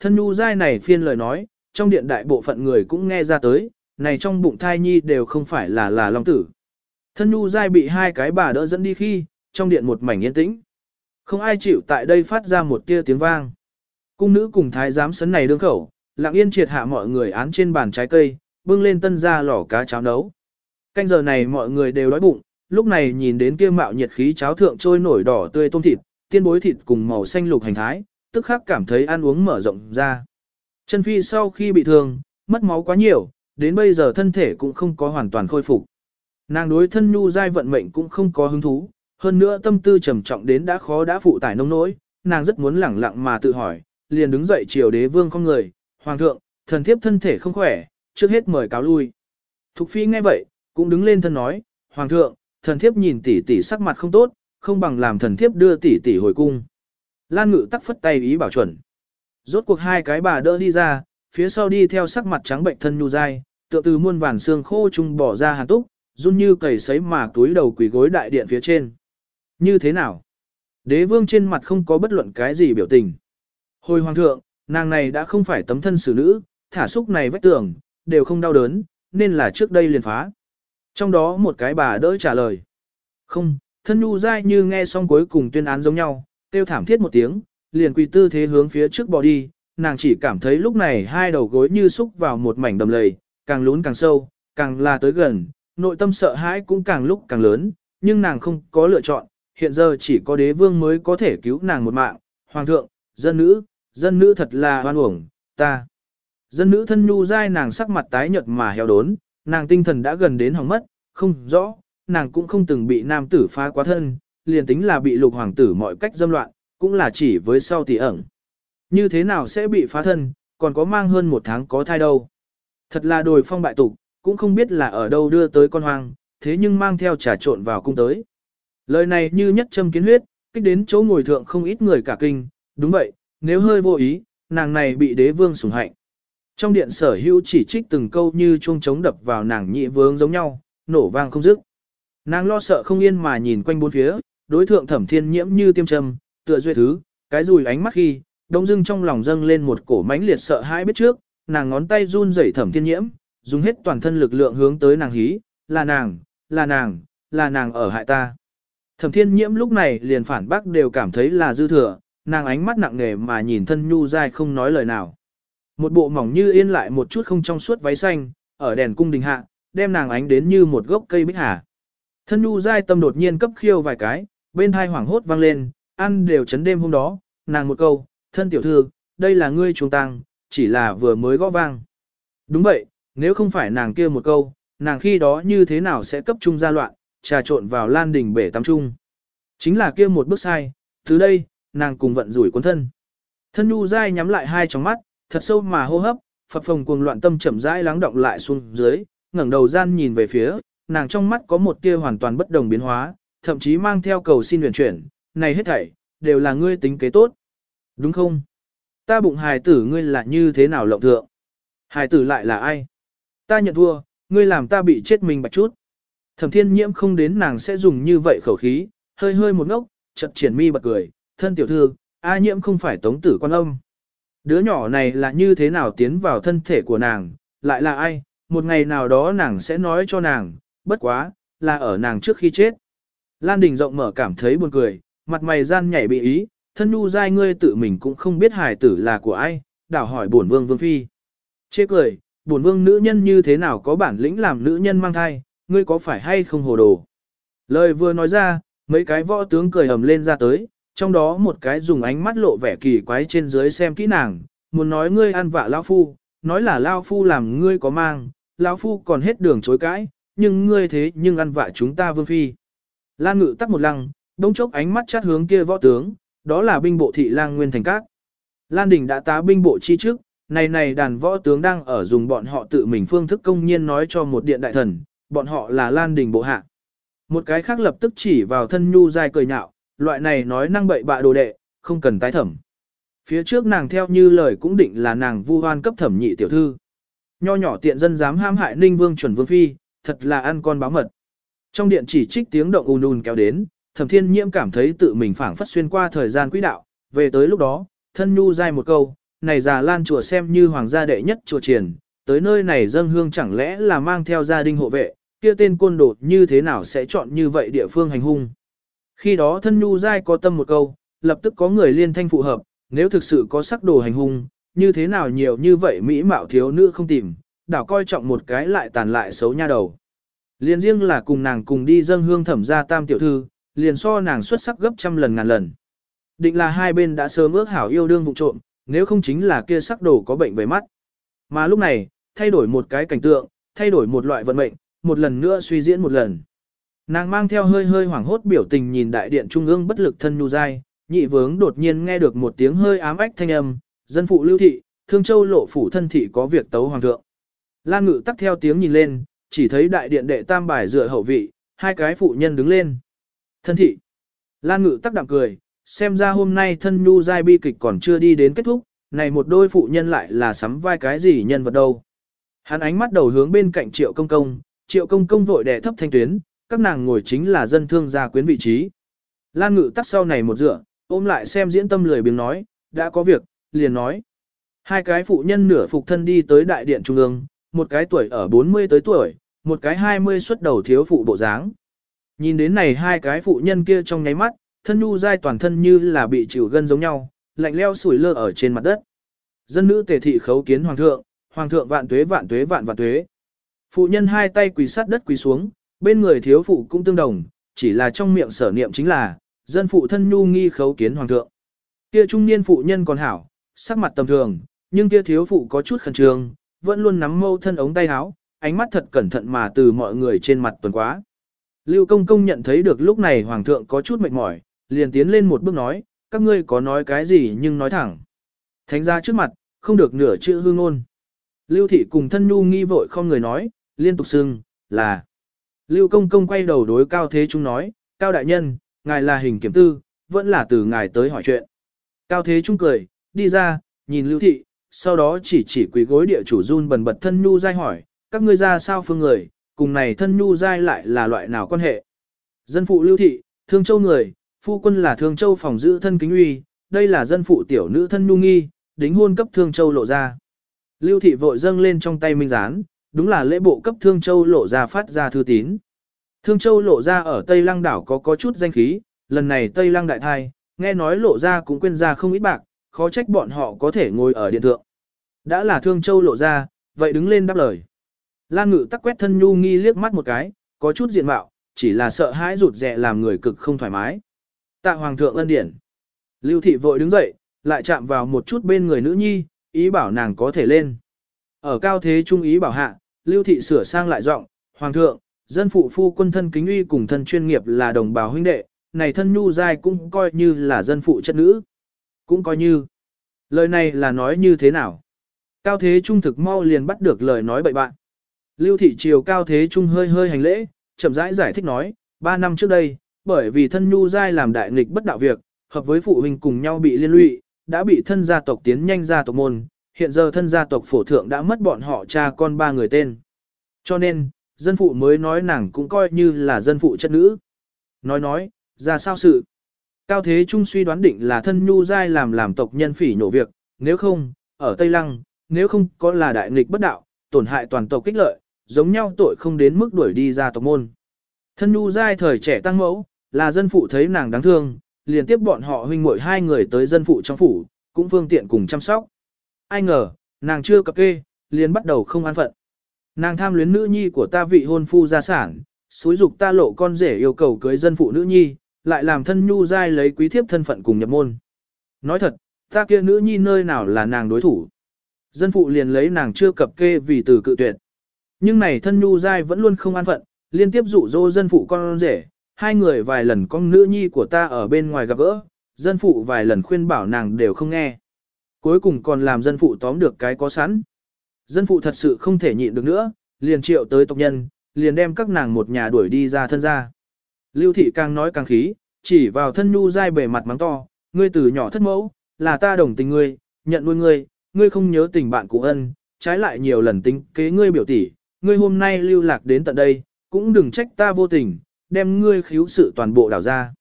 thân nhu giai này phiên lời nói, trong điện đại bộ phận người cũng nghe ra tới, này trong bụng thai nhi đều không phải là là long tử. Thân nhu giai bị hai cái bà đỡ dẫn đi khi, trong điện một mảnh yên tĩnh. Không ai chịu tại đây phát ra một tia tiếng vang. Cung nữ cùng thái giám sấn này đương khẩu, lặng yên triệt hạ mọi người án trên bàn trái cây, bưng lên tân ra lỏ cá cháo nấu. Canh giờ này mọi người đều đói bụng, lúc này nhìn đến kia mạo nhiệt khí cháo thượng trôi nổi đỏ tươi tôm thịt, tiên bối thịt cùng màu xanh lục hành thái, tức khắc cảm thấy ăn uống mở rộng ra. Chân phi sau khi bị thương, mất máu quá nhiều, đến bây giờ thân thể cũng không có hoàn toàn khôi phục. Nàng đối thân nhu giai vận mệnh cũng không có hứng thú, hơn nữa tâm tư trầm trọng đến đã khó đã phụ tải nông nỗi, nàng rất muốn lẳng lặng mà tự hỏi, liền đứng dậy chiều đế vương không người, hoàng thượng, thần thiếp thân thể không khỏe, trước hết mời cáo lui. Thục phi nghe vậy, cũng đứng lên thân nói, hoàng thượng, thần thiếp nhìn tỷ tỷ sắc mặt không tốt, không bằng làm thần thiếp đưa tỷ tỷ hồi cung. Lan ngự tắc phất tay ý bảo chuẩn. Rốt cuộc hai cái bà đỡ đi ra, phía sau đi theo sắc mặt trắng bệnh thân nhu dai, tựa từ muôn vàn xương khô chung bỏ ra hàn túc, run như cầy sấy mà túi đầu quỳ gối đại điện phía trên. Như thế nào? Đế vương trên mặt không có bất luận cái gì biểu tình. Hồi hoàng thượng, nàng này đã không phải tấm thân xử nữ, thả xúc này vách tường, đều không đau đớn, nên là trước đây liền phá. Trong đó một cái bà đỡ trả lời. Không, thân nhu dai như nghe xong cuối cùng tuyên án giống nhau, tiêu thảm thiết một tiếng, liền quỳ tư thế hướng phía trước bỏ đi, nàng chỉ cảm thấy lúc này hai đầu gối như xúc vào một mảnh đầm lầy, càng lún càng sâu, càng là tới gần, nội tâm sợ hãi cũng càng lúc càng lớn, nhưng nàng không có lựa chọn, hiện giờ chỉ có đế vương mới có thể cứu nàng một mạng, hoàng thượng, dân nữ, dân nữ thật là hoan uổng, ta. Dân nữ thân nhu dai nàng sắc mặt tái nhợt mà heo đốn, nàng tinh thần đã gần đến hỏng mất, không rõ, nàng cũng không từng bị nam tử phá quá thân, liền tính là bị lục hoàng tử mọi cách dâm loạn, cũng là chỉ với sau tỷ ẩn. Như thế nào sẽ bị phá thân, còn có mang hơn một tháng có thai đâu. Thật là đồi phong bại tục, cũng không biết là ở đâu đưa tới con hoang, thế nhưng mang theo trà trộn vào cung tới. Lời này như nhất châm kiến huyết, kích đến chỗ ngồi thượng không ít người cả kinh, đúng vậy, nếu hơi vô ý, nàng này bị đế vương sủng hạnh. Trong điện sở hữu chỉ trích từng câu như chuông trống đập vào nàng nhị vương giống nhau, nổ vang không dứt. Nàng lo sợ không yên mà nhìn quanh bốn phía, đối thượng thẩm thiên nhiễm như tiêm châm, tựa duy thứ, cái rùi ánh mắt khi, đông dưng trong lòng dâng lên một cổ mãnh liệt sợ hãi biết trước, nàng ngón tay run rẩy thẩm thiên nhiễm, dùng hết toàn thân lực lượng hướng tới nàng hí, là nàng, là nàng, là nàng ở hại ta. Thẩm thiên nhiễm lúc này liền phản bác đều cảm thấy là dư thừa, nàng ánh mắt nặng nề mà nhìn thân nhu dai không nói lời nào. Một bộ mỏng như yên lại một chút không trong suốt váy xanh, ở đèn cung đình hạ, đem nàng ánh đến như một gốc cây bích hà. Thân nhu dai tâm đột nhiên cấp khiêu vài cái, bên hai hoảng hốt vang lên, ăn đều chấn đêm hôm đó, nàng một câu, thân tiểu thư, đây là ngươi trung tăng, chỉ là vừa mới gõ vang. Đúng vậy, nếu không phải nàng kia một câu, nàng khi đó như thế nào sẽ cấp trung gia loạn, trà trộn vào lan đỉnh bể tắm trung. Chính là kia một bước sai, từ đây, nàng cùng vận rủi cuốn thân. Thân nhu dai nhắm lại hai tròng mắt, thật sâu mà hô hấp, phập phồng cuồng loạn tâm chậm rãi lắng động lại xuống dưới, ngẩng đầu gian nhìn về phía, nàng trong mắt có một tia hoàn toàn bất đồng biến hóa, thậm chí mang theo cầu xin huyền chuyển, này hết thảy, đều là ngươi tính kế tốt. Đúng không? Ta bụng hài tử ngươi là như thế nào lộng thượng? Hài tử lại là ai? Ta nhận thua, ngươi làm ta bị chết mình bạch chút. Thẩm thiên nhiễm không đến nàng sẽ dùng như vậy khẩu khí, hơi hơi một ngốc, chợt triển mi bật cười, thân tiểu thư, A nhiễm không phải tống tử quan âm. Đứa nhỏ này là như thế nào tiến vào thân thể của nàng, lại là ai, một ngày nào đó nàng sẽ nói cho nàng, bất quá, là ở nàng trước khi chết. Lan Đình rộng mở cảm thấy buồn cười, mặt mày gian nhảy bị ý, thân nu dai ngươi tự mình cũng không biết hài tử là của ai, đảo hỏi bổn vương vương phi. Chê cười, bổn vương nữ nhân như thế nào có bản lĩnh làm nữ nhân mang thai, ngươi có phải hay không hồ đồ. Lời vừa nói ra, mấy cái võ tướng cười ầm lên ra tới, trong đó một cái dùng ánh mắt lộ vẻ kỳ quái trên dưới xem kỹ nàng, muốn nói ngươi ăn vạ lao phu, nói là lao phu làm ngươi có mang, lao phu còn hết đường chối cãi, nhưng ngươi thế nhưng ăn vạ chúng ta vương phi. Lan ngự tắt một lăng, đông chốc ánh mắt chát hướng kia võ tướng, đó là binh bộ thị lang nguyên thành các. Lan Đình đã tá binh bộ chi trước, này này đàn võ tướng đang ở dùng bọn họ tự mình phương thức công nhiên nói cho một điện đại thần, bọn họ là Lan Đình bộ hạ. Một cái khác lập tức chỉ vào thân nhu dai cười nhạo, loại này nói năng bậy bạ đồ đệ, không cần tái thẩm. Phía trước nàng theo như lời cũng định là nàng vu hoan cấp thẩm nhị tiểu thư. Nho nhỏ tiện dân dám ham hại ninh vương chuẩn vương phi, thật là ăn con báo mật. Trong điện chỉ trích tiếng động ùn ùn kéo đến, thẩm thiên nhiễm cảm thấy tự mình phảng phất xuyên qua thời gian quỹ đạo, về tới lúc đó, thân nhu dai một câu, này già lan chùa xem như hoàng gia đệ nhất chùa triển, tới nơi này dâng hương chẳng lẽ là mang theo gia đình hộ vệ, kia tên côn đồ như thế nào sẽ chọn như vậy địa phương hành hung. Khi đó thân nhu dai có tâm một câu, lập tức có người liên thanh phụ hợp, nếu thực sự có sắc đồ hành hung, như thế nào nhiều như vậy mỹ mạo thiếu nữ không tìm, đảo coi trọng một cái lại tàn lại xấu nha đầu liền riêng là cùng nàng cùng đi dâng hương thẩm ra tam tiểu thư, liền so nàng xuất sắc gấp trăm lần ngàn lần. Định là hai bên đã sớm ước hảo yêu đương vụ trộm, nếu không chính là kia sắc đồ có bệnh về mắt. Mà lúc này, thay đổi một cái cảnh tượng, thay đổi một loại vận mệnh, một lần nữa suy diễn một lần. Nàng mang theo hơi hơi hoảng hốt biểu tình nhìn đại điện trung ương bất lực thân nhu dai, nhị vướng đột nhiên nghe được một tiếng hơi ám ách thanh âm, dân phụ lưu thị, thương châu lộ phủ thân thị có việc tấu hoàng thượng. Lan ngự tắt theo tiếng nhìn lên, chỉ thấy đại điện đệ tam bài dựa hậu vị, hai cái phụ nhân đứng lên. Thân thị. Lan ngự tắc đạm cười, xem ra hôm nay thân nhu giai bi kịch còn chưa đi đến kết thúc, này một đôi phụ nhân lại là sắm vai cái gì nhân vật đâu. Hắn ánh mắt đầu hướng bên cạnh triệu công công, triệu công công vội đè thấp thanh tuyến, các nàng ngồi chính là dân thương gia quyến vị trí. Lan ngự tắc sau này một dựa, ôm lại xem diễn tâm lười biếng nói, đã có việc, liền nói. Hai cái phụ nhân nửa phục thân đi tới đại điện trung ương, một cái tuổi ở 40 tới tuổi, một cái 20 xuất đầu thiếu phụ bộ dáng. Nhìn đến này hai cái phụ nhân kia trong nháy mắt, thân nhu dai toàn thân như là bị chịu gân giống nhau, lạnh leo sủi lơ ở trên mặt đất. Dân nữ tề thị khấu kiến hoàng thượng, hoàng thượng vạn tuế vạn tuế vạn vạn tuế. Phụ nhân hai tay quỳ sát đất quỳ xuống, bên người thiếu phụ cũng tương đồng, chỉ là trong miệng sở niệm chính là, dân phụ thân nhu nghi khấu kiến hoàng thượng. Kia trung niên phụ nhân còn hảo, sắc mặt tầm thường, nhưng kia thiếu phụ có chút khẩn trương, vẫn luôn nắm mâu thân ống tay áo, ánh mắt thật cẩn thận mà từ mọi người trên mặt tuần quá. Lưu công công nhận thấy được lúc này hoàng thượng có chút mệt mỏi, liền tiến lên một bước nói, các ngươi có nói cái gì nhưng nói thẳng. Thánh ra trước mặt, không được nửa chữ hương ngôn. Lưu thị cùng thân nhu nghi vội không người nói, liên tục xưng, là. Lưu công công quay đầu đối cao thế trung nói, cao đại nhân, ngài là hình kiểm tư, vẫn là từ ngài tới hỏi chuyện. Cao thế trung cười, đi ra, nhìn lưu thị, sau đó chỉ chỉ quỳ gối địa chủ run bần bật thân nhu dai hỏi, các ngươi ra sao phương người, cùng này thân nhu dai lại là loại nào quan hệ. Dân phụ lưu thị, thương châu người, phu quân là thương châu phòng giữ thân kính uy, đây là dân phụ tiểu nữ thân nhu nghi, đính hôn cấp thương châu lộ ra. Lưu thị vội dâng lên trong tay minh gián, đúng là lễ bộ cấp thương châu lộ ra phát ra thư tín. Thương châu lộ ra ở Tây Lăng đảo có có chút danh khí, lần này Tây Lăng đại thai, nghe nói lộ ra cũng quên ra không ít bạc, khó trách bọn họ có thể ngồi ở điện thượng. Đã là thương châu lộ ra, vậy đứng lên đáp lời. Lan ngự tắc quét thân nhu nghi liếc mắt một cái, có chút diện mạo, chỉ là sợ hãi rụt rè làm người cực không thoải mái. Tạ hoàng thượng ân điển. Lưu thị vội đứng dậy, lại chạm vào một chút bên người nữ nhi, ý bảo nàng có thể lên. Ở cao thế trung ý bảo hạ, lưu thị sửa sang lại giọng, hoàng thượng, dân phụ phu quân thân kính uy cùng thân chuyên nghiệp là đồng bào huynh đệ, này thân nhu giai cũng coi như là dân phụ chất nữ. Cũng coi như. Lời này là nói như thế nào? Cao thế trung thực mau liền bắt được lời nói bậy bạn. Lưu thị triều cao thế trung hơi hơi hành lễ, chậm rãi giải thích nói, ba năm trước đây, bởi vì thân nhu giai làm đại nghịch bất đạo việc, hợp với phụ huynh cùng nhau bị liên lụy, đã bị thân gia tộc tiến nhanh ra tộc môn, hiện giờ thân gia tộc phổ thượng đã mất bọn họ cha con ba người tên. Cho nên, dân phụ mới nói nàng cũng coi như là dân phụ chất nữ. Nói nói, ra sao sự? Cao Thế Trung suy đoán định là thân nhu giai làm làm tộc nhân phỉ nhổ việc, nếu không, ở Tây Lăng, nếu không có là đại nghịch bất đạo, tổn hại toàn tộc kích lợi, giống nhau tội không đến mức đuổi đi ra tộc môn. Thân nhu giai thời trẻ tăng mẫu, là dân phụ thấy nàng đáng thương, liền tiếp bọn họ huynh muội hai người tới dân phụ trong phủ, cũng phương tiện cùng chăm sóc. Ai ngờ, nàng chưa cập kê, liền bắt đầu không an phận. Nàng tham luyến nữ nhi của ta vị hôn phu gia sản, xúi dục ta lộ con rể yêu cầu cưới dân phụ nữ nhi, lại làm thân nhu giai lấy quý thiếp thân phận cùng nhập môn. Nói thật, ta kia nữ nhi nơi nào là nàng đối thủ. Dân phụ liền lấy nàng chưa cập kê vì từ cự tuyệt. Nhưng này thân nhu giai vẫn luôn không an phận, liên tiếp dụ dỗ dân phụ con rể, hai người vài lần con nữ nhi của ta ở bên ngoài gặp gỡ, dân phụ vài lần khuyên bảo nàng đều không nghe. Cuối cùng còn làm dân phụ tóm được cái có sẵn. Dân phụ thật sự không thể nhịn được nữa, liền triệu tới tộc nhân, liền đem các nàng một nhà đuổi đi ra thân ra. Lưu thị càng nói càng khí, chỉ vào thân nhu dai bề mặt mắng to, ngươi từ nhỏ thất mẫu, là ta đồng tình ngươi, nhận nuôi ngươi, ngươi không nhớ tình bạn cụ ân, trái lại nhiều lần tính kế ngươi biểu tỷ, ngươi hôm nay lưu lạc đến tận đây, cũng đừng trách ta vô tình, đem ngươi khiếu sự toàn bộ đảo ra.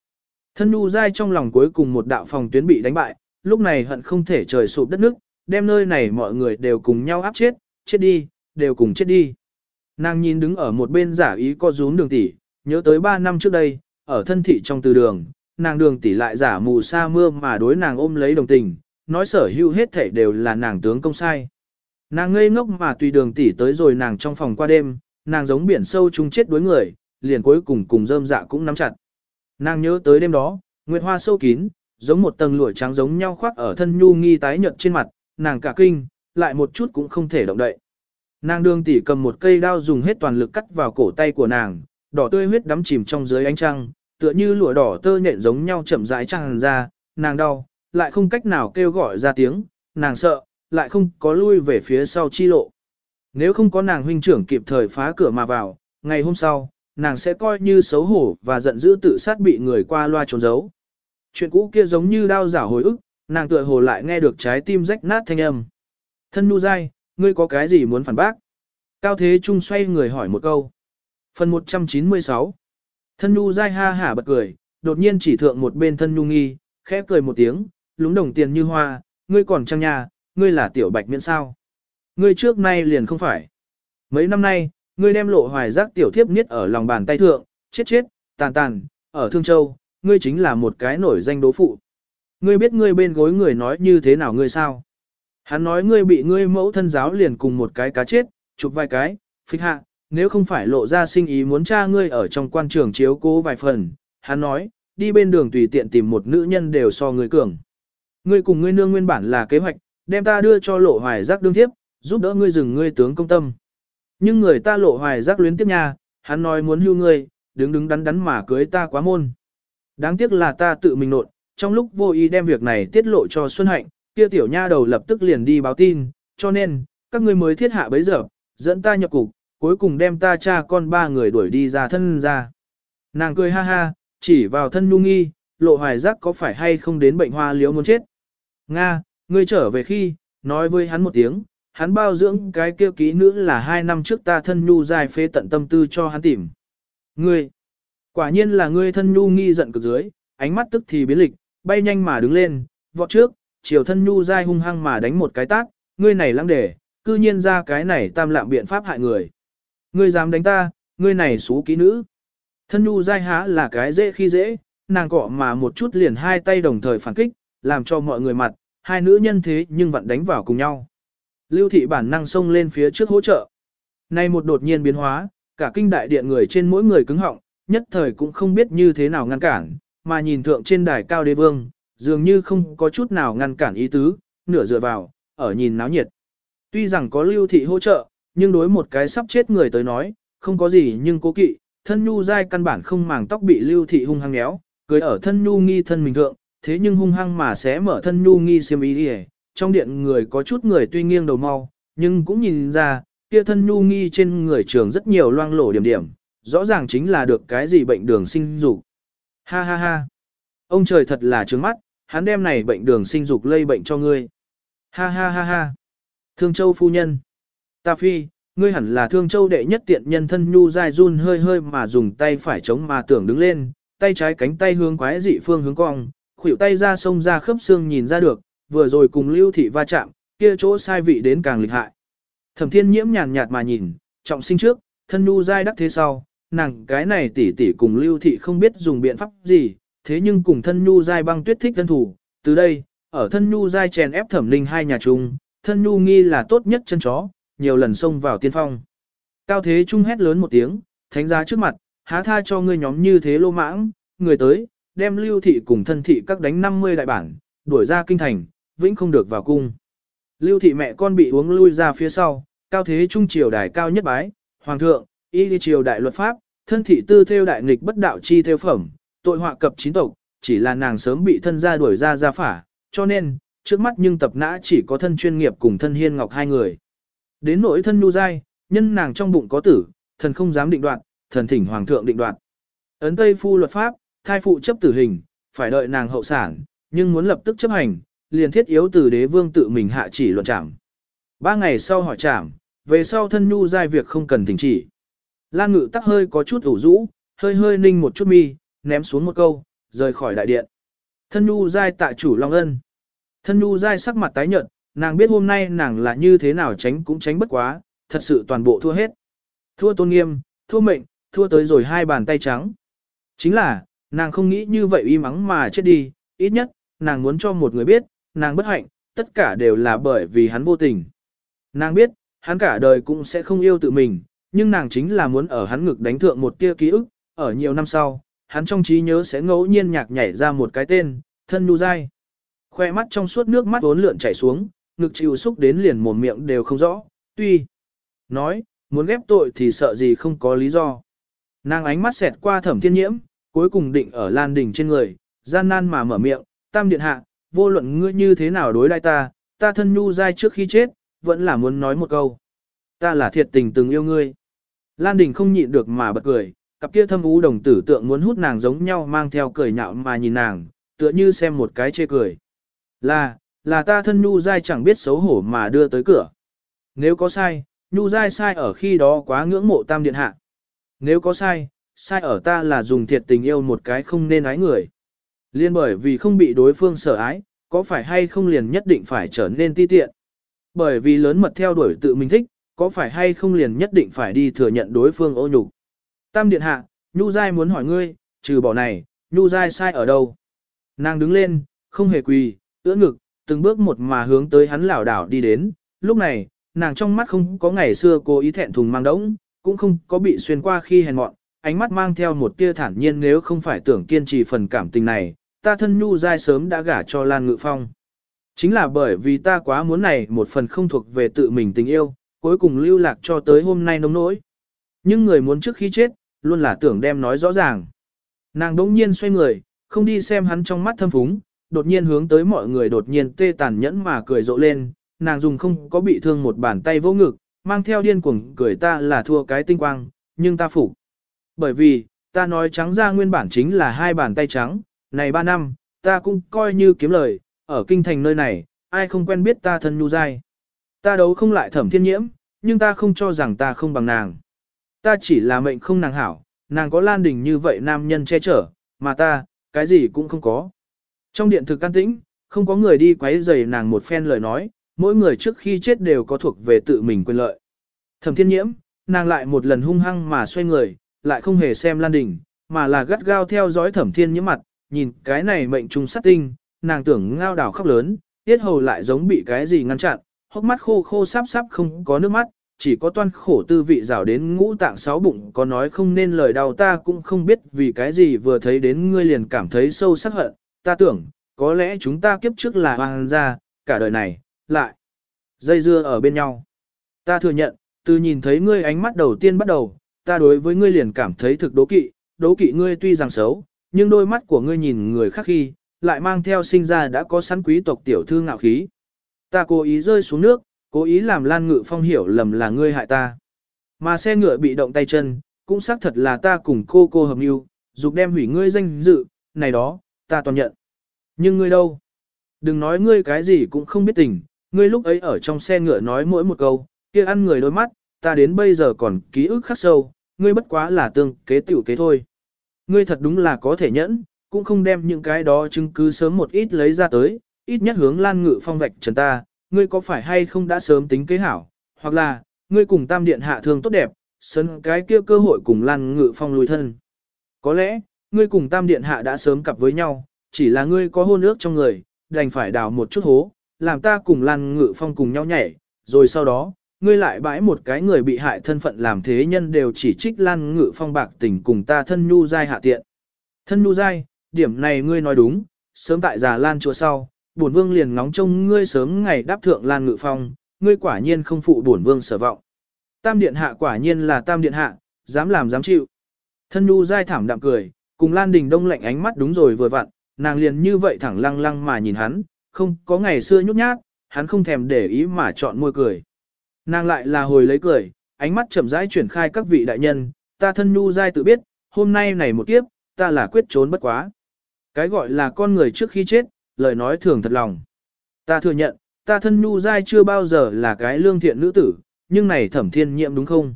Thân nhu dai trong lòng cuối cùng một đạo phòng tuyến bị đánh bại, lúc này hận không thể trời sụp đất nước, đem nơi này mọi người đều cùng nhau áp chết, chết đi, đều cùng chết đi. Nàng nhìn đứng ở một bên giả ý co rúm đường tỷ, nhớ tới 3 năm trước đây, ở thân thị trong từ đường, nàng đường tỷ lại giả mù sa mưa mà đối nàng ôm lấy đồng tình, nói sở hữu hết thể đều là nàng tướng công sai. Nàng ngây ngốc mà tùy đường tỷ tới rồi nàng trong phòng qua đêm, nàng giống biển sâu chung chết đối người, liền cuối cùng cùng rơm dạ cũng nắm chặt. Nàng nhớ tới đêm đó, nguyệt hoa sâu kín, giống một tầng lụa trắng giống nhau khoác ở thân nhu nghi tái nhợt trên mặt, nàng cả kinh, lại một chút cũng không thể động đậy. Nàng đường tỷ cầm một cây đao dùng hết toàn lực cắt vào cổ tay của nàng, đỏ tươi huyết đắm chìm trong dưới ánh trăng, tựa như lụa đỏ tơ nhện giống nhau chậm rãi tràn ra, nàng đau, lại không cách nào kêu gọi ra tiếng, nàng sợ, lại không có lui về phía sau chi lộ. Nếu không có nàng huynh trưởng kịp thời phá cửa mà vào, ngày hôm sau, nàng sẽ coi như xấu hổ và giận dữ tự sát bị người qua loa trốn giấu. Chuyện cũ kia giống như đau giả hồi ức, nàng tựa hồ lại nghe được trái tim rách nát thanh âm. Thân nu dai, ngươi có cái gì muốn phản bác? Cao Thế Trung xoay người hỏi một câu. Phần 196 Thân nhu dai ha hả bật cười, đột nhiên chỉ thượng một bên thân Nhu nghi, khẽ cười một tiếng, lúng đồng tiền như hoa, ngươi còn trăng nhà, ngươi là tiểu bạch miễn sao. Ngươi trước nay liền không phải. Mấy năm nay, ngươi đem lộ hoài giác tiểu thiếp niết ở lòng bàn tay thượng, chết chết, tàn tàn, ở Thương Châu, ngươi chính là một cái nổi danh đố phụ. Ngươi biết ngươi bên gối người nói như thế nào ngươi sao? Hắn nói ngươi bị ngươi mẫu thân giáo liền cùng một cái cá chết, chụp vài cái, phích hạ, nếu không phải lộ ra sinh ý muốn cha ngươi ở trong quan trường chiếu cố vài phần. Hắn nói, đi bên đường tùy tiện tìm một nữ nhân đều so ngươi cường. Ngươi cùng ngươi nương nguyên bản là kế hoạch, đem ta đưa cho lộ hoài giác đương tiếp, giúp đỡ ngươi dừng ngươi tướng công tâm. Nhưng người ta lộ hoài giác luyến tiếp nha, hắn nói muốn hưu ngươi, đứng đứng đắn đắn mà cưới ta quá môn. Đáng tiếc là ta tự mình nộn, trong lúc vô ý đem việc này tiết lộ cho Xuân Hạnh, kia tiểu nha đầu lập tức liền đi báo tin, cho nên, các ngươi mới thiết hạ bấy giờ, dẫn ta nhập cục, cuối cùng đem ta cha con ba người đuổi đi ra thân ra. Nàng cười ha ha, chỉ vào thân nhu nghi, lộ hoài giác có phải hay không đến bệnh hoa liếu muốn chết. Nga, ngươi trở về khi, nói với hắn một tiếng, hắn bao dưỡng cái kia ký nữ là hai năm trước ta thân nhu dài phê tận tâm tư cho hắn tìm. Ngươi, quả nhiên là ngươi thân nhu nghi giận cực dưới, ánh mắt tức thì biến lịch, bay nhanh mà đứng lên, vọt trước, chiều thân nhu dai hung hăng mà đánh một cái tát, ngươi này lăng đề, cư nhiên ra cái này tam lạm biện pháp hại người. Ngươi dám đánh ta, ngươi này xú kỹ nữ. Thân nhu dai há là cái dễ khi dễ, nàng cọ mà một chút liền hai tay đồng thời phản kích, làm cho mọi người mặt, hai nữ nhân thế nhưng vẫn đánh vào cùng nhau. Lưu thị bản năng xông lên phía trước hỗ trợ. Nay một đột nhiên biến hóa, cả kinh đại điện người trên mỗi người cứng họng, nhất thời cũng không biết như thế nào ngăn cản, mà nhìn thượng trên đài cao đế vương, dường như không có chút nào ngăn cản ý tứ, nửa dựa vào, ở nhìn náo nhiệt. Tuy rằng có lưu thị hỗ trợ, nhưng đối một cái sắp chết người tới nói, không có gì nhưng cố kỵ, thân nhu dai căn bản không màng tóc bị lưu thị hung hăng méo, cưới ở thân nhu nghi thân mình thượng, thế nhưng hung hăng mà sẽ mở thân nhu nghi xiêm ý đi trong điện người có chút người tuy nghiêng đầu mau, nhưng cũng nhìn ra, kia thân nhu nghi trên người trường rất nhiều loang lổ điểm điểm, rõ ràng chính là được cái gì bệnh đường sinh dục. Ha ha ha. Ông trời thật là trướng mắt, hắn đem này bệnh đường sinh dục lây bệnh cho ngươi. Ha ha ha ha. Thương Châu phu nhân. Ta phi, ngươi hẳn là Thương Châu đệ nhất tiện nhân thân nhu dai run hơi hơi mà dùng tay phải chống mà tưởng đứng lên, tay trái cánh tay hướng quái dị phương hướng cong, khuỷu tay ra sông ra khớp xương nhìn ra được, vừa rồi cùng lưu thị va chạm, kia chỗ sai vị đến càng lịch hại. Thẩm thiên nhiễm nhàn nhạt mà nhìn, trọng sinh trước, thân nhu dai đắc thế sau, nàng cái này tỷ tỷ cùng lưu thị không biết dùng biện pháp gì, thế nhưng cùng thân nhu dai băng tuyết thích thân thủ, từ đây, ở thân nhu dai chèn ép thẩm linh hai nhà chung, thân nhu nghi là tốt nhất chân chó, nhiều lần xông vào tiên phong. Cao thế trung hét lớn một tiếng, thánh giá trước mặt, há tha cho ngươi nhóm như thế lô mãng, người tới, đem lưu thị cùng thân thị các đánh 50 đại bản, đuổi ra kinh thành, vĩnh không được vào cung. Lưu thị mẹ con bị uống lui ra phía sau, cao thế trung triều đài cao nhất bái, hoàng thượng, y triều đại luật pháp, thân thị tư theo đại nghịch bất đạo chi theo phẩm, tội họa cập chín tộc, chỉ là nàng sớm bị thân gia đuổi ra ra phả, cho nên, trước mắt nhưng tập nã chỉ có thân chuyên nghiệp cùng thân hiên ngọc hai người. Đến nỗi thân nu dai, nhân nàng trong bụng có tử, thần không dám định đoạt, thần thỉnh hoàng thượng định đoạt. Ấn Tây phu luật pháp, thai phụ chấp tử hình, phải đợi nàng hậu sản, nhưng muốn lập tức chấp hành, liền thiết yếu từ đế vương tự mình hạ chỉ luận trảm. Ba ngày sau hỏi trảm, về sau thân nhu dai việc không cần thỉnh chỉ. Lan ngự tắc hơi có chút ủ rũ, hơi hơi ninh một chút mi, ném xuống một câu, rời khỏi đại điện. Thân nhu dai tạ chủ long ân. Thân nhu dai sắc mặt tái nhợt, Nàng biết hôm nay nàng là như thế nào tránh cũng tránh bất quá, thật sự toàn bộ thua hết. Thua tôn nghiêm, thua mệnh, thua tới rồi hai bàn tay trắng. Chính là, nàng không nghĩ như vậy y mắng mà chết đi, ít nhất, nàng muốn cho một người biết, nàng bất hạnh, tất cả đều là bởi vì hắn vô tình. Nàng biết, hắn cả đời cũng sẽ không yêu tự mình, nhưng nàng chính là muốn ở hắn ngực đánh thượng một tia ký ức, ở nhiều năm sau, hắn trong trí nhớ sẽ ngẫu nhiên nhạc nhảy ra một cái tên, thân nu dai. Khoe mắt trong suốt nước mắt uốn lượn chảy xuống, ngực chịu xúc đến liền mồm miệng đều không rõ, tuy nói, muốn ghép tội thì sợ gì không có lý do. Nàng ánh mắt xẹt qua thẩm thiên nhiễm, cuối cùng định ở lan đỉnh trên người, gian nan mà mở miệng, tam điện hạ, vô luận ngươi như thế nào đối lại ta, ta thân nhu dai trước khi chết, vẫn là muốn nói một câu. Ta là thiệt tình từng yêu ngươi. Lan Đình không nhịn được mà bật cười, cặp kia thâm ú đồng tử tượng muốn hút nàng giống nhau mang theo cười nhạo mà nhìn nàng, tựa như xem một cái chê cười. Là, là ta thân nhu dai chẳng biết xấu hổ mà đưa tới cửa. Nếu có sai, nhu dai sai ở khi đó quá ngưỡng mộ tam điện hạ. Nếu có sai, sai ở ta là dùng thiệt tình yêu một cái không nên ái người. Liên bởi vì không bị đối phương sở ái, có phải hay không liền nhất định phải trở nên ti tiện. Bởi vì lớn mật theo đuổi tự mình thích, có phải hay không liền nhất định phải đi thừa nhận đối phương ô nhục. Tam điện hạ, Nhu Giai muốn hỏi ngươi, trừ bỏ này, Nhu Giai sai ở đâu? Nàng đứng lên, không hề quỳ, ưỡn ngực, từng bước một mà hướng tới hắn lảo đảo đi đến. Lúc này, nàng trong mắt không có ngày xưa cố ý thẹn thùng mang đống, cũng không có bị xuyên qua khi hèn mọn, ánh mắt mang theo một tia thản nhiên nếu không phải tưởng kiên trì phần cảm tình này, ta thân nhu dai sớm đã gả cho Lan Ngự Phong. Chính là bởi vì ta quá muốn này một phần không thuộc về tự mình tình yêu, cuối cùng lưu lạc cho tới hôm nay nông nỗi. Nhưng người muốn trước khi chết, luôn là tưởng đem nói rõ ràng. Nàng đỗng nhiên xoay người, không đi xem hắn trong mắt thâm phúng, đột nhiên hướng tới mọi người đột nhiên tê tàn nhẫn mà cười rộ lên, nàng dùng không có bị thương một bàn tay vô ngực, mang theo điên cuồng cười ta là thua cái tinh quang, nhưng ta phục. Bởi vì, ta nói trắng ra nguyên bản chính là hai bàn tay trắng, này ba năm, ta cũng coi như kiếm lời, ở kinh thành nơi này, ai không quen biết ta thân nhu dai. Ta đấu không lại thẩm thiên nhiễm, nhưng ta không cho rằng ta không bằng nàng. Ta chỉ là mệnh không nàng hảo, nàng có lan đình như vậy nam nhân che chở, mà ta, cái gì cũng không có. Trong điện thực can tĩnh, không có người đi quấy rầy nàng một phen lời nói, mỗi người trước khi chết đều có thuộc về tự mình quyền lợi. Thẩm thiên nhiễm, nàng lại một lần hung hăng mà xoay người, lại không hề xem lan đình, mà là gắt gao theo dõi thẩm thiên nhiễm mặt, nhìn cái này mệnh trùng sát tinh, nàng tưởng ngao đảo khóc lớn, tiết hầu lại giống bị cái gì ngăn chặn, hốc mắt khô khô sáp sáp không có nước mắt, chỉ có toan khổ tư vị rào đến ngũ tạng sáu bụng có nói không nên lời đau ta cũng không biết vì cái gì vừa thấy đến ngươi liền cảm thấy sâu sắc hận, ta tưởng, có lẽ chúng ta kiếp trước là hoàng gia, cả đời này, lại, dây dưa ở bên nhau. Ta thừa nhận, từ nhìn thấy ngươi ánh mắt đầu tiên bắt đầu, ta đối với ngươi liền cảm thấy thực đố kỵ, đố kỵ ngươi tuy rằng xấu, nhưng đôi mắt của ngươi nhìn người khác khi, lại mang theo sinh ra đã có sẵn quý tộc tiểu thư ngạo khí. Ta cố ý rơi xuống nước, cố ý làm Lan Ngự Phong hiểu lầm là ngươi hại ta. Mà xe ngựa bị động tay chân, cũng xác thật là ta cùng cô cô hợp mưu, dục đem hủy ngươi danh dự, này đó, ta toàn nhận. Nhưng ngươi đâu? Đừng nói ngươi cái gì cũng không biết tình, ngươi lúc ấy ở trong xe ngựa nói mỗi một câu, kia ăn người đôi mắt, ta đến bây giờ còn ký ức khắc sâu, ngươi bất quá là tương kế tiểu kế thôi. Ngươi thật đúng là có thể nhẫn, cũng không đem những cái đó chứng cứ sớm một ít lấy ra tới, ít nhất hướng Lan Ngự Phong vạch trần ta, ngươi có phải hay không đã sớm tính kế hảo, hoặc là, ngươi cùng Tam Điện hạ thương tốt đẹp, sân cái kia cơ hội cùng Lan Ngự Phong lùi thân. Có lẽ, ngươi cùng Tam Điện hạ đã sớm cặp với nhau, chỉ là ngươi có hôn ước trong người, đành phải đào một chút hố, làm ta cùng Lan Ngự Phong cùng nhau nhảy, rồi sau đó, ngươi lại bãi một cái người bị hại thân phận làm thế nhân đều chỉ trích Lan Ngự Phong bạc tình cùng ta thân nhu giai hạ tiện. Thân nhu giai, điểm này ngươi nói đúng, sớm tại già Lan chùa sau, bổn vương liền ngóng trông ngươi sớm ngày đáp thượng Lan Ngự Phong, ngươi quả nhiên không phụ bổn vương sở vọng. Tam điện hạ quả nhiên là tam điện hạ, dám làm dám chịu. Thân nhu giai thảm đạm cười, cùng Lan Đình Đông lạnh ánh mắt đúng rồi vừa vặn, nàng liền như vậy thẳng lăng lăng mà nhìn hắn, không có ngày xưa nhút nhát, hắn không thèm để ý mà chọn môi cười. Nàng lại là hồi lấy cười, ánh mắt chậm rãi chuyển khai các vị đại nhân, ta thân nhu giai tự biết, hôm nay này một kiếp, ta là quyết trốn bất quá. Cái gọi là con người trước khi chết, lời nói thường thật lòng. Ta thừa nhận, ta thân nhu giai chưa bao giờ là cái lương thiện nữ tử, nhưng này thẩm thiên nhiệm đúng không?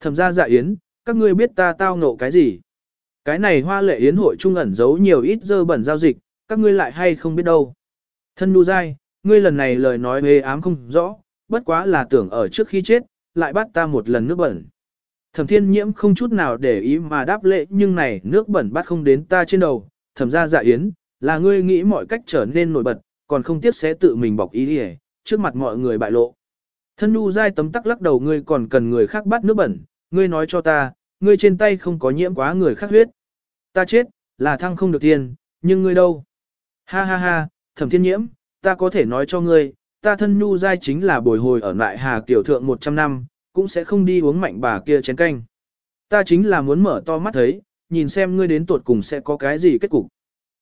Thẩm gia dạ yến, các ngươi biết ta tao ngộ cái gì? Cái này hoa lệ yến hội trung ẩn giấu nhiều ít dơ bẩn giao dịch, các ngươi lại hay không biết đâu. Thân nu giai, ngươi lần này lời nói hề ám không rõ, bất quá là tưởng ở trước khi chết, lại bắt ta một lần nước bẩn. Thẩm thiên nhiễm không chút nào để ý mà đáp lệ nhưng này nước bẩn bắt không đến ta trên đầu, thẩm ra dạ yến, là ngươi nghĩ mọi cách trở nên nổi bật, còn không tiếc sẽ tự mình bọc ý đi trước mặt mọi người bại lộ. Thân nu dai tấm tắc lắc đầu ngươi còn cần người khác bắt nước bẩn, ngươi nói cho ta, ngươi trên tay không có nhiễm quá người khác huyết. Ta chết, là thăng không được tiền, nhưng ngươi đâu? Ha ha ha, thẩm thiên nhiễm, ta có thể nói cho ngươi, ta thân nhu dai chính là bồi hồi ở lại hà tiểu thượng 100 năm, cũng sẽ không đi uống mạnh bà kia chén canh. Ta chính là muốn mở to mắt thấy, nhìn xem ngươi đến tuột cùng sẽ có cái gì kết cục.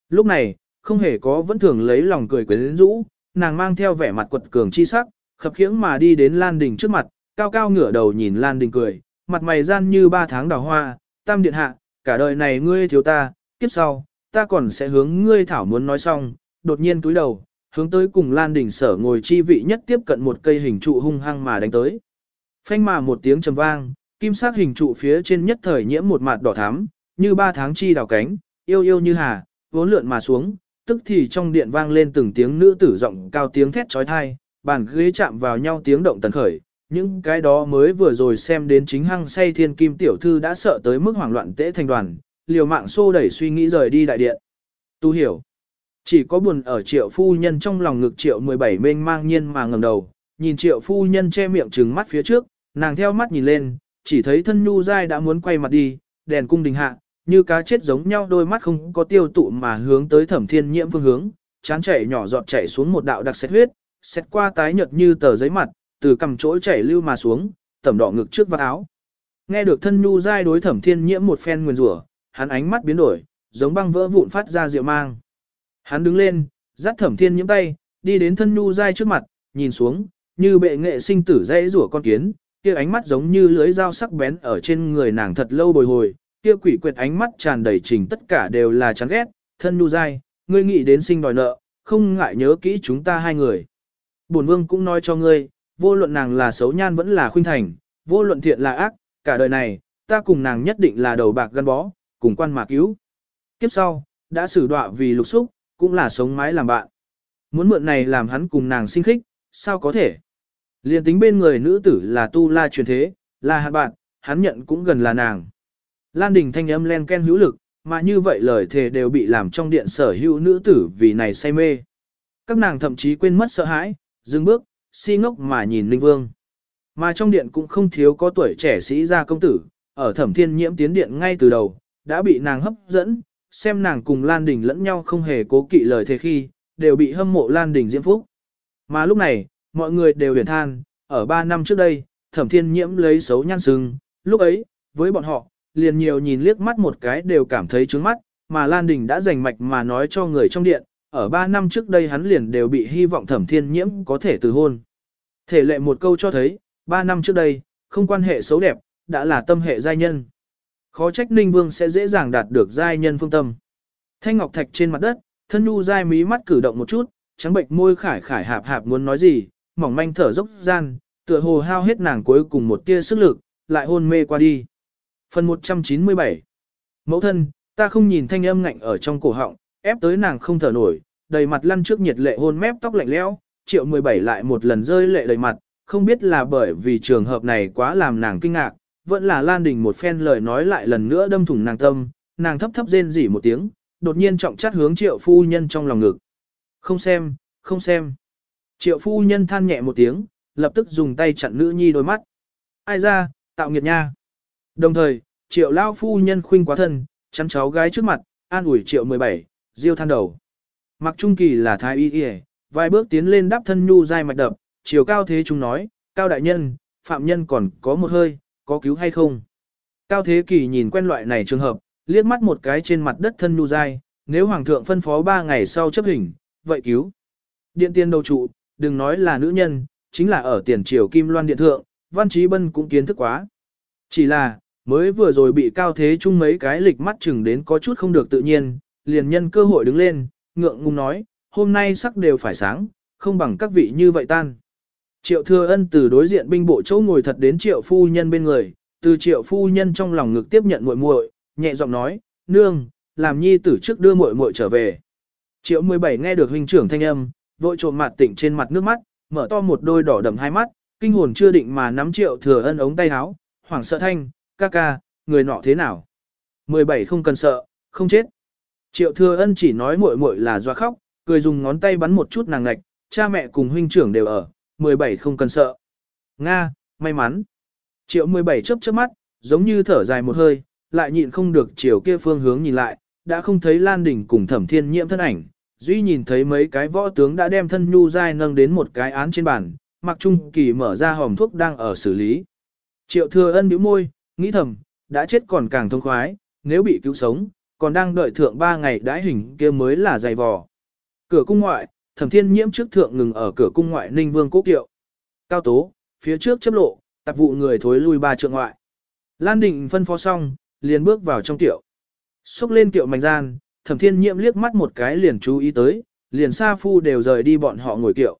Lúc này, không hề có vẫn thường lấy lòng cười quyến rũ, nàng mang theo vẻ mặt quật cường chi sắc, khập khiễng mà đi đến Lan Đình trước mặt, cao cao ngửa đầu nhìn Lan Đình cười, mặt mày gian như ba tháng đào hoa, tam điện hạ, cả đời này ngươi thiếu ta, kiếp sau, ta còn sẽ hướng ngươi thảo muốn nói xong, đột nhiên túi đầu, hướng tới cùng Lan Đình sở ngồi chi vị nhất tiếp cận một cây hình trụ hung hăng mà đánh tới. Phanh mà một tiếng trầm vang, kim sắc hình trụ phía trên nhất thời nhiễm một mạt đỏ thắm, như ba tháng chi đào cánh, yêu yêu như hà, vốn lượn mà xuống, tức thì trong điện vang lên từng tiếng nữ tử giọng cao tiếng thét trói thai, bàn ghế chạm vào nhau tiếng động tần khởi. Những cái đó mới vừa rồi xem đến chính hăng say thiên kim tiểu thư đã sợ tới mức hoảng loạn tễ thành đoàn, liều mạng xô đẩy suy nghĩ rời đi đại điện. Tu hiểu. Chỉ có buồn ở triệu phu nhân trong lòng ngực triệu 17 mênh mang nhiên mà ngầm đầu, nhìn triệu phu nhân che miệng trừng mắt phía trước, nàng theo mắt nhìn lên, chỉ thấy thân nhu dai đã muốn quay mặt đi, đèn cung đình hạ, như cá chết giống nhau đôi mắt không có tiêu tụ mà hướng tới thẩm thiên nhiễm phương hướng, chán chảy nhỏ giọt chảy xuống một đạo đặc xét huyết, xét qua tái nhợt như tờ giấy mặt, từ cầm chỗ chảy lưu mà xuống, tẩm đỏ ngực trước vạt áo. Nghe được thân nhu dai đối thẩm thiên nhiễm một phen nguyền rủa, hắn ánh mắt biến đổi, giống băng vỡ vụn phát ra rượu mang. Hắn đứng lên, dắt thẩm thiên nhiễm tay, đi đến thân nhu dai trước mặt, nhìn xuống, như bệ nghệ sinh tử dây rủa con kiến, kia ánh mắt giống như lưới dao sắc bén ở trên người nàng thật lâu bồi hồi, kia quỷ quyệt ánh mắt tràn đầy trình tất cả đều là chán ghét, thân nhu dai, ngươi nghĩ đến sinh đòi nợ, không ngại nhớ kỹ chúng ta hai người. Bổn vương cũng nói cho ngươi, vô luận nàng là xấu nhan vẫn là khuynh thành, vô luận thiện là ác, cả đời này, ta cùng nàng nhất định là đầu bạc gắn bó, cùng quan mà cứu. Kiếp sau, đã xử đọa vì lục xúc, cũng là sống mái làm bạn. Muốn mượn này làm hắn cùng nàng sinh khích, sao có thể? Liên tính bên người nữ tử là tu la truyền thế, là hạt bạn, hắn nhận cũng gần là nàng. Lan đình thanh âm len ken hữu lực, mà như vậy lời thề đều bị làm trong điện sở hữu nữ tử vì này say mê. Các nàng thậm chí quên mất sợ hãi, dừng bước, si ngốc mà nhìn Linh Vương. Mà trong điện cũng không thiếu có tuổi trẻ sĩ gia công tử, ở thẩm thiên nhiễm tiến điện ngay từ đầu, đã bị nàng hấp dẫn, xem nàng cùng Lan Đình lẫn nhau không hề cố kỵ lời thế khi, đều bị hâm mộ Lan Đình diễm phúc. Mà lúc này, mọi người đều huyền than, ở 3 năm trước đây, thẩm thiên nhiễm lấy xấu nhan sừng, lúc ấy, với bọn họ, liền nhiều nhìn liếc mắt một cái đều cảm thấy trướng mắt, mà Lan Đình đã dành mạch mà nói cho người trong điện, ở 3 năm trước đây hắn liền đều bị hy vọng thẩm thiên nhiễm có thể từ hôn. Thể lệ một câu cho thấy, 3 năm trước đây, không quan hệ xấu đẹp, đã là tâm hệ giai nhân. Khó trách Ninh Vương sẽ dễ dàng đạt được giai nhân phương tâm. Thanh ngọc thạch trên mặt đất, thân nhu dai mí mắt cử động một chút, trắng bệnh môi khải khải hạp hạp muốn nói gì, mỏng manh thở dốc gian, tựa hồ hao hết nàng cuối cùng một tia sức lực, lại hôn mê qua đi. Phần 197 Mẫu thân, ta không nhìn thanh âm ngạnh ở trong cổ họng, ép tới nàng không thở nổi, đầy mặt lăn trước nhiệt lệ hôn mép tóc lạnh lẽo, triệu 17 lại một lần rơi lệ đầy mặt, không biết là bởi vì trường hợp này quá làm nàng kinh ngạc, vẫn là Lan Đình một phen lời nói lại lần nữa đâm thủng nàng tâm, nàng thấp thấp rên rỉ một tiếng, đột nhiên trọng chát hướng triệu phu nhân trong lòng ngực. Không xem, không xem. Triệu phu nhân than nhẹ một tiếng, lập tức dùng tay chặn nữ nhi đôi mắt. Ai ra, tạo nghiệt nha. Đồng thời, triệu lao phu nhân khuynh quá thân, chắn cháu gái trước mặt, an ủi triệu 17, diêu than đầu. Mặc trung kỳ là thái y y, vài bước tiến lên đáp thân nhu dai mạch đập, chiều cao thế chúng nói, cao đại nhân, phạm nhân còn có một hơi, có cứu hay không? Cao thế kỳ nhìn quen loại này trường hợp, liếc mắt một cái trên mặt đất thân nhu dai, nếu hoàng thượng phân phó ba ngày sau chấp hình, vậy cứu. Điện tiên đầu trụ, đừng nói là nữ nhân, chính là ở tiền triều kim loan điện thượng, văn trí bân cũng kiến thức quá. Chỉ là, mới vừa rồi bị cao thế chung mấy cái lịch mắt chừng đến có chút không được tự nhiên, liền nhân cơ hội đứng lên, ngượng ngùng nói, hôm nay sắc đều phải sáng, không bằng các vị như vậy tan. Triệu thừa ân từ đối diện binh bộ chỗ ngồi thật đến triệu phu nhân bên người, từ triệu phu nhân trong lòng ngực tiếp nhận muội muội, nhẹ giọng nói, nương, làm nhi tử trước đưa muội muội trở về. Triệu 17 nghe được huynh trưởng thanh âm, vội trộm mặt tỉnh trên mặt nước mắt, mở to một đôi đỏ đậm hai mắt, kinh hồn chưa định mà nắm triệu thừa ân ống tay áo, hoảng sợ thanh, ca ca, người nọ thế nào? 17 không cần sợ, không chết. Triệu thừa ân chỉ nói muội muội là doa khóc, cười dùng ngón tay bắn một chút nàng ngạch, cha mẹ cùng huynh trưởng đều ở, 17 không cần sợ. Nga, may mắn. Triệu 17 chớp chớp mắt, giống như thở dài một hơi, lại nhịn không được chiều kia phương hướng nhìn lại, đã không thấy Lan Đình cùng Thẩm Thiên Nhiễm thân ảnh, duy nhìn thấy mấy cái võ tướng đã đem thân nhu dai nâng đến một cái án trên bàn, Mặc Trung Kỳ mở ra hòm thuốc đang ở xử lý. Triệu Thừa Ân bĩu môi, nghĩ thầm, đã chết còn càng thông khoái, nếu bị cứu sống, còn đang đợi thượng ba ngày đãi hình kia mới là dày vò. Cửa cung ngoại, Thẩm Thiên Nhiễm trước thượng ngừng ở cửa cung ngoại Ninh Vương Cố Kiệu. Cao Tố, phía trước chấp lộ, tập vụ người thối lui ba trượng ngoại. Lan Định phân phó xong, liền bước vào trong tiệu. Xúc lên tiệu mảnh gian, Thẩm Thiên Nhiễm liếc mắt một cái liền chú ý tới, liền xa Phu đều rời đi bọn họ ngồi kiệu.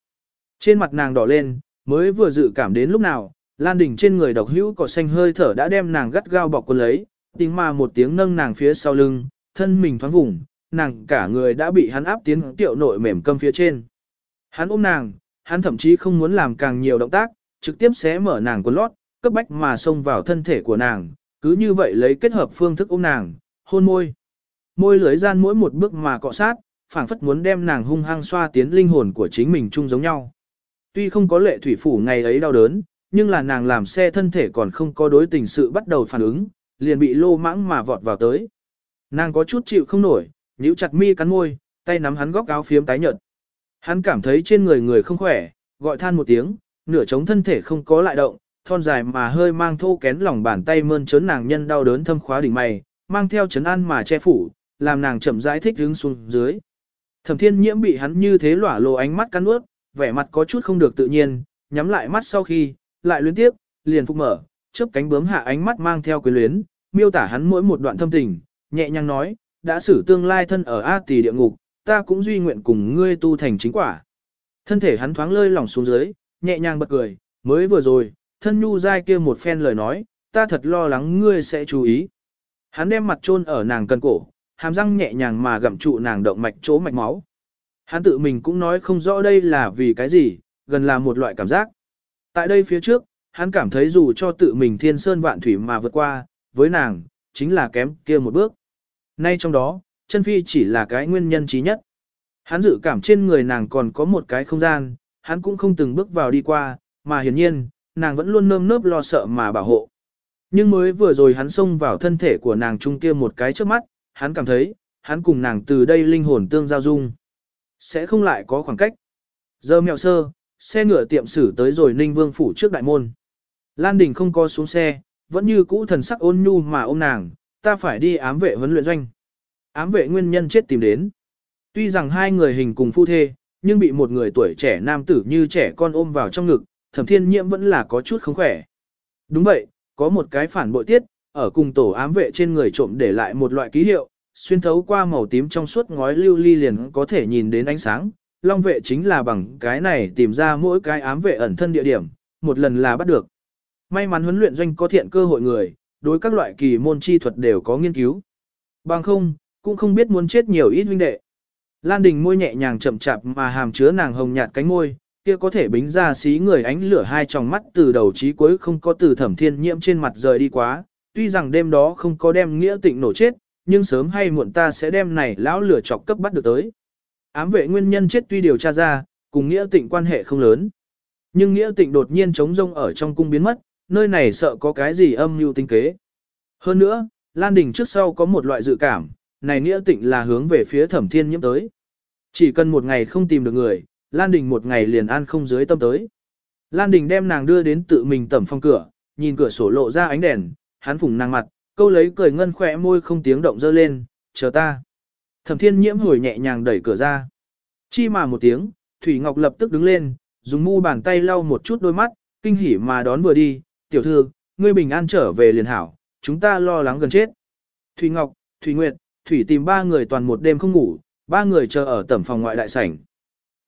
Trên mặt nàng đỏ lên, mới vừa dự cảm đến lúc nào, Lan Đình trên người độc hữu cỏ xanh hơi thở đã đem nàng gắt gao bọc quần lấy, tiếng mà một tiếng nâng nàng phía sau lưng, thân mình thoáng vùng, nàng cả người đã bị hắn áp tiến tiệu nội mềm câm phía trên. Hắn ôm nàng, hắn thậm chí không muốn làm càng nhiều động tác, trực tiếp xé mở nàng quần lót, cấp bách mà xông vào thân thể của nàng, cứ như vậy lấy kết hợp phương thức ôm nàng, hôn môi. Môi lưới gian mỗi một bước mà cọ sát, phảng phất muốn đem nàng hung hăng xoa tiến linh hồn của chính mình chung giống nhau. Tuy không có lệ thủy phủ ngày ấy đau đớn, nhưng là nàng làm xe thân thể còn không có đối tình sự bắt đầu phản ứng, liền bị lô mãng mà vọt vào tới. Nàng có chút chịu không nổi, nhíu chặt mi cắn môi, tay nắm hắn góc áo phiếm tái nhợt. Hắn cảm thấy trên người người không khỏe, gọi than một tiếng, nửa chống thân thể không có lại động, thon dài mà hơi mang thô kén lòng bàn tay mơn trớn nàng nhân đau đớn thâm khóa đỉnh mày, mang theo chấn an mà che phủ, làm nàng chậm rãi thích đứng xuống dưới. Thẩm Thiên Nhiễm bị hắn như thế lỏa lộ ánh mắt cắn ướt, vẻ mặt có chút không được tự nhiên, nhắm lại mắt sau khi, lại luyến tiếp, liền phục mở, chớp cánh bướm hạ ánh mắt mang theo quyến luyến, miêu tả hắn mỗi một đoạn thâm tình, nhẹ nhàng nói, đã xử tương lai thân ở A tỷ địa ngục, ta cũng duy nguyện cùng ngươi tu thành chính quả. Thân thể hắn thoáng lơi lỏng xuống dưới, nhẹ nhàng bật cười, mới vừa rồi, thân nhu dai kia một phen lời nói, ta thật lo lắng ngươi sẽ chú ý. Hắn đem mặt chôn ở nàng cần cổ, hàm răng nhẹ nhàng mà gặm trụ nàng động mạch chỗ mạch máu. Hắn tự mình cũng nói không rõ đây là vì cái gì, gần là một loại cảm giác. Tại đây phía trước, hắn cảm thấy dù cho tự mình thiên sơn vạn thủy mà vượt qua, với nàng, chính là kém kia một bước. Nay trong đó, chân phi chỉ là cái nguyên nhân trí nhất. Hắn dự cảm trên người nàng còn có một cái không gian, hắn cũng không từng bước vào đi qua, mà hiển nhiên, nàng vẫn luôn nơm nớp lo sợ mà bảo hộ. Nhưng mới vừa rồi hắn xông vào thân thể của nàng trung kia một cái trước mắt, hắn cảm thấy, hắn cùng nàng từ đây linh hồn tương giao dung. Sẽ không lại có khoảng cách. Giờ mẹo sơ, xe ngựa tiệm xử tới rồi Ninh Vương phủ trước đại môn. Lan Đình không có xuống xe, vẫn như cũ thần sắc ôn nhu mà ôm nàng, ta phải đi ám vệ huấn luyện doanh. Ám vệ nguyên nhân chết tìm đến. Tuy rằng hai người hình cùng phu thê, nhưng bị một người tuổi trẻ nam tử như trẻ con ôm vào trong ngực, thẩm thiên nhiễm vẫn là có chút không khỏe. Đúng vậy, có một cái phản bội tiết, ở cùng tổ ám vệ trên người trộm để lại một loại ký hiệu, xuyên thấu qua màu tím trong suốt ngói lưu ly liền có thể nhìn đến ánh sáng. Long vệ chính là bằng cái này tìm ra mỗi cái ám vệ ẩn thân địa điểm, một lần là bắt được. May mắn huấn luyện doanh có thiện cơ hội người, đối các loại kỳ môn chi thuật đều có nghiên cứu. Bằng không, cũng không biết muốn chết nhiều ít huynh đệ. Lan Đình môi nhẹ nhàng chậm chạp mà hàm chứa nàng hồng nhạt cánh môi, kia có thể bính ra xí người ánh lửa hai tròng mắt từ đầu chí cuối không có từ thẩm thiên nhiễm trên mặt rời đi quá, tuy rằng đêm đó không có đem nghĩa tịnh nổ chết, nhưng sớm hay muộn ta sẽ đem này lão lửa chọc cấp bắt được tới. Ám vệ nguyên nhân chết tuy điều tra ra, cùng nghĩa tịnh quan hệ không lớn. Nhưng nghĩa tịnh đột nhiên chống rông ở trong cung biến mất, nơi này sợ có cái gì âm mưu tinh kế. Hơn nữa, Lan Đình trước sau có một loại dự cảm, này nghĩa tịnh là hướng về phía thẩm thiên nhiễm tới. Chỉ cần một ngày không tìm được người, Lan Đình một ngày liền an không dưới tâm tới. Lan Đình đem nàng đưa đến tự mình tẩm phong cửa, nhìn cửa sổ lộ ra ánh đèn, hắn phùng nàng mặt, câu lấy cười ngân khỏe môi không tiếng động dơ lên, chờ ta. Thẩm thiên nhiễm hồi nhẹ nhàng đẩy cửa ra. Chi mà một tiếng, Thủy Ngọc lập tức đứng lên, dùng mu bàn tay lau một chút đôi mắt, kinh hỉ mà đón vừa đi, tiểu thư, ngươi bình an trở về liền hảo, chúng ta lo lắng gần chết. Thủy Ngọc, Thủy Nguyệt, Thủy tìm ba người toàn một đêm không ngủ, ba người chờ ở tẩm phòng ngoại đại sảnh.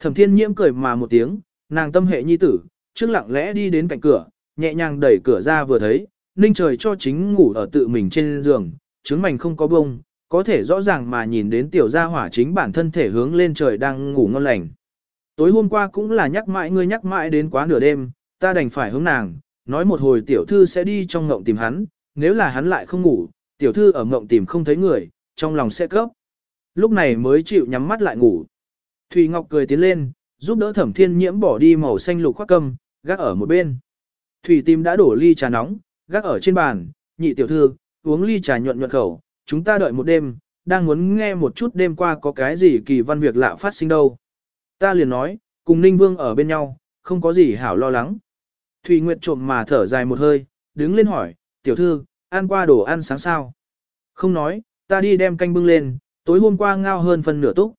Thẩm thiên nhiễm cười mà một tiếng, nàng tâm hệ nhi tử, trước lặng lẽ đi đến cạnh cửa, nhẹ nhàng đẩy cửa ra vừa thấy, ninh trời cho chính ngủ ở tự mình trên giường, trứng mảnh không có bông, có thể rõ ràng mà nhìn đến tiểu gia hỏa chính bản thân thể hướng lên trời đang ngủ ngon lành. tối hôm qua cũng là nhắc mãi ngươi nhắc mãi đến quá nửa đêm, ta đành phải hướng nàng, nói một hồi tiểu thư sẽ đi trong ngộng tìm hắn, nếu là hắn lại không ngủ, tiểu thư ở ngộng tìm không thấy người, trong lòng sẽ cấp. Lúc này mới chịu nhắm mắt lại ngủ. Thùy Ngọc cười tiến lên, giúp đỡ thẩm thiên nhiễm bỏ đi màu xanh lục khoác cầm, gác ở một bên. Thủy tim đã đổ ly trà nóng, gác ở trên bàn, nhị tiểu thư, uống ly trà nhuận nhuận khẩu, chúng ta đợi một đêm, đang muốn nghe một chút đêm qua có cái gì kỳ văn việc lạ phát sinh đâu. Ta liền nói, cùng Ninh Vương ở bên nhau, không có gì hảo lo lắng. Thủy Nguyệt trộm mà thở dài một hơi, đứng lên hỏi, tiểu thư, ăn qua đồ ăn sáng sao? Không nói, ta đi đem canh bưng lên, tối hôm qua ngao hơn phân nửa túc.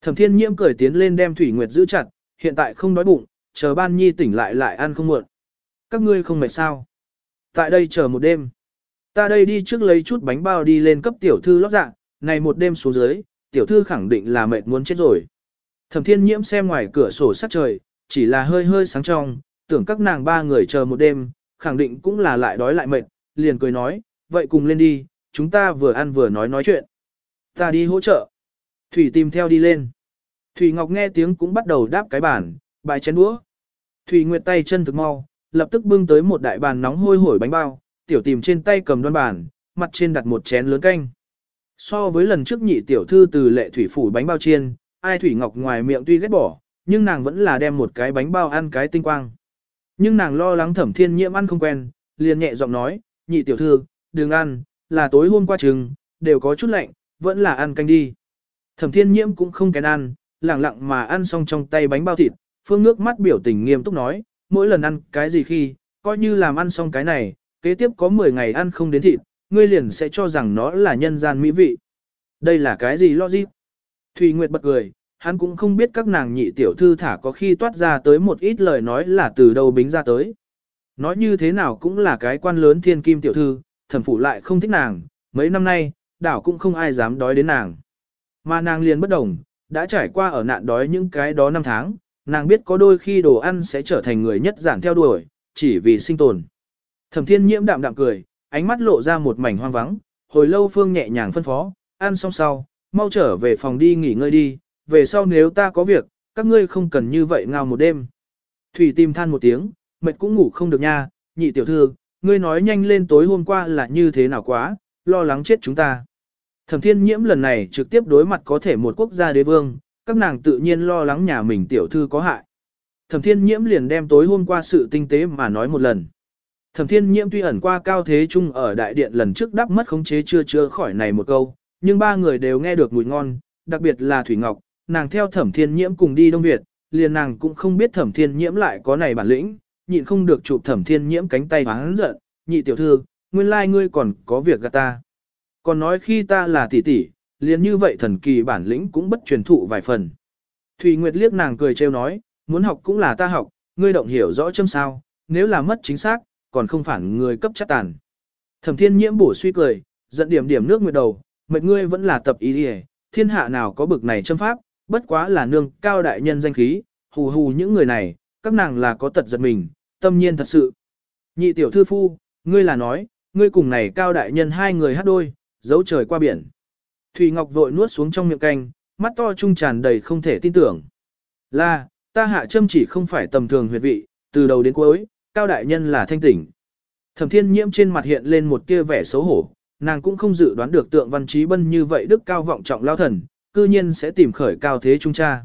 Thẩm thiên nhiễm cười tiến lên đem Thủy Nguyệt giữ chặt, hiện tại không đói bụng, chờ ban nhi tỉnh lại lại ăn không muộn. Các ngươi không mệt sao? Tại đây chờ một đêm. Ta đây đi trước lấy chút bánh bao đi lên cấp tiểu thư lót dạ, này một đêm xuống dưới, tiểu thư khẳng định là mệt muốn chết rồi. Thẩm thiên nhiễm xem ngoài cửa sổ sát trời, chỉ là hơi hơi sáng trong, tưởng các nàng ba người chờ một đêm, khẳng định cũng là lại đói lại mệt, liền cười nói, vậy cùng lên đi, chúng ta vừa ăn vừa nói nói chuyện. Ta đi hỗ trợ. Thủy tìm theo đi lên. Thủy Ngọc nghe tiếng cũng bắt đầu đáp cái bàn, bài chén đũa. Thủy Nguyệt tay chân thực mau, lập tức bưng tới một đại bàn nóng hôi hổi bánh bao, tiểu tìm trên tay cầm đoan bàn, mặt trên đặt một chén lớn canh. So với lần trước nhị tiểu thư từ lệ thủy phủ bánh bao chiên, ai Thủy Ngọc ngoài miệng tuy ghét bỏ, nhưng nàng vẫn là đem một cái bánh bao ăn cái tinh quang. Nhưng nàng lo lắng thẩm thiên nhiễm ăn không quen, liền nhẹ giọng nói, nhị tiểu thư, đừng ăn, là tối hôm qua trừng, đều có chút lạnh, vẫn là ăn canh đi. Thẩm thiên nhiễm cũng không kén ăn, lặng lặng mà ăn xong trong tay bánh bao thịt, phương nước mắt biểu tình nghiêm túc nói, mỗi lần ăn cái gì khi, coi như làm ăn xong cái này, kế tiếp có 10 ngày ăn không đến thịt, ngươi liền sẽ cho rằng nó là nhân gian mỹ vị. Đây là cái gì logic? Thùy Nguyệt bật cười, hắn cũng không biết các nàng nhị tiểu thư thả có khi toát ra tới một ít lời nói là từ đâu bính ra tới. Nói như thế nào cũng là cái quan lớn thiên kim tiểu thư, thẩm phủ lại không thích nàng, mấy năm nay, đảo cũng không ai dám đói đến nàng. Mà nàng liền bất đồng, đã trải qua ở nạn đói những cái đó năm tháng, nàng biết có đôi khi đồ ăn sẽ trở thành người nhất giản theo đuổi, chỉ vì sinh tồn. Thẩm thiên nhiễm đạm đạm cười, ánh mắt lộ ra một mảnh hoang vắng, hồi lâu phương nhẹ nhàng phân phó, ăn xong sau, mau trở về phòng đi nghỉ ngơi đi, về sau nếu ta có việc, các ngươi không cần như vậy ngao một đêm. Thủy tìm than một tiếng, mệt cũng ngủ không được nha, nhị tiểu thư, ngươi nói nhanh lên tối hôm qua là như thế nào quá, lo lắng chết chúng ta. Thẩm thiên nhiễm lần này trực tiếp đối mặt có thể một quốc gia đế vương, các nàng tự nhiên lo lắng nhà mình tiểu thư có hại. Thẩm thiên nhiễm liền đem tối hôm qua sự tinh tế mà nói một lần. Thẩm thiên nhiễm tuy ẩn qua cao thế trung ở đại điện lần trước đắp mất khống chế chưa chưa khỏi này một câu, nhưng ba người đều nghe được mùi ngon, đặc biệt là Thủy Ngọc, nàng theo thẩm thiên nhiễm cùng đi Đông Việt, liền nàng cũng không biết thẩm thiên nhiễm lại có này bản lĩnh, nhịn không được chụp thẩm thiên nhiễm cánh tay hắn giận, nhị tiểu thư, nguyên lai ngươi còn có việc gạt ta. Còn nói khi ta là tỷ tỷ, liền như vậy thần kỳ bản lĩnh cũng bất truyền thụ vài phần. Thùy Nguyệt liếc nàng cười trêu nói, muốn học cũng là ta học, ngươi động hiểu rõ châm sao, nếu là mất chính xác, còn không phản người cấp chắc tàn. Thẩm thiên nhiễm bổ suy cười, giận điểm điểm nước nguyệt đầu, mệt ngươi vẫn là tập ý đi thiên hạ nào có bực này châm pháp, bất quá là nương cao đại nhân danh khí, hù hù những người này, các nàng là có tật giật mình, tâm nhiên thật sự. Nhị tiểu thư phu, ngươi là nói, ngươi cùng này cao đại nhân hai người hát đôi, giấu trời qua biển. Thủy Ngọc vội nuốt xuống trong miệng canh, mắt to trung tràn đầy không thể tin tưởng. Là, ta hạ châm chỉ không phải tầm thường huyệt vị, từ đầu đến cuối, cao đại nhân là thanh tỉnh. Thẩm thiên nhiễm trên mặt hiện lên một tia vẻ xấu hổ, nàng cũng không dự đoán được tượng văn trí bân như vậy đức cao vọng trọng lao thần, cư nhiên sẽ tìm khởi cao thế trung cha.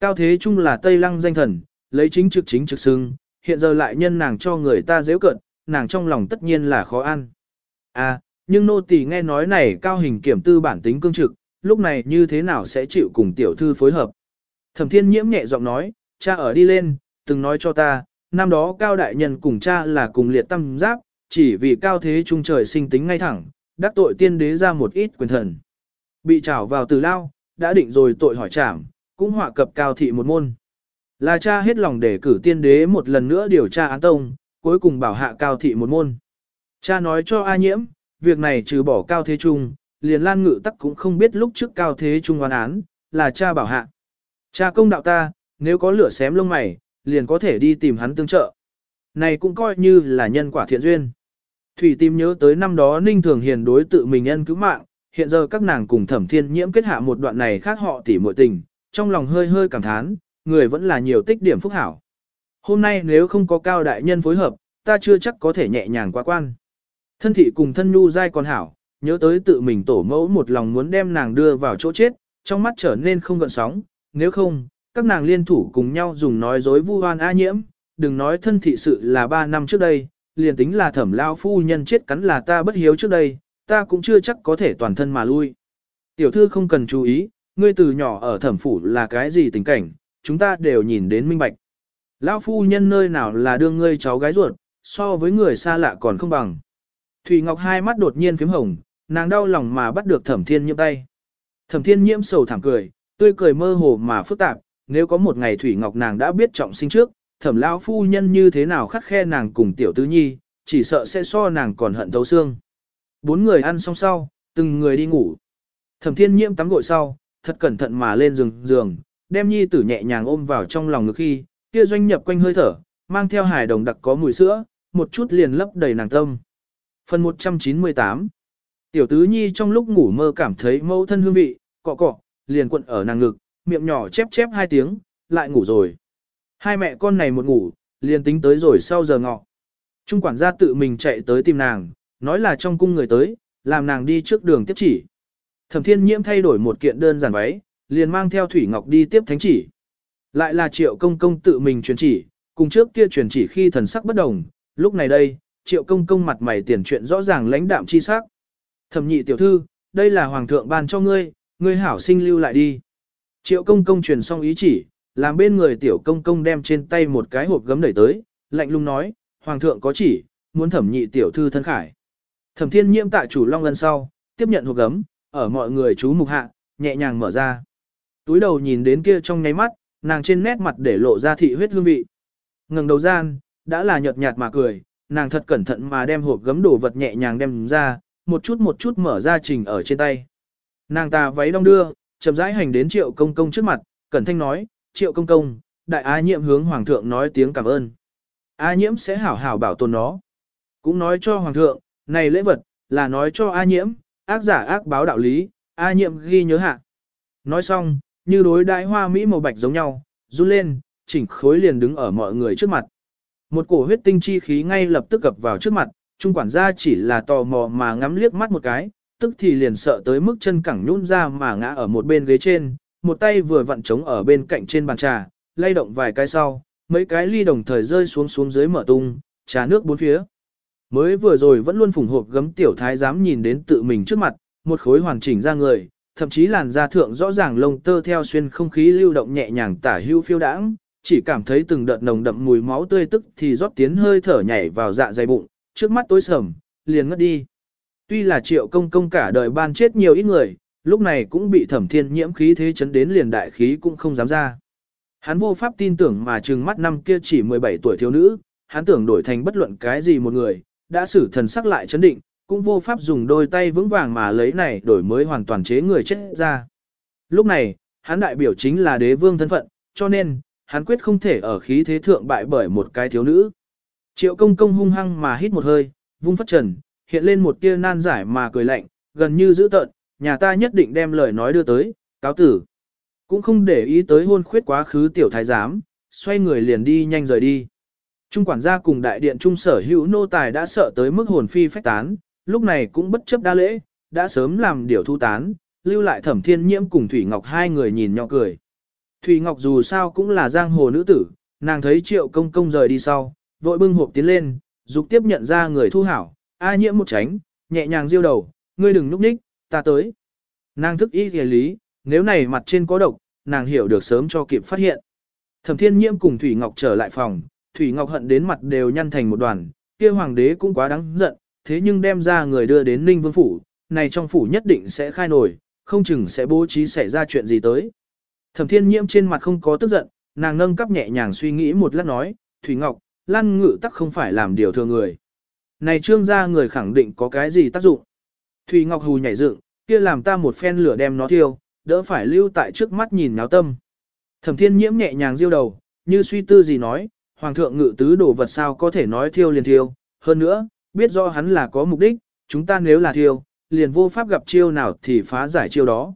Cao thế trung là Tây Lăng danh thần, lấy chính trực chính trực xưng, hiện giờ lại nhân nàng cho người ta dễ cận, nàng trong lòng tất nhiên là khó ăn. À, nhưng nô tỳ nghe nói này cao hình kiểm tư bản tính cương trực, lúc này như thế nào sẽ chịu cùng tiểu thư phối hợp. Thẩm thiên nhiễm nhẹ giọng nói, cha ở đi lên, từng nói cho ta, năm đó cao đại nhân cùng cha là cùng liệt tâm giáp, chỉ vì cao thế trung trời sinh tính ngay thẳng, đắc tội tiên đế ra một ít quyền thần. Bị trảo vào từ lao, đã định rồi tội hỏi trảm, cũng họa cập cao thị một môn. Là cha hết lòng để cử tiên đế một lần nữa điều tra án tông, cuối cùng bảo hạ cao thị một môn. Cha nói cho A nhiễm, việc này trừ bỏ cao thế trung, liền lan ngự tắc cũng không biết lúc trước cao thế trung oán án, là cha bảo hạ. Cha công đạo ta, nếu có lửa xém lông mày, liền có thể đi tìm hắn tương trợ. Này cũng coi như là nhân quả thiện duyên. Thủy tìm nhớ tới năm đó Ninh Thường Hiền đối tự mình nhân cứu mạng, hiện giờ các nàng cùng thẩm thiên nhiễm kết hạ một đoạn này khác họ tỉ muội tình, trong lòng hơi hơi cảm thán, người vẫn là nhiều tích điểm phúc hảo. Hôm nay nếu không có cao đại nhân phối hợp, ta chưa chắc có thể nhẹ nhàng qua quan. Thân thị cùng thân nhu dai còn hảo, nhớ tới tự mình tổ mẫu một lòng muốn đem nàng đưa vào chỗ chết, trong mắt trở nên không gợn sóng, nếu không, các nàng liên thủ cùng nhau dùng nói dối vu oan a nhiễm, đừng nói thân thị sự là ba năm trước đây, liền tính là thẩm lao phu nhân chết cắn là ta bất hiếu trước đây, ta cũng chưa chắc có thể toàn thân mà lui. Tiểu thư không cần chú ý, ngươi từ nhỏ ở thẩm phủ là cái gì tình cảnh, chúng ta đều nhìn đến minh bạch. Lão phu nhân nơi nào là đương ngươi cháu gái ruột, so với người xa lạ còn không bằng. Thủy Ngọc hai mắt đột nhiên phím hồng, nàng đau lòng mà bắt được thẩm thiên nhiễm tay. Thẩm thiên nhiễm sầu thảm cười, tươi cười mơ hồ mà phức tạp, nếu có một ngày Thủy Ngọc nàng đã biết trọng sinh trước, thẩm lão phu nhân như thế nào khắc khe nàng cùng tiểu tứ nhi, chỉ sợ sẽ so nàng còn hận thấu xương. Bốn người ăn xong sau, từng người đi ngủ. Thẩm thiên nhiễm tắm gội sau, thật cẩn thận mà lên giường giường, đem nhi tử nhẹ nhàng ôm vào trong lòng ngực khi, kia doanh nhập quanh hơi thở, mang theo hài đồng đặc có mùi sữa, một chút liền lấp đầy nàng tâm. Phần 198 Tiểu tứ nhi trong lúc ngủ mơ cảm thấy mâu thân hương vị, cọ cọ, liền quận ở nàng ngực, miệng nhỏ chép chép hai tiếng, lại ngủ rồi. Hai mẹ con này một ngủ, liền tính tới rồi sau giờ ngọ. Trung quản gia tự mình chạy tới tìm nàng, nói là trong cung người tới, làm nàng đi trước đường tiếp chỉ. Thẩm thiên nhiễm thay đổi một kiện đơn giản váy, liền mang theo Thủy Ngọc đi tiếp thánh chỉ. Lại là triệu công công tự mình truyền chỉ, cùng trước kia truyền chỉ khi thần sắc bất đồng, lúc này đây, triệu công công mặt mày tiền chuyện rõ ràng lãnh đạm chi sắc. Thẩm nhị tiểu thư, đây là hoàng thượng ban cho ngươi, ngươi hảo sinh lưu lại đi. Triệu công công truyền xong ý chỉ, làm bên người tiểu công công đem trên tay một cái hộp gấm đẩy tới, lạnh lùng nói, hoàng thượng có chỉ, muốn thẩm nhị tiểu thư thân khải. Thẩm thiên nhiễm tại chủ long lần sau, tiếp nhận hộp gấm, ở mọi người chú mục hạ, nhẹ nhàng mở ra. Túi đầu nhìn đến kia trong nháy mắt, nàng trên nét mặt để lộ ra thị huyết hương vị. Ngừng đầu gian, đã là nhợt nhạt mà cười, nàng thật cẩn thận mà đem hộp gấm đồ vật nhẹ nhàng đem ra, một chút một chút mở ra trình ở trên tay. Nàng ta váy đong đưa, chậm rãi hành đến triệu công công trước mặt, cẩn thanh nói, triệu công công, đại á nhiễm hướng hoàng thượng nói tiếng cảm ơn. A nhiễm sẽ hảo hảo bảo tồn nó. Cũng nói cho hoàng thượng, này lễ vật, là nói cho A nhiễm, ác giả ác báo đạo lý, A nhiễm ghi nhớ hạ. Nói xong, như đối đại hoa mỹ màu bạch giống nhau, run lên, chỉnh khối liền đứng ở mọi người trước mặt. Một cổ huyết tinh chi khí ngay lập tức gập vào trước mặt, trung quản gia chỉ là tò mò mà ngắm liếc mắt một cái, tức thì liền sợ tới mức chân cẳng nhún ra mà ngã ở một bên ghế trên, một tay vừa vặn trống ở bên cạnh trên bàn trà, lay động vài cái sau, mấy cái ly đồng thời rơi xuống xuống dưới mở tung, trà nước bốn phía. Mới vừa rồi vẫn luôn phủng hộp gấm tiểu thái dám nhìn đến tự mình trước mặt, một khối hoàn chỉnh ra người, thậm chí làn da thượng rõ ràng lông tơ theo xuyên không khí lưu động nhẹ nhàng tả hưu phiêu đãng, chỉ cảm thấy từng đợt nồng đậm mùi máu tươi tức thì rót tiến hơi thở nhảy vào dạ dày bụng, trước mắt tối sầm, liền ngất đi. Tuy là triệu công công cả đời ban chết nhiều ít người, lúc này cũng bị thẩm thiên nhiễm khí thế chấn đến liền đại khí cũng không dám ra. Hắn vô pháp tin tưởng mà trừng mắt năm kia chỉ 17 tuổi thiếu nữ, hắn tưởng đổi thành bất luận cái gì một người, đã xử thần sắc lại chấn định, cũng vô pháp dùng đôi tay vững vàng mà lấy này đổi mới hoàn toàn chế người chết ra. Lúc này, hắn đại biểu chính là đế vương thân phận, cho nên, hắn quyết không thể ở khí thế thượng bại bởi một cái thiếu nữ. Triệu công công hung hăng mà hít một hơi, vung phất trần, hiện lên một tia nan giải mà cười lạnh, gần như giữ tợn, nhà ta nhất định đem lời nói đưa tới, cáo tử. Cũng không để ý tới hôn khuyết quá khứ tiểu thái giám, xoay người liền đi nhanh rời đi. Trung quản gia cùng đại điện trung sở hữu nô tài đã sợ tới mức hồn phi phách tán, lúc này cũng bất chấp đa lễ, đã sớm làm điều thu tán, lưu lại thẩm thiên nhiễm cùng Thủy Ngọc hai người nhìn nhỏ cười. Thủy Ngọc dù sao cũng là giang hồ nữ tử, nàng thấy triệu công công rời đi sau, vội bưng hộp tiến lên, dục tiếp nhận ra người thu hảo, a nhiễm một tránh, nhẹ nhàng diêu đầu, ngươi đừng núp ních, ta tới. Nàng thức ý thề lý, nếu này mặt trên có độc, nàng hiểu được sớm cho kịp phát hiện. Thẩm thiên nhiễm cùng Thủy Ngọc trở lại phòng, Thủy Ngọc hận đến mặt đều nhăn thành một đoàn, kia hoàng đế cũng quá đáng giận, thế nhưng đem ra người đưa đến Ninh Vương Phủ, này trong phủ nhất định sẽ khai nổi, không chừng sẽ bố trí xảy ra chuyện gì tới. Thẩm thiên nhiễm trên mặt không có tức giận, nàng nâng cắp nhẹ nhàng suy nghĩ một lát nói, Thủy Ngọc, Lan Ngự tắc không phải làm điều thừa người. Này trương gia người khẳng định có cái gì tác dụng. Thủy Ngọc hù nhảy dựng, kia làm ta một phen lửa đem nó thiêu, đỡ phải lưu tại trước mắt nhìn náo tâm. Thẩm thiên nhiễm nhẹ nhàng diêu đầu, như suy tư gì nói, Hoàng thượng ngự tứ đồ vật sao có thể nói thiêu liền thiêu, hơn nữa, biết do hắn là có mục đích, chúng ta nếu là thiêu, liền vô pháp gặp chiêu nào thì phá giải chiêu đó.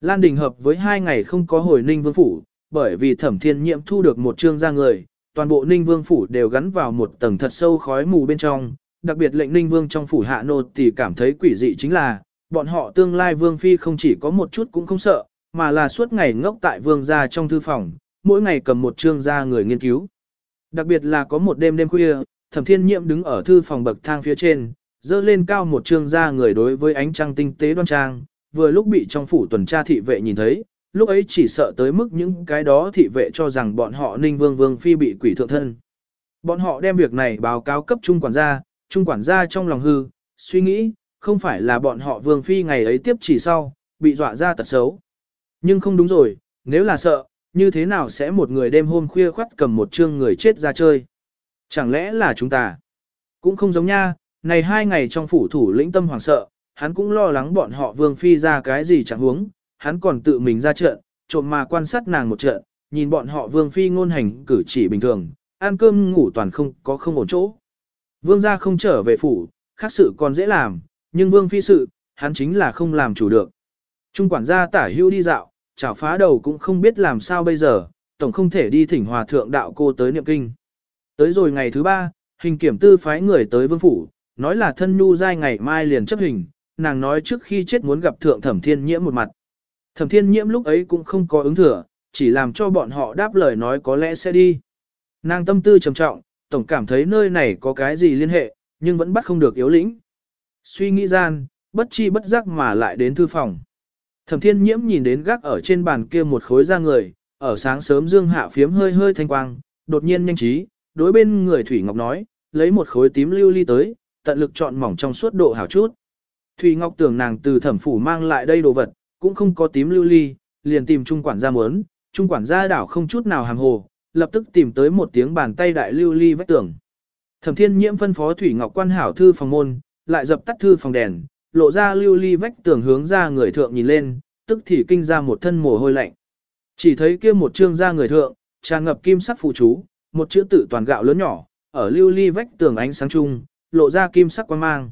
Lan Đình hợp với hai ngày không có hồi ninh vương phủ, bởi vì thẩm thiên Nhiệm thu được một trương ra người, toàn bộ ninh vương phủ đều gắn vào một tầng thật sâu khói mù bên trong, đặc biệt lệnh ninh vương trong phủ hạ nô thì cảm thấy quỷ dị chính là, bọn họ tương lai vương phi không chỉ có một chút cũng không sợ, mà là suốt ngày ngốc tại vương gia trong thư phòng, mỗi ngày cầm một trương ra người nghiên cứu. Đặc biệt là có một đêm đêm khuya, thẩm thiên nhiễm đứng ở thư phòng bậc thang phía trên, dơ lên cao một trương ra người đối với ánh trăng tinh tế đoan trang, vừa lúc bị trong phủ tuần tra thị vệ nhìn thấy, lúc ấy chỉ sợ tới mức những cái đó thị vệ cho rằng bọn họ ninh vương vương phi bị quỷ thượng thân. Bọn họ đem việc này báo cáo cấp trung quản gia, trung quản gia trong lòng hư, suy nghĩ, không phải là bọn họ vương phi ngày ấy tiếp chỉ sau, bị dọa ra tật xấu. Nhưng không đúng rồi, nếu là sợ, như thế nào sẽ một người đêm hôm khuya khoắt cầm một chương người chết ra chơi? Chẳng lẽ là chúng ta? Cũng không giống nha, này hai ngày trong phủ thủ lĩnh tâm hoàng sợ, hắn cũng lo lắng bọn họ vương phi ra cái gì chẳng huống, hắn còn tự mình ra trận, trộm mà quan sát nàng một trận, nhìn bọn họ vương phi ngôn hành cử chỉ bình thường, ăn cơm ngủ toàn không có không ổn chỗ. Vương gia không trở về phủ, khác sự còn dễ làm, nhưng vương phi sự, hắn chính là không làm chủ được. Trung quản gia tả hưu đi dạo, chảo phá đầu cũng không biết làm sao bây giờ, tổng không thể đi thỉnh hòa thượng đạo cô tới niệm kinh. Tới rồi ngày thứ ba, hình kiểm tư phái người tới vương phủ, nói là thân nhu giai ngày mai liền chấp hình, nàng nói trước khi chết muốn gặp thượng thẩm thiên nhiễm một mặt. Thẩm thiên nhiễm lúc ấy cũng không có ứng thừa, chỉ làm cho bọn họ đáp lời nói có lẽ sẽ đi. Nàng tâm tư trầm trọng, tổng cảm thấy nơi này có cái gì liên hệ, nhưng vẫn bắt không được yếu lĩnh. Suy nghĩ gian, bất chi bất giác mà lại đến thư phòng. Thẩm thiên nhiễm nhìn đến gác ở trên bàn kia một khối da người, ở sáng sớm dương hạ phiếm hơi hơi thanh quang, đột nhiên nhanh trí, đối bên người Thủy Ngọc nói, lấy một khối tím lưu ly tới, tận lực chọn mỏng trong suốt độ hảo chút. Thủy Ngọc tưởng nàng từ thẩm phủ mang lại đây đồ vật, cũng không có tím lưu ly, liền tìm trung quản gia muốn, trung quản gia đảo không chút nào hàng hồ, lập tức tìm tới một tiếng bàn tay đại lưu ly vách tường. Thẩm Thiên Nhiễm phân phó Thủy Ngọc quan hảo thư phòng môn, lại dập tắt thư phòng đèn, lộ ra lưu ly vách tường hướng ra người thượng nhìn lên, tức thì kinh ra một thân mồ hôi lạnh. Chỉ thấy kia một trương ra người thượng, tràn ngập kim sắc phụ chú, một chữ tự toàn gạo lớn nhỏ, ở lưu ly vách tường ánh sáng chung, lộ ra kim sắc quan mang.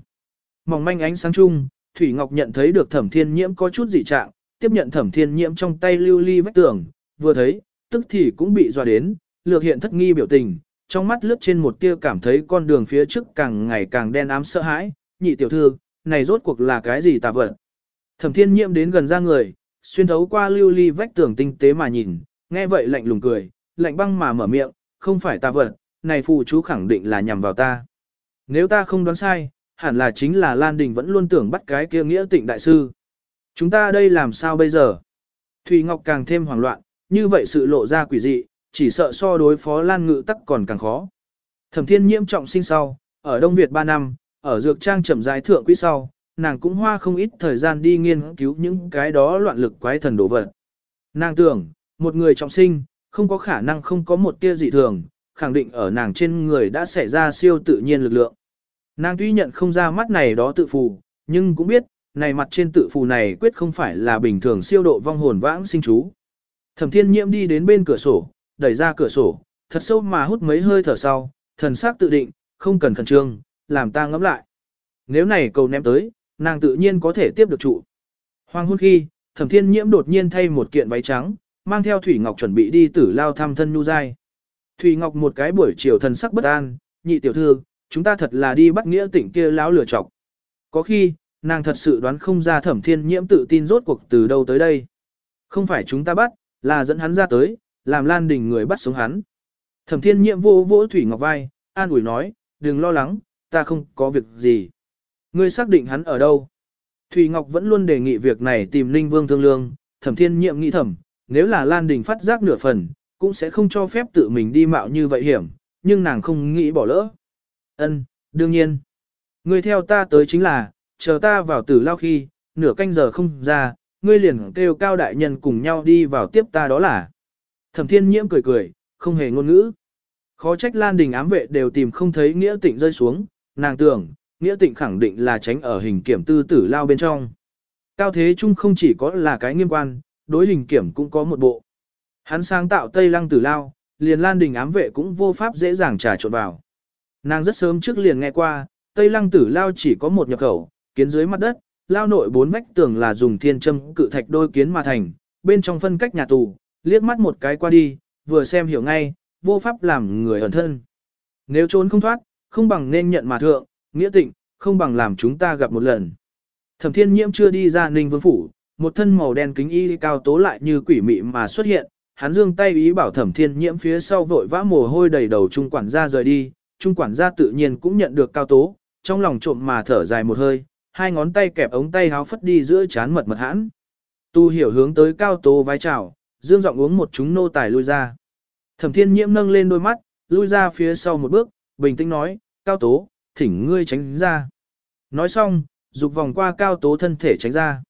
Mỏng manh ánh sáng chung, Thủy Ngọc nhận thấy được Thẩm Thiên Nhiễm có chút dị trạng, tiếp nhận Thẩm Thiên Nhiễm trong tay lưu ly vách tường, vừa thấy, tức thì cũng bị dọa đến, lược hiện thất nghi biểu tình, trong mắt lướt trên một tia cảm thấy con đường phía trước càng ngày càng đen ám sợ hãi, nhị tiểu thư, này rốt cuộc là cái gì tà vật. Thẩm thiên nhiễm đến gần ra người, xuyên thấu qua lưu ly vách tường tinh tế mà nhìn, nghe vậy lạnh lùng cười, lạnh băng mà mở miệng, không phải tà vật, này phù chú khẳng định là nhằm vào ta. Nếu ta không đoán sai, hẳn là chính là Lan Đình vẫn luôn tưởng bắt cái kia nghĩa tịnh đại sư. Chúng ta đây làm sao bây giờ? Thùy Ngọc càng thêm hoảng loạn, như vậy sự lộ ra quỷ dị, chỉ sợ so đối phó Lan Ngự tắc còn càng khó. Thẩm Thiên Nhiễm trọng sinh sau, ở Đông Việt 3 năm, ở Dược Trang chậm rãi thượng quý sau, nàng cũng hoa không ít thời gian đi nghiên cứu những cái đó loạn lực quái thần đồ vật. Nàng tưởng, một người trọng sinh, không có khả năng không có một tia dị thường, khẳng định ở nàng trên người đã xảy ra siêu tự nhiên lực lượng. Nàng tuy nhận không ra mắt này đó tự phù, nhưng cũng biết, này mặt trên tự phù này quyết không phải là bình thường siêu độ vong hồn vãng sinh chú. Thẩm thiên nhiễm đi đến bên cửa sổ, đẩy ra cửa sổ, thật sâu mà hút mấy hơi thở sau, thần sắc tự định, không cần khẩn trương, làm ta ngẫm lại. Nếu này cầu ném tới, nàng tự nhiên có thể tiếp được trụ. Hoàng hôn khi, thẩm thiên nhiễm đột nhiên thay một kiện váy trắng, mang theo Thủy Ngọc chuẩn bị đi tử lao thăm thân nu dai. Thủy Ngọc một cái buổi chiều thần sắc bất an, nhị tiểu thư, chúng ta thật là đi bắt nghĩa tỉnh kia lão lửa chọc. Có khi, nàng thật sự đoán không ra thẩm thiên nhiễm tự tin rốt cuộc từ đâu tới đây. Không phải chúng ta bắt, là dẫn hắn ra tới, làm Lan Đình người bắt sống hắn. Thẩm thiên nhiễm vô vỗ Thủy Ngọc vai, an ủi nói, đừng lo lắng, ta không có việc gì. Ngươi xác định hắn ở đâu? Thủy Ngọc vẫn luôn đề nghị việc này tìm Ninh Vương thương lương, thẩm thiên nhiệm nghĩ thẩm, nếu là Lan Đình phát giác nửa phần, cũng sẽ không cho phép tự mình đi mạo như vậy hiểm, nhưng nàng không nghĩ bỏ lỡ. Ân, đương nhiên. Ngươi theo ta tới chính là, chờ ta vào tử lao khi, nửa canh giờ không ra, ngươi liền kêu cao đại nhân cùng nhau đi vào tiếp ta đó là. Thẩm thiên nhiễm cười cười, không hề ngôn ngữ. Khó trách Lan Đình ám vệ đều tìm không thấy nghĩa tịnh rơi xuống, nàng tưởng, nghĩa tịnh khẳng định là tránh ở hình kiểm tư tử lao bên trong. Cao Thế Trung không chỉ có là cái nghiêm quan, đối hình kiểm cũng có một bộ. Hắn sáng tạo Tây Lăng tử lao, liền Lan Đình ám vệ cũng vô pháp dễ dàng trà trộn vào. Nàng rất sớm trước liền nghe qua, Tây Lăng tử lao chỉ có một nhập khẩu, kiến dưới mặt đất, lao nội bốn vách tường là dùng thiên châm cự thạch đôi kiến mà thành, bên trong phân cách nhà tù, liếc mắt một cái qua đi, vừa xem hiểu ngay, vô pháp làm người ẩn thân. Nếu trốn không thoát, không bằng nên nhận mà thượng, nghĩa tịnh, không bằng làm chúng ta gặp một lần. Thẩm thiên nhiễm chưa đi ra ninh vương phủ, một thân màu đen kính y cao tố lại như quỷ mị mà xuất hiện, hắn dương tay ý bảo thẩm thiên nhiễm phía sau vội vã mồ hôi đầy đầu trung quản gia rời đi, trung quản gia tự nhiên cũng nhận được cao tố, trong lòng trộm mà thở dài một hơi, hai ngón tay kẹp ống tay háo phất đi giữa chán mật mật hãn. Tu hiểu hướng tới cao tố vái chào, dương giọng uống một chúng nô tài lui ra. Thẩm thiên nhiễm nâng lên đôi mắt, lui ra phía sau một bước, bình tĩnh nói, cao tố, thỉnh ngươi tránh ra. Nói xong, dục vòng qua cao tố thân thể tránh ra.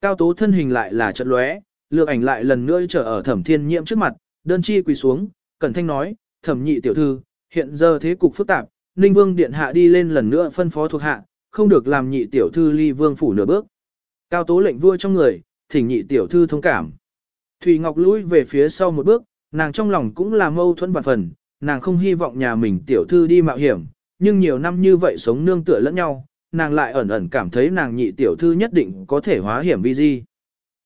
Cao tố thân hình lại là chật lóe, lược ảnh lại lần nữa trở ở thẩm thiên nhiễm trước mặt, đơn chi quỳ xuống, cẩn thanh nói, thẩm nhị tiểu thư, hiện giờ thế cục phức tạp, ninh vương điện hạ đi lên lần nữa phân phó thuộc hạ, không được làm nhị tiểu thư ly vương phủ nửa bước. Cao tố lệnh vua trong người, thỉnh nhị tiểu thư thông cảm. Thủy Ngọc lùi về phía sau một bước, nàng trong lòng cũng là mâu thuẫn vạn phần, nàng không hy vọng nhà mình tiểu thư đi mạo hiểm, nhưng nhiều năm như vậy sống nương tựa lẫn nhau, nàng lại ẩn ẩn cảm thấy nàng nhị tiểu thư nhất định có thể hóa hiểm vi di.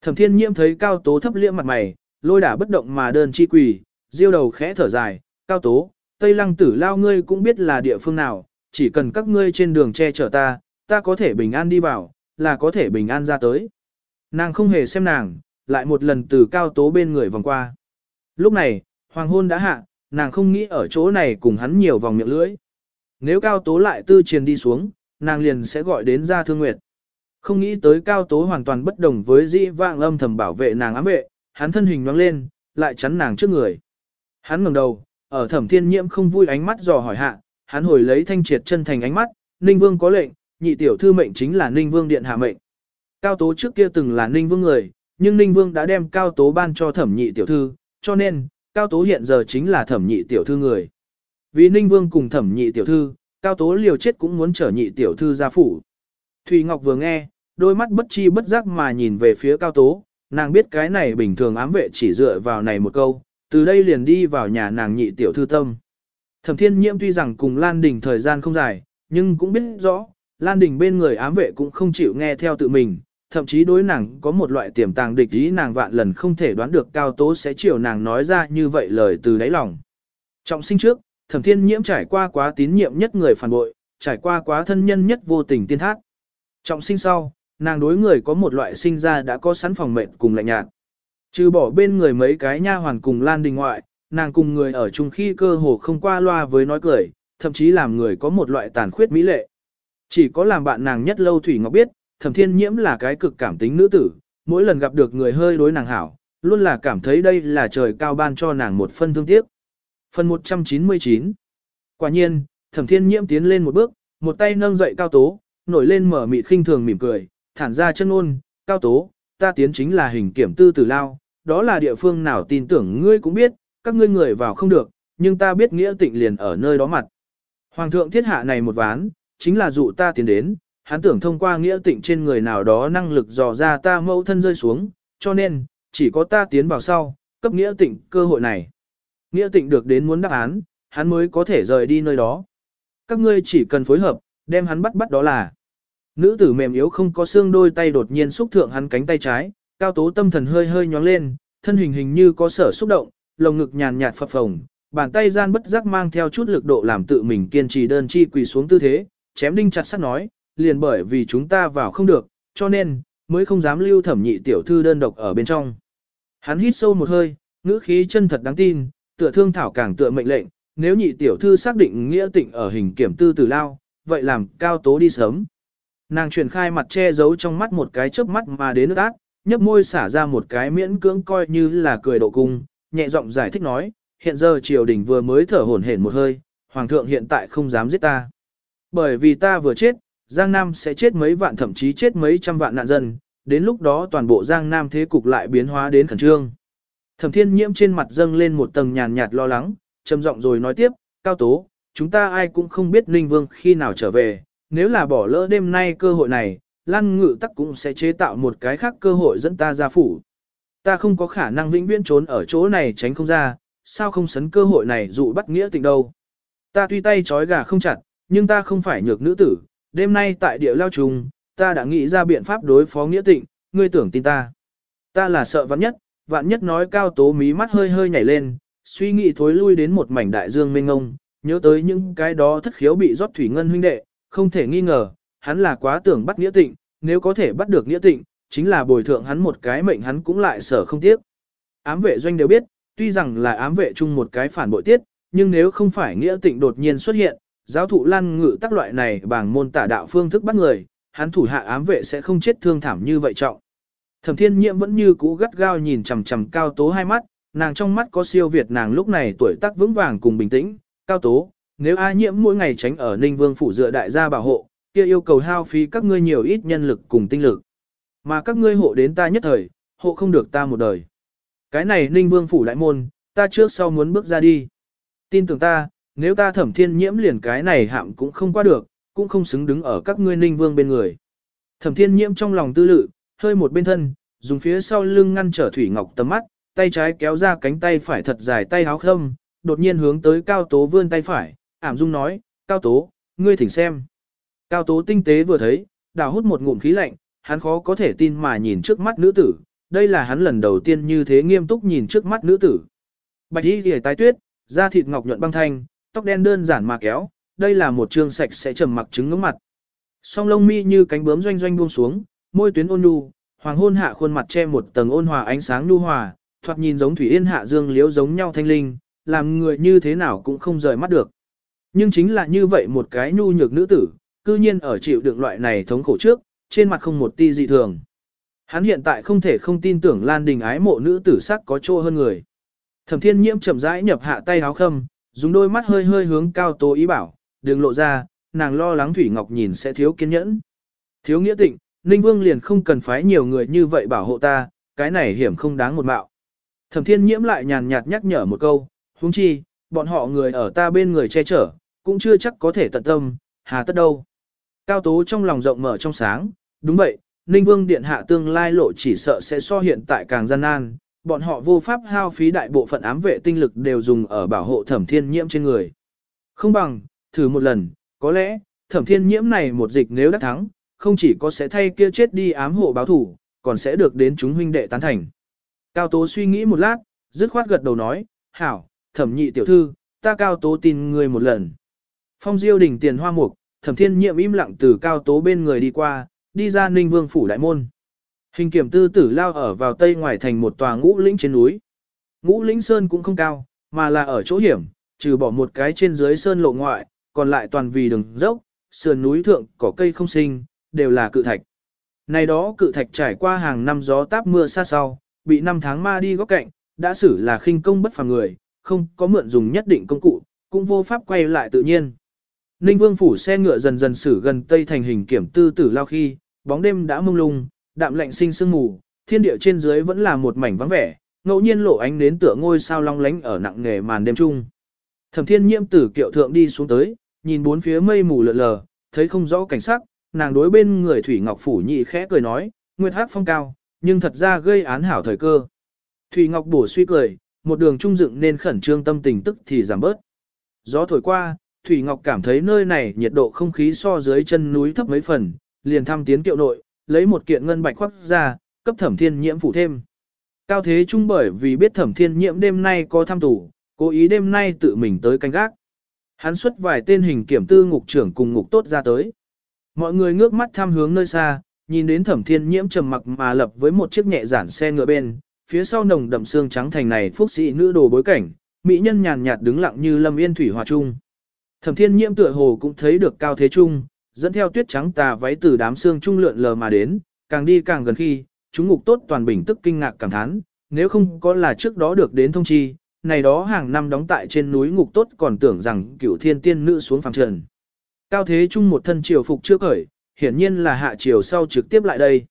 Thẩm thiên nhiễm thấy cao tố thấp liễm mặt mày, lôi đả bất động mà đơn chi quỳ, diêu đầu khẽ thở dài, cao tố, tây lăng tử lao ngươi cũng biết là địa phương nào, chỉ cần các ngươi trên đường che chở ta, ta có thể bình an đi vào, là có thể bình an ra tới. Nàng không hề xem nàng, lại một lần từ cao tố bên người vòng qua. Lúc này, hoàng hôn đã hạ, nàng không nghĩ ở chỗ này cùng hắn nhiều vòng miệng lưỡi. Nếu cao tố lại tư truyền đi xuống, nàng liền sẽ gọi đến ra thương nguyệt. Không nghĩ tới cao tố hoàn toàn bất đồng với dĩ vạng âm thầm bảo vệ nàng ám vệ, hắn thân hình nhoáng lên, lại chắn nàng trước người. Hắn ngẩng đầu, ở thẩm thiên nhiễm không vui ánh mắt dò hỏi hạ, hắn hồi lấy thanh triệt chân thành ánh mắt, Ninh Vương có lệnh, nhị tiểu thư mệnh chính là Ninh Vương điện hạ mệnh. Cao tố trước kia từng là Ninh Vương người, nhưng Ninh Vương đã đem cao tố ban cho thẩm nhị tiểu thư, cho nên, cao tố hiện giờ chính là thẩm nhị tiểu thư người. Vì Ninh Vương cùng thẩm nhị tiểu thư, cao tố liều chết cũng muốn trở nhị tiểu thư ra phủ. Thùy Ngọc vừa nghe, đôi mắt bất chi bất giác mà nhìn về phía cao tố, nàng biết cái này bình thường ám vệ chỉ dựa vào này một câu, từ đây liền đi vào nhà nàng nhị tiểu thư tâm. Thẩm thiên nhiễm tuy rằng cùng Lan Đình thời gian không dài, nhưng cũng biết rõ, Lan Đình bên người ám vệ cũng không chịu nghe theo tự mình, thậm chí đối nàng có một loại tiềm tàng địch ý nàng vạn lần không thể đoán được cao tố sẽ chiều nàng nói ra như vậy lời từ đáy lòng. Trọng sinh trước, thẩm thiên nhiễm trải qua quá tín nhiệm nhất người phản bội, trải qua quá thân nhân nhất vô tình tiên thác. Trọng sinh sau, nàng đối người có một loại sinh ra đã có sẵn phòng mệnh cùng lạnh nhạt. Trừ bỏ bên người mấy cái nha hoàn cùng Lan Đình ngoại, nàng cùng người ở chung khi cơ hồ không qua loa với nói cười, thậm chí làm người có một loại tàn khuyết mỹ lệ. Chỉ có làm bạn nàng nhất lâu Thủy Ngọc biết, thẩm thiên nhiễm là cái cực cảm tính nữ tử, mỗi lần gặp được người hơi đối nàng hảo, luôn là cảm thấy đây là trời cao ban cho nàng một phân thương tiếc. Phần 199 Quả nhiên, thẩm thiên nhiễm tiến lên một bước, một tay nâng dậy cao tố, nổi lên mở mị khinh thường mỉm cười, thản ra chân ôn, cao tố, ta tiến chính là hình kiểm tư tử lao, đó là địa phương nào tin tưởng ngươi cũng biết, các ngươi người vào không được, nhưng ta biết nghĩa tịnh liền ở nơi đó mặt. Hoàng thượng thiết hạ này một ván, chính là dụ ta tiến đến, hắn tưởng thông qua nghĩa tịnh trên người nào đó năng lực dò ra ta mẫu thân rơi xuống, cho nên, chỉ có ta tiến vào sau, cấp nghĩa tịnh cơ hội này. Nghĩa tịnh được đến muốn đáp án, hắn mới có thể rời đi nơi đó. Các ngươi chỉ cần phối hợp, đem hắn bắt bắt đó là. Nữ tử mềm yếu không có xương đôi tay đột nhiên xúc thượng hắn cánh tay trái, cao tố tâm thần hơi hơi nhóng lên, thân hình hình như có sở xúc động, lồng ngực nhàn nhạt phập phồng, bàn tay gian bất giác mang theo chút lực độ làm tự mình kiên trì đơn chi quỳ xuống tư thế, chém đinh chặt sắt nói, liền bởi vì chúng ta vào không được, cho nên, mới không dám lưu thẩm nhị tiểu thư đơn độc ở bên trong. Hắn hít sâu một hơi, ngữ khí chân thật đáng tin, tựa thương thảo càng tựa mệnh lệnh, nếu nhị tiểu thư xác định nghĩa tịnh ở hình kiểm tư tử lao, vậy làm cao tố đi sớm. Nàng truyền khai mặt che giấu trong mắt một cái chớp mắt mà đến nước ác, nhấp môi xả ra một cái miễn cưỡng coi như là cười độ cung, nhẹ giọng giải thích nói, hiện giờ triều đình vừa mới thở hổn hển một hơi, hoàng thượng hiện tại không dám giết ta. Bởi vì ta vừa chết, Giang Nam sẽ chết mấy vạn thậm chí chết mấy trăm vạn nạn dân, đến lúc đó toàn bộ Giang Nam thế cục lại biến hóa đến khẩn trương. Thẩm Thiên Nhiễm trên mặt dâng lên một tầng nhàn nhạt lo lắng, trầm giọng rồi nói tiếp, "Cao Tố, chúng ta ai cũng không biết Ninh Vương khi nào trở về, nếu là bỏ lỡ đêm nay cơ hội này, Lan Ngự Tắc cũng sẽ chế tạo một cái khác cơ hội dẫn ta ra phủ. Ta không có khả năng vĩnh viễn trốn ở chỗ này tránh không ra, sao không sấn cơ hội này dụ bắt nghĩa tình đâu. Ta tuy tay trói gà không chặt, nhưng ta không phải nhược nữ tử, đêm nay tại địa lao trùng, ta đã nghĩ ra biện pháp đối phó nghĩa tịnh, ngươi tưởng tin ta. Ta là sợ vắng nhất, vạn nhất nói cao tố mí mắt hơi hơi nhảy lên, suy nghĩ thối lui đến một mảnh đại dương mênh ngông, nhớ tới những cái đó thất khiếu bị rót thủy ngân huynh đệ, không thể nghi ngờ, hắn là quá tưởng bắt nghĩa tịnh, nếu có thể bắt được nghĩa tịnh, chính là bồi thượng hắn một cái mệnh hắn cũng lại sở không tiếc. Ám vệ doanh đều biết, tuy rằng là ám vệ chung một cái phản bội tiết, nhưng nếu không phải nghĩa tịnh đột nhiên xuất hiện, giáo thụ lan ngự tác loại này bằng môn tả đạo phương thức bắt người, hắn thủ hạ ám vệ sẽ không chết thương thảm như vậy trọng. Thẩm thiên nhiễm vẫn như cũ gắt gao nhìn chằm chằm cao tố hai mắt, nàng trong mắt có siêu việt nàng lúc này tuổi tác vững vàng cùng bình tĩnh, cao tố, nếu A nhiễm mỗi ngày tránh ở Ninh Vương phủ dựa đại gia bảo hộ, kia yêu cầu hao phí các ngươi nhiều ít nhân lực cùng tinh lực. Mà các ngươi hộ đến ta nhất thời, hộ không được ta một đời. Cái này Ninh Vương phủ đại môn, ta trước sau muốn bước ra đi. Tin tưởng ta, nếu ta thẩm thiên nhiễm liền cái này hạm cũng không qua được, cũng không xứng đứng ở các ngươi Ninh Vương bên người. Thẩm thiên nhiễm trong lòng tư lự, hơi một bên thân, dùng phía sau lưng ngăn trở Thủy Ngọc tầm mắt, tay trái kéo ra cánh tay phải thật dài tay háo khâm, đột nhiên hướng tới Cao Tố vươn tay phải, ảm dung nói, Cao Tố, ngươi thỉnh xem. Cao Tố tinh tế vừa thấy, đào hút một ngụm khí lạnh, hắn khó có thể tin mà nhìn trước mắt nữ tử, đây là hắn lần đầu tiên như thế nghiêm túc nhìn trước mắt nữ tử. Bạch y ghề tái tuyết, da thịt ngọc nhuận băng thanh, tóc đen đơn giản mà kéo, đây là một trương sạch sẽ trầm mặc trứng ngưỡng mặt. Song lông mi như cánh bướm doanh doanh buông xuống, môi tuyến ôn nhu, hoàng hôn hạ khuôn mặt che một tầng ôn hòa ánh sáng nhu hòa, thoạt nhìn giống thủy yên hạ dương liễu giống nhau thanh linh, làm người như thế nào cũng không rời mắt được. Nhưng chính là như vậy một cái nhu nhược nữ tử, cư nhiên ở chịu đựng loại này thống khổ trước, trên mặt không một ti dị thường. Hắn hiện tại không thể không tin tưởng Lan Đình ái mộ nữ tử sắc có chỗ hơn người. Thẩm Thiên Nhiễm chậm rãi nhập hạ tay áo khâm, dùng đôi mắt hơi hơi hướng cao tố ý bảo, đừng lộ ra, nàng lo lắng Thủy Ngọc nhìn sẽ thiếu kiên nhẫn. Thiếu nghĩa tịnh, Ninh Vương liền không cần phái nhiều người như vậy bảo hộ ta, cái này hiểm không đáng một mạo. Thẩm Thiên Nhiễm lại nhàn nhạt nhắc nhở một câu, huống chi, bọn họ người ở ta bên người che chở, cũng chưa chắc có thể tận tâm, hà tất đâu. Cao Tố trong lòng rộng mở trong sáng, đúng vậy, Ninh Vương Điện Hạ tương lai lộ chỉ sợ sẽ so hiện tại càng gian nan, bọn họ vô pháp hao phí đại bộ phận ám vệ tinh lực đều dùng ở bảo hộ thẩm thiên nhiễm trên người. Không bằng, thử một lần, có lẽ, thẩm thiên nhiễm này một dịch nếu đã thắng, không chỉ có sẽ thay kia chết đi ám hộ báo thủ, còn sẽ được đến chúng huynh đệ tán thành. Cao Tố suy nghĩ một lát, dứt khoát gật đầu nói, hảo, thẩm nhị tiểu thư, ta Cao Tố tin người một lần. Phong diêu đỉnh tiền hoa mục, thẩm thiên nhiệm im lặng từ Cao Tố bên người đi qua, đi ra ninh vương phủ đại môn. Hình kiểm tư tử lao ở vào tây ngoài thành một tòa ngũ lĩnh trên núi. Ngũ lĩnh sơn cũng không cao, mà là ở chỗ hiểm, trừ bỏ một cái trên dưới sơn lộ ngoại, còn lại toàn vì đường dốc, sườn núi thượng, cỏ cây không sinh, đều là cự thạch. Này đó cự thạch trải qua hàng năm gió táp mưa xa sau, bị năm tháng ma đi góc cạnh, đã xử là khinh công bất phàm người, không có mượn dùng nhất định công cụ, cũng vô pháp quay lại tự nhiên. Ninh Vương phủ xe ngựa dần dần xử gần tây thành hình kiểm tư tử lao khi, bóng đêm đã mông lung, đạm lạnh sinh sương mù, thiên địa trên dưới vẫn là một mảnh vắng vẻ, ngẫu nhiên lộ ánh đến tựa ngôi sao long lánh ở nặng nghề màn đêm trung. Thẩm Thiên Nhiễm tử kiệu thượng đi xuống tới, nhìn bốn phía mây mù lượn lờ, thấy không rõ cảnh sắc, nàng đối bên người Thủy Ngọc phủ nhị khẽ cười nói, Nguyệt Hắc phong cao, nhưng thật ra gây án hảo thời cơ. Thủy Ngọc bổ suy cười, một đường trung dựng nên khẩn trương tâm tình tức thì giảm bớt. Gió thổi qua, Thủy Ngọc cảm thấy nơi này nhiệt độ không khí so dưới chân núi thấp mấy phần, liền thăm tiến kiệu nội, lấy một kiện ngân bạch khoác ra, cấp thẩm thiên nhiễm phủ thêm. Cao thế trung bởi vì biết thẩm thiên nhiễm đêm nay có thăm tủ, cố ý đêm nay tự mình tới canh gác. Hắn xuất vài tên hình kiểm tư ngục trưởng cùng ngục tốt ra tới. Mọi người ngước mắt tham hướng nơi xa, nhìn đến thẩm thiên nhiễm trầm mặc mà lập với một chiếc nhẹ giản xe ngựa bên, phía sau nồng đậm xương trắng thành này phúc sĩ nữ đồ bối cảnh, mỹ nhân nhàn nhạt đứng lặng như lâm yên thủy hòa trung. Thẩm thiên nhiễm tựa hồ cũng thấy được cao thế trung, dẫn theo tuyết trắng tà váy từ đám xương trung lượn lờ mà đến, càng đi càng gần khi, chúng ngục tốt toàn bình tức kinh ngạc cảm thán, nếu không có là trước đó được đến thông chi, này đó hàng năm đóng tại trên núi ngục tốt còn tưởng rằng cửu thiên tiên nữ xuống phàm trần. Cao thế trung một thân triều phục chưa cởi, hiển nhiên là hạ triều sau trực tiếp lại đây.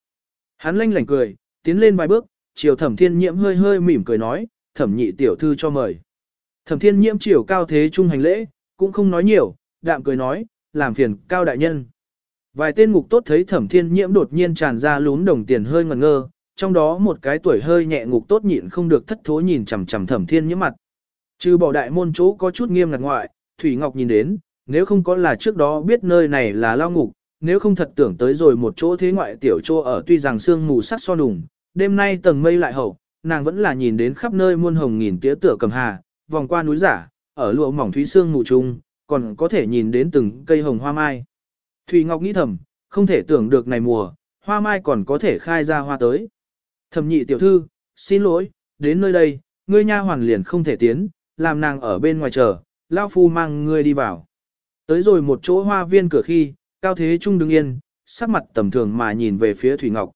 Hắn lanh lảnh cười, tiến lên vài bước, triều thẩm thiên nhiễm hơi hơi mỉm cười nói, thẩm nhị tiểu thư cho mời. Thẩm thiên nhiễm triều cao thế trung hành lễ, cũng không nói nhiều, đạm cười nói, làm phiền cao đại nhân. Vài tên ngục tốt thấy thẩm thiên nhiễm đột nhiên tràn ra lún đồng tiền hơi ngẩn ngơ, trong đó một cái tuổi hơi nhẹ ngục tốt nhịn không được thất thố nhìn chằm chằm thẩm thiên nhiễm mặt. Trừ bỏ đại môn chỗ có chút nghiêm ngặt ngoại, Thủy Ngọc nhìn đến, nếu không có là trước đó biết nơi này là lao ngục, nếu không thật tưởng tới rồi một chỗ thế ngoại tiểu chỗ ở tuy rằng sương mù sắc so đùng, đêm nay tầng mây lại hậu, nàng vẫn là nhìn đến khắp nơi muôn hồng nghìn tía tựa cầm hà, vòng qua núi giả, ở lụa mỏng thúy sương mù trung, còn có thể nhìn đến từng cây hồng hoa mai. Thùy Ngọc nghĩ thầm, không thể tưởng được này mùa, hoa mai còn có thể khai ra hoa tới. Thẩm nhị tiểu thư, xin lỗi, đến nơi đây, ngươi nha hoàn liền không thể tiến, làm nàng ở bên ngoài chờ, lão phu mang ngươi đi vào. Tới rồi một chỗ hoa viên cửa khi, cao thế trung đứng yên, sắc mặt tầm thường mà nhìn về phía Thủy Ngọc.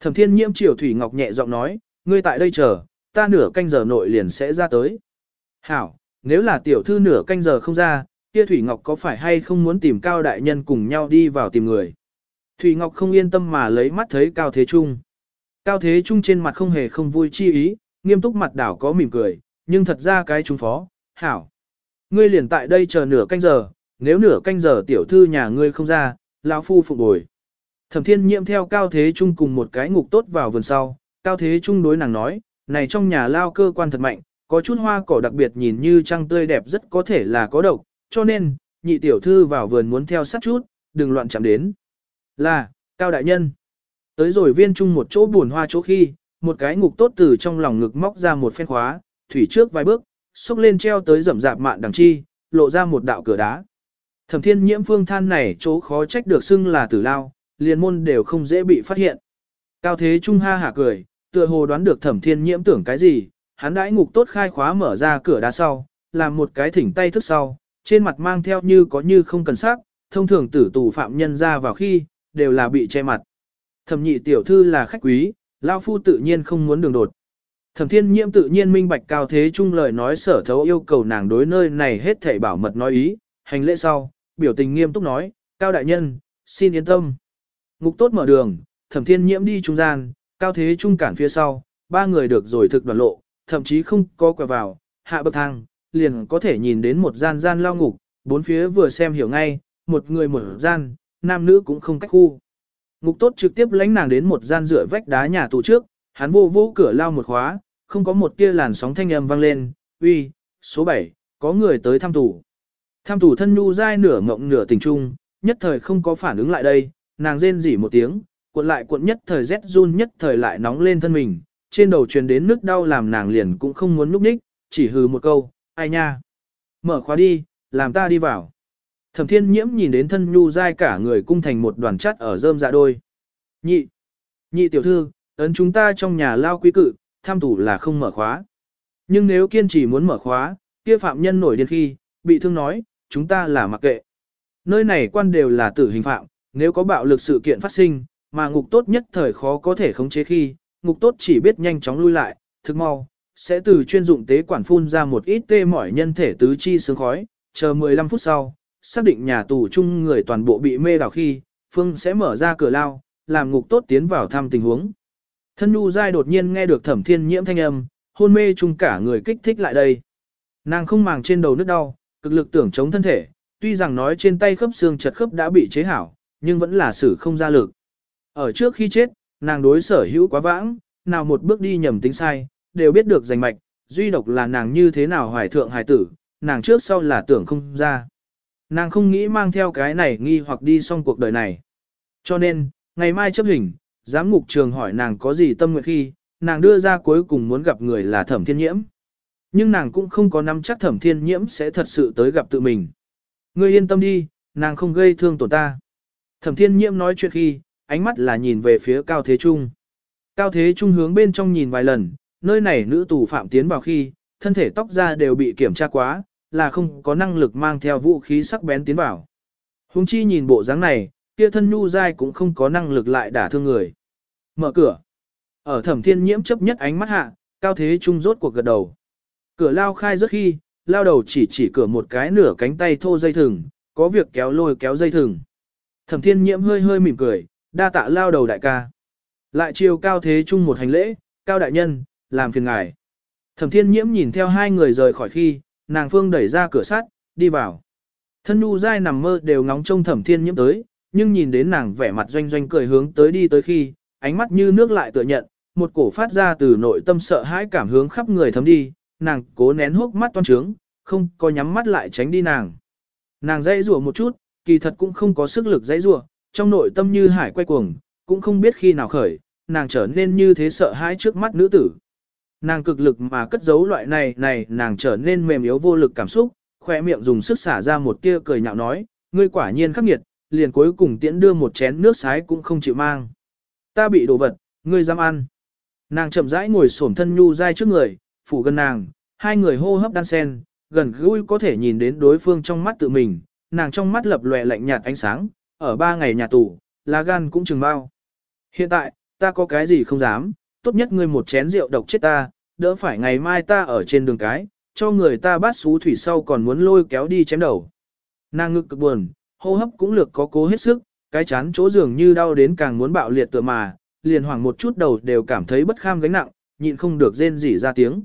Thẩm thiên nhiễm chiều Thủy Ngọc nhẹ giọng nói, ngươi tại đây chờ, ta nửa canh giờ nội liền sẽ ra tới. Hảo, nếu là tiểu thư nửa canh giờ không ra, kia Thủy Ngọc có phải hay không muốn tìm Cao Đại Nhân cùng nhau đi vào tìm người. Thủy Ngọc không yên tâm mà lấy mắt thấy Cao Thế Trung. Cao Thế Trung trên mặt không hề không vui chi ý, nghiêm túc mặt đảo có mỉm cười, nhưng thật ra cái trung phó, hảo. Ngươi liền tại đây chờ nửa canh giờ, nếu nửa canh giờ tiểu thư nhà ngươi không ra, lão phu phục bồi. Thẩm thiên nhiệm theo Cao Thế Trung cùng một cái ngục tốt vào vườn sau, Cao Thế Trung đối nàng nói, này trong nhà lao cơ quan thật mạnh, có chút hoa cỏ đặc biệt nhìn như trăng tươi đẹp rất có thể là có độc, cho nên, nhị tiểu thư vào vườn muốn theo sát chút, đừng loạn chạm đến. Là, Cao Đại Nhân. Tới rồi viên trung một chỗ buồn hoa chỗ khi, một cái ngục tốt từ trong lòng ngực móc ra một phen khóa, thủy trước vài bước, xúc lên treo tới rậm rạp mạn đằng chi, lộ ra một đạo cửa đá. Thẩm thiên nhiễm phương than này chỗ khó trách được xưng là tử lao, liền môn đều không dễ bị phát hiện. Cao thế trung ha hả cười, tựa hồ đoán được thẩm thiên nhiễm tưởng cái gì, hắn đãi ngục tốt khai khóa mở ra cửa đá sau, làm một cái thỉnh tay thức sau, trên mặt mang theo như có như không cần sắc, thông thường tử tù phạm nhân ra vào khi, đều là bị che mặt. Thẩm nhị tiểu thư là khách quý, lao phu tự nhiên không muốn đường đột. Thẩm thiên nhiễm tự nhiên minh bạch cao thế trung lời nói sở thấu yêu cầu nàng đối nơi này hết thảy bảo mật nói ý, hành lễ sau, biểu tình nghiêm túc nói, cao đại nhân, xin yên tâm. Ngục tốt mở đường, thẩm thiên nhiễm đi trung gian, cao thế trung cản phía sau, ba người được rồi thực đoàn lộ, thậm chí không có quẹo vào, hạ bậc thang, liền có thể nhìn đến một gian gian lao ngục, bốn phía vừa xem hiểu ngay, một người một gian, nam nữ cũng không cách khu. Ngục tốt trực tiếp lãnh nàng đến một gian rửa vách đá nhà tù trước, hắn vô vô cửa lao một khóa, không có một tia làn sóng thanh âm vang lên, uy, số 7, có người tới thăm tù tham thủ thân nhu dai nửa ngộng nửa tình trung, nhất thời không có phản ứng lại đây, nàng rên rỉ một tiếng, cuộn lại cuộn nhất thời rét run nhất thời lại nóng lên thân mình, trên đầu truyền đến nước đau làm nàng liền cũng không muốn núp ních, chỉ hừ một câu, ai nha. Mở khóa đi, làm ta đi vào. Thẩm thiên nhiễm nhìn đến thân nhu dai cả người cung thành một đoàn chắt ở rơm dạ đôi. Nhị, nhị tiểu thư, ấn chúng ta trong nhà lao quý cự, tham thủ là không mở khóa. Nhưng nếu kiên trì muốn mở khóa, kia phạm nhân nổi điên khi, bị thương nói, chúng ta là mặc kệ. Nơi này quan đều là tử hình phạm, nếu có bạo lực sự kiện phát sinh, mà ngục tốt nhất thời khó có thể khống chế khi, ngục tốt chỉ biết nhanh chóng lui lại, thực mau, sẽ từ chuyên dụng tế quản phun ra một ít tê mỏi nhân thể tứ chi sướng khói, chờ 15 phút sau, xác định nhà tù chung người toàn bộ bị mê đảo khi, Phương sẽ mở ra cửa lao, làm ngục tốt tiến vào thăm tình huống. Thân Nhu Giai đột nhiên nghe được thẩm thiên nhiễm thanh âm, hôn mê chung cả người kích thích lại đây. Nàng không màng trên đầu nước đau, cực lực tưởng chống thân thể, tuy rằng nói trên tay khớp xương chật khớp đã bị chế hảo, nhưng vẫn là xử không ra lực. Ở trước khi chết, nàng đối sở hữu quá vãng, nào một bước đi nhầm tính sai, đều biết được giành mạch, duy độc là nàng như thế nào hoài thượng hài tử, nàng trước sau là tưởng không ra. Nàng không nghĩ mang theo cái này nghi hoặc đi xong cuộc đời này. Cho nên, ngày mai chấp hình, giám ngục trường hỏi nàng có gì tâm nguyện khi, nàng đưa ra cuối cùng muốn gặp người là thẩm thiên nhiễm. Nhưng nàng cũng không có nắm chắc thẩm thiên nhiễm sẽ thật sự tới gặp tự mình. Ngươi yên tâm đi, nàng không gây thương tổn ta. Thẩm thiên nhiễm nói chuyện khi, ánh mắt là nhìn về phía Cao Thế Trung. Cao Thế Trung hướng bên trong nhìn vài lần, nơi này nữ tù phạm tiến vào khi, thân thể tóc da đều bị kiểm tra quá, là không có năng lực mang theo vũ khí sắc bén tiến vào. Hùng chi nhìn bộ dáng này, kia thân nhu dai cũng không có năng lực lại đả thương người. Mở cửa. Ở thẩm thiên nhiễm chấp nhất ánh mắt hạ, Cao Thế Trung rốt cuộc gật đầu. Cửa lao khai rất khi, lao đầu chỉ chỉ cửa một cái nửa cánh tay thô dây thừng, có việc kéo lôi kéo dây thừng. Thẩm thiên nhiễm hơi hơi mỉm cười, đa tạ lao đầu đại ca. Lại chiều cao thế chung một hành lễ, cao đại nhân, làm phiền ngài. Thẩm thiên nhiễm nhìn theo hai người rời khỏi khi, nàng phương đẩy ra cửa sắt, đi vào. Thân nu dai nằm mơ đều ngóng trông thẩm thiên nhiễm tới, nhưng nhìn đến nàng vẻ mặt doanh doanh cười hướng tới đi tới khi, ánh mắt như nước lại tựa nhận, một cổ phát ra từ nội tâm sợ hãi cảm hướng khắp người thấm đi, nàng cố nén hốc mắt toan trướng, không có nhắm mắt lại tránh đi nàng. Nàng dãy rủa một chút, kỳ thật cũng không có sức lực dãy rủa, trong nội tâm như hải quay cuồng, cũng không biết khi nào khởi, nàng trở nên như thế sợ hãi trước mắt nữ tử. Nàng cực lực mà cất giấu loại này này nàng trở nên mềm yếu vô lực cảm xúc, khỏe miệng dùng sức xả ra một tia cười nhạo nói, ngươi quả nhiên khắc nghiệt, liền cuối cùng tiễn đưa một chén nước sái cũng không chịu mang. Ta bị đồ vật, ngươi dám ăn. Nàng chậm rãi ngồi xổm thân nhu dai trước người, phủ gần nàng, hai người hô hấp đan sen, gần gũi có thể nhìn đến đối phương trong mắt tự mình, nàng trong mắt lập lòe lạnh nhạt ánh sáng, ở ba ngày nhà tù, lá gan cũng chừng bao. Hiện tại, ta có cái gì không dám, tốt nhất ngươi một chén rượu độc chết ta, đỡ phải ngày mai ta ở trên đường cái, cho người ta bắt xú thủy sau còn muốn lôi kéo đi chém đầu. Nàng ngực cực buồn, hô hấp cũng lược có cố hết sức, cái chán chỗ dường như đau đến càng muốn bạo liệt tựa mà, liền hoảng một chút đầu đều cảm thấy bất kham gánh nặng, nhịn không được rên rỉ ra tiếng.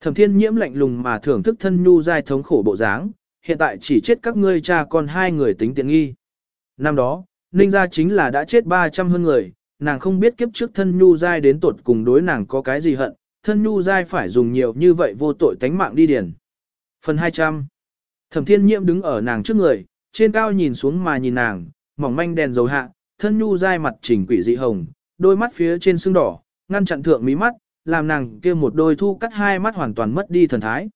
Thẩm thiên nhiễm lạnh lùng mà thưởng thức thân nhu dai thống khổ bộ dáng, hiện tại chỉ chết các ngươi cha con hai người tính tiện nghi. Năm đó, Ninh gia chính là đã chết 300 hơn người, nàng không biết kiếp trước thân nhu dai đến tuột cùng đối nàng có cái gì hận, thân nhu dai phải dùng nhiều như vậy vô tội tánh mạng đi điền. Phần 200 Thẩm thiên nhiễm đứng ở nàng trước người, trên cao nhìn xuống mà nhìn nàng, mỏng manh đèn dầu hạ, thân nhu dai mặt chỉnh quỷ dị hồng, đôi mắt phía trên sưng đỏ, ngăn chặn thượng mí mắt, làm nàng kia một đôi thu cắt hai mắt hoàn toàn mất đi thần thái.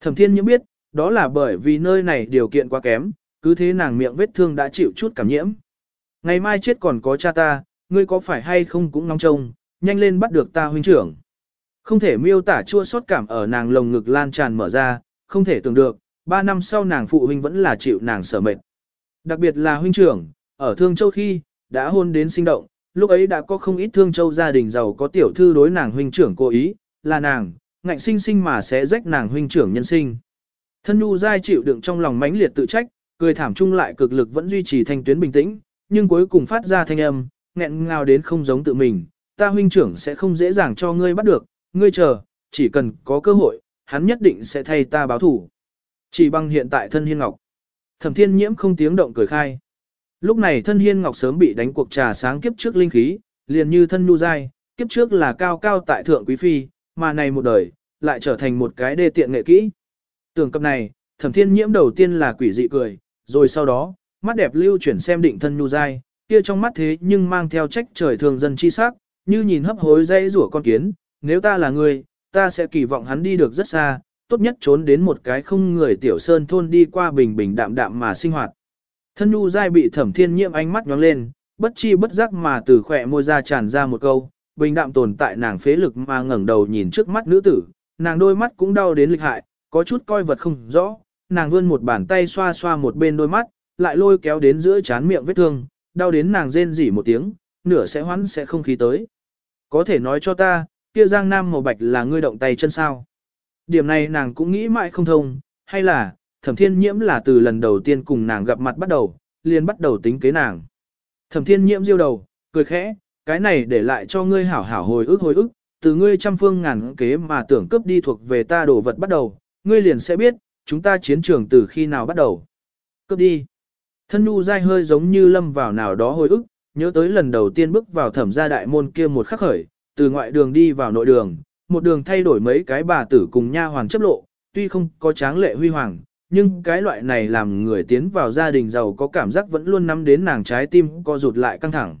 Thẩm thiên nhiễm biết, đó là bởi vì nơi này điều kiện quá kém, cứ thế nàng miệng vết thương đã chịu chút cảm nhiễm. Ngày mai chết còn có cha ta, ngươi có phải hay không cũng nóng trông, nhanh lên bắt được ta huynh trưởng. Không thể miêu tả chua xót cảm ở nàng lồng ngực lan tràn mở ra, không thể tưởng được, ba năm sau nàng phụ huynh vẫn là chịu nàng sở mệt. Đặc biệt là huynh trưởng, ở Thương Châu khi, đã hôn đến sinh động, lúc ấy đã có không ít Thương Châu gia đình giàu có tiểu thư đối nàng huynh trưởng cố ý, là nàng, ngạnh sinh sinh mà sẽ rách nàng huynh trưởng nhân sinh. Thân nhu dai chịu đựng trong lòng mãnh liệt tự trách, cười thảm chung lại cực lực vẫn duy trì thanh tuyến bình tĩnh, nhưng cuối cùng phát ra thanh âm, nghẹn ngào đến không giống tự mình, ta huynh trưởng sẽ không dễ dàng cho ngươi bắt được, ngươi chờ, chỉ cần có cơ hội, hắn nhất định sẽ thay ta báo thủ. Chỉ bằng hiện tại thân hiên ngọc. Thẩm thiên nhiễm không tiếng động cười khai. Lúc này thân hiên ngọc sớm bị đánh cuộc trà sáng kiếp trước linh khí, liền như thân nu dai, kiếp trước là cao cao tại thượng quý phi, mà này một đời, lại trở thành một cái đê tiện nghệ kỹ. Tưởng cập này, thẩm thiên nhiễm đầu tiên là quỷ dị cười, rồi sau đó, mắt đẹp lưu chuyển xem định thân nu dai, kia trong mắt thế nhưng mang theo trách trời thường dân chi sắc, như nhìn hấp hối dây rủa con kiến, nếu ta là người, ta sẽ kỳ vọng hắn đi được rất xa, tốt nhất trốn đến một cái không người tiểu sơn thôn đi qua bình bình đạm đạm mà sinh hoạt. Thân nhu dai bị thẩm thiên nhiễm ánh mắt nhóng lên, bất chi bất giác mà từ khỏe môi ra tràn ra một câu, bình đạm tồn tại nàng phế lực mà ngẩng đầu nhìn trước mắt nữ tử, nàng đôi mắt cũng đau đến lịch hại, có chút coi vật không rõ, nàng vươn một bàn tay xoa xoa một bên đôi mắt, lại lôi kéo đến giữa chán miệng vết thương, đau đến nàng rên rỉ một tiếng, nửa sẽ hoãn sẽ không khí tới. Có thể nói cho ta, kia giang nam màu bạch là ngươi động tay chân sao. Điểm này nàng cũng nghĩ mãi không thông, hay là, thẩm thiên nhiễm là từ lần đầu tiên cùng nàng gặp mặt bắt đầu, liền bắt đầu tính kế nàng. Thẩm thiên nhiễm diêu đầu, cười khẽ, cái này để lại cho ngươi hảo hảo hồi ức hồi ức, từ ngươi trăm phương ngàn kế mà tưởng cướp đi thuộc về ta đồ vật bắt đầu, ngươi liền sẽ biết, chúng ta chiến trường từ khi nào bắt đầu. Cướp đi. Thân nu dai hơi giống như lâm vào nào đó hồi ức, nhớ tới lần đầu tiên bước vào thẩm gia đại môn kia một khắc khởi, từ ngoại đường đi vào nội đường, một đường thay đổi mấy cái bà tử cùng nha hoàng chấp lộ, tuy không có tráng lệ huy hoàng, nhưng cái loại này làm người tiến vào gia đình giàu có cảm giác vẫn luôn nắm đến nàng trái tim co rụt lại căng thẳng.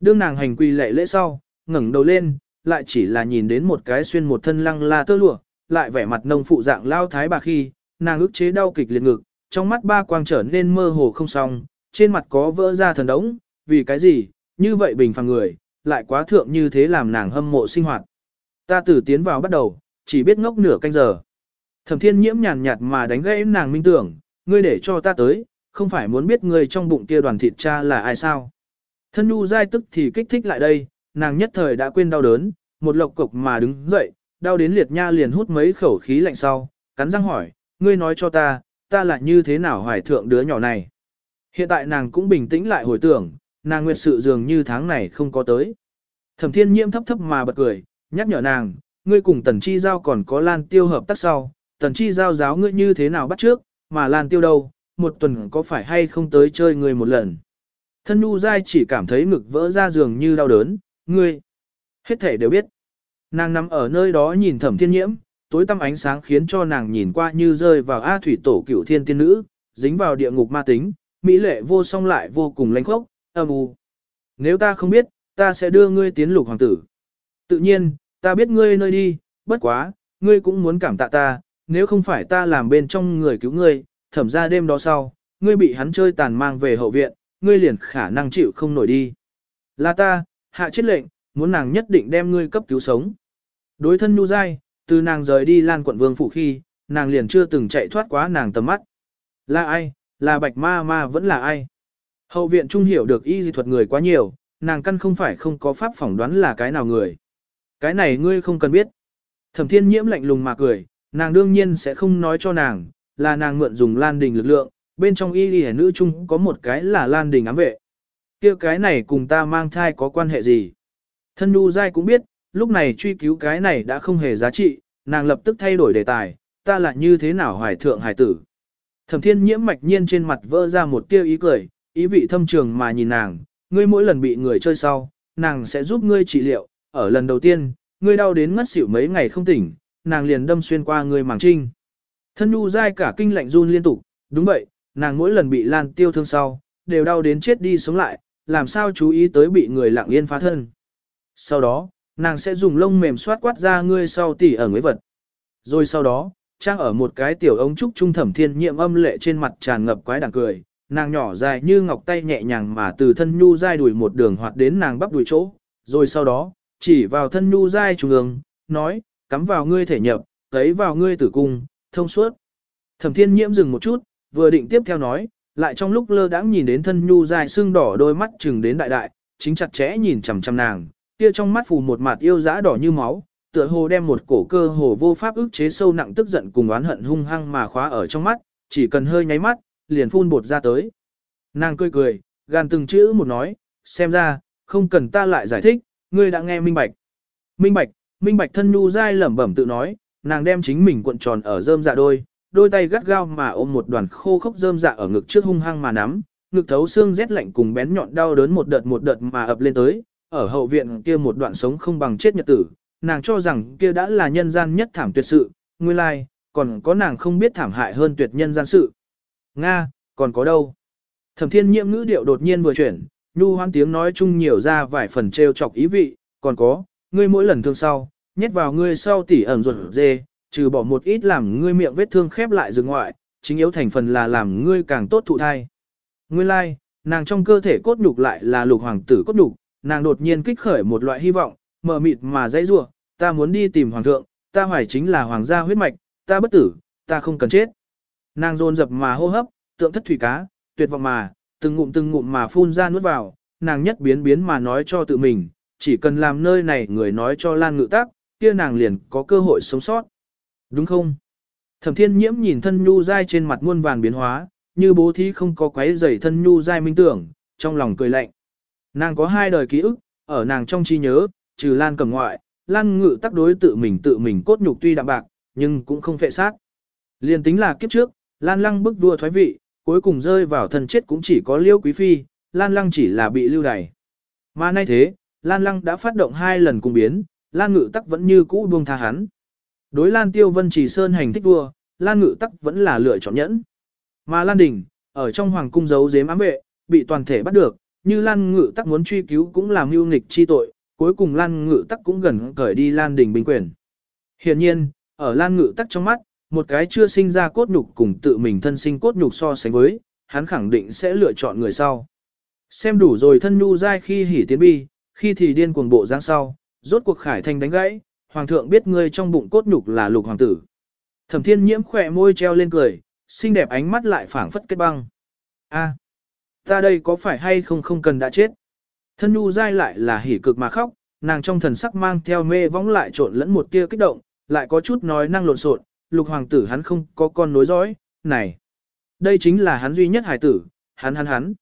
Đương nàng hành quy lệ lễ sau, ngẩng đầu lên, lại chỉ là nhìn đến một cái xuyên một thân lăng la tơ lụa, lại vẻ mặt nông phụ dạng lao thái bà khi, nàng ức chế đau kịch liệt ngực, trong mắt ba quang trở nên mơ hồ không xong, trên mặt có vỡ ra thần đống, vì cái gì, như vậy bình phàm người, lại quá thượng như thế làm nàng hâm mộ sinh hoạt. Ta từ tiến vào bắt đầu, chỉ biết ngốc nửa canh giờ. Thẩm thiên nhiễm nhàn nhạt mà đánh gãy nàng minh tưởng, ngươi để cho ta tới, không phải muốn biết ngươi trong bụng kia đoàn thịt cha là ai sao. Thân nu dai tức thì kích thích lại đây, nàng nhất thời đã quên đau đớn, một lộc cục mà đứng dậy, đau đến liệt nha liền hút mấy khẩu khí lạnh sau, cắn răng hỏi, ngươi nói cho ta, ta là như thế nào hoài thượng đứa nhỏ này. Hiện tại nàng cũng bình tĩnh lại hồi tưởng, nàng nguyệt sự dường như tháng này không có tới. Thẩm thiên nhiễm thấp thấp mà bật cười, nhắc nhở nàng, ngươi cùng tần chi giao còn có lan tiêu hợp tác sau, tần chi giao giáo ngươi như thế nào bắt trước, mà lan tiêu đâu, một tuần có phải hay không tới chơi ngươi một lần. Thân nhu Giai chỉ cảm thấy ngực vỡ ra giường như đau đớn, ngươi, hết thể đều biết. Nàng nằm ở nơi đó nhìn thẩm thiên nhiễm, tối tăm ánh sáng khiến cho nàng nhìn qua như rơi vào A thủy tổ cửu thiên tiên nữ, dính vào địa ngục ma tính, mỹ lệ vô song lại vô cùng lãnh khốc, âm u. Nếu ta không biết, ta sẽ đưa ngươi tiến lục hoàng tử. Tự nhiên, ta biết ngươi nơi đi, bất quá, ngươi cũng muốn cảm tạ ta, nếu không phải ta làm bên trong người cứu ngươi, thẩm ra đêm đó sau, ngươi bị hắn chơi tàn mang về hậu viện, ngươi liền khả năng chịu không nổi đi. Là ta, hạ chết lệnh, muốn nàng nhất định đem ngươi cấp cứu sống. Đối thân nhu dai, từ nàng rời đi lan quận vương phủ khi, nàng liền chưa từng chạy thoát quá nàng tầm mắt. Là ai, là bạch ma ma vẫn là ai? Hậu viện trung hiểu được y di thuật người quá nhiều, nàng căn không phải không có pháp phỏng đoán là cái nào người. Cái này ngươi không cần biết. Thẩm thiên nhiễm lạnh lùng mà cười, nàng đương nhiên sẽ không nói cho nàng, là nàng mượn dùng lan đình lực lượng, bên trong y y nữ chung có một cái là lan đình ám vệ. kia cái này cùng ta mang thai có quan hệ gì? Thân nu Giai cũng biết, lúc này truy cứu cái này đã không hề giá trị, nàng lập tức thay đổi đề tài, ta là như thế nào hoài thượng hải tử. Thẩm thiên nhiễm mạch nhiên trên mặt vỡ ra một tia ý cười, ý vị thâm trường mà nhìn nàng, ngươi mỗi lần bị người chơi sau, nàng sẽ giúp ngươi trị liệu, ở lần đầu tiên, ngươi đau đến ngất xỉu mấy ngày không tỉnh, nàng liền đâm xuyên qua người màng trinh. Thân nhu dai cả kinh lạnh run liên tục, đúng vậy, nàng mỗi lần bị lan tiêu thương sau, đều đau đến chết đi sống lại, làm sao chú ý tới bị người lặng yên phá thân. Sau đó, nàng sẽ dùng lông mềm xoát quát ra ngươi sau tỉ ở người vật. Rồi sau đó, trang ở một cái tiểu ống trúc trung thẩm thiên nhiệm âm lệ trên mặt tràn ngập quái đảng cười, nàng nhỏ dài như ngọc tay nhẹ nhàng mà từ thân nhu dai đuổi một đường hoạt đến nàng bắp đuổi chỗ, rồi sau đó, chỉ vào thân nhu dai trung ương, nói, cắm vào ngươi thể nhập, thấy vào ngươi tử cung, thông suốt. Thẩm thiên nhiễm dừng một chút, vừa định tiếp theo nói, lại trong lúc lơ đãng nhìn đến thân nhu dài xương đỏ đôi mắt chừng đến đại đại, chính chặt chẽ nhìn chằm chằm nàng, kia trong mắt phù một mặt yêu dã đỏ như máu, tựa hồ đem một cổ cơ hồ vô pháp ức chế sâu nặng tức giận cùng oán hận hung hăng mà khóa ở trong mắt, chỉ cần hơi nháy mắt, liền phun bột ra tới. Nàng cười cười, gan từng chữ một nói, xem ra, không cần ta lại giải thích, ngươi đã nghe minh bạch. Minh bạch, minh bạch thân nhu dai lẩm bẩm tự nói, nàng đem chính mình cuộn tròn ở rơm dạ đôi, đôi tay gắt gao mà ôm một đoàn khô khốc rơm dạ ở ngực trước hung hăng mà nắm, ngực thấu xương rét lạnh cùng bén nhọn đau đớn một đợt một đợt mà ập lên tới, ở hậu viện kia một đoạn sống không bằng chết nhật tử, nàng cho rằng kia đã là nhân gian nhất thảm tuyệt sự, nguyên lai, còn có nàng không biết thảm hại hơn tuyệt nhân gian sự. Nga, còn có đâu? Thẩm thiên nhiễm ngữ điệu đột nhiên vừa chuyển, nhu hoan tiếng nói chung nhiều ra vài phần trêu chọc ý vị, còn có, ngươi mỗi lần thương sau, nhét vào ngươi sau tỉ ẩn ruột dê, trừ bỏ một ít làm ngươi miệng vết thương khép lại dừng ngoại, chính yếu thành phần là làm ngươi càng tốt thụ thai. Nguyên lai, like, nàng trong cơ thể cốt nhục lại là lục hoàng tử cốt nhục, nàng đột nhiên kích khởi một loại hy vọng, mờ mịt mà dãy rủa, ta muốn đi tìm hoàng thượng, ta hoài chính là hoàng gia huyết mạch, ta bất tử, ta không cần chết. Nàng rôn dập mà hô hấp, tượng thất thủy cá, tuyệt vọng mà, từng ngụm từng ngụm mà phun ra nuốt vào, nàng nhất biến biến mà nói cho tự mình, chỉ cần làm nơi này người nói cho Lan Ngự Tác, kia nàng liền có cơ hội sống sót. Đúng không? Thẩm thiên nhiễm nhìn thân nhu dai trên mặt muôn vàn biến hóa, như bố thí không có quấy rầy thân nhu dai minh tưởng, trong lòng cười lạnh. Nàng có hai đời ký ức, ở nàng trong trí nhớ, trừ Lan cầm ngoại, Lan ngự tác đối tự mình tự mình cốt nhục tuy đạm bạc, nhưng cũng không phệ sát. Liên tính là kiếp trước, Lan lăng bức vua thoái vị, cuối cùng rơi vào thân chết cũng chỉ có liêu quý phi, Lan lăng chỉ là bị lưu đày. Mà nay thế, Lan lăng đã phát động hai lần cung biến, Lan ngự tắc vẫn như cũ buông tha hắn. Đối Lan Tiêu Vân Chỉ Sơn hành thích vua, Lan Ngự Tắc vẫn là lựa chọn nhẫn. Mà Lan Đình, ở trong hoàng cung giấu giếm ám vệ, bị toàn thể bắt được, như Lan Ngự Tắc muốn truy cứu cũng làm mưu nghịch chi tội, cuối cùng Lan Ngự Tắc cũng gần cởi đi Lan Đình bình quyền. Hiện nhiên, ở Lan Ngự Tắc trong mắt, một cái chưa sinh ra cốt nhục cùng tự mình thân sinh cốt nhục so sánh với, hắn khẳng định sẽ lựa chọn người sau. Xem đủ rồi thân nhu dai khi hỉ tiến bi, khi thì điên cuồng bộ giang sau, rốt cuộc khải thanh đánh gãy, hoàng thượng biết ngươi trong bụng cốt nhục là lục hoàng tử. Thẩm thiên nhiễm khỏe môi treo lên cười, xinh đẹp ánh mắt lại phảng phất kết băng. A, ta đây có phải hay không không cần đã chết. Thân nhu dai lại là hỉ cực mà khóc, nàng trong thần sắc mang theo mê vóng lại trộn lẫn một tia kích động, lại có chút nói năng lộn xộn, lục hoàng tử hắn không có con nối dõi, này. Đây chính là hắn duy nhất hải tử, hắn hắn hắn.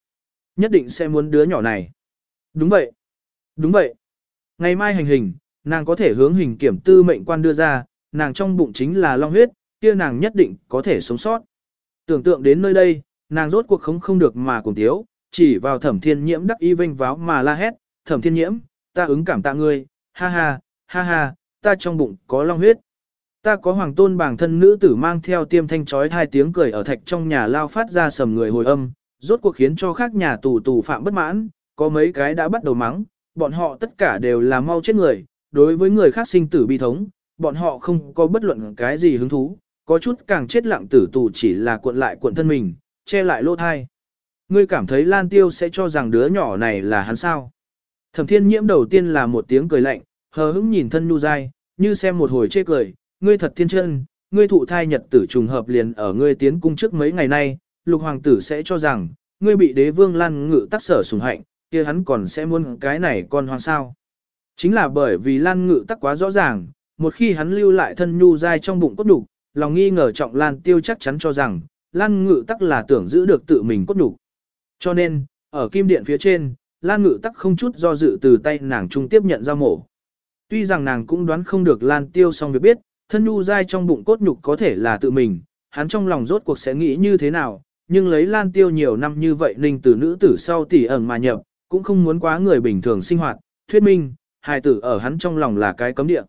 Nhất định sẽ muốn đứa nhỏ này. Đúng vậy. Đúng vậy. Ngày mai hành hình, nàng có thể hướng hình kiểm tư mệnh quan đưa ra, nàng trong bụng chính là long huyết, kia nàng nhất định có thể sống sót. Tưởng tượng đến nơi đây, nàng rốt cuộc không không được mà cùng thiếu, chỉ vào thẩm thiên nhiễm đắc y vinh váo mà la hét, thẩm thiên nhiễm, ta ứng cảm tạ ngươi, ha ha, ha ha, ta trong bụng có long huyết. Ta có hoàng tôn bảng thân nữ tử mang theo tiêm thanh chói hai tiếng cười ở thạch trong nhà lao phát ra sầm người hồi âm, rốt cuộc khiến cho khác nhà tù tù phạm bất mãn, có mấy cái đã bắt đầu mắng, bọn họ tất cả đều là mau chết người, đối với người khác sinh tử bi thống, bọn họ không có bất luận cái gì hứng thú, có chút càng chết lặng tử tù chỉ là cuộn lại cuộn thân mình, che lại lỗ thai. Ngươi cảm thấy Lan Tiêu sẽ cho rằng đứa nhỏ này là hắn sao? Thẩm thiên nhiễm đầu tiên là một tiếng cười lạnh, hờ hững nhìn thân nhu dai, như xem một hồi chê cười, ngươi thật thiên chân, ngươi thụ thai nhật tử trùng hợp liền ở ngươi tiến cung trước mấy ngày nay, lục hoàng tử sẽ cho rằng, ngươi bị đế vương lan ngự tác sở sùng hạnh, kia hắn còn sẽ muốn cái này con hoang sao. Chính là bởi vì lan ngự tắc quá rõ ràng, một khi hắn lưu lại thân nhu dai trong bụng cốt đục, lòng nghi ngờ trọng lan tiêu chắc chắn cho rằng, lan ngự tắc là tưởng giữ được tự mình cốt đục. Cho nên, ở kim điện phía trên, lan ngự tắc không chút do dự từ tay nàng trung tiếp nhận ra mổ. Tuy rằng nàng cũng đoán không được lan tiêu xong việc biết, thân nhu dai trong bụng cốt nhục có thể là tự mình, hắn trong lòng rốt cuộc sẽ nghĩ như thế nào, nhưng lấy lan tiêu nhiều năm như vậy ninh từ nữ tử sau tỷ ẩn mà nhập, cũng không muốn quá người bình thường sinh hoạt, thuyết minh, hài tử ở hắn trong lòng là cái cấm địa.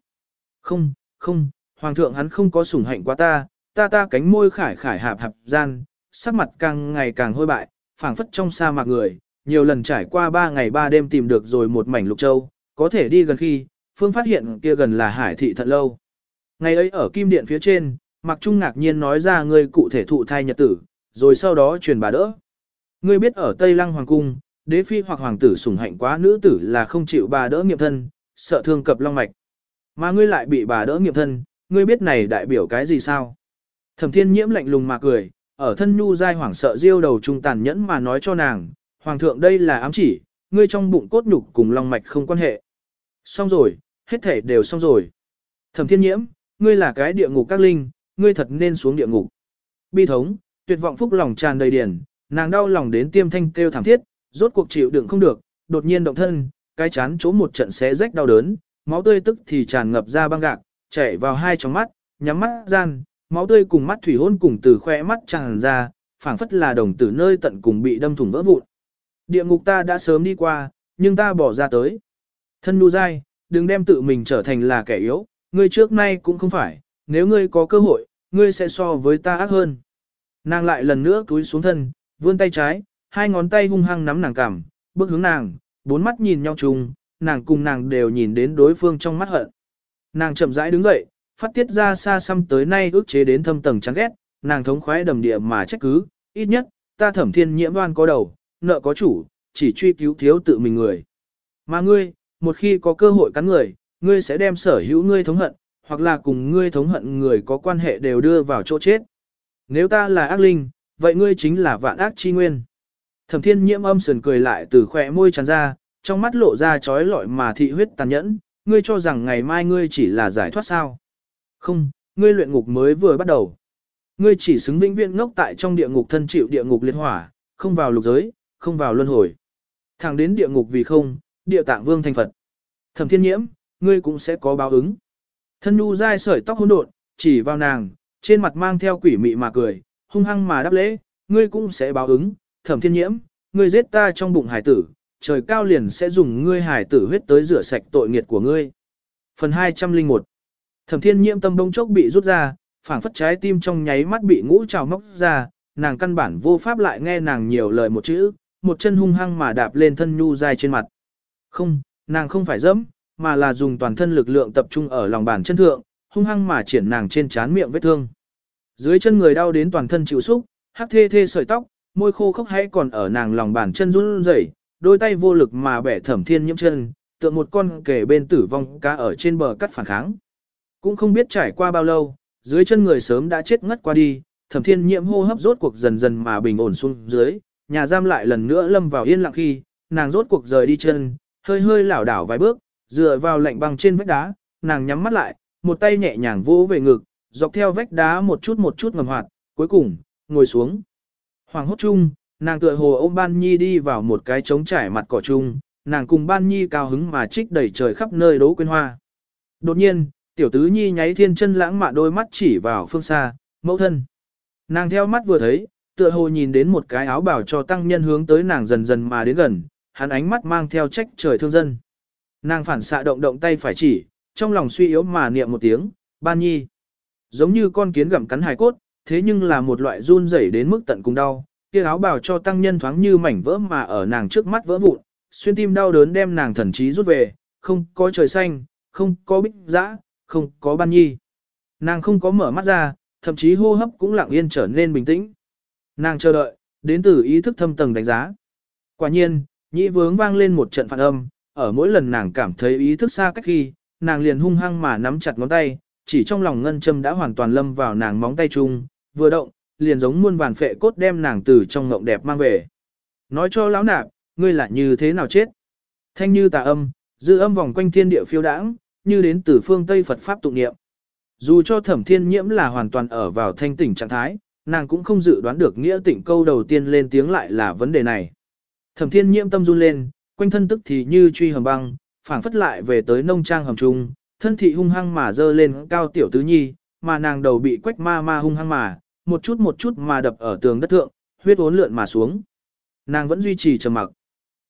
Không, không, hoàng thượng hắn không có sủng hạnh quá ta, ta ta cánh môi khải khải hạp hạp gian, sắc mặt càng ngày càng hôi bại, phảng phất trong sa mạc người, nhiều lần trải qua ba ngày ba đêm tìm được rồi một mảnh lục châu, có thể đi gần khi, phương phát hiện kia gần là hải thị thật lâu. Ngày ấy ở kim điện phía trên, Mạc Trung ngạc nhiên nói ra ngươi cụ thể thụ thai nhật tử, rồi sau đó truyền bà đỡ. Ngươi biết ở Tây Lăng Hoàng Cung, đế phi hoặc hoàng tử sủng hạnh quá nữ tử là không chịu bà đỡ nghiệm thân, sợ thương cập long mạch. Mà ngươi lại bị bà đỡ nghiệm thân, ngươi biết này đại biểu cái gì sao? Thẩm thiên nhiễm lạnh lùng mà cười, ở thân nhu dai hoảng sợ diêu đầu trung tàn nhẫn mà nói cho nàng, hoàng thượng đây là ám chỉ, ngươi trong bụng cốt nhục cùng long mạch không quan hệ. Xong rồi, hết thể đều xong rồi. Thẩm thiên nhiễm, ngươi là cái địa ngục các linh, ngươi thật nên xuống địa ngục. Bi thống, tuyệt vọng phúc lòng tràn đầy điển, nàng đau lòng đến tiêm thanh kêu thảm thiết, rốt cuộc chịu đựng không được, đột nhiên động thân, cái chán chỗ một trận xé rách đau đớn, máu tươi tức thì tràn ngập ra băng gạc, chảy vào hai tròng mắt, nhắm mắt gian, máu tươi cùng mắt thủy hôn cùng từ khoe mắt tràn ra, phảng phất là đồng tử nơi tận cùng bị đâm thủng vỡ vụn. Địa ngục ta đã sớm đi qua, nhưng ta bỏ ra tới. Thân nu dai, đừng đem tự mình trở thành là kẻ yếu, ngươi trước nay cũng không phải, nếu ngươi có cơ hội, ngươi sẽ so với ta ác hơn. Nàng lại lần nữa cúi xuống thân, vươn tay trái, hai ngón tay hung hăng nắm nàng cằm, bước hướng nàng, bốn mắt nhìn nhau chung, nàng cùng nàng đều nhìn đến đối phương trong mắt hận. Nàng chậm rãi đứng dậy, phát tiết ra xa xăm tới nay ước chế đến thâm tầng chán ghét, nàng thống khoái đầm địa mà trách cứ, ít nhất, ta thẩm thiên nhiễm đoan có đầu, nợ có chủ, chỉ truy cứu thiếu tự mình người. Mà ngươi, một khi có cơ hội cắn người, ngươi sẽ đem sở hữu ngươi thống hận, hoặc là cùng ngươi thống hận người có quan hệ đều đưa vào chỗ chết. Nếu ta là ác linh, vậy ngươi chính là vạn ác chi nguyên. Thẩm thiên nhiễm âm sườn cười lại từ khỏe môi tràn ra, trong mắt lộ ra trói lọi mà thị huyết tàn nhẫn, ngươi cho rằng ngày mai ngươi chỉ là giải thoát sao. Không, ngươi luyện ngục mới vừa bắt đầu. Ngươi chỉ xứng vĩnh viễn ngốc tại trong địa ngục thân chịu địa ngục liệt hỏa, không vào lục giới, không vào luân hồi. Thẳng đến địa ngục vì không, địa tạng vương thành Phật. Thẩm thiên nhiễm, ngươi cũng sẽ có báo ứng. Thân nu dai sợi tóc hỗn độn, chỉ vào nàng, trên mặt mang theo quỷ mị mà cười, hung hăng mà đáp lễ, ngươi cũng sẽ báo ứng, thẩm thiên nhiễm, ngươi giết ta trong bụng hải tử, trời cao liền sẽ dùng ngươi hải tử huyết tới rửa sạch tội nghiệt của ngươi. Phần 201 Thẩm thiên nhiễm tâm bông chốc bị rút ra, phảng phất trái tim trong nháy mắt bị ngũ trào móc ra, nàng căn bản vô pháp lại nghe nàng nhiều lời một chữ, một chân hung hăng mà đạp lên thân nhu dai trên mặt. Không, nàng không phải dẫm, mà là dùng toàn thân lực lượng tập trung ở lòng bàn chân thượng, hung hăng mà triển nàng trên trán miệng vết thương. Dưới chân người đau đến toàn thân chịu xúc, hắc thê thê sợi tóc, môi khô khốc hay còn ở nàng lòng bàn chân run rẩy, đôi tay vô lực mà bẻ thẩm thiên nhiễm chân, tượng một con kể bên tử vong cá ở trên bờ cắt phản kháng. Cũng không biết trải qua bao lâu, dưới chân người sớm đã chết ngất qua đi, thẩm thiên nhiễm hô hấp rốt cuộc dần dần mà bình ổn xuống dưới, nhà giam lại lần nữa lâm vào yên lặng khi, nàng rốt cuộc rời đi chân, hơi hơi lảo đảo vài bước, dựa vào lạnh băng trên vách đá, nàng nhắm mắt lại, một tay nhẹ nhàng vỗ về ngực, dọc theo vách đá một chút một chút ngầm hoạt, cuối cùng, ngồi xuống. Hoàng hốt chung, nàng tựa hồ ôm Ban Nhi đi vào một cái trống trải mặt cỏ chung, nàng cùng Ban Nhi cao hứng mà trích đầy trời khắp nơi đố quên hoa. Đột nhiên, tiểu tứ Nhi nháy thiên chân lãng mạn đôi mắt chỉ vào phương xa, mẫu thân. Nàng theo mắt vừa thấy, tựa hồ nhìn đến một cái áo bảo cho tăng nhân hướng tới nàng dần dần mà đến gần, hắn ánh mắt mang theo trách trời thương dân. Nàng phản xạ động động tay phải chỉ, trong lòng suy yếu mà niệm một tiếng, ban nhi. Giống như con kiến gặm cắn hài cốt, thế nhưng là một loại run rẩy đến mức tận cùng đau, kia áo bào cho tăng nhân thoáng như mảnh vỡ mà ở nàng trước mắt vỡ vụn, xuyên tim đau đớn đem nàng thần trí rút về, không có trời xanh, không có bích dã, không có ban nhi. Nàng không có mở mắt ra, thậm chí hô hấp cũng lặng yên trở nên bình tĩnh. Nàng chờ đợi, đến từ ý thức thâm tầng đánh giá. Quả nhiên, nhĩ vướng vang lên một trận phản âm, ở mỗi lần nàng cảm thấy ý thức xa cách khi, nàng liền hung hăng mà nắm chặt ngón tay, chỉ trong lòng ngân châm đã hoàn toàn lâm vào nàng móng tay chung, vừa động, liền giống muôn vàn phệ cốt đem nàng từ trong ngộng đẹp mang về. Nói cho lão nạp, ngươi là như thế nào chết? Thanh như tà âm, dư âm vòng quanh thiên địa phiêu đãng, như đến từ phương Tây Phật Pháp tụng niệm. Dù cho thẩm thiên nhiễm là hoàn toàn ở vào thanh tỉnh trạng thái, nàng cũng không dự đoán được nghĩa tỉnh câu đầu tiên lên tiếng lại là vấn đề này. Thẩm thiên nhiễm tâm run lên, quanh thân tức thì như truy hầm băng, phảng phất lại về tới nông trang hầm trung, thân thị hung hăng mà dơ lên cao tiểu tứ nhi, mà nàng đầu bị quách ma ma hung hăng mà, một chút một chút mà đập ở tường đất thượng, huyết uốn lượn mà xuống. Nàng vẫn duy trì trầm mặc.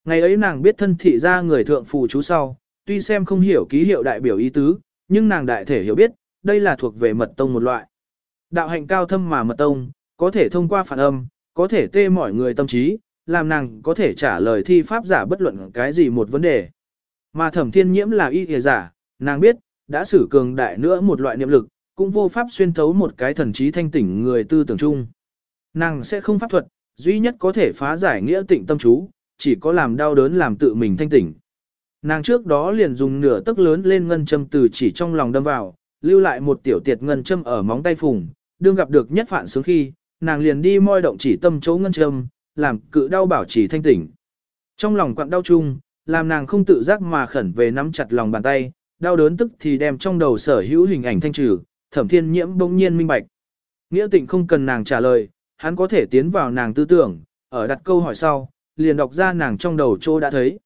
Ngày ấy nàng biết thân thị ra người thượng phù chú sau, tuy xem không hiểu ký hiệu đại biểu ý tứ, nhưng nàng đại thể hiểu biết, đây là thuộc về mật tông một loại. Đạo hạnh cao thâm mà mật tông, có thể thông qua phản âm, có thể tê mọi người tâm trí, làm nàng có thể trả lời thi pháp giả bất luận cái gì một vấn đề. Mà thẩm thiên nhiễm là y thìa giả, nàng biết, đã sử cường đại nữa một loại niệm lực, cũng vô pháp xuyên thấu một cái thần trí thanh tỉnh người tư tưởng chung. Nàng sẽ không pháp thuật, duy nhất có thể phá giải nghĩa tịnh tâm chú, chỉ có làm đau đớn làm tự mình thanh tỉnh. Nàng trước đó liền dùng nửa tấc lớn lên ngân châm từ chỉ trong lòng đâm vào, lưu lại một tiểu tiệt ngân châm ở móng tay phùng, đương gặp được nhất phản sướng khi, nàng liền đi moi động chỉ tâm chỗ ngân châm, làm cự đau bảo chỉ thanh tỉnh. Trong lòng quặn đau chung, làm nàng không tự giác mà khẩn về nắm chặt lòng bàn tay, đau đớn tức thì đem trong đầu sở hữu hình ảnh thanh trừ, thẩm thiên nhiễm bỗng nhiên minh bạch. Nghĩa tịnh không cần nàng trả lời, hắn có thể tiến vào nàng tư tưởng, ở đặt câu hỏi sau, liền đọc ra nàng trong đầu chỗ đã thấy.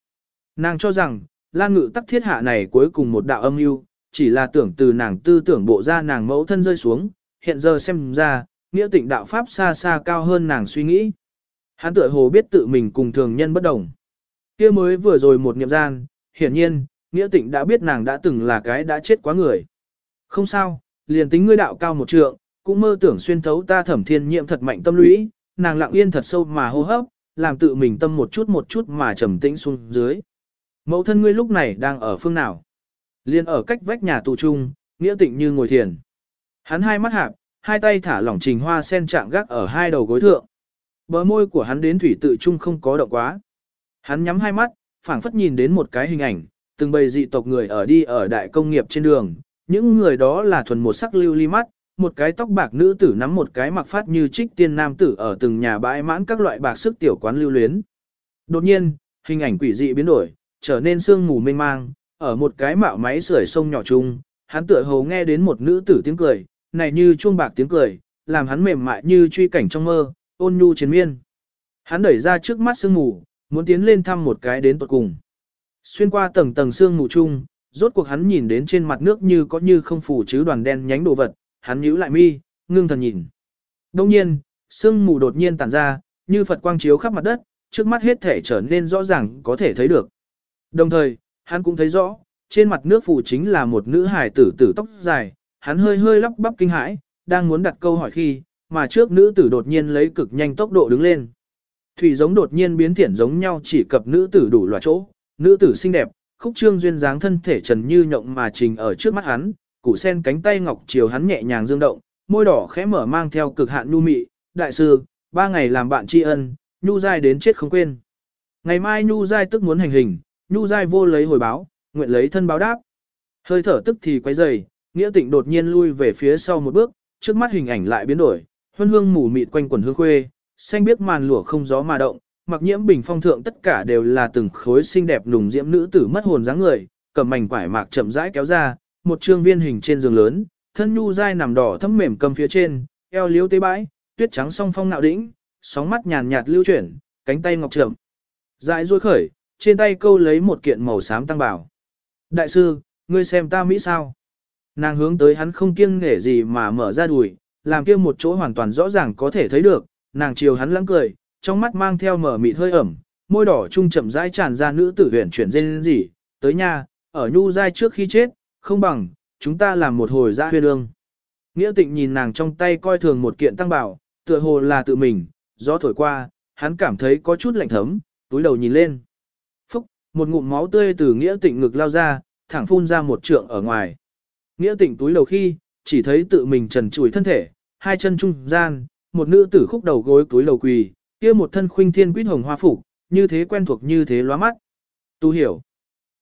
Nàng cho rằng, Lan Ngự tắc thiết hạ này cuối cùng một đạo âm mưu chỉ là tưởng từ nàng tư tưởng bộ ra nàng mẫu thân rơi xuống, hiện giờ xem ra, nghĩa tịnh đạo Pháp xa xa cao hơn nàng suy nghĩ. Hắn tựa hồ biết tự mình cùng thường nhân bất đồng. kia mới vừa rồi một niệm gian, hiển nhiên, nghĩa tịnh đã biết nàng đã từng là cái đã chết quá người. Không sao, liền tính ngươi đạo cao một trượng, cũng mơ tưởng xuyên thấu ta thẩm thiên nhiệm thật mạnh tâm lũy, nàng lặng yên thật sâu mà hô hấp, làm tự mình tâm một chút một chút mà trầm tĩnh xuống dưới. Mẫu thân ngươi lúc này đang ở phương nào? Liên ở cách vách nhà tù trung, nghĩa tịnh như ngồi thiền. Hắn hai mắt hạp, hai tay thả lỏng trình hoa sen trạng gác ở hai đầu gối thượng. Bờ môi của hắn đến thủy tự trung không có động quá. Hắn nhắm hai mắt, phảng phất nhìn đến một cái hình ảnh, từng bầy dị tộc người ở đi ở đại công nghiệp trên đường, những người đó là thuần một sắc lưu ly mắt, một cái tóc bạc nữ tử nắm một cái mặc phát như trích tiên nam tử ở từng nhà bãi mãn các loại bạc sức tiểu quán lưu luyến. Đột nhiên, hình ảnh quỷ dị biến đổi, trở nên sương mù mênh mang, ở một cái mạo máy sưởi sông nhỏ chung, hắn tựa hồ nghe đến một nữ tử tiếng cười, này như chuông bạc tiếng cười, làm hắn mềm mại như truy cảnh trong mơ, ôn nhu chiến miên. Hắn đẩy ra trước mắt sương mù, muốn tiến lên thăm một cái đến tuột cùng. Xuyên qua tầng tầng sương mù chung, rốt cuộc hắn nhìn đến trên mặt nước như có như không phủ chứ đoàn đen nhánh đồ vật, hắn nhíu lại mi, ngưng thần nhìn. Đông nhiên, sương mù đột nhiên tản ra, như Phật quang chiếu khắp mặt đất, trước mắt hết thể trở nên rõ ràng có thể thấy được. Đồng thời, hắn cũng thấy rõ, trên mặt nước phủ chính là một nữ hài tử tử tóc dài, hắn hơi hơi lắp bắp kinh hãi, đang muốn đặt câu hỏi khi, mà trước nữ tử đột nhiên lấy cực nhanh tốc độ đứng lên. Thủy giống đột nhiên biến thiển giống nhau chỉ cập nữ tử đủ loại chỗ, nữ tử xinh đẹp, khúc trương duyên dáng thân thể trần như nhộng mà trình ở trước mắt hắn, củ sen cánh tay ngọc chiều hắn nhẹ nhàng dương động, môi đỏ khẽ mở mang theo cực hạn nhu mị, đại sư, ba ngày làm bạn tri ân, nhu giai đến chết không quên. Ngày mai nhu giai tức muốn hành hình, nhu giai vô lấy hồi báo, nguyện lấy thân báo đáp. Hơi thở tức thì quay dày, nghĩa tịnh đột nhiên lui về phía sau một bước, trước mắt hình ảnh lại biến đổi, huân hương mù mịt quanh quần hương khuê, xanh biết màn lụa không gió mà động, mặc nhiễm bình phong thượng tất cả đều là từng khối xinh đẹp nùng diễm nữ tử mất hồn dáng người, cầm mảnh quải mạc chậm rãi kéo ra, một trương viên hình trên giường lớn, thân nhu dai nằm đỏ thấm mềm cầm phía trên, eo liếu tế bãi, tuyết trắng song phong nạo đĩnh, sóng mắt nhàn nhạt lưu chuyển, cánh tay ngọc trầm. Dại ruôi khởi, trên tay câu lấy một kiện màu xám tăng bảo. Đại sư, ngươi xem ta Mỹ sao? Nàng hướng tới hắn không kiêng nể gì mà mở ra đùi, làm kia một chỗ hoàn toàn rõ ràng có thể thấy được, nàng chiều hắn lắng cười, trong mắt mang theo mở mịt hơi ẩm, môi đỏ trung chậm rãi tràn ra nữ tử huyền chuyển dên gì, tới nha, ở nhu dai trước khi chết, không bằng, chúng ta làm một hồi ra huyên ương. Nghĩa tịnh nhìn nàng trong tay coi thường một kiện tăng bảo, tựa hồ là tự mình, gió thổi qua, hắn cảm thấy có chút lạnh thấm, túi đầu nhìn lên. Phúc, một ngụm máu tươi từ nghĩa tịnh ngực lao ra, thẳng phun ra một trượng ở ngoài. Nghĩa Tịnh túi đầu khi, chỉ thấy tự mình trần trùi thân thể, hai chân trung gian, một nữ tử khúc đầu gối túi đầu quỳ, kia một thân khuynh thiên quýt hồng hoa phủ như thế quen thuộc như thế lóa mắt. Tu hiểu.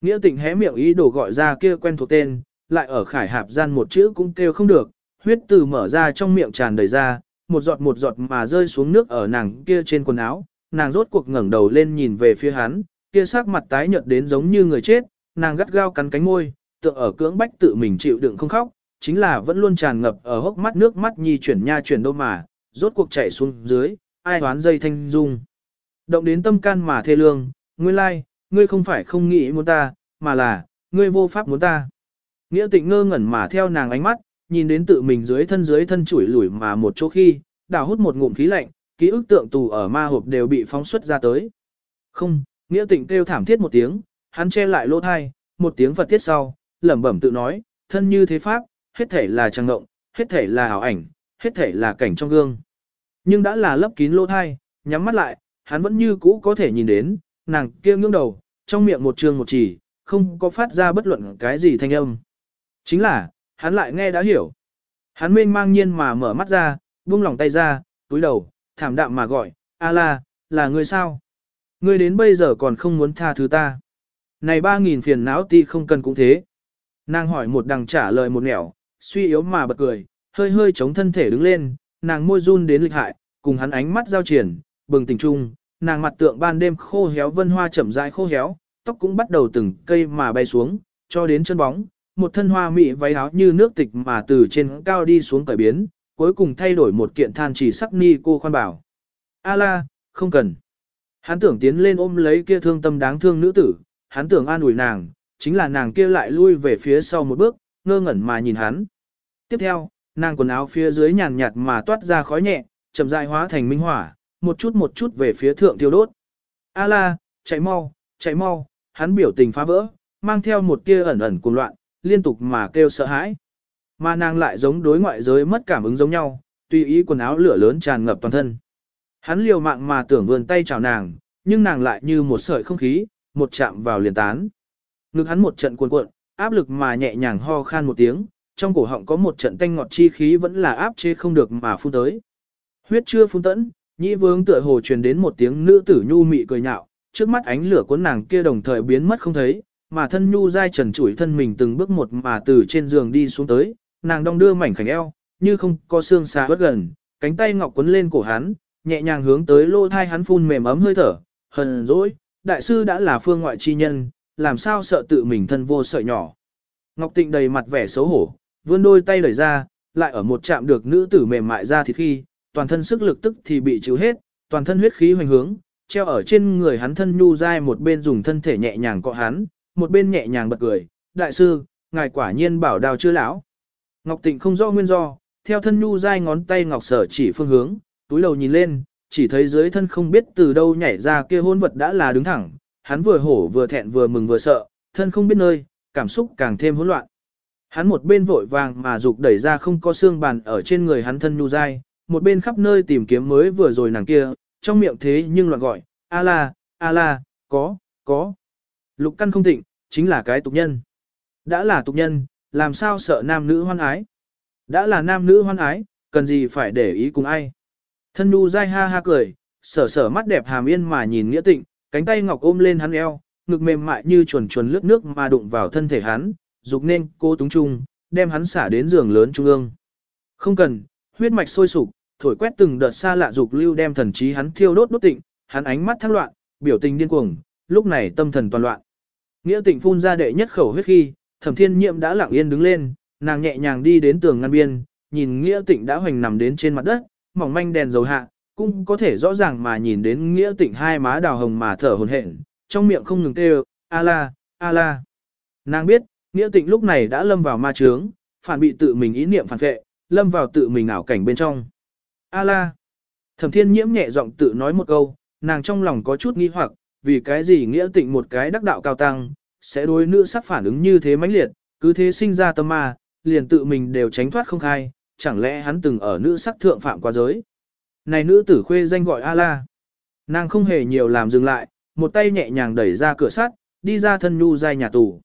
Nghĩa tịnh hé miệng ý đồ gọi ra kia quen thuộc tên, lại ở khải hạp gian một chữ cũng kêu không được, huyết từ mở ra trong miệng tràn đầy ra, một giọt một giọt mà rơi xuống nước ở nàng kia trên quần áo, nàng rốt cuộc ngẩng đầu lên nhìn về phía hắn, kia sắc mặt tái nhợt đến giống như người chết, nàng gắt gao cắn cánh môi, tựa ở cưỡng bách tự mình chịu đựng không khóc, chính là vẫn luôn tràn ngập ở hốc mắt nước mắt nhi chuyển nha chuyển đâu mà, rốt cuộc chảy xuống dưới, ai hoán dây thanh dung. Động đến tâm can mà thê lương, nguyên lai, ngươi không phải không nghĩ muốn ta, mà là, ngươi vô pháp muốn ta. Nghĩa tịnh ngơ ngẩn mà theo nàng ánh mắt, nhìn đến tự mình dưới thân dưới thân chủi lủi mà một chỗ khi, đào hút một ngụm khí lạnh, ký ức tượng tù ở ma hộp đều bị phóng xuất ra tới. Không, nghĩa tịnh kêu thảm thiết một tiếng, hắn che lại lỗ thai, một tiếng Phật tiết sau, lẩm bẩm tự nói, thân như thế pháp, hết thể là trăng ngộng, hết thể là ảo ảnh, hết thể là cảnh trong gương. Nhưng đã là lấp kín lỗ thai, nhắm mắt lại, hắn vẫn như cũ có thể nhìn đến, nàng kia ngưỡng đầu, trong miệng một trường một chỉ, không có phát ra bất luận cái gì thanh âm. Chính là, hắn lại nghe đã hiểu. Hắn mênh mang nhiên mà mở mắt ra, buông lòng tay ra, túi đầu, thảm đạm mà gọi, a la, là người sao? Ngươi đến bây giờ còn không muốn tha thứ ta. Này ba nghìn phiền não ti không cần cũng thế. Nàng hỏi một đằng trả lời một nẻo, suy yếu mà bật cười, hơi hơi chống thân thể đứng lên, nàng môi run đến lịch hại, cùng hắn ánh mắt giao triển, bừng tỉnh trung, nàng mặt tượng ban đêm khô héo vân hoa chậm rãi khô héo, tóc cũng bắt đầu từng cây mà bay xuống, cho đến chân bóng, một thân hoa mỹ váy áo như nước tịch mà từ trên cao đi xuống cởi biến, cuối cùng thay đổi một kiện than chỉ sắc ni cô khoan bảo. A la, không cần. Hắn tưởng tiến lên ôm lấy kia thương tâm đáng thương nữ tử, hắn tưởng an ủi nàng, chính là nàng kia lại lui về phía sau một bước, ngơ ngẩn mà nhìn hắn. Tiếp theo, nàng quần áo phía dưới nhàn nhạt mà toát ra khói nhẹ, chậm rãi hóa thành minh hỏa, một chút một chút về phía thượng tiêu đốt. A la, chạy mau, chạy mau, hắn biểu tình phá vỡ, mang theo một tia ẩn ẩn cuồng loạn, liên tục mà kêu sợ hãi. Mà nàng lại giống đối ngoại giới mất cảm ứng giống nhau, tùy ý quần áo lửa lớn tràn ngập toàn thân. Hắn liều mạng mà tưởng vươn tay chào nàng, nhưng nàng lại như một sợi không khí, một chạm vào liền tán. Ngực hắn một trận cuồn cuộn, áp lực mà nhẹ nhàng ho khan một tiếng, trong cổ họng có một trận tanh ngọt chi khí vẫn là áp chế không được mà phun tới. Huyết chưa phun tẫn, nhĩ vương tựa hồ truyền đến một tiếng nữ tử nhu mị cười nhạo, trước mắt ánh lửa cuốn nàng kia đồng thời biến mất không thấy, mà thân nhu dai trần trụi thân mình từng bước một mà từ trên giường đi xuống tới, nàng đong đưa mảnh khảnh eo, như không có xương xa bất gần, cánh tay ngọc quấn lên cổ hắn, nhẹ nhàng hướng tới lô thai hắn phun mềm ấm hơi thở, hờn dỗi, đại sư đã là phương ngoại chi nhân, làm sao sợ tự mình thân vô sợi nhỏ. Ngọc Tịnh đầy mặt vẻ xấu hổ, vươn đôi tay đẩy ra, lại ở một chạm được nữ tử mềm mại ra thì khi, toàn thân sức lực tức thì bị chịu hết, toàn thân huyết khí hoành hướng, treo ở trên người hắn thân nhu dai một bên dùng thân thể nhẹ nhàng cọ hắn, một bên nhẹ nhàng bật cười, đại sư, ngài quả nhiên bảo đào chưa lão. Ngọc Tịnh không rõ nguyên do, theo thân nhu dai ngón tay ngọc sở chỉ phương hướng, túi đầu nhìn lên, chỉ thấy dưới thân không biết từ đâu nhảy ra kia hôn vật đã là đứng thẳng, hắn vừa hổ vừa thẹn vừa mừng vừa sợ, thân không biết nơi, cảm xúc càng thêm hỗn loạn. Hắn một bên vội vàng mà dục đẩy ra không có xương bàn ở trên người hắn thân nhu dai, một bên khắp nơi tìm kiếm mới vừa rồi nàng kia, trong miệng thế nhưng loạn gọi, a la, a la, có, có. Lục căn không tịnh, chính là cái tục nhân. Đã là tục nhân, làm sao sợ nam nữ hoan ái? Đã là nam nữ hoan ái, cần gì phải để ý cùng ai? Thân nu dai ha ha cười, sở sở mắt đẹp hàm yên mà nhìn nghĩa tịnh, cánh tay ngọc ôm lên hắn eo, ngực mềm mại như chuồn chuồn lướt nước mà đụng vào thân thể hắn, dục nên cô túng trung, đem hắn xả đến giường lớn trung ương. Không cần, huyết mạch sôi sục, thổi quét từng đợt xa lạ dục lưu đem thần trí hắn thiêu đốt đốt tịnh, hắn ánh mắt thăng loạn, biểu tình điên cuồng, lúc này tâm thần toàn loạn. Nghĩa tịnh phun ra đệ nhất khẩu huyết khi, thẩm thiên nhiệm đã lặng yên đứng lên, nàng nhẹ nhàng đi đến tường ngăn biên, nhìn nghĩa tịnh đã hoành nằm đến trên mặt đất, mỏng manh đèn dầu hạ, cũng có thể rõ ràng mà nhìn đến nghĩa tịnh hai má đào hồng mà thở hồn hển, trong miệng không ngừng kêu, a la, a la. Nàng biết, nghĩa tịnh lúc này đã lâm vào ma trướng, phản bị tự mình ý niệm phản vệ, lâm vào tự mình ảo cảnh bên trong. A la. Thẩm thiên nhiễm nhẹ giọng tự nói một câu, nàng trong lòng có chút nghi hoặc, vì cái gì nghĩa tịnh một cái đắc đạo cao tăng, sẽ đối nữ sắc phản ứng như thế mãnh liệt, cứ thế sinh ra tâm ma, liền tự mình đều tránh thoát không khai, chẳng lẽ hắn từng ở nữ sắc thượng phạm qua giới. Này nữ tử khuê danh gọi A-la. Nàng không hề nhiều làm dừng lại, một tay nhẹ nhàng đẩy ra cửa sắt, đi ra thân nhu dai nhà tù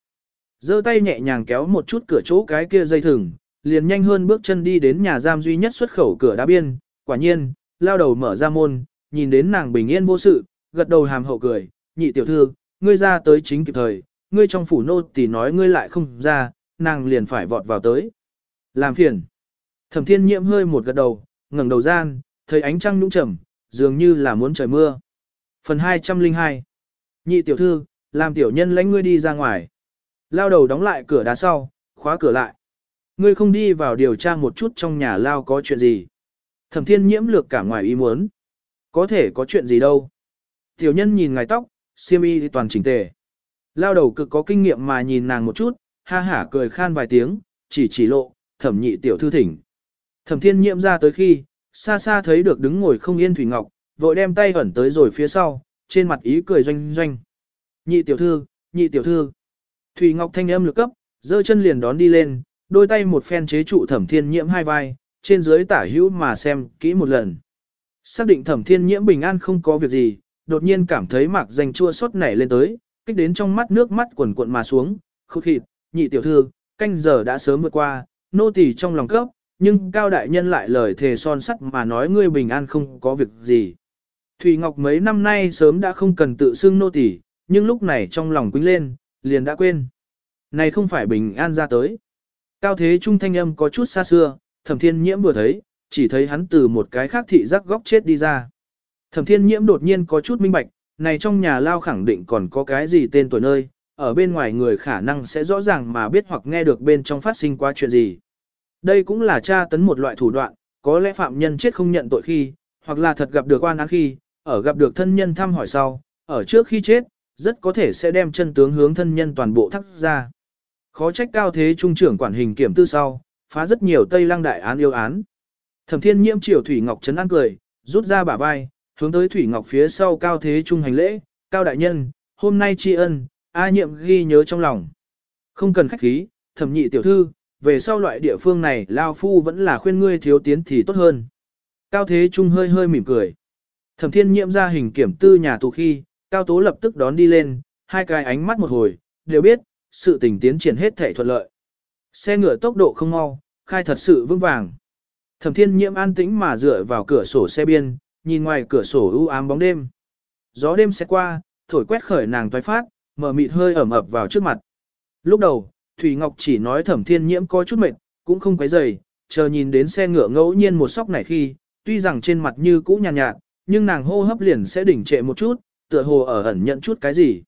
giơ tay nhẹ nhàng kéo một chút cửa chỗ cái kia dây thừng, liền nhanh hơn bước chân đi đến nhà giam duy nhất xuất khẩu cửa đá biên, quả nhiên, lao đầu mở ra môn, nhìn đến nàng bình yên vô sự, gật đầu hàm hậu cười, nhị tiểu thư, ngươi ra tới chính kịp thời, ngươi trong phủ nô tỳ nói ngươi lại không ra, nàng liền phải vọt vào tới. Làm phiền. Thẩm thiên nhiễm hơi một gật đầu, ngẩng đầu gian, thấy ánh trăng nhũng trầm, dường như là muốn trời mưa. Phần 202 Nhị tiểu thư, làm tiểu nhân lãnh ngươi đi ra ngoài. Lao đầu đóng lại cửa đá sau, khóa cửa lại. Ngươi không đi vào điều tra một chút trong nhà Lao có chuyện gì. Thẩm thiên nhiễm lược cả ngoài ý muốn. Có thể có chuyện gì đâu. Tiểu nhân nhìn ngài tóc, siêm y thì toàn chỉnh tề. Lao đầu cực có kinh nghiệm mà nhìn nàng một chút, ha hả cười khan vài tiếng, chỉ chỉ lộ, thẩm nhị tiểu thư thỉnh. Thẩm thiên nhiễm ra tới khi, xa xa thấy được đứng ngồi không yên Thủy Ngọc, vội đem tay ẩn tới rồi phía sau, trên mặt ý cười doanh doanh. Nhị tiểu thư, nhị tiểu thư. Thủy Ngọc thanh âm lực cấp, giơ chân liền đón đi lên, đôi tay một phen chế trụ thẩm thiên nhiễm hai vai, trên dưới tả hữu mà xem kỹ một lần. Xác định thẩm thiên nhiễm bình an không có việc gì, đột nhiên cảm thấy mạc danh chua xót nảy lên tới, kích đến trong mắt nước mắt quần cuộn mà xuống, khúc khịt, nhị tiểu thư, canh giờ đã sớm vượt qua, nô tỳ trong lòng cấp, nhưng cao đại nhân lại lời thề son sắt mà nói ngươi bình an không có việc gì. Thủy Ngọc mấy năm nay sớm đã không cần tự xưng nô tỳ, nhưng lúc này trong lòng quýnh lên, liền đã quên. Này không phải bình an ra tới. Cao thế trung thanh âm có chút xa xưa, thẩm thiên nhiễm vừa thấy, chỉ thấy hắn từ một cái khác thị giác góc chết đi ra. Thẩm thiên nhiễm đột nhiên có chút minh bạch, này trong nhà lao khẳng định còn có cái gì tên tuổi nơi, ở bên ngoài người khả năng sẽ rõ ràng mà biết hoặc nghe được bên trong phát sinh qua chuyện gì. Đây cũng là tra tấn một loại thủ đoạn, có lẽ phạm nhân chết không nhận tội khi, hoặc là thật gặp được oan án khi, ở gặp được thân nhân thăm hỏi sau, ở trước khi chết, rất có thể sẽ đem chân tướng hướng thân nhân toàn bộ thắt ra. Khó trách cao thế trung trưởng quản hình kiểm tư sau, phá rất nhiều Tây Lăng đại án yêu án. Thẩm Thiên Nhiễm triều Thủy Ngọc trấn an cười, rút ra bả vai, hướng tới Thủy Ngọc phía sau cao thế trung hành lễ, cao đại nhân, hôm nay tri ân, A nhiệm ghi nhớ trong lòng. Không cần khách khí, thẩm nhị tiểu thư, về sau loại địa phương này Lao Phu vẫn là khuyên ngươi thiếu tiến thì tốt hơn. Cao Thế Trung hơi hơi mỉm cười. Thẩm thiên nhiệm ra hình kiểm tư nhà tù khi, Cao Tố lập tức đón đi lên, hai cái ánh mắt một hồi, đều biết, sự tình tiến triển hết thể thuận lợi. Xe ngựa tốc độ không mau, khai thật sự vững vàng. Thẩm thiên nhiễm an tĩnh mà dựa vào cửa sổ xe biên, nhìn ngoài cửa sổ u ám bóng đêm. Gió đêm sẽ qua, thổi quét khởi nàng toái phát, mở mịt hơi ẩm ập vào trước mặt. Lúc đầu, Thủy Ngọc chỉ nói thẩm thiên nhiễm có chút mệt, cũng không quấy rầy, chờ nhìn đến xe ngựa ngẫu nhiên một sóc này khi, tuy rằng trên mặt như cũ nhàn nhạt, nhạt, nhưng nàng hô hấp liền sẽ đỉnh trệ một chút, tựa hồ ở ẩn nhận chút cái gì.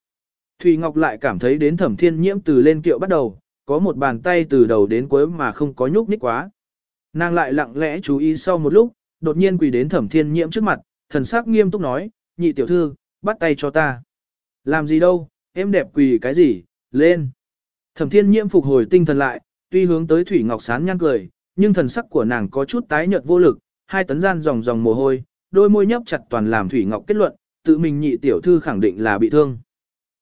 Thủy Ngọc lại cảm thấy đến thẩm thiên nhiễm từ lên kiệu bắt đầu, có một bàn tay từ đầu đến cuối mà không có nhúc nhích quá. Nàng lại lặng lẽ chú ý sau một lúc, đột nhiên quỳ đến thẩm thiên nhiễm trước mặt, thần sắc nghiêm túc nói, nhị tiểu thư, bắt tay cho ta. Làm gì đâu, em đẹp quỳ cái gì, lên. Thẩm thiên nhiễm phục hồi tinh thần lại, tuy hướng tới Thủy Ngọc Sán nhăn cười, nhưng thần sắc của nàng có chút tái nhợt vô lực, hai tấn gian dòng dòng mồ hôi, đôi môi nhấp chặt toàn làm Thủy Ngọc kết luận, tự mình nhị tiểu thư khẳng định là bị thương.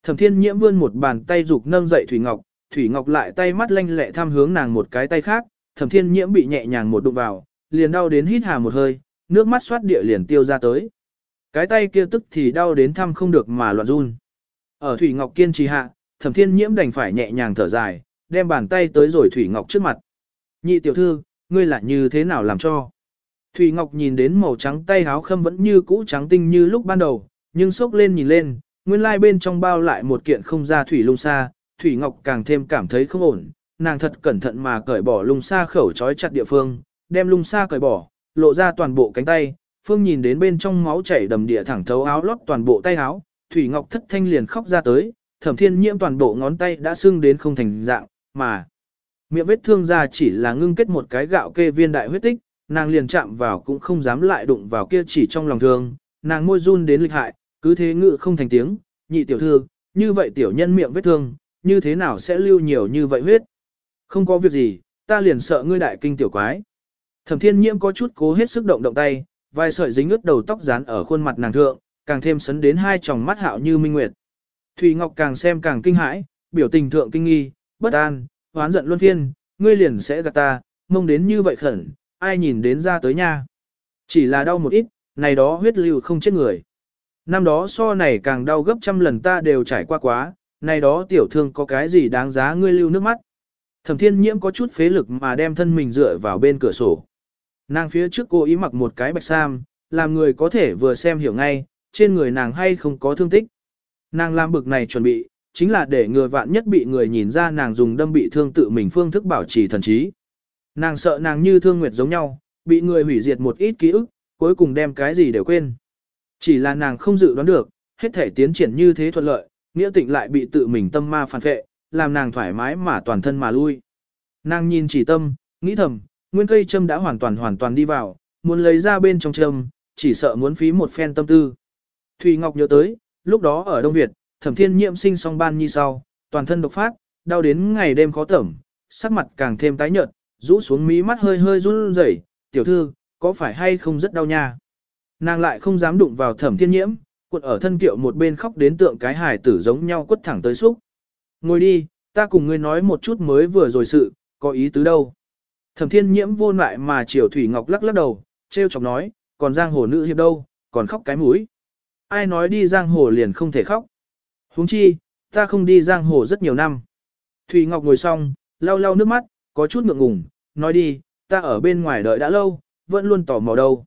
Thẩm thiên nhiễm vươn một bàn tay dục nâng dậy Thủy Ngọc, Thủy Ngọc lại tay mắt lanh lẹ tham hướng nàng một cái tay khác, thẩm thiên nhiễm bị nhẹ nhàng một đụng vào, liền đau đến hít hà một hơi, nước mắt xoát địa liền tiêu ra tới. Cái tay kia tức thì đau đến thăm không được mà loạn run. Ở Thủy Ngọc kiên trì hạ, thẩm thiên nhiễm đành phải nhẹ nhàng thở dài, đem bàn tay tới rồi Thủy Ngọc trước mặt. Nhị tiểu thư, ngươi lại như thế nào làm cho? Thủy Ngọc nhìn đến màu trắng tay háo khâm vẫn như cũ trắng tinh như lúc ban đầu, nhưng sốc lên nhìn lên, nguyên lai bên trong bao lại một kiện không ra thủy lung xa, Thủy Ngọc càng thêm cảm thấy không ổn, nàng thật cẩn thận mà cởi bỏ lung xa khẩu trói chặt địa phương, đem lung xa cởi bỏ, lộ ra toàn bộ cánh tay, Phương nhìn đến bên trong máu chảy đầm địa thẳng thấu áo lót toàn bộ tay áo, Thủy Ngọc thất thanh liền khóc ra tới, thẩm thiên nhiễm toàn bộ ngón tay đã sưng đến không thành dạng, mà miệng vết thương ra chỉ là ngưng kết một cái gạo kê viên đại huyết tích, nàng liền chạm vào cũng không dám lại đụng vào kia chỉ trong lòng thương, nàng môi run đến lịch hại, cứ thế ngự không thành tiếng, nhị tiểu thư, như vậy tiểu nhân miệng vết thương, như thế nào sẽ lưu nhiều như vậy huyết? Không có việc gì, ta liền sợ ngươi đại kinh tiểu quái. Thẩm thiên nhiễm có chút cố hết sức động động tay, vài sợi dính ướt đầu tóc dán ở khuôn mặt nàng thượng, càng thêm sấn đến hai tròng mắt hạo như minh nguyệt. Thủy Ngọc càng xem càng kinh hãi, biểu tình thượng kinh nghi, bất an, hoán giận luân phiên, ngươi liền sẽ gạt ta, mông đến như vậy khẩn, ai nhìn đến ra tới nha. Chỉ là đau một ít, này đó huyết lưu không chết người. Năm đó so này càng đau gấp trăm lần ta đều trải qua quá, này đó tiểu thương có cái gì đáng giá ngươi lưu nước mắt. Thẩm thiên nhiễm có chút phế lực mà đem thân mình dựa vào bên cửa sổ. Nàng phía trước cô ý mặc một cái bạch sam, làm người có thể vừa xem hiểu ngay, trên người nàng hay không có thương tích. Nàng làm bực này chuẩn bị, chính là để người vạn nhất bị người nhìn ra nàng dùng đâm bị thương tự mình phương thức bảo trì thần trí. Nàng sợ nàng như thương nguyệt giống nhau, bị người hủy diệt một ít ký ức, cuối cùng đem cái gì đều quên. Chỉ là nàng không dự đoán được, hết thể tiến triển như thế thuận lợi, nghĩa tịnh lại bị tự mình tâm ma phản phệ, làm nàng thoải mái mà toàn thân mà lui. Nàng nhìn chỉ tâm, nghĩ thầm, nguyên cây châm đã hoàn toàn hoàn toàn đi vào, muốn lấy ra bên trong châm, chỉ sợ muốn phí một phen tâm tư. Thùy Ngọc nhớ tới, lúc đó ở Đông Việt, thẩm thiên nhiễm sinh song ban nhi sau, toàn thân độc phát, đau đến ngày đêm khó tẩm, sắc mặt càng thêm tái nhợt, rũ xuống mí mắt hơi hơi run rẩy, tiểu thư, có phải hay không rất đau nha? Nàng lại không dám đụng vào thẩm thiên nhiễm, cuộn ở thân kiệu một bên khóc đến tượng cái hài tử giống nhau quất thẳng tới xúc. Ngồi đi, ta cùng ngươi nói một chút mới vừa rồi sự, có ý tứ đâu. Thẩm thiên nhiễm vô lại mà triều Thủy Ngọc lắc lắc đầu, treo chọc nói, còn giang hồ nữ hiệp đâu, còn khóc cái mũi. Ai nói đi giang hồ liền không thể khóc. huống chi, ta không đi giang hồ rất nhiều năm. Thủy Ngọc ngồi xong, lau lau nước mắt, có chút ngượng ngùng, nói đi, ta ở bên ngoài đợi đã lâu, vẫn luôn tò mò đâu.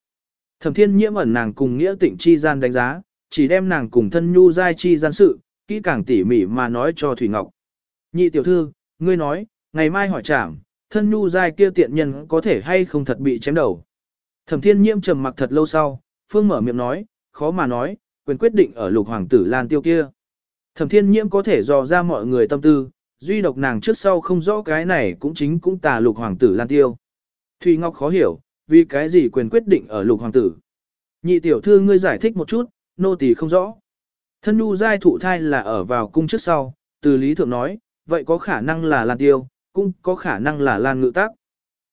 Thẩm thiên nhiễm ẩn nàng cùng nghĩa tịnh chi gian đánh giá, chỉ đem nàng cùng thân nhu giai chi gian sự, kỹ càng tỉ mỉ mà nói cho Thủy Ngọc. Nhị tiểu thư, ngươi nói, ngày mai hỏi trảm, thân nhu giai kia tiện nhân có thể hay không thật bị chém đầu. Thẩm thiên nhiễm trầm mặc thật lâu sau, phương mở miệng nói, khó mà nói, quyền quyết định ở lục hoàng tử Lan Tiêu kia. Thẩm thiên nhiễm có thể dò ra mọi người tâm tư, duy độc nàng trước sau không rõ cái này cũng chính cũng tà lục hoàng tử Lan Tiêu. Thùy Ngọc khó hiểu, vì cái gì quyền quyết định ở lục hoàng tử. Nhị tiểu thư ngươi giải thích một chút, nô tỳ không rõ. Thân nhu giai thụ thai là ở vào cung trước sau, từ lý thượng nói, vậy có khả năng là Lan Tiêu, cũng có khả năng là Lan Ngự Tắc.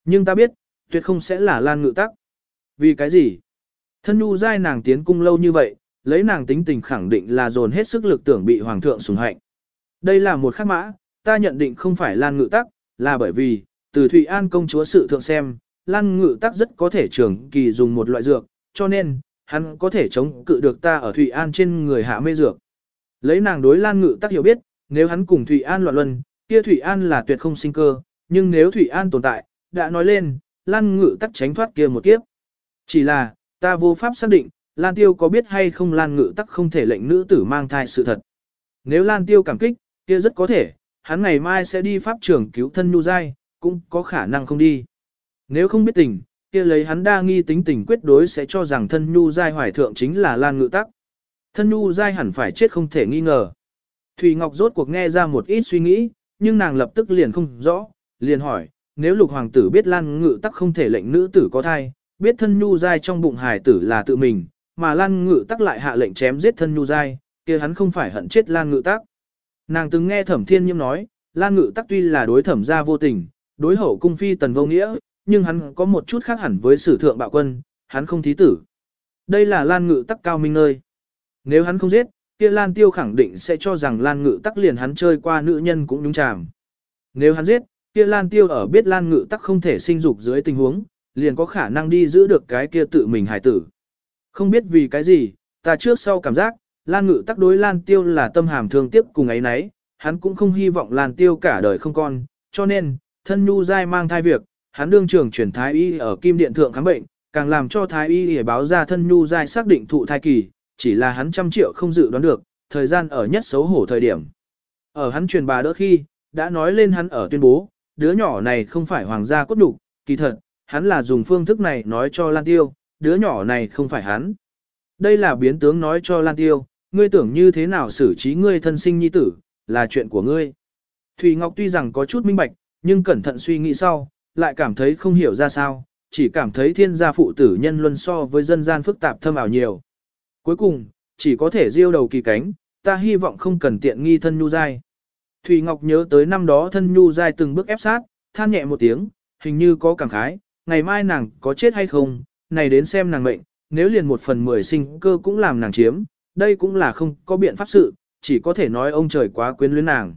Nhưng ta biết, tuyệt không sẽ là Lan Ngự Tắc. Vì cái gì? Thân nhu giai nàng tiến cung lâu như vậy, lấy nàng tính tình khẳng định là dồn hết sức lực tưởng bị hoàng thượng sủng hạnh. Đây là một khắc mã, ta nhận định không phải Lan Ngự Tắc, là bởi vì, từ Thụy An công chúa sự thượng xem, Lan Ngự Tắc rất có thể trường kỳ dùng một loại dược, cho nên, hắn có thể chống cự được ta ở Thụy An trên người hạ mê dược. Lấy nàng đối Lan Ngự Tắc hiểu biết, nếu hắn cùng Thụy An loạn luân, kia Thụy An là tuyệt không sinh cơ, nhưng nếu Thụy An tồn tại, đã nói lên, Lan Ngự Tắc tránh thoát kia một kiếp. Chỉ là, ta vô pháp xác định, Lan Tiêu có biết hay không Lan Ngự Tắc không thể lệnh nữ tử mang thai sự thật. Nếu Lan Tiêu cảm kích, kia rất có thể, hắn ngày mai sẽ đi pháp trưởng cứu thân nhu dai, cũng có khả năng không đi. Nếu không biết tình, kia lấy hắn đa nghi tính tình quyết đối sẽ cho rằng thân nhu dai hoài thượng chính là Lan Ngự Tắc. Thân nhu dai hẳn phải chết không thể nghi ngờ. Thủy Ngọc rốt cuộc nghe ra một ít suy nghĩ, nhưng nàng lập tức liền không rõ, liền hỏi, nếu lục hoàng tử biết Lan Ngự Tắc không thể lệnh nữ tử có thai, biết thân nhu dai trong bụng hài tử là tự mình, mà Lan Ngự Tắc lại hạ lệnh chém giết thân nhu dai, kia hắn không phải hận chết Lan Ngự Tắc. Nàng từng nghe Thẩm Thiên Nhiễm nói, Lan Ngự Tắc tuy là đối thẩm gia vô tình, đối hậu cung phi tần vô nghĩa, nhưng hắn có một chút khác hẳn với sử thượng bạo quân, hắn không thí tử. Đây là Lan Ngự Tắc cao minh nơi. Nếu hắn không giết, kia Lan Tiêu khẳng định sẽ cho rằng Lan Ngự Tắc liền hắn chơi qua nữ nhân cũng đúng chàm. Nếu hắn giết, kia Lan Tiêu ở biết Lan Ngự Tắc không thể sinh dục dưới tình huống, liền có khả năng đi giữ được cái kia tự mình hải tử. Không biết vì cái gì, ta trước sau cảm giác, Lan Ngự Tắc đối Lan Tiêu là tâm hàm thương tiếc cùng ấy nấy, hắn cũng không hy vọng Lan Tiêu cả đời không con, cho nên, thân nhu giai mang thai việc, hắn đương trưởng chuyển thái y ở Kim Điện Thượng khám bệnh, càng làm cho thái y để báo ra thân nhu giai xác định thụ thai kỳ, chỉ là hắn trăm triệu không dự đoán được, thời gian ở nhất xấu hổ thời điểm. Ở hắn truyền bà đỡ khi, đã nói lên hắn ở tuyên bố, đứa nhỏ này không phải hoàng gia cốt đục, kỳ thật, hắn là dùng phương thức này nói cho Lan Tiêu, đứa nhỏ này không phải hắn. Đây là biến tướng nói cho Lan Tiêu, ngươi tưởng như thế nào xử trí ngươi thân sinh nhi tử, là chuyện của ngươi. Thủy Ngọc tuy rằng có chút minh bạch, nhưng cẩn thận suy nghĩ sau, lại cảm thấy không hiểu ra sao, chỉ cảm thấy thiên gia phụ tử nhân luân so với dân gian phức tạp thâm ảo nhiều. Cuối cùng, chỉ có thể diêu đầu kỳ cánh, ta hy vọng không cần tiện nghi thân nhu dai. Thủy Ngọc nhớ tới năm đó thân nhu dai từng bước ép sát, than nhẹ một tiếng, hình như có cảm khái, ngày mai nàng có chết hay không, này đến xem nàng mệnh, nếu liền một phần mười sinh cơ cũng làm nàng chiếm, đây cũng là không có biện pháp sự, chỉ có thể nói ông trời quá quyến luyến nàng.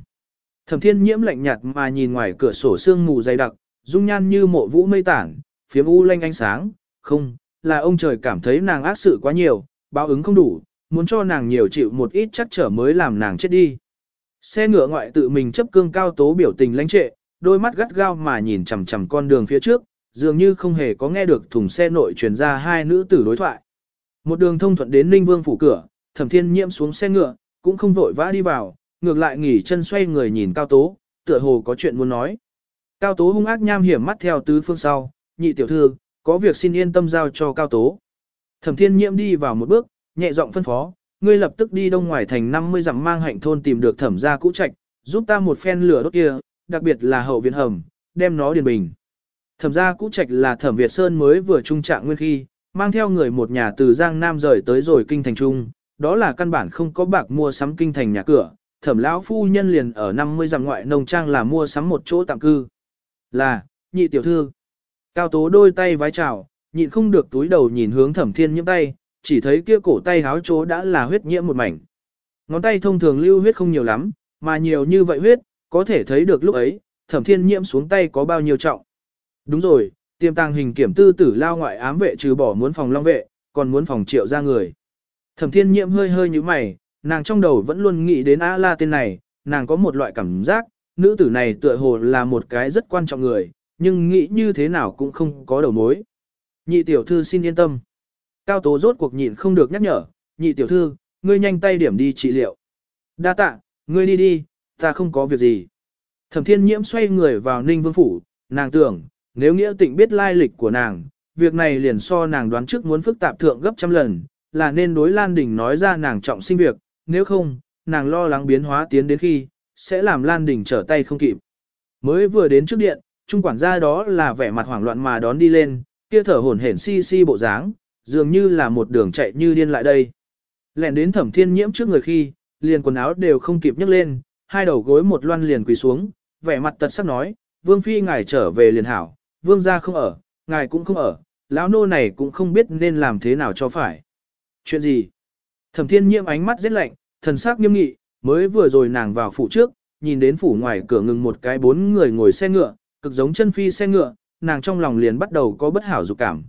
Thẩm thiên nhiễm lạnh nhạt mà nhìn ngoài cửa sổ sương mù dày đặc, dung nhan như mộ vũ mây tản, phiếm u lanh ánh sáng, không, là ông trời cảm thấy nàng ác sự quá nhiều, báo ứng không đủ, muốn cho nàng nhiều chịu một ít chắc trở mới làm nàng chết đi. Xe ngựa ngoại tự mình chấp cương cao tố biểu tình lãnh trệ, đôi mắt gắt gao mà nhìn chằm chằm con đường phía trước, dường như không hề có nghe được thùng xe nội truyền ra hai nữ tử đối thoại. Một đường thông thuận đến Ninh Vương phủ cửa, Thẩm Thiên Nhiễm xuống xe ngựa, cũng không vội vã đi vào, ngược lại nghỉ chân xoay người nhìn Cao Tố, tựa hồ có chuyện muốn nói. Cao Tố hung ác nham hiểm mắt theo tứ phương sau, nhị tiểu thư, có việc xin yên tâm giao cho Cao Tố. Thẩm Thiên Nhiễm đi vào một bước, nhẹ giọng phân phó, ngươi lập tức đi đông ngoài thành 50 dặm mang hạnh thôn tìm được thẩm gia cũ trạch, giúp ta một phen lửa đốt kia, đặc biệt là hậu viện hầm, đem nó điền bình. Thẩm gia cũ trạch là thẩm Việt Sơn mới vừa trung trạng nguyên khi, mang theo người một nhà từ Giang Nam rời tới rồi kinh thành trung, đó là căn bản không có bạc mua sắm kinh thành nhà cửa, thẩm lão phu nhân liền ở 50 dặm ngoại nông trang là mua sắm một chỗ tạm cư. Là, nhị tiểu thư. Cao tố đôi tay vái chào, nhịn không được túi đầu nhìn hướng thẩm thiên nhiễm tay, chỉ thấy kia cổ tay háo chỗ đã là huyết nhiễm một mảnh. Ngón tay thông thường lưu huyết không nhiều lắm, mà nhiều như vậy huyết, có thể thấy được lúc ấy, thẩm thiên nhiễm xuống tay có bao nhiêu trọng. Đúng rồi, tiềm tàng hình kiểm tư tử lao ngoại ám vệ trừ bỏ muốn phòng long vệ, còn muốn phòng triệu ra người. Thẩm thiên nhiễm hơi hơi như mày, nàng trong đầu vẫn luôn nghĩ đến A-la tên này, nàng có một loại cảm giác, nữ tử này tựa hồ là một cái rất quan trọng người, nhưng nghĩ như thế nào cũng không có đầu mối. Nhị tiểu thư xin yên tâm. Cao tố rốt cuộc nhịn không được nhắc nhở, nhị tiểu thư, ngươi nhanh tay điểm đi trị liệu. Đa tạ, ngươi đi đi, ta không có việc gì. Thẩm thiên nhiễm xoay người vào ninh vương phủ, nàng tưởng, nếu nghĩa tịnh biết lai lịch của nàng, việc này liền so nàng đoán trước muốn phức tạp thượng gấp trăm lần, là nên đối Lan Đình nói ra nàng trọng sinh việc, nếu không, nàng lo lắng biến hóa tiến đến khi, sẽ làm Lan Đình trở tay không kịp. Mới vừa đến trước điện, trung quản gia đó là vẻ mặt hoảng loạn mà đón đi lên, kia thở hổn hển si si bộ dáng, dường như là một đường chạy như điên lại đây. Lẹn đến thẩm thiên nhiễm trước người khi, liền quần áo đều không kịp nhấc lên, hai đầu gối một loan liền quỳ xuống, vẻ mặt tật sắc nói, vương phi ngài trở về liền hảo, vương gia không ở, ngài cũng không ở, lão nô này cũng không biết nên làm thế nào cho phải. Chuyện gì? Thẩm thiên nhiễm ánh mắt rất lạnh, thần sắc nghiêm nghị, mới vừa rồi nàng vào phủ trước, nhìn đến phủ ngoài cửa ngừng một cái bốn người ngồi xe ngựa, cực giống chân phi xe ngựa, nàng trong lòng liền bắt đầu có bất hảo dục cảm.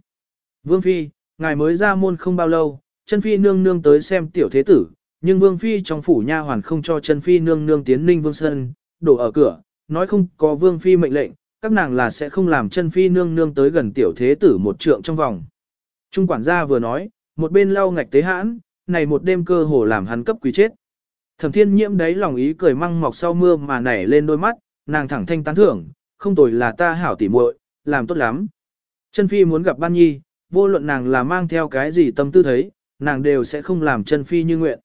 Vương phi, ngài mới ra môn không bao lâu, chân phi nương nương tới xem tiểu thế tử, nhưng vương phi trong phủ nha hoàn không cho chân phi nương nương tiến ninh vương sân, đổ ở cửa, nói không có vương phi mệnh lệnh, các nàng là sẽ không làm chân phi nương nương tới gần tiểu thế tử một trượng trong vòng. Trung quản gia vừa nói, một bên lau ngạch tế hãn, này một đêm cơ hồ làm hắn cấp quý chết. Thẩm thiên nhiễm đấy lòng ý cười măng mọc sau mưa mà nảy lên đôi mắt, nàng thẳng thanh tán thưởng, không tồi là ta hảo tỉ muội, làm tốt lắm. Chân phi muốn gặp ban nhi, vô luận nàng là mang theo cái gì tâm tư thấy, nàng đều sẽ không làm chân phi như nguyện.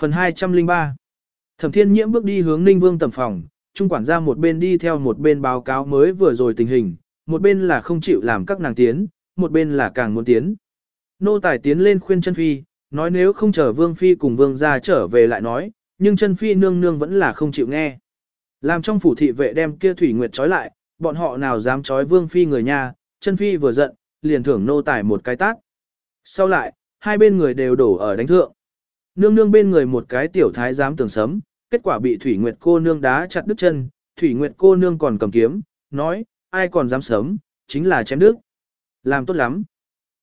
Phần 203 Thẩm thiên nhiễm bước đi hướng ninh vương tầm phòng, trung quản gia một bên đi theo một bên báo cáo mới vừa rồi tình hình, một bên là không chịu làm các nàng tiến, một bên là càng muốn tiến. Nô tài tiến lên khuyên chân phi, nói nếu không chờ vương phi cùng vương gia trở về lại nói, nhưng chân phi nương nương vẫn là không chịu nghe. Làm trong phủ thị vệ đem kia thủy nguyệt trói lại, bọn họ nào dám trói vương phi người nhà, chân phi vừa giận, liền thưởng nô tài một cái tát. Sau lại, hai bên người đều đổ ở đánh thượng. Nương nương bên người một cái tiểu thái dám tưởng sấm, kết quả bị Thủy Nguyệt cô nương đá chặt đứt chân, Thủy Nguyệt cô nương còn cầm kiếm, nói, ai còn dám sớm, chính là chém đứt. Làm tốt lắm.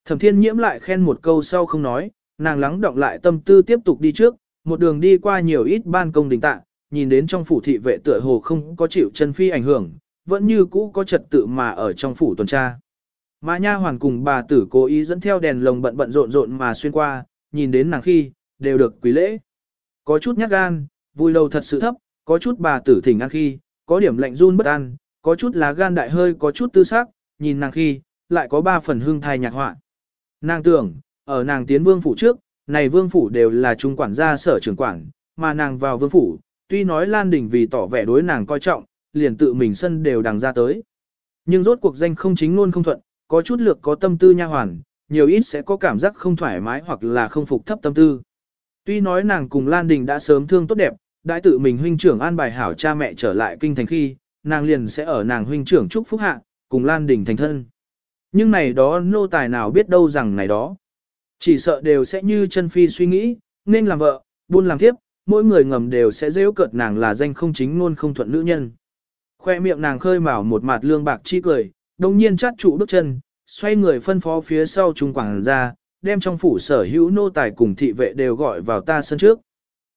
Thẩm thiên nhiễm lại khen một câu sau không nói, nàng lắng động lại tâm tư tiếp tục đi trước, một đường đi qua nhiều ít ban công đình tạ, nhìn đến trong phủ thị vệ tựa hồ không có chịu chân phi ảnh hưởng, vẫn như cũ có trật tự mà ở trong phủ tuần tra. Mà nha hoàn cùng bà tử cố ý dẫn theo đèn lồng bận bận rộn rộn mà xuyên qua, nhìn đến nàng khi, đều được quý lễ. Có chút nhát gan, vui lâu thật sự thấp, có chút bà tử thỉnh ăn khi, có điểm lạnh run bất an, có chút lá gan đại hơi có chút tư sắc, nhìn nàng khi, lại có ba phần hương thai nhạc họa. Nàng tưởng, ở nàng tiến vương phủ trước, này vương phủ đều là trung quản gia sở trưởng quản, mà nàng vào vương phủ, tuy nói Lan Đình vì tỏ vẻ đối nàng coi trọng, liền tự mình sân đều đằng ra tới. Nhưng rốt cuộc danh không chính luôn không thuận, có chút lược có tâm tư nha hoàn, nhiều ít sẽ có cảm giác không thoải mái hoặc là không phục thấp tâm tư. Tuy nói nàng cùng Lan Đình đã sớm thương tốt đẹp, đại tự mình huynh trưởng an bài hảo cha mẹ trở lại kinh thành khi, nàng liền sẽ ở nàng huynh trưởng chúc phúc hạ, cùng Lan Đình thành thân. Nhưng này đó nô tài nào biết đâu rằng này đó. Chỉ sợ đều sẽ như chân phi suy nghĩ, nên làm vợ, buôn làm tiếp, mỗi người ngầm đều sẽ dễ cợt nàng là danh không chính luôn không thuận nữ nhân. Khoe miệng nàng khơi mào một mặt lương bạc chi cười, đồng nhiên chát trụ bước chân, xoay người phân phó phía sau trung quảng ra, đem trong phủ sở hữu nô tài cùng thị vệ đều gọi vào ta sân trước.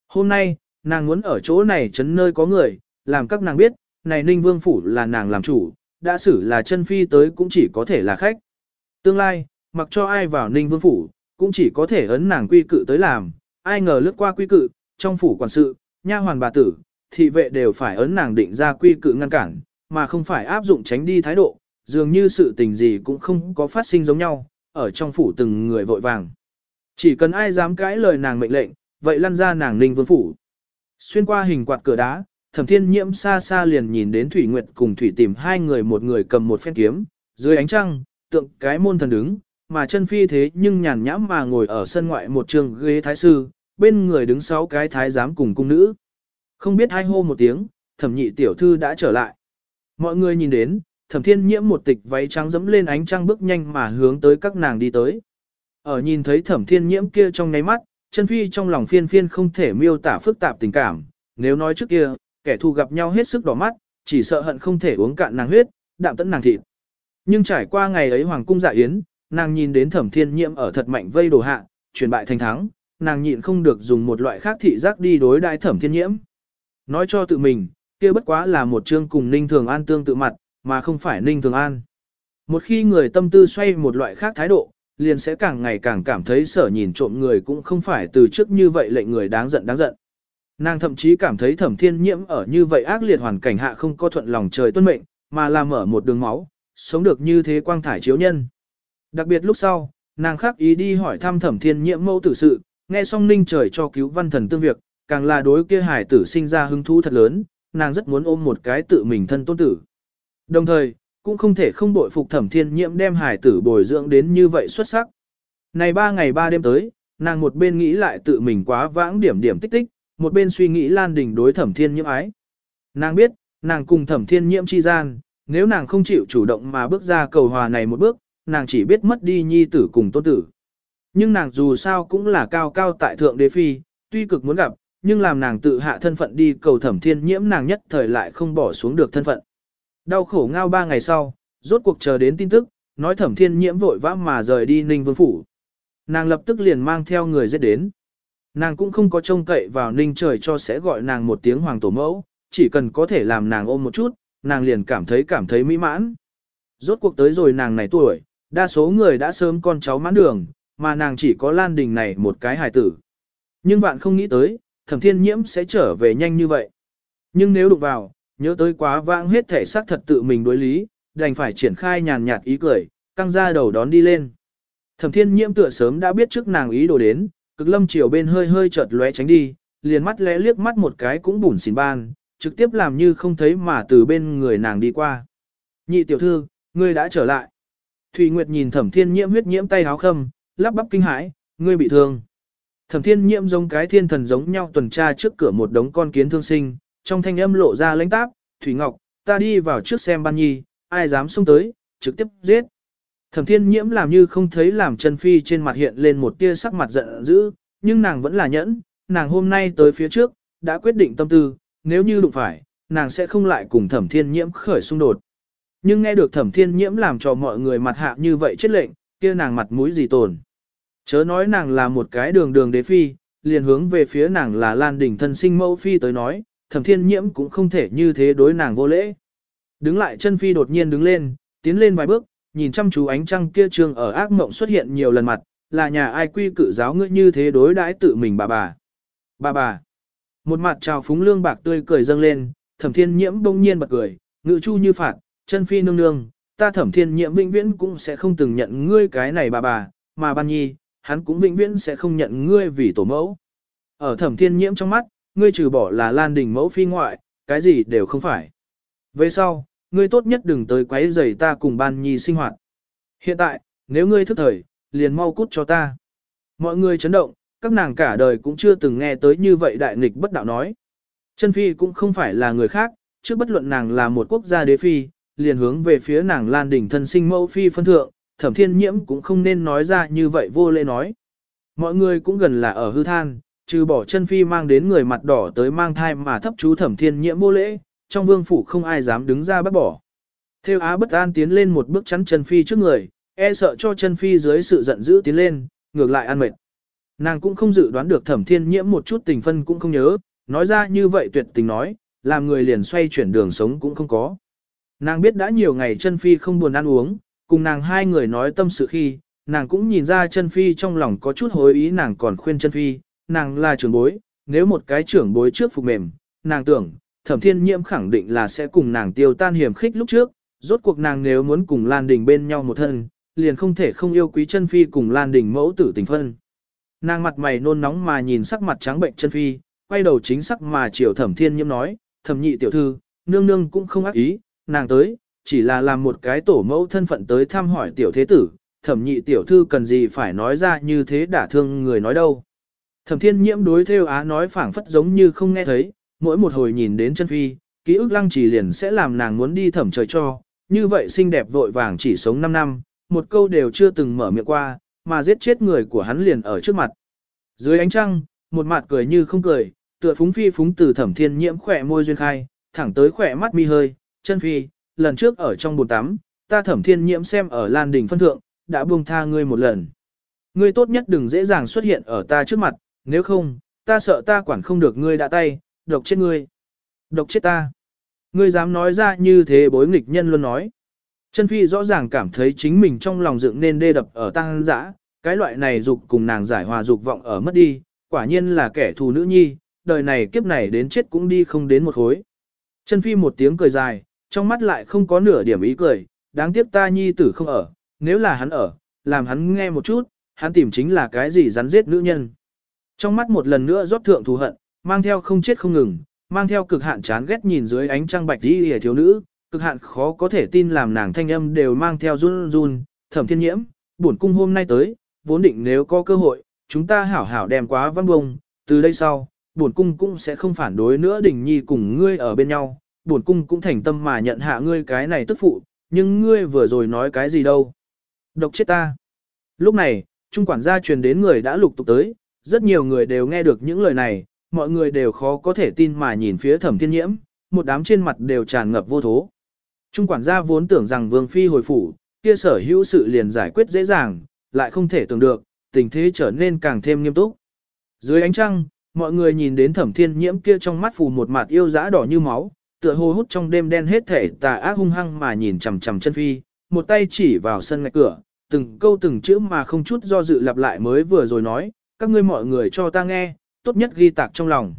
Hôm nay, Nàng muốn ở chỗ này chấn nơi có người, làm các nàng biết, này Ninh Vương Phủ là nàng làm chủ, đã xử là chân phi tới cũng chỉ có thể là khách. Tương lai, mặc cho ai vào Ninh Vương Phủ, cũng chỉ có thể ấn nàng quy cự tới làm, ai ngờ lướt qua quy cự, trong phủ quản sự, nha hoàn bà tử, thị vệ đều phải ấn nàng định ra quy cự ngăn cản, mà không phải áp dụng tránh đi thái độ, dường như sự tình gì cũng không có phát sinh giống nhau, ở trong phủ từng người vội vàng. Chỉ cần ai dám cãi lời nàng mệnh lệnh, vậy lăn ra nàng ninh vương phủ. Xuyên qua hình quạt cửa đá, thẩm thiên nhiễm xa xa liền nhìn đến Thủy Nguyệt cùng Thủy tìm hai người một người cầm một phen kiếm, dưới ánh trăng, tượng cái môn thần đứng, mà chân phi thế nhưng nhàn nhãm mà ngồi ở sân ngoại một trường ghế thái sư, bên người đứng sáu cái thái giám cùng cung nữ. Không biết hai hô một tiếng, thẩm nhị tiểu thư đã trở lại. Mọi người nhìn đến, thẩm thiên nhiễm một tịch váy trắng dẫm lên ánh trăng bước nhanh mà hướng tới các nàng đi tới. Ở nhìn thấy thẩm thiên nhiễm kia trong ngáy mắt, chân phi trong lòng phiên phiên không thể miêu tả phức tạp tình cảm, nếu nói trước kia, kẻ thù gặp nhau hết sức đỏ mắt, chỉ sợ hận không thể uống cạn nàng huyết, đạm tận nàng thịt. Nhưng trải qua ngày ấy hoàng cung dạ yến, nàng nhìn đến thẩm thiên nhiễm ở thật mạnh vây đồ hạ, chuyển bại thành thắng, nàng nhịn không được dùng một loại khác thị giác đi đối đại thẩm thiên nhiễm. Nói cho tự mình, kia bất quá là một chương cùng ninh thường an tương tự mặt, mà không phải ninh thường an. Một khi người tâm tư xoay một loại khác thái độ, liền sẽ càng ngày càng cảm thấy sở nhìn trộm người cũng không phải từ trước như vậy lệnh người đáng giận đáng giận. Nàng thậm chí cảm thấy thẩm thiên nhiễm ở như vậy ác liệt hoàn cảnh hạ không có thuận lòng trời tuân mệnh, mà là mở một đường máu, sống được như thế quang thải chiếu nhân. Đặc biệt lúc sau, nàng khắc ý đi hỏi thăm thẩm thiên nhiễm mẫu tử sự, nghe xong ninh trời cho cứu văn thần tương việc, càng là đối kia hải tử sinh ra hứng thú thật lớn, nàng rất muốn ôm một cái tự mình thân tôn tử. Đồng thời, cũng không thể không bội phục thẩm thiên nhiễm đem hải tử bồi dưỡng đến như vậy xuất sắc. Này ba ngày ba đêm tới, nàng một bên nghĩ lại tự mình quá vãng điểm điểm tích tích, một bên suy nghĩ Lan Đình đối thẩm thiên nhiễm ái. Nàng biết, nàng cùng thẩm thiên nhiễm chi gian, nếu nàng không chịu chủ động mà bước ra cầu hòa này một bước, nàng chỉ biết mất đi nhi tử cùng tôn tử. Nhưng nàng dù sao cũng là cao cao tại thượng đế phi, tuy cực muốn gặp, nhưng làm nàng tự hạ thân phận đi cầu thẩm thiên nhiễm nàng nhất thời lại không bỏ xuống được thân phận. Đau khổ ngao ba ngày sau, rốt cuộc chờ đến tin tức, nói thẩm thiên nhiễm vội vã mà rời đi Ninh Vương Phủ. Nàng lập tức liền mang theo người giết đến. Nàng cũng không có trông cậy vào Ninh trời cho sẽ gọi nàng một tiếng hoàng tổ mẫu, chỉ cần có thể làm nàng ôm một chút, nàng liền cảm thấy cảm thấy mỹ mãn. Rốt cuộc tới rồi nàng này tuổi, đa số người đã sớm con cháu mãn đường, mà nàng chỉ có Lan Đình này một cái hài tử. Nhưng bạn không nghĩ tới, thẩm thiên nhiễm sẽ trở về nhanh như vậy. Nhưng nếu đụng vào, nhớ tới quá vãng hết thể xác thật tự mình đối lý, đành phải triển khai nhàn nhạt ý cười, căng ra đầu đón đi lên. Thẩm thiên nhiễm tựa sớm đã biết trước nàng ý đồ đến, cực lâm chiều bên hơi hơi chợt lóe tránh đi, liền mắt lẽ liếc mắt một cái cũng bủn xỉn ban, trực tiếp làm như không thấy mà từ bên người nàng đi qua. Nhị tiểu thư, ngươi đã trở lại. Thủy Nguyệt nhìn thẩm thiên nhiễm huyết nhiễm tay háo khâm, lắp bắp kinh hãi, ngươi bị thương. Thẩm thiên nhiễm giống cái thiên thần giống nhau tuần tra trước cửa một đống con kiến thương sinh, trong thanh âm lộ ra lãnh táp, Thủy Ngọc, ta đi vào trước xem ban nhi, ai dám xông tới, trực tiếp giết. Thẩm thiên nhiễm làm như không thấy làm chân phi trên mặt hiện lên một tia sắc mặt giận dữ, nhưng nàng vẫn là nhẫn, nàng hôm nay tới phía trước, đã quyết định tâm tư, nếu như đụng phải, nàng sẽ không lại cùng thẩm thiên nhiễm khởi xung đột. Nhưng nghe được thẩm thiên nhiễm làm cho mọi người mặt hạ như vậy chết lệnh, kia nàng mặt mũi gì tồn. Chớ nói nàng là một cái đường đường đế phi, liền hướng về phía nàng là Lan Đình thân sinh mẫu phi tới nói, thẩm thiên nhiễm cũng không thể như thế đối nàng vô lễ. Đứng lại chân phi đột nhiên đứng lên, tiến lên vài bước, nhìn chăm chú ánh trăng kia trường ở ác mộng xuất hiện nhiều lần mặt, là nhà ai quy cự giáo ngươi như thế đối đãi tự mình bà bà. Bà bà. Một mặt trào phúng lương bạc tươi cười dâng lên, thẩm thiên nhiễm bỗng nhiên bật cười, ngự chu như phạt, chân phi nương nương, ta thẩm thiên nhiễm vĩnh viễn cũng sẽ không từng nhận ngươi cái này bà bà, mà ban nhi, hắn cũng vĩnh viễn sẽ không nhận ngươi vì tổ mẫu. Ở thẩm thiên nhiễm trong mắt, ngươi trừ bỏ là lan đình mẫu phi ngoại, cái gì đều không phải. Về sau, ngươi tốt nhất đừng tới quấy rầy ta cùng ban nhi sinh hoạt. Hiện tại, nếu ngươi thức thời, liền mau cút cho ta. Mọi người chấn động, các nàng cả đời cũng chưa từng nghe tới như vậy đại nghịch bất đạo nói. Chân phi cũng không phải là người khác, trước bất luận nàng là một quốc gia đế phi, liền hướng về phía nàng lan đỉnh thân sinh mẫu phi phân thượng, thẩm thiên nhiễm cũng không nên nói ra như vậy vô lễ nói. Mọi người cũng gần là ở hư than, trừ bỏ chân phi mang đến người mặt đỏ tới mang thai mà thấp chú thẩm thiên nhiễm vô lễ, trong vương phủ không ai dám đứng ra bắt bỏ. Theo Á bất an tiến lên một bước chắn chân phi trước người, e sợ cho chân phi dưới sự giận dữ tiến lên, ngược lại ăn mệt. Nàng cũng không dự đoán được thẩm thiên nhiễm một chút tình phân cũng không nhớ, nói ra như vậy tuyệt tình nói, làm người liền xoay chuyển đường sống cũng không có. Nàng biết đã nhiều ngày chân phi không buồn ăn uống, cùng nàng hai người nói tâm sự khi, nàng cũng nhìn ra chân phi trong lòng có chút hối ý nàng còn khuyên chân phi, nàng là trưởng bối, nếu một cái trưởng bối trước phục mềm, nàng tưởng, thẩm thiên nhiễm khẳng định là sẽ cùng nàng tiêu tan hiểm khích lúc trước, rốt cuộc nàng nếu muốn cùng Lan Đình bên nhau một thân, liền không thể không yêu quý chân phi cùng Lan Đình mẫu tử tình phân. Nàng mặt mày nôn nóng mà nhìn sắc mặt trắng bệnh chân phi, quay đầu chính sắc mà chiều thẩm thiên nhiễm nói, thẩm nhị tiểu thư, nương nương cũng không ác ý, nàng tới, chỉ là làm một cái tổ mẫu thân phận tới thăm hỏi tiểu thế tử, thẩm nhị tiểu thư cần gì phải nói ra như thế đả thương người nói đâu. Thẩm thiên nhiễm đối theo á nói phảng phất giống như không nghe thấy, mỗi một hồi nhìn đến chân phi, ký ức lăng trì liền sẽ làm nàng muốn đi thẩm trời cho, như vậy xinh đẹp vội vàng chỉ sống 5 năm, một câu đều chưa từng mở miệng qua, mà giết chết người của hắn liền ở trước mặt. Dưới ánh trăng, một mặt cười như không cười, tựa phúng phi phúng từ thẩm thiên nhiễm khỏe môi duyên khai, thẳng tới khỏe mắt mi hơi, chân phi, lần trước ở trong bồn tắm, ta thẩm thiên nhiễm xem ở lan đỉnh phân thượng, đã buông tha ngươi một lần. Ngươi tốt nhất đừng dễ dàng xuất hiện ở ta trước mặt, nếu không, ta sợ ta quản không được ngươi đã tay, độc chết ngươi. Độc chết ta. Ngươi dám nói ra như thế bối nghịch nhân luôn nói. Chân phi rõ ràng cảm thấy chính mình trong lòng dựng nên đê đập ở tăng dã, cái loại này dục cùng nàng giải hòa dục vọng ở mất đi, quả nhiên là kẻ thù nữ nhi, đời này kiếp này đến chết cũng đi không đến một khối. Chân phi một tiếng cười dài, trong mắt lại không có nửa điểm ý cười, đáng tiếc ta nhi tử không ở, nếu là hắn ở, làm hắn nghe một chút, hắn tìm chính là cái gì rắn giết nữ nhân. Trong mắt một lần nữa rót thượng thù hận, mang theo không chết không ngừng, mang theo cực hạn chán ghét nhìn dưới ánh trăng bạch đi hề thiếu nữ, cực hạn khó có thể tin làm nàng thanh âm đều mang theo run run, thẩm thiên nhiễm, bổn cung hôm nay tới, vốn định nếu có cơ hội, chúng ta hảo hảo đem quá văn bông, từ đây sau, bổn cung cũng sẽ không phản đối nữa đình nhi cùng ngươi ở bên nhau, bổn cung cũng thành tâm mà nhận hạ ngươi cái này tức phụ, nhưng ngươi vừa rồi nói cái gì đâu. Độc chết ta. Lúc này, trung quản gia truyền đến người đã lục tục tới, rất nhiều người đều nghe được những lời này, mọi người đều khó có thể tin mà nhìn phía thẩm thiên nhiễm, một đám trên mặt đều tràn ngập vô thố. Trung quản gia vốn tưởng rằng vương phi hồi phủ, kia sở hữu sự liền giải quyết dễ dàng, lại không thể tưởng được, tình thế trở nên càng thêm nghiêm túc. Dưới ánh trăng, mọi người nhìn đến thẩm thiên nhiễm kia trong mắt phù một mặt yêu dã đỏ như máu, tựa hồ hút trong đêm đen hết thể tà ác hung hăng mà nhìn chằm chằm chân phi, một tay chỉ vào sân ngạch cửa, từng câu từng chữ mà không chút do dự lặp lại mới vừa rồi nói, các ngươi mọi người cho ta nghe, tốt nhất ghi tạc trong lòng.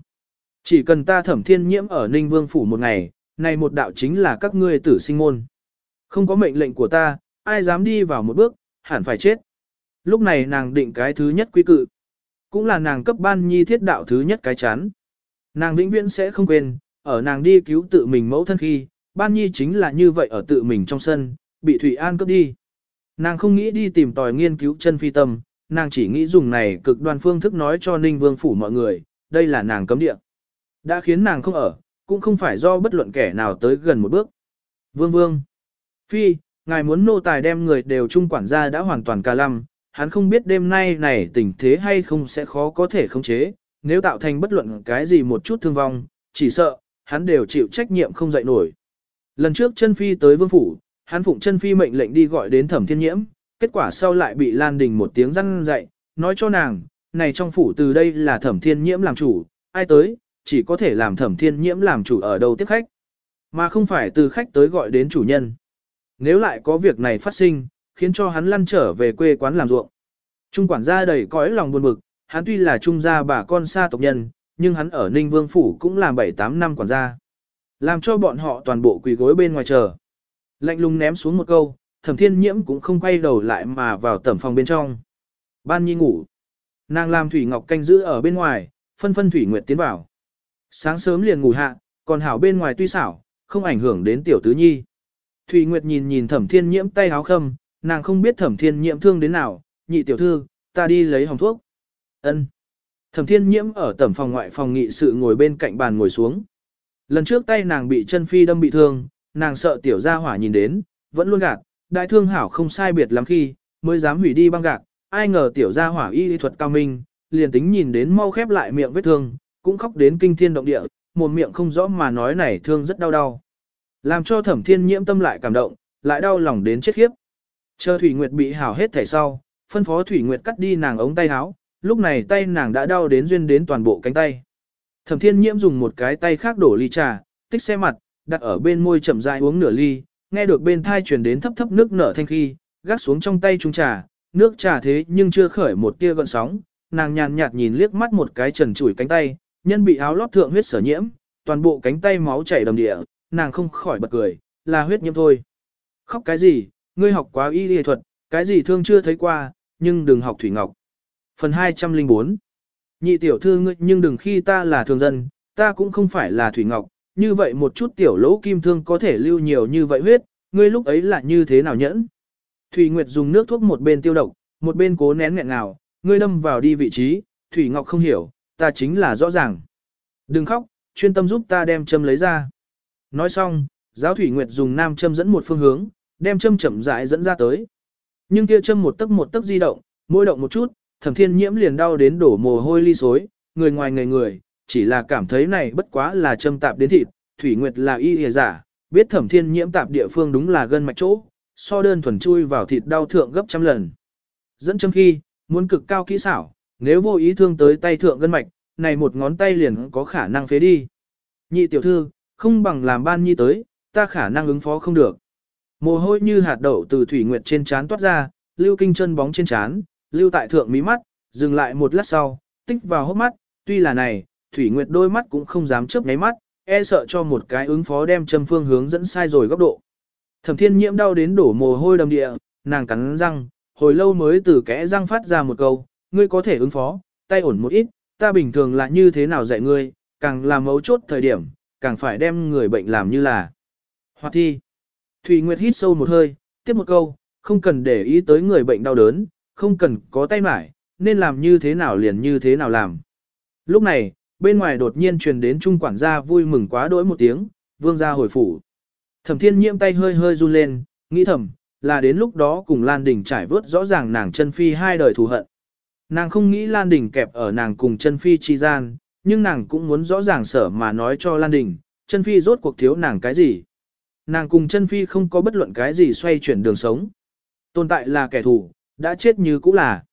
Chỉ cần ta thẩm thiên nhiễm ở Ninh Vương Phủ một ngày, này một đạo chính là các ngươi tử sinh môn. Không có mệnh lệnh của ta, ai dám đi vào một bước, hẳn phải chết. Lúc này nàng định cái thứ nhất quy cự. Cũng là nàng cấp ban nhi thiết đạo thứ nhất cái chán. Nàng vĩnh viễn sẽ không quên, ở nàng đi cứu tự mình mẫu thân khi, ban nhi chính là như vậy ở tự mình trong sân, bị Thủy An cướp đi. Nàng không nghĩ đi tìm tòi nghiên cứu chân phi tâm, nàng chỉ nghĩ dùng này cực đoan phương thức nói cho Ninh Vương Phủ mọi người, đây là nàng cấm địa. Đã khiến nàng không ở, cũng không phải do bất luận kẻ nào tới gần một bước. Vương Vương. Phi, ngài muốn nô tài đem người đều trung quản gia đã hoàn toàn ca lăm, hắn không biết đêm nay này tình thế hay không sẽ khó có thể khống chế, nếu tạo thành bất luận cái gì một chút thương vong, chỉ sợ, hắn đều chịu trách nhiệm không dậy nổi. Lần trước chân phi tới vương phủ, hắn phụng chân phi mệnh lệnh đi gọi đến thẩm thiên nhiễm, kết quả sau lại bị Lan Đình một tiếng răn dậy, nói cho nàng, này trong phủ từ đây là thẩm thiên nhiễm làm chủ, ai tới, chỉ có thể làm thẩm thiên nhiễm làm chủ ở đâu tiếp khách, mà không phải từ khách tới gọi đến chủ nhân. Nếu lại có việc này phát sinh, khiến cho hắn lăn trở về quê quán làm ruộng. Trung quản gia đầy cõi lòng buồn bực, hắn tuy là trung gia bà con xa tộc nhân, nhưng hắn ở Ninh Vương Phủ cũng làm 7-8 năm quản gia. Làm cho bọn họ toàn bộ quỳ gối bên ngoài chờ. Lạnh lùng ném xuống một câu, thẩm thiên nhiễm cũng không quay đầu lại mà vào tẩm phòng bên trong. Ban nhi ngủ. Nàng làm Thủy Ngọc canh giữ ở bên ngoài, phân phân Thủy Nguyệt tiến vào. Sáng sớm liền ngủ hạ, còn hảo bên ngoài tuy xảo, không ảnh hưởng đến tiểu tứ nhi. Thủy Nguyệt nhìn nhìn thẩm thiên nhiễm tay háo khâm, nàng không biết thẩm thiên nhiễm thương đến nào, nhị tiểu thư, ta đi lấy hồng thuốc. ân Thẩm thiên nhiễm ở tẩm phòng ngoại phòng nghị sự ngồi bên cạnh bàn ngồi xuống. Lần trước tay nàng bị chân phi đâm bị thương, nàng sợ tiểu gia hỏa nhìn đến, vẫn luôn gạt, đại thương hảo không sai biệt lắm khi, mới dám hủy đi băng gạc, ai ngờ tiểu gia hỏa y thuật cao minh, liền tính nhìn đến mau khép lại miệng vết thương, cũng khóc đến kinh thiên động địa, một miệng không rõ mà nói này thương rất đau đau. Làm cho thẩm thiên nhiễm tâm lại cảm động, lại đau lòng đến chết khiếp. Chờ Thủy Nguyệt bị hảo hết thể sau, phân phó Thủy Nguyệt cắt đi nàng ống tay áo, lúc này tay nàng đã đau đến duyên đến toàn bộ cánh tay. Thẩm thiên nhiễm dùng một cái tay khác đổ ly trà, tích xe mặt, đặt ở bên môi chậm rãi uống nửa ly, nghe được bên thai truyền đến thấp thấp nước nở thanh khi, gác xuống trong tay trung trà, nước trà thế nhưng chưa khởi một tia gợn sóng, nàng nhàn nhạt nhìn liếc mắt một cái trần trụi cánh tay, nhân bị áo lót thượng huyết sở nhiễm, toàn bộ cánh tay máu chảy đầm địa, nàng không khỏi bật cười, là huyết nhiễm thôi. Khóc cái gì, ngươi học quá y y thuật, cái gì thương chưa thấy qua, nhưng đừng học thủy ngọc. Phần 204 Nhị tiểu thư ngươi nhưng đừng khi ta là thường dân, ta cũng không phải là thủy ngọc, như vậy một chút tiểu lỗ kim thương có thể lưu nhiều như vậy huyết, ngươi lúc ấy là như thế nào nhẫn. Thủy Nguyệt dùng nước thuốc một bên tiêu độc, một bên cố nén nghẹn ngào, ngươi đâm vào đi vị trí, Thủy Ngọc không hiểu, ta chính là rõ ràng. Đừng khóc, chuyên tâm giúp ta đem châm lấy ra. Nói xong, giáo Thủy Nguyệt dùng nam châm dẫn một phương hướng, đem châm chậm rãi dẫn ra tới. Nhưng kia châm một tấc một tấc di động, mỗi động một chút, thẩm thiên nhiễm liền đau đến đổ mồ hôi ly xối, người ngoài người người, chỉ là cảm thấy này bất quá là châm tạp đến thịt, Thủy Nguyệt là y hề giả, biết thẩm thiên nhiễm tạp địa phương đúng là gân mạch chỗ, so đơn thuần chui vào thịt đau thượng gấp trăm lần. Dẫn châm khi, muốn cực cao kỹ xảo, nếu vô ý thương tới tay thượng gân mạch, này một ngón tay liền có khả năng phế đi. Nhị tiểu thư, không bằng làm ban nhi tới, ta khả năng ứng phó không được. Mồ hôi như hạt đậu từ thủy nguyệt trên trán toát ra, lưu kinh chân bóng trên trán, lưu tại thượng mí mắt, dừng lại một lát sau, tích vào hốc mắt, tuy là này, thủy nguyệt đôi mắt cũng không dám chớp nháy mắt, e sợ cho một cái ứng phó đem châm phương hướng dẫn sai rồi góc độ. Thẩm thiên nhiễm đau đến đổ mồ hôi đầm địa, nàng cắn răng, hồi lâu mới từ kẽ răng phát ra một câu, ngươi có thể ứng phó, tay ổn một ít, ta bình thường là như thế nào dạy ngươi, càng làm mấu chốt thời điểm, càng phải đem người bệnh làm như là. Hoặc thi. Thủy Nguyệt hít sâu một hơi, tiếp một câu, không cần để ý tới người bệnh đau đớn, không cần có tay mải, nên làm như thế nào liền như thế nào làm. Lúc này, bên ngoài đột nhiên truyền đến trung quản gia vui mừng quá đỗi một tiếng, vương gia hồi phủ. Thẩm thiên nhiễm tay hơi hơi run lên, nghĩ thầm, là đến lúc đó cùng Lan Đình trải vớt rõ ràng nàng chân phi hai đời thù hận. Nàng không nghĩ Lan Đình kẹp ở nàng cùng chân phi chi gian, nhưng nàng cũng muốn rõ ràng sở mà nói cho Lan Đình, chân phi rốt cuộc thiếu nàng cái gì. Nàng cùng chân phi không có bất luận cái gì xoay chuyển đường sống. Tồn tại là kẻ thù, đã chết như cũ là.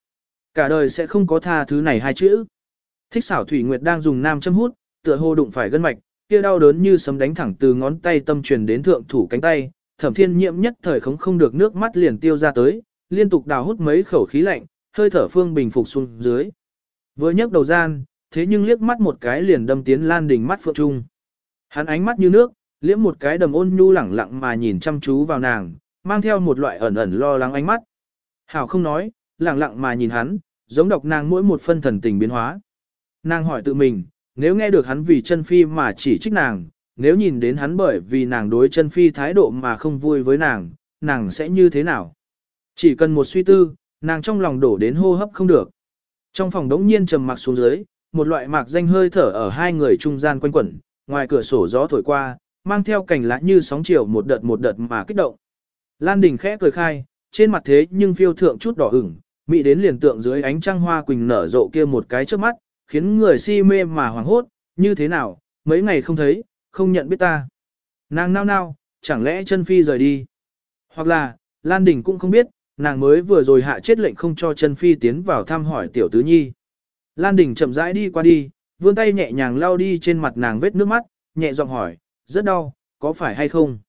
Cả đời sẽ không có tha thứ này hai chữ. Thích xảo Thủy Nguyệt đang dùng nam châm hút, tựa hồ đụng phải gân mạch, kia đau đớn như sấm đánh thẳng từ ngón tay tâm truyền đến thượng thủ cánh tay, thẩm thiên nhiễm nhất thời không không được nước mắt liền tiêu ra tới, liên tục đào hút mấy khẩu khí lạnh, hơi thở phương bình phục xuống dưới. Vừa nhấc đầu gian, thế nhưng liếc mắt một cái liền đâm tiến lan đình mắt phượng trung. Hắn ánh mắt như nước, liễm một cái đầm ôn nhu lẳng lặng mà nhìn chăm chú vào nàng, mang theo một loại ẩn ẩn lo lắng ánh mắt. Hảo không nói, lẳng lặng mà nhìn hắn, giống đọc nàng mỗi một phân thần tình biến hóa. Nàng hỏi tự mình, nếu nghe được hắn vì chân phi mà chỉ trích nàng, nếu nhìn đến hắn bởi vì nàng đối chân phi thái độ mà không vui với nàng, nàng sẽ như thế nào? Chỉ cần một suy tư, nàng trong lòng đổ đến hô hấp không được. Trong phòng đống nhiên trầm mặc xuống dưới, một loại mạc danh hơi thở ở hai người trung gian quanh quẩn, ngoài cửa sổ gió thổi qua, mang theo cảnh lá như sóng chiều một đợt một đợt mà kích động. Lan Đình khẽ cười khai, trên mặt thế nhưng phiêu thượng chút đỏ ửng, mỹ đến liền tượng dưới ánh trăng hoa quỳnh nở rộ kia một cái trước mắt, khiến người si mê mà hoảng hốt, như thế nào, mấy ngày không thấy, không nhận biết ta. Nàng nao nao, chẳng lẽ chân phi rời đi. Hoặc là, Lan Đình cũng không biết, nàng mới vừa rồi hạ chết lệnh không cho chân phi tiến vào thăm hỏi tiểu tứ nhi. Lan Đình chậm rãi đi qua đi, vươn tay nhẹ nhàng lau đi trên mặt nàng vết nước mắt, nhẹ giọng hỏi, rất đau, có phải hay không?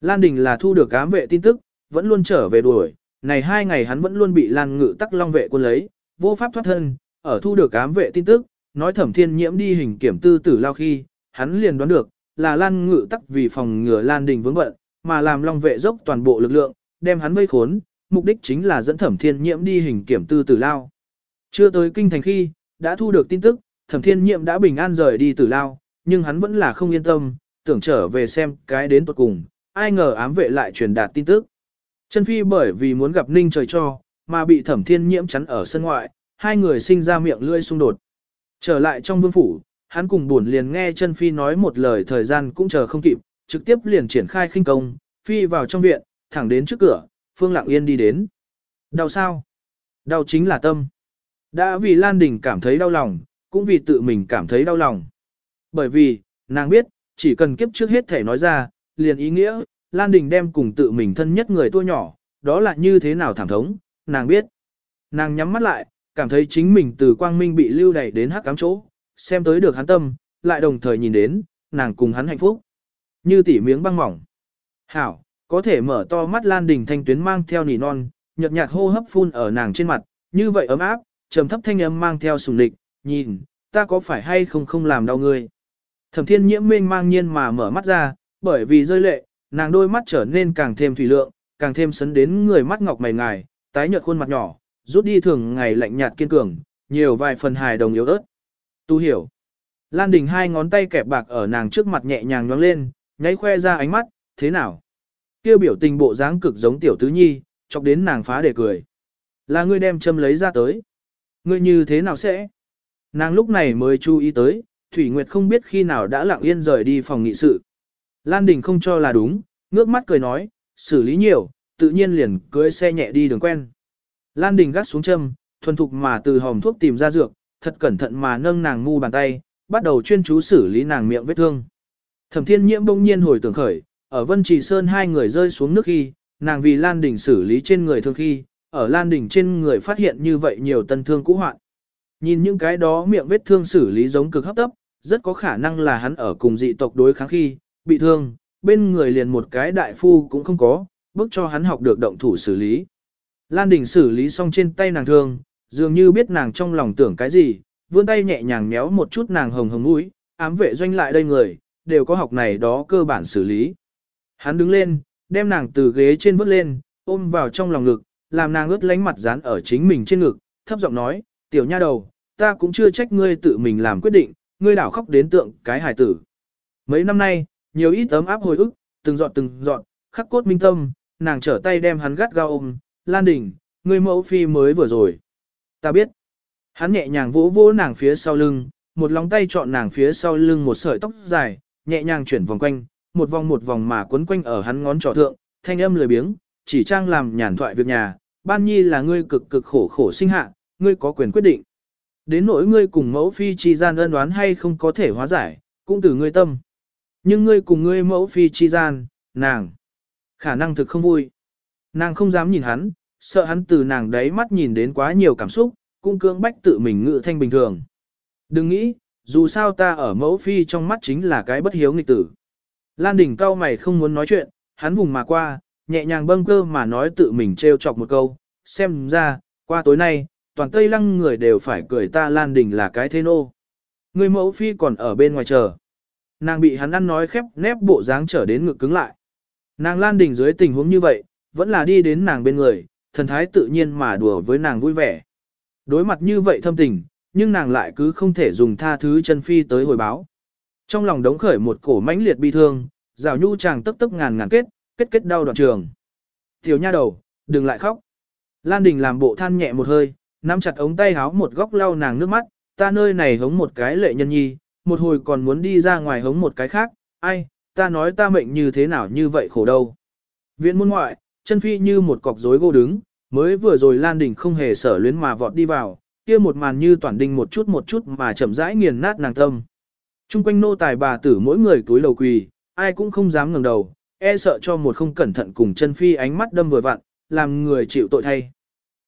Lan Đình là thu được ám vệ tin tức, vẫn luôn trở về đuổi, này hai ngày hắn vẫn luôn bị Lan Ngự tắc long vệ quân lấy, vô pháp thoát thân, ở thu được ám vệ tin tức, nói thẩm thiên nhiễm đi hình kiểm tư tử lao khi, hắn liền đoán được, là Lan Ngự tắc vì phòng ngừa Lan Đình vướng bận, mà làm long vệ dốc toàn bộ lực lượng, đem hắn vây khốn, mục đích chính là dẫn thẩm thiên nhiễm đi hình kiểm tư tử lao. Chưa tới kinh thành khi, đã thu được tin tức, thẩm thiên nhiễm đã bình an rời đi tử lao, nhưng hắn vẫn là không yên tâm, tưởng trở về xem cái đến tuột cùng, ai ngờ ám vệ lại truyền đạt tin tức. Chân phi bởi vì muốn gặp ninh trời cho, mà bị thẩm thiên nhiễm chắn ở sân ngoại, hai người sinh ra miệng lưỡi xung đột. Trở lại trong vương phủ, hắn cùng buồn liền nghe chân phi nói một lời thời gian cũng chờ không kịp, trực tiếp liền triển khai khinh công, phi vào trong viện, thẳng đến trước cửa, phương lặng yên đi đến. Đau sao? Đau chính là tâm. Đã vì Lan Đình cảm thấy đau lòng, cũng vì tự mình cảm thấy đau lòng. Bởi vì, nàng biết, chỉ cần kiếp trước hết thể nói ra, liền ý nghĩa, Lan Đình đem cùng tự mình thân nhất người tua nhỏ, đó là như thế nào thảm thống, nàng biết. Nàng nhắm mắt lại, cảm thấy chính mình từ quang minh bị lưu đẩy đến hắc cám chỗ, xem tới được hắn tâm, lại đồng thời nhìn đến, nàng cùng hắn hạnh phúc. Như tỉ miếng băng mỏng. Hảo, có thể mở to mắt Lan Đình thanh tuyến mang theo nỉ non, nhợt nhạt hô hấp phun ở nàng trên mặt, như vậy ấm áp, trầm thấp thanh âm mang theo sùng địch, nhìn, ta có phải hay không không làm đau ngươi. Thẩm thiên nhiễm mênh mang nhiên mà mở mắt ra, bởi vì rơi lệ, nàng đôi mắt trở nên càng thêm thủy lượng, càng thêm sấn đến người mắt ngọc mày ngài, tái nhợt khuôn mặt nhỏ, rút đi thường ngày lạnh nhạt kiên cường, nhiều vài phần hài đồng yếu ớt. Tu hiểu. Lan Đình hai ngón tay kẹp bạc ở nàng trước mặt nhẹ nhàng nhoáng lên, nháy khoe ra ánh mắt, thế nào? Kêu biểu tình bộ dáng cực giống tiểu tứ nhi, chọc đến nàng phá để cười. Là ngươi đem châm lấy ra tới. Ngươi như thế nào sẽ? Nàng lúc này mới chú ý tới, Thủy Nguyệt không biết khi nào đã lặng yên rời đi phòng nghị sự. Lan Đình không cho là đúng, ngước mắt cười nói, xử lý nhiều, tự nhiên liền cưới xe nhẹ đi đường quen. Lan Đình gắt xuống châm, thuần thục mà từ hòm thuốc tìm ra dược, thật cẩn thận mà nâng nàng ngu bàn tay, bắt đầu chuyên chú xử lý nàng miệng vết thương. Thẩm Thiên Nhiễm bỗng nhiên hồi tưởng khởi, ở Vân Trì Sơn hai người rơi xuống nước khi, nàng vì Lan Đình xử lý trên người thương khi, ở Lan Đình trên người phát hiện như vậy nhiều tân thương cũ hoạn. Nhìn những cái đó miệng vết thương xử lý giống cực hấp tấp, rất có khả năng là hắn ở cùng dị tộc đối kháng khi, bị thương, bên người liền một cái đại phu cũng không có, bước cho hắn học được động thủ xử lý. Lan Đình xử lý xong trên tay nàng thương, dường như biết nàng trong lòng tưởng cái gì, vươn tay nhẹ nhàng méo một chút nàng hồng hồng mũi, ám vệ doanh lại đây người, đều có học này đó cơ bản xử lý. Hắn đứng lên, đem nàng từ ghế trên vớt lên, ôm vào trong lòng ngực, làm nàng ướt lánh mặt dán ở chính mình trên ngực, thấp giọng nói, tiểu nha đầu, ta cũng chưa trách ngươi tự mình làm quyết định, ngươi đảo khóc đến tượng cái hải tử. Mấy năm nay, nhiều ít ấm áp hồi ức, từng dọn từng dọn, khắc cốt minh tâm, nàng trở tay đem hắn gắt gao ôm, Lan Đình, người mẫu phi mới vừa rồi. Ta biết. Hắn nhẹ nhàng vỗ vỗ nàng phía sau lưng, một lòng tay chọn nàng phía sau lưng một sợi tóc dài, nhẹ nhàng chuyển vòng quanh, một vòng một vòng mà quấn quanh ở hắn ngón trỏ thượng, thanh âm lười biếng, chỉ trang làm nhàn thoại việc nhà, ban nhi là ngươi cực cực khổ khổ sinh hạ, ngươi có quyền quyết định. Đến nỗi ngươi cùng mẫu phi chi gian ân đoán hay không có thể hóa giải, cũng từ ngươi tâm. Nhưng ngươi cùng ngươi mẫu phi chi gian, nàng, khả năng thực không vui. Nàng không dám nhìn hắn, sợ hắn từ nàng đấy mắt nhìn đến quá nhiều cảm xúc, cũng cưỡng bách tự mình ngự thanh bình thường. Đừng nghĩ, dù sao ta ở mẫu phi trong mắt chính là cái bất hiếu nghịch tử. Lan đỉnh cao mày không muốn nói chuyện, hắn vùng mà qua, nhẹ nhàng bâng cơ mà nói tự mình trêu chọc một câu, xem ra, qua tối nay, toàn Tây Lăng người đều phải cười ta Lan Đình là cái thế nô. Người mẫu phi còn ở bên ngoài chờ. Nàng bị hắn ăn nói khép nép bộ dáng trở đến ngực cứng lại. Nàng Lan Đình dưới tình huống như vậy, vẫn là đi đến nàng bên người, thần thái tự nhiên mà đùa với nàng vui vẻ. Đối mặt như vậy thâm tình, nhưng nàng lại cứ không thể dùng tha thứ chân phi tới hồi báo. Trong lòng đống khởi một cổ mãnh liệt bi thương, rào nhu chàng tức tức ngàn ngàn kết, kết kết đau đoạn trường. Tiểu nha đầu, đừng lại khóc. Lan Đình làm bộ than nhẹ một hơi, nắm chặt ống tay háo một góc lau nàng nước mắt, ta nơi này hống một cái lệ nhân nhi, một hồi còn muốn đi ra ngoài hống một cái khác, ai, ta nói ta mệnh như thế nào như vậy khổ đâu. Viện môn ngoại, chân phi như một cọc rối gỗ đứng, mới vừa rồi Lan Đình không hề sở luyến mà vọt đi vào, kia một màn như toàn đinh một chút một chút mà chậm rãi nghiền nát nàng tâm. Trung quanh nô tài bà tử mỗi người túi lầu quỳ, ai cũng không dám ngẩng đầu, e sợ cho một không cẩn thận cùng chân phi ánh mắt đâm vừa vặn, làm người chịu tội thay.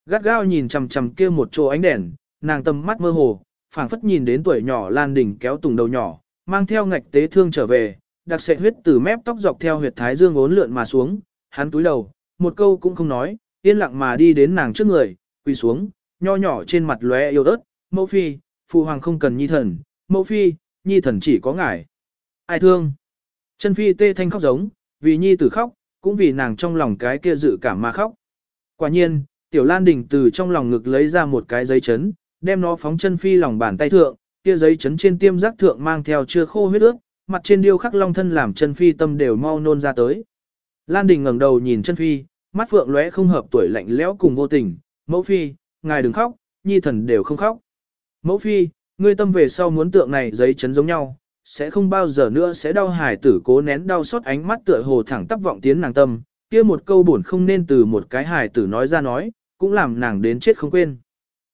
Gắt gao nhìn chằm chằm kia một chỗ ánh đèn, nàng tâm mắt mơ hồ, phảng phất nhìn đến tuổi nhỏ Lan Đình kéo tùng đầu nhỏ, mang theo ngạch tế thương trở về, đặc sệt huyết từ mép tóc dọc theo huyệt thái dương ốn lượn mà xuống, hắn túi đầu, một câu cũng không nói, yên lặng mà đi đến nàng trước người, quỳ xuống, nho nhỏ trên mặt lóe yêu ớt, mẫu phi, phụ hoàng không cần nhi thần, mẫu phi, nhi thần chỉ có ngài. Ai thương? Chân phi tê thanh khóc giống, vì nhi tử khóc, cũng vì nàng trong lòng cái kia dự cảm mà khóc. Quả nhiên, tiểu lan đình từ trong lòng ngực lấy ra một cái giấy chấn, đem nó phóng chân phi lòng bàn tay thượng, kia giấy chấn trên tiêm giác thượng mang theo chưa khô huyết ướt, mặt trên điêu khắc long thân làm chân phi tâm đều mau nôn ra tới. Lan đình ngẩng đầu nhìn chân phi, mắt phượng lóe không hợp tuổi lạnh lẽo cùng vô tình, mẫu phi, ngài đừng khóc, nhi thần đều không khóc. Mẫu phi, ngươi tâm về sau muốn tượng này giấy chấn giống nhau, sẽ không bao giờ nữa sẽ đau hài tử cố nén đau xót ánh mắt tựa hồ thẳng tắp vọng tiến nàng tâm, kia một câu buồn không nên từ một cái hài tử nói ra nói, cũng làm nàng đến chết không quên.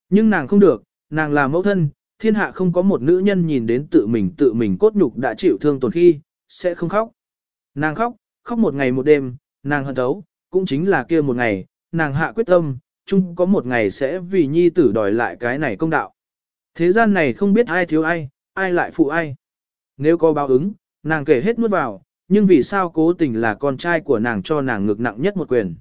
Nhưng nàng không được, nàng là mẫu thân, thiên hạ không có một nữ nhân nhìn đến tự mình tự mình cốt nhục đã chịu thương tổn khi, sẽ không khóc. Nàng khóc, khóc một ngày một đêm, nàng hận thấu, cũng chính là kia một ngày, nàng hạ quyết tâm, chung có một ngày sẽ vì nhi tử đòi lại cái này công đạo. Thế gian này không biết ai thiếu ai, ai lại phụ ai. Nếu có báo ứng, nàng kể hết nuốt vào, nhưng vì sao cố tình là con trai của nàng cho nàng ngược nặng nhất một quyền.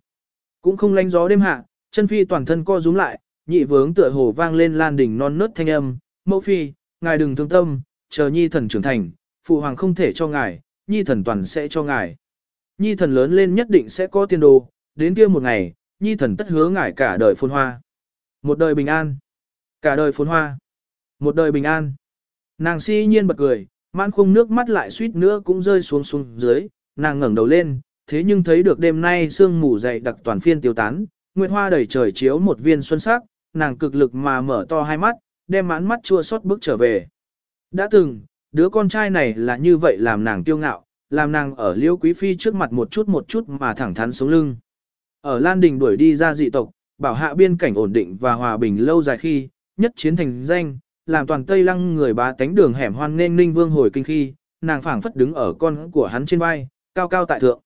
Cũng không lánh gió đêm hạ, chân phi toàn thân co rúm lại, nhị vướng tựa hồ vang lên lan đỉnh non nớt thanh âm, mẫu phi, ngài đừng thương tâm, chờ nhi thần trưởng thành, phụ hoàng không thể cho ngài, nhi thần toàn sẽ cho ngài. Nhi thần lớn lên nhất định sẽ có tiền đồ, đến kia một ngày, nhi thần tất hứa ngải cả đời phồn hoa. Một đời bình an. Cả đời phồn hoa. Một đời bình an. Nàng si nhiên bật cười, mãn khung nước mắt lại suýt nữa cũng rơi xuống xuống dưới, nàng ngẩng đầu lên, thế nhưng thấy được đêm nay sương mù dày đặc toàn phiên tiêu tán, nguyệt hoa đầy trời chiếu một viên xuân sắc, nàng cực lực mà mở to hai mắt, đem mãn mắt chua xót bước trở về. Đã từng, đứa con trai này là như vậy làm nàng kiêu ngạo, làm nàng ở liễu quý phi trước mặt một chút một chút mà thẳng thắn sống lưng. Ở Lan Đình đuổi đi ra dị tộc, bảo hạ biên cảnh ổn định và hòa bình lâu dài khi, nhất chiến thành danh, làm toàn Tây Lăng người bá tánh đường hẻm hoan nên ninh vương hồi kinh khi, nàng phảng phất đứng ở con của hắn trên vai, cao cao tại thượng.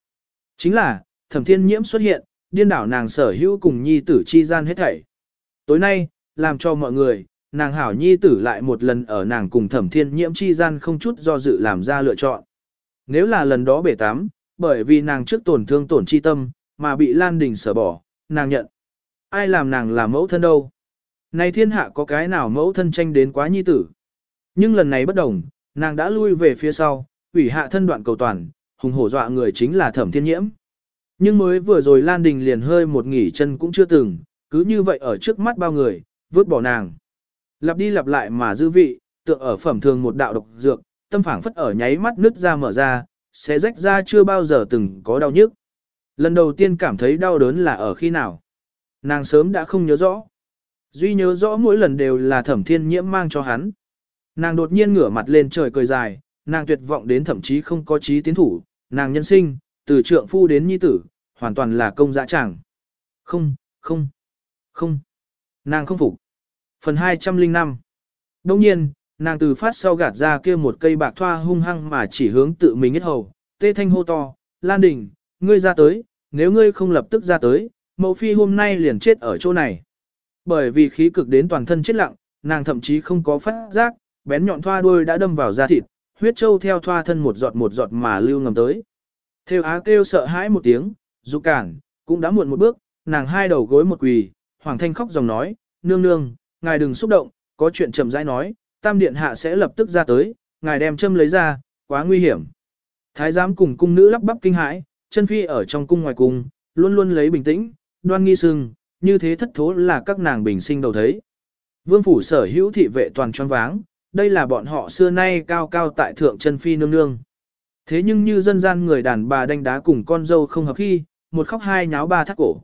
Chính là, thẩm thiên nhiễm xuất hiện, điên đảo nàng sở hữu cùng nhi tử chi gian hết thảy. Tối nay, làm cho mọi người, nàng hảo nhi tử lại một lần ở nàng cùng thẩm thiên nhiễm chi gian không chút do dự làm ra lựa chọn. Nếu là lần đó bể tám, bởi vì nàng trước tổn thương tổn chi tâm, mà bị Lan Đình sở bỏ, nàng nhận. Ai làm nàng là mẫu thân đâu? Này thiên hạ có cái nào mẫu thân tranh đến quá nhi tử? Nhưng lần này bất đồng, nàng đã lui về phía sau, ủy hạ thân đoạn cầu toàn, hùng hổ dọa người chính là thẩm thiên nhiễm. Nhưng mới vừa rồi Lan Đình liền hơi một nghỉ chân cũng chưa từng, cứ như vậy ở trước mắt bao người, vứt bỏ nàng. Lặp đi lặp lại mà dư vị, tựa ở phẩm thường một đạo độc dược, tâm phảng phất ở nháy mắt nứt ra mở ra, sẽ rách ra chưa bao giờ từng có đau nhức. Lần đầu tiên cảm thấy đau đớn là ở khi nào? Nàng sớm đã không nhớ rõ. Duy nhớ rõ mỗi lần đều là thẩm thiên nhiễm mang cho hắn. Nàng đột nhiên ngửa mặt lên trời cười dài, nàng tuyệt vọng đến thậm chí không có trí tiến thủ, nàng nhân sinh, từ trượng phu đến nhi tử, hoàn toàn là công dã chẳng. Không, không, không. Nàng không phục. Phần 205 Đông nhiên, nàng từ phát sau gạt ra kia một cây bạc thoa hung hăng mà chỉ hướng tự mình hết hầu, tê thanh hô to, Lan Đình, ngươi ra tới, nếu ngươi không lập tức ra tới, mẫu phi hôm nay liền chết ở chỗ này. Bởi vì khí cực đến toàn thân chết lặng, nàng thậm chí không có phát giác, bén nhọn thoa đuôi đã đâm vào da thịt, huyết châu theo thoa thân một giọt một giọt mà lưu ngầm tới. Theo á kêu sợ hãi một tiếng, dù cản, cũng đã muộn một bước, nàng hai đầu gối một quỳ, Hoàng Thanh khóc dòng nói, nương nương, ngài đừng xúc động, có chuyện chậm rãi nói, tam điện hạ sẽ lập tức ra tới, ngài đem châm lấy ra, quá nguy hiểm. Thái giám cùng cung nữ lắp bắp kinh hãi, chân phi ở trong cung ngoài cung, luôn luôn lấy bình tĩnh, đoan nghi sưng, như thế thất thố là các nàng bình sinh đầu thấy. Vương phủ sở hữu thị vệ toàn tròn váng, đây là bọn họ xưa nay cao cao tại thượng chân phi nương nương. Thế nhưng như dân gian người đàn bà đánh đá cùng con dâu không hợp khi, một khóc hai nháo ba thắt cổ.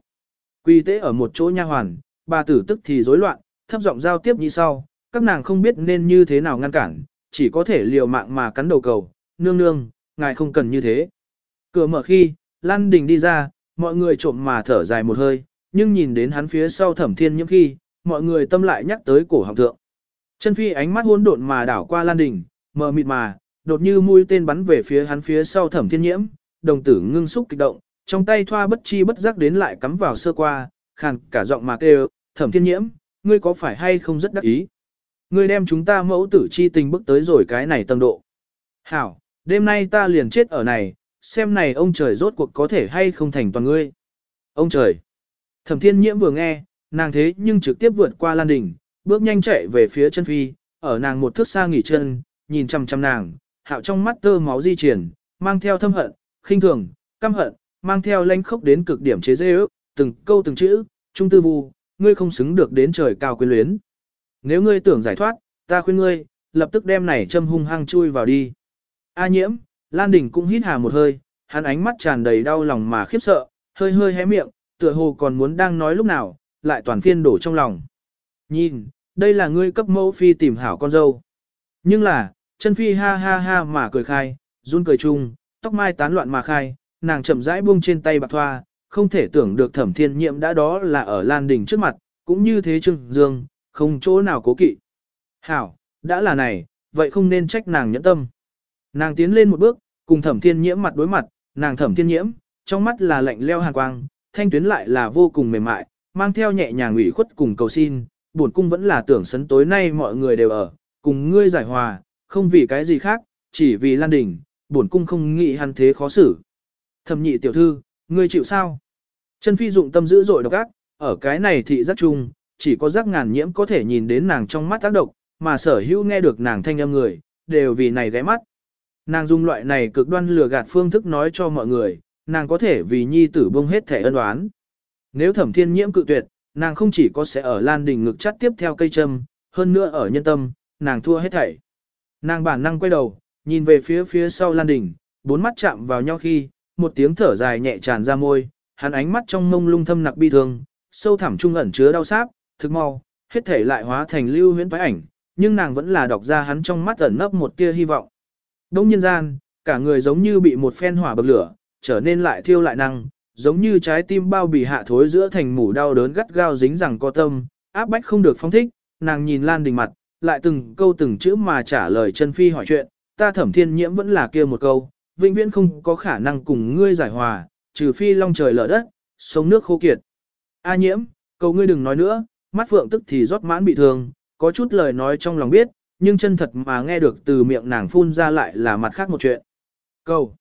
Quy tế ở một chỗ nha hoàn, bà tử tức thì rối loạn, thấp giọng giao tiếp như sau, các nàng không biết nên như thế nào ngăn cản, chỉ có thể liều mạng mà cắn đầu cầu, nương nương, ngài không cần như thế. Cửa mở khi, Lan Đình đi ra, mọi người trộm mà thở dài một hơi, nhưng nhìn đến hắn phía sau thẩm thiên nhiễm khi, mọi người tâm lại nhắc tới cổ họng thượng. Chân phi ánh mắt hôn độn mà đảo qua Lan Đình, mờ mịt mà, đột như mũi tên bắn về phía hắn phía sau thẩm thiên nhiễm, đồng tử ngưng xúc kịch động, trong tay thoa bất chi bất giác đến lại cắm vào sơ qua, khàn cả giọng mà kêu, thẩm thiên nhiễm, ngươi có phải hay không rất đắc ý? Ngươi đem chúng ta mẫu tử chi tình bước tới rồi cái này tầng độ. Hảo, đêm nay ta liền chết ở này, xem này ông trời rốt cuộc có thể hay không thành toàn ngươi. Ông trời! Thẩm thiên nhiễm vừa nghe, nàng thế nhưng trực tiếp vượt qua lan đỉnh, bước nhanh chạy về phía chân phi, ở nàng một thước xa nghỉ chân, nhìn chăm chăm nàng, hạo trong mắt tơ máu di chuyển, mang theo thâm hận, khinh thường, căm hận, mang theo lanh khốc đến cực điểm chế dê ước, từng câu từng chữ, trung tư vu, ngươi không xứng được đến trời cao quyến luyến. Nếu ngươi tưởng giải thoát, ta khuyên ngươi, lập tức đem này châm hung hăng chui vào đi. A nhiễm, Lan Đình cũng hít hà một hơi, hắn ánh mắt tràn đầy đau lòng mà khiếp sợ, hơi hơi hé miệng, tựa hồ còn muốn đang nói lúc nào, lại toàn phiên đổ trong lòng. Nhìn, đây là ngươi cấp mẫu phi tìm hảo con dâu. Nhưng là, chân phi ha ha ha mà cười khai, run cười chung, tóc mai tán loạn mà khai, nàng chậm rãi buông trên tay bạc thoa, không thể tưởng được thẩm thiên nhiệm đã đó là ở Lan Đình trước mặt, cũng như thế trưng dương, không chỗ nào cố kỵ. Hảo, đã là này, vậy không nên trách nàng nhẫn tâm. Nàng tiến lên một bước, cùng thẩm thiên nhiễm mặt đối mặt, nàng thẩm thiên nhiễm, trong mắt là lạnh leo hàn quang, thanh tuyến lại là vô cùng mềm mại, mang theo nhẹ nhàng ủy khuất cùng cầu xin, buồn cung vẫn là tưởng sấn tối nay mọi người đều ở, cùng ngươi giải hòa, không vì cái gì khác, chỉ vì Lan Đình, bổn cung không nghĩ hắn thế khó xử. Thẩm nhị tiểu thư, ngươi chịu sao? Chân phi dụng tâm dữ dội độc ác, ở cái này thị rất chung, chỉ có giác ngàn nhiễm có thể nhìn đến nàng trong mắt tác độc, mà sở hữu nghe được nàng thanh âm người, đều vì này ghé mắt. Nàng dùng loại này cực đoan lừa gạt phương thức nói cho mọi người, nàng có thể vì nhi tử bông hết thể ân oán. Nếu thẩm thiên nhiễm cự tuyệt, nàng không chỉ có sẽ ở lan đỉnh ngực chắt tiếp theo cây châm, hơn nữa ở nhân tâm, nàng thua hết thảy. Nàng bản năng quay đầu, nhìn về phía phía sau lan đỉnh, bốn mắt chạm vào nhau khi, một tiếng thở dài nhẹ tràn ra môi, hắn ánh mắt trong mông lung thâm nặc bi thương, sâu thẳm trung ẩn chứa đau sáp, thực mau, hết thể lại hóa thành lưu huyễn Phái ảnh, nhưng nàng vẫn là đọc ra hắn trong mắt ẩn nấp một tia hy vọng. Đông nhân gian, cả người giống như bị một phen hỏa bậc lửa, trở nên lại thiêu lại năng, giống như trái tim bao bì hạ thối giữa thành mủ đau đớn gắt gao dính rằng co tâm, áp bách không được phong thích, nàng nhìn Lan Đình mặt, lại từng câu từng chữ mà trả lời chân phi hỏi chuyện, ta thẩm thiên nhiễm vẫn là kia một câu, vĩnh viễn không có khả năng cùng ngươi giải hòa, trừ phi long trời lở đất, sông nước khô kiệt. A nhiễm, cầu ngươi đừng nói nữa, mắt phượng tức thì rót mãn bị thương, có chút lời nói trong lòng biết, nhưng chân thật mà nghe được từ miệng nàng phun ra lại là mặt khác một chuyện. Cầu.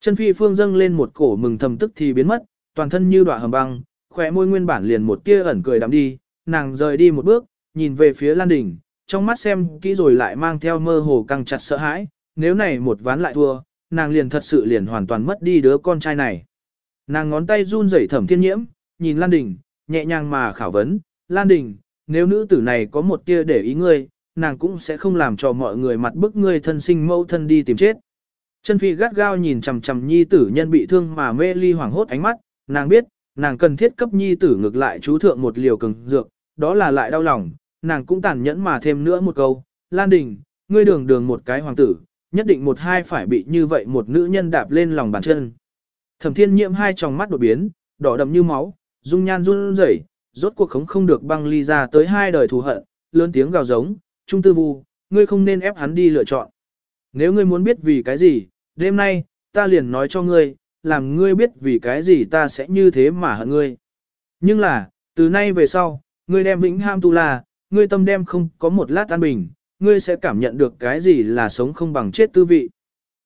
Chân phi phương dâng lên một cổ mừng thầm tức thì biến mất, toàn thân như đọa hầm băng, khỏe môi nguyên bản liền một tia ẩn cười đắm đi, nàng rời đi một bước, nhìn về phía Lan Đình, trong mắt xem kỹ rồi lại mang theo mơ hồ căng chặt sợ hãi, nếu này một ván lại thua, nàng liền thật sự liền hoàn toàn mất đi đứa con trai này. Nàng ngón tay run rẩy thẩm thiên nhiễm, nhìn Lan Đình, nhẹ nhàng mà khảo vấn, Lan Đình, nếu nữ tử này có một tia để ý ngươi, nàng cũng sẽ không làm cho mọi người mặt bức ngươi thân sinh mẫu thân đi tìm chết. Chân phi gắt gao nhìn chằm chằm nhi tử nhân bị thương mà mê ly hoảng hốt ánh mắt, nàng biết, nàng cần thiết cấp nhi tử ngược lại chú thượng một liều cường dược, đó là lại đau lòng, nàng cũng tàn nhẫn mà thêm nữa một câu, Lan Đình, ngươi đường đường một cái hoàng tử, nhất định một hai phải bị như vậy một nữ nhân đạp lên lòng bàn chân. Thẩm thiên nhiễm hai tròng mắt đột biến, đỏ đậm như máu, dung nhan run rẩy, rốt cuộc khống không được băng ly ra tới hai đời thù hận, lớn tiếng gào giống, trung tư vu, ngươi không nên ép hắn đi lựa chọn. Nếu ngươi muốn biết vì cái gì, đêm nay, ta liền nói cho ngươi, làm ngươi biết vì cái gì ta sẽ như thế mà hận ngươi. Nhưng là, từ nay về sau, ngươi đem vĩnh ham tu la, ngươi tâm đem không có một lát an bình, ngươi sẽ cảm nhận được cái gì là sống không bằng chết tư vị.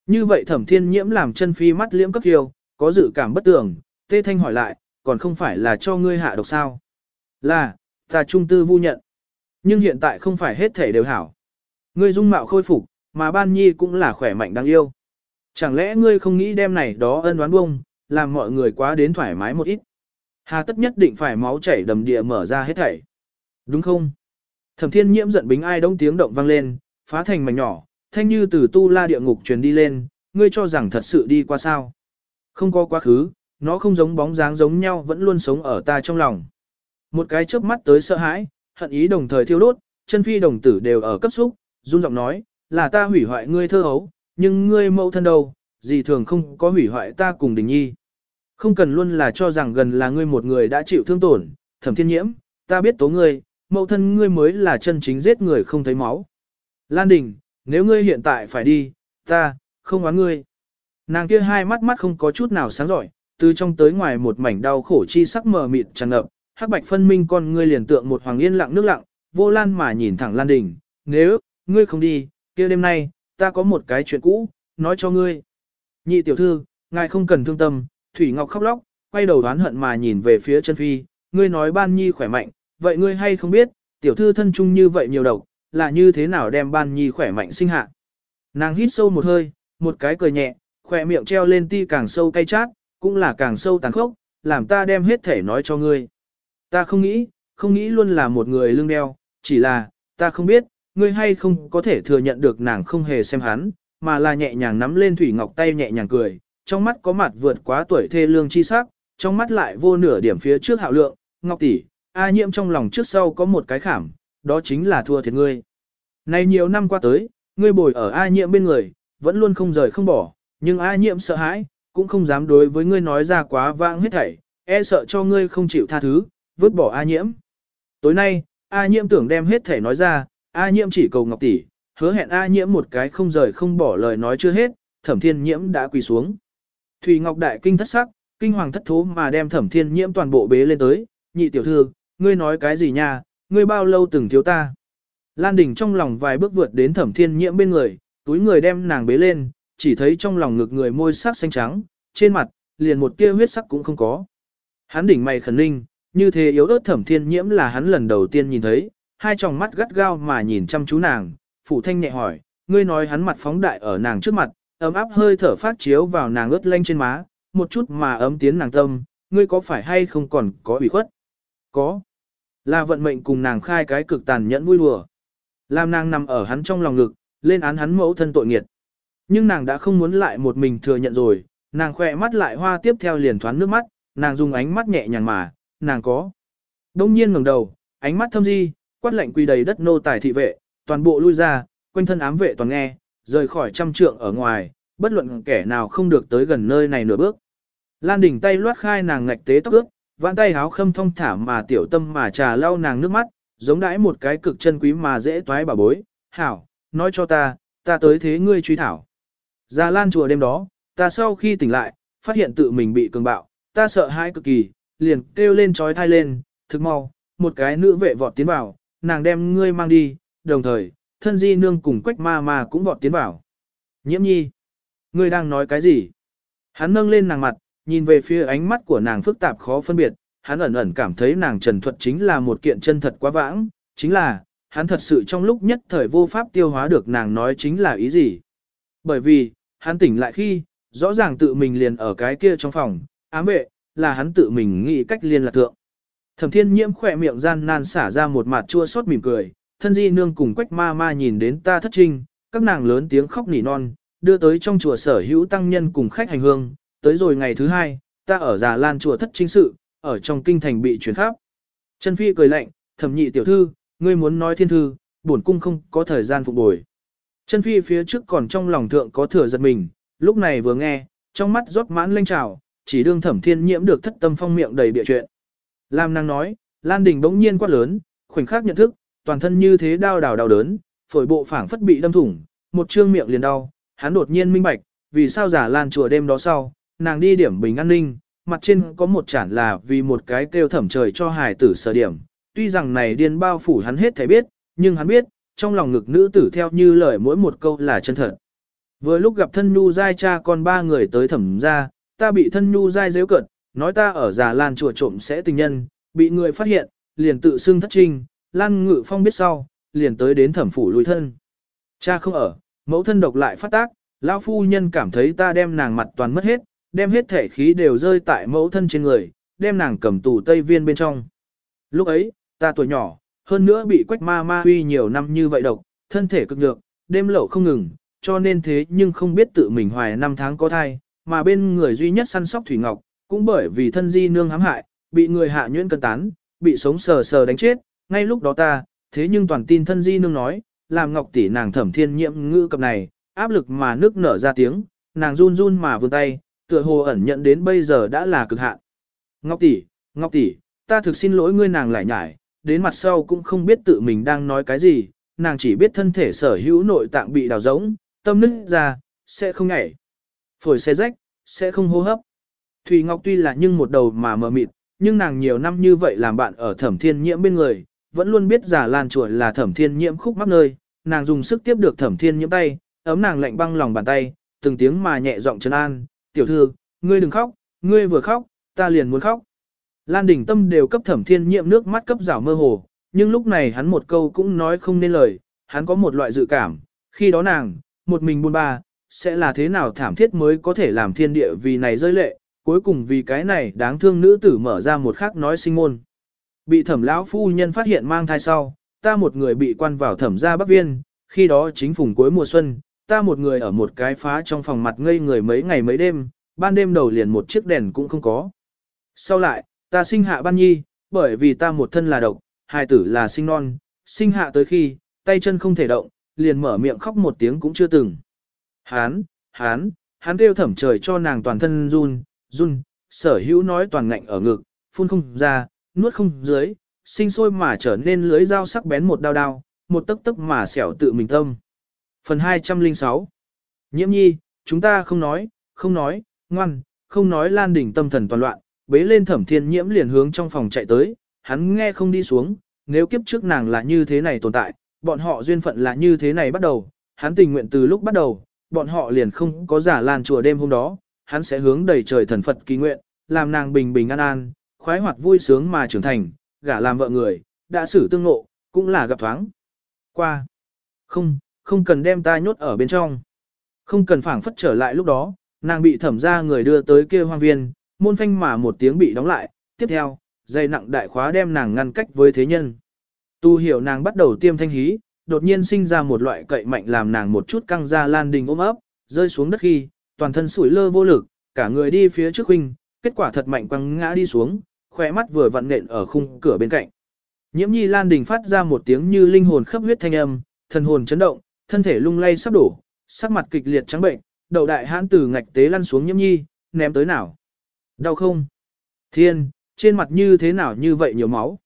Như vậy thẩm thiên nhiễm làm chân phi mắt liễm cấp kiều, có dự cảm bất tường, tê thanh hỏi lại, còn không phải là cho ngươi hạ độc sao. Là, ta trung tư vu nhận. Nhưng hiện tại không phải hết thể đều hảo. Ngươi dung mạo khôi phục, mà ban nhi cũng là khỏe mạnh đáng yêu. Chẳng lẽ ngươi không nghĩ đem này đó ân đoán bông, làm mọi người quá đến thoải mái một ít. Hà tất nhất định phải máu chảy đầm địa mở ra hết thảy. Đúng không? Thẩm thiên nhiễm giận bính ai đông tiếng động vang lên, phá thành mảnh nhỏ, thanh như từ tu la địa ngục truyền đi lên, ngươi cho rằng thật sự đi qua sao. Không có quá khứ, nó không giống bóng dáng giống nhau vẫn luôn sống ở ta trong lòng. Một cái chớp mắt tới sợ hãi, hận ý đồng thời thiêu đốt, chân phi đồng tử đều ở cấp xúc, run giọng nói, là ta hủy hoại ngươi thơ hấu, nhưng ngươi mẫu thân đâu, gì thường không có hủy hoại ta cùng đình nhi. Không cần luôn là cho rằng gần là ngươi một người đã chịu thương tổn, thẩm thiên nhiễm, ta biết tố ngươi, mẫu thân ngươi mới là chân chính giết người không thấy máu. Lan Đình, nếu ngươi hiện tại phải đi, ta, không oán ngươi. Nàng kia hai mắt mắt không có chút nào sáng giỏi, từ trong tới ngoài một mảnh đau khổ chi sắc mờ mịt tràn ngập, hắc bạch phân minh con ngươi liền tượng một hoàng yên lặng nước lặng, vô lan mà nhìn thẳng Lan Đình, nếu, ngươi không đi, kia đêm nay, ta có một cái chuyện cũ, nói cho ngươi. Nhị tiểu thư, ngài không cần thương tâm, Thủy Ngọc khóc lóc, quay đầu đoán hận mà nhìn về phía chân phi, ngươi nói ban nhi khỏe mạnh, vậy ngươi hay không biết, tiểu thư thân chung như vậy nhiều độc, là như thế nào đem ban nhi khỏe mạnh sinh hạ. Nàng hít sâu một hơi, một cái cười nhẹ, khỏe miệng treo lên ti càng sâu cay chát, cũng là càng sâu tàn khốc, làm ta đem hết thể nói cho ngươi. Ta không nghĩ, không nghĩ luôn là một người lương đeo, chỉ là, ta không biết, ngươi hay không có thể thừa nhận được nàng không hề xem hắn, mà là nhẹ nhàng nắm lên Thủy Ngọc tay nhẹ nhàng cười, trong mắt có mặt vượt quá tuổi thê lương chi sắc, trong mắt lại vô nửa điểm phía trước hạo lượng, Ngọc tỷ, A nhiễm trong lòng trước sau có một cái khảm, đó chính là thua thiệt ngươi. Này nhiều năm qua tới, ngươi bồi ở A nhiễm bên người, vẫn luôn không rời không bỏ, nhưng A nhiễm sợ hãi, cũng không dám đối với ngươi nói ra quá vãng hết thảy, e sợ cho ngươi không chịu tha thứ, vứt bỏ A nhiễm. Tối nay, A nhiễm tưởng đem hết thể nói ra, A nhiễm chỉ cầu Ngọc tỷ, hứa hẹn A nhiễm một cái không rời không bỏ lời nói chưa hết, thẩm thiên nhiễm đã quỳ xuống. Thủy Ngọc Đại kinh thất sắc, kinh hoàng thất thố mà đem thẩm thiên nhiễm toàn bộ bế lên tới, nhị tiểu thư, ngươi nói cái gì nha, ngươi bao lâu từng thiếu ta. Lan Đình trong lòng vài bước vượt đến thẩm thiên nhiễm bên người, túi người đem nàng bế lên, chỉ thấy trong lòng ngực người môi sắc xanh trắng, trên mặt, liền một tia huyết sắc cũng không có. Hắn đỉnh mày khẩn ninh, như thế yếu ớt thẩm thiên nhiễm là hắn lần đầu tiên nhìn thấy, hai tròng mắt gắt gao mà nhìn chăm chú nàng, phủ thanh nhẹ hỏi, ngươi nói hắn mặt phóng đại ở nàng trước mặt, ấm áp hơi thở phát chiếu vào nàng ướt lanh trên má, một chút mà ấm tiến nàng tâm, ngươi có phải hay không còn có ủy khuất? Có. Là vận mệnh cùng nàng khai cái cực tàn nhẫn vui lùa. Làm nàng nằm ở hắn trong lòng ngực, lên án hắn mẫu thân tội nghiệt. Nhưng nàng đã không muốn lại một mình thừa nhận rồi, nàng khỏe mắt lại hoa tiếp theo liền thoáng nước mắt, nàng dùng ánh mắt nhẹ nhàng mà, nàng có. Đông nhiên ngẩng đầu, ánh mắt thâm di, quát lạnh quỳ đầy đất nô tài thị vệ, toàn bộ lui ra, quanh thân ám vệ toàn nghe, rời khỏi trăm trượng ở ngoài, bất luận kẻ nào không được tới gần nơi này nửa bước. Lan đỉnh tay loát khai nàng ngạch tế tóc ước vãn tay háo khâm thông thả mà tiểu tâm mà trà lau nàng nước mắt, giống đãi một cái cực chân quý mà dễ toái bà bối. Hảo, nói cho ta, ta tới thế ngươi truy thảo. Ra lan chùa đêm đó, ta sau khi tỉnh lại, phát hiện tự mình bị cường bạo, ta sợ hãi cực kỳ, liền kêu lên trói thai lên, thực mau, một cái nữ vệ vọt tiến vào, nàng đem ngươi mang đi, đồng thời, thân di nương cùng quách ma ma cũng vọt tiến vào. Nhiễm nhi, ngươi đang nói cái gì? Hắn nâng lên nàng mặt, nhìn về phía ánh mắt của nàng phức tạp khó phân biệt, hắn ẩn ẩn cảm thấy nàng trần thuật chính là một kiện chân thật quá vãng, chính là, hắn thật sự trong lúc nhất thời vô pháp tiêu hóa được nàng nói chính là ý gì. Bởi vì, hắn tỉnh lại khi, rõ ràng tự mình liền ở cái kia trong phòng, ám vệ, là hắn tự mình nghĩ cách liên lạc thượng. Thẩm thiên nhiễm khỏe miệng gian nan xả ra một mặt chua xót mỉm cười, thân di nương cùng quách ma ma nhìn đến ta thất trinh, các nàng lớn tiếng khóc nỉ non, đưa tới trong chùa sở hữu tăng nhân cùng khách hành hương, tới rồi ngày thứ hai, ta ở già lan chùa thất trinh sự, ở trong kinh thành bị chuyển khắp. Chân phi cười lạnh, thẩm nhị tiểu thư, ngươi muốn nói thiên thư, bổn cung không có thời gian phục bồi. Chân phi phía trước còn trong lòng thượng có thừa giật mình, lúc này vừa nghe, trong mắt rót mãn lênh trào, chỉ đương thẩm thiên nhiễm được thất tâm phong miệng đầy bịa chuyện. Lam năng nói, Lan Đình bỗng nhiên quát lớn, khoảnh khắc nhận thức, toàn thân như thế đau đào đau đớn, phổi bộ phảng phất bị đâm thủng, một trương miệng liền đau, hắn đột nhiên minh bạch, vì sao giả Lan chùa đêm đó sau, nàng đi điểm bình an ninh, mặt trên có một chản là vì một cái kêu thẩm trời cho hài tử sở điểm, tuy rằng này điên bao phủ hắn hết thể biết, nhưng hắn biết, trong lòng ngực nữ tử theo như lời mỗi một câu là chân thật. Vừa lúc gặp thân nhu giai cha con ba người tới thẩm ra, ta bị thân nhu dai dễ cợt, nói ta ở già lan chùa trộm sẽ tình nhân, bị người phát hiện, liền tự xưng thất trinh, lan ngự phong biết sau, liền tới đến thẩm phủ lùi thân. Cha không ở, mẫu thân độc lại phát tác, lão phu nhân cảm thấy ta đem nàng mặt toàn mất hết, đem hết thể khí đều rơi tại mẫu thân trên người, đem nàng cầm tù tây viên bên trong. Lúc ấy, ta tuổi nhỏ, hơn nữa bị quách ma ma huy nhiều năm như vậy độc, thân thể cực nhược, đêm lẩu không ngừng, cho nên thế nhưng không biết tự mình hoài năm tháng có thai, mà bên người duy nhất săn sóc Thủy Ngọc, cũng bởi vì thân di nương hãm hại, bị người hạ nhuyễn cân tán, bị sống sờ sờ đánh chết, ngay lúc đó ta, thế nhưng toàn tin thân di nương nói, làm Ngọc tỷ nàng thẩm thiên nhiệm ngư cập này, áp lực mà nước nở ra tiếng, nàng run run mà vươn tay, tựa hồ ẩn nhận đến bây giờ đã là cực hạn. Ngọc tỷ, Ngọc tỷ, ta thực xin lỗi ngươi nàng lại nhải, đến mặt sau cũng không biết tự mình đang nói cái gì, nàng chỉ biết thân thể sở hữu nội tạng bị đào rỗng, tâm nứt ra, sẽ không nhảy. Phổi xe rách, sẽ không hô hấp. Thùy Ngọc tuy là nhưng một đầu mà mờ mịt, nhưng nàng nhiều năm như vậy làm bạn ở thẩm thiên nhiễm bên người, vẫn luôn biết giả lan chuột là thẩm thiên nhiễm khúc mắc nơi, nàng dùng sức tiếp được thẩm thiên nhiễm tay, ấm nàng lạnh băng lòng bàn tay, từng tiếng mà nhẹ giọng trấn an, tiểu thư, ngươi đừng khóc, ngươi vừa khóc, ta liền muốn khóc. Lan đỉnh tâm đều cấp thẩm thiên nhiễm nước mắt cấp rảo mơ hồ, nhưng lúc này hắn một câu cũng nói không nên lời, hắn có một loại dự cảm, khi đó nàng, một mình buôn ba, sẽ là thế nào thảm thiết mới có thể làm thiên địa vì này rơi lệ, cuối cùng vì cái này đáng thương nữ tử mở ra một khắc nói sinh môn. Bị thẩm lão phu nhân phát hiện mang thai sau, ta một người bị quan vào thẩm gia bắc viên, khi đó chính phùng cuối mùa xuân, ta một người ở một cái phá trong phòng mặt ngây người mấy ngày mấy đêm, ban đêm đầu liền một chiếc đèn cũng không có. Sau lại, ta sinh hạ ban nhi, bởi vì ta một thân là độc, hai tử là sinh non, sinh hạ tới khi, tay chân không thể động, liền mở miệng khóc một tiếng cũng chưa từng. Hán, hán, hán kêu thẩm trời cho nàng toàn thân run, run, sở hữu nói toàn ngạnh ở ngực, phun không ra, nuốt không dưới, sinh sôi mà trở nên lưới dao sắc bén một đao đao, một tấc tấc mà xẻo tự mình tâm. Phần 206 Nhiễm nhi, chúng ta không nói, không nói, ngoan, không nói lan đỉnh tâm thần toàn loạn, bế lên thẩm thiên nhiễm liền hướng trong phòng chạy tới, hắn nghe không đi xuống, nếu kiếp trước nàng là như thế này tồn tại, bọn họ duyên phận là như thế này bắt đầu, hắn tình nguyện từ lúc bắt đầu, bọn họ liền không có giả lan chùa đêm hôm đó, hắn sẽ hướng đầy trời thần Phật kỳ nguyện, làm nàng bình bình an an, khoái hoạt vui sướng mà trưởng thành, gả làm vợ người, đã xử tương ngộ, cũng là gặp thoáng. Qua. Không, không cần đem ta nhốt ở bên trong. Không cần phảng phất trở lại lúc đó, nàng bị thẩm ra người đưa tới kia hoang viên, môn phanh mà một tiếng bị đóng lại, tiếp theo, dây nặng đại khóa đem nàng ngăn cách với thế nhân. Tu hiểu nàng bắt đầu tiêm thanh hí, đột nhiên sinh ra một loại cậy mạnh làm nàng một chút căng ra lan đình ôm ấp, rơi xuống đất khi, toàn thân sủi lơ vô lực, cả người đi phía trước huynh, kết quả thật mạnh quăng ngã đi xuống, khỏe mắt vừa vặn nện ở khung cửa bên cạnh. Nhiễm nhi lan đình phát ra một tiếng như linh hồn khắp huyết thanh âm, thần hồn chấn động, thân thể lung lay sắp đổ, sắc mặt kịch liệt trắng bệnh, đầu đại hãn từ ngạch tế lăn xuống nhiễm nhi, ném tới nào. Đau không? Thiên, trên mặt như thế nào như vậy nhiều máu.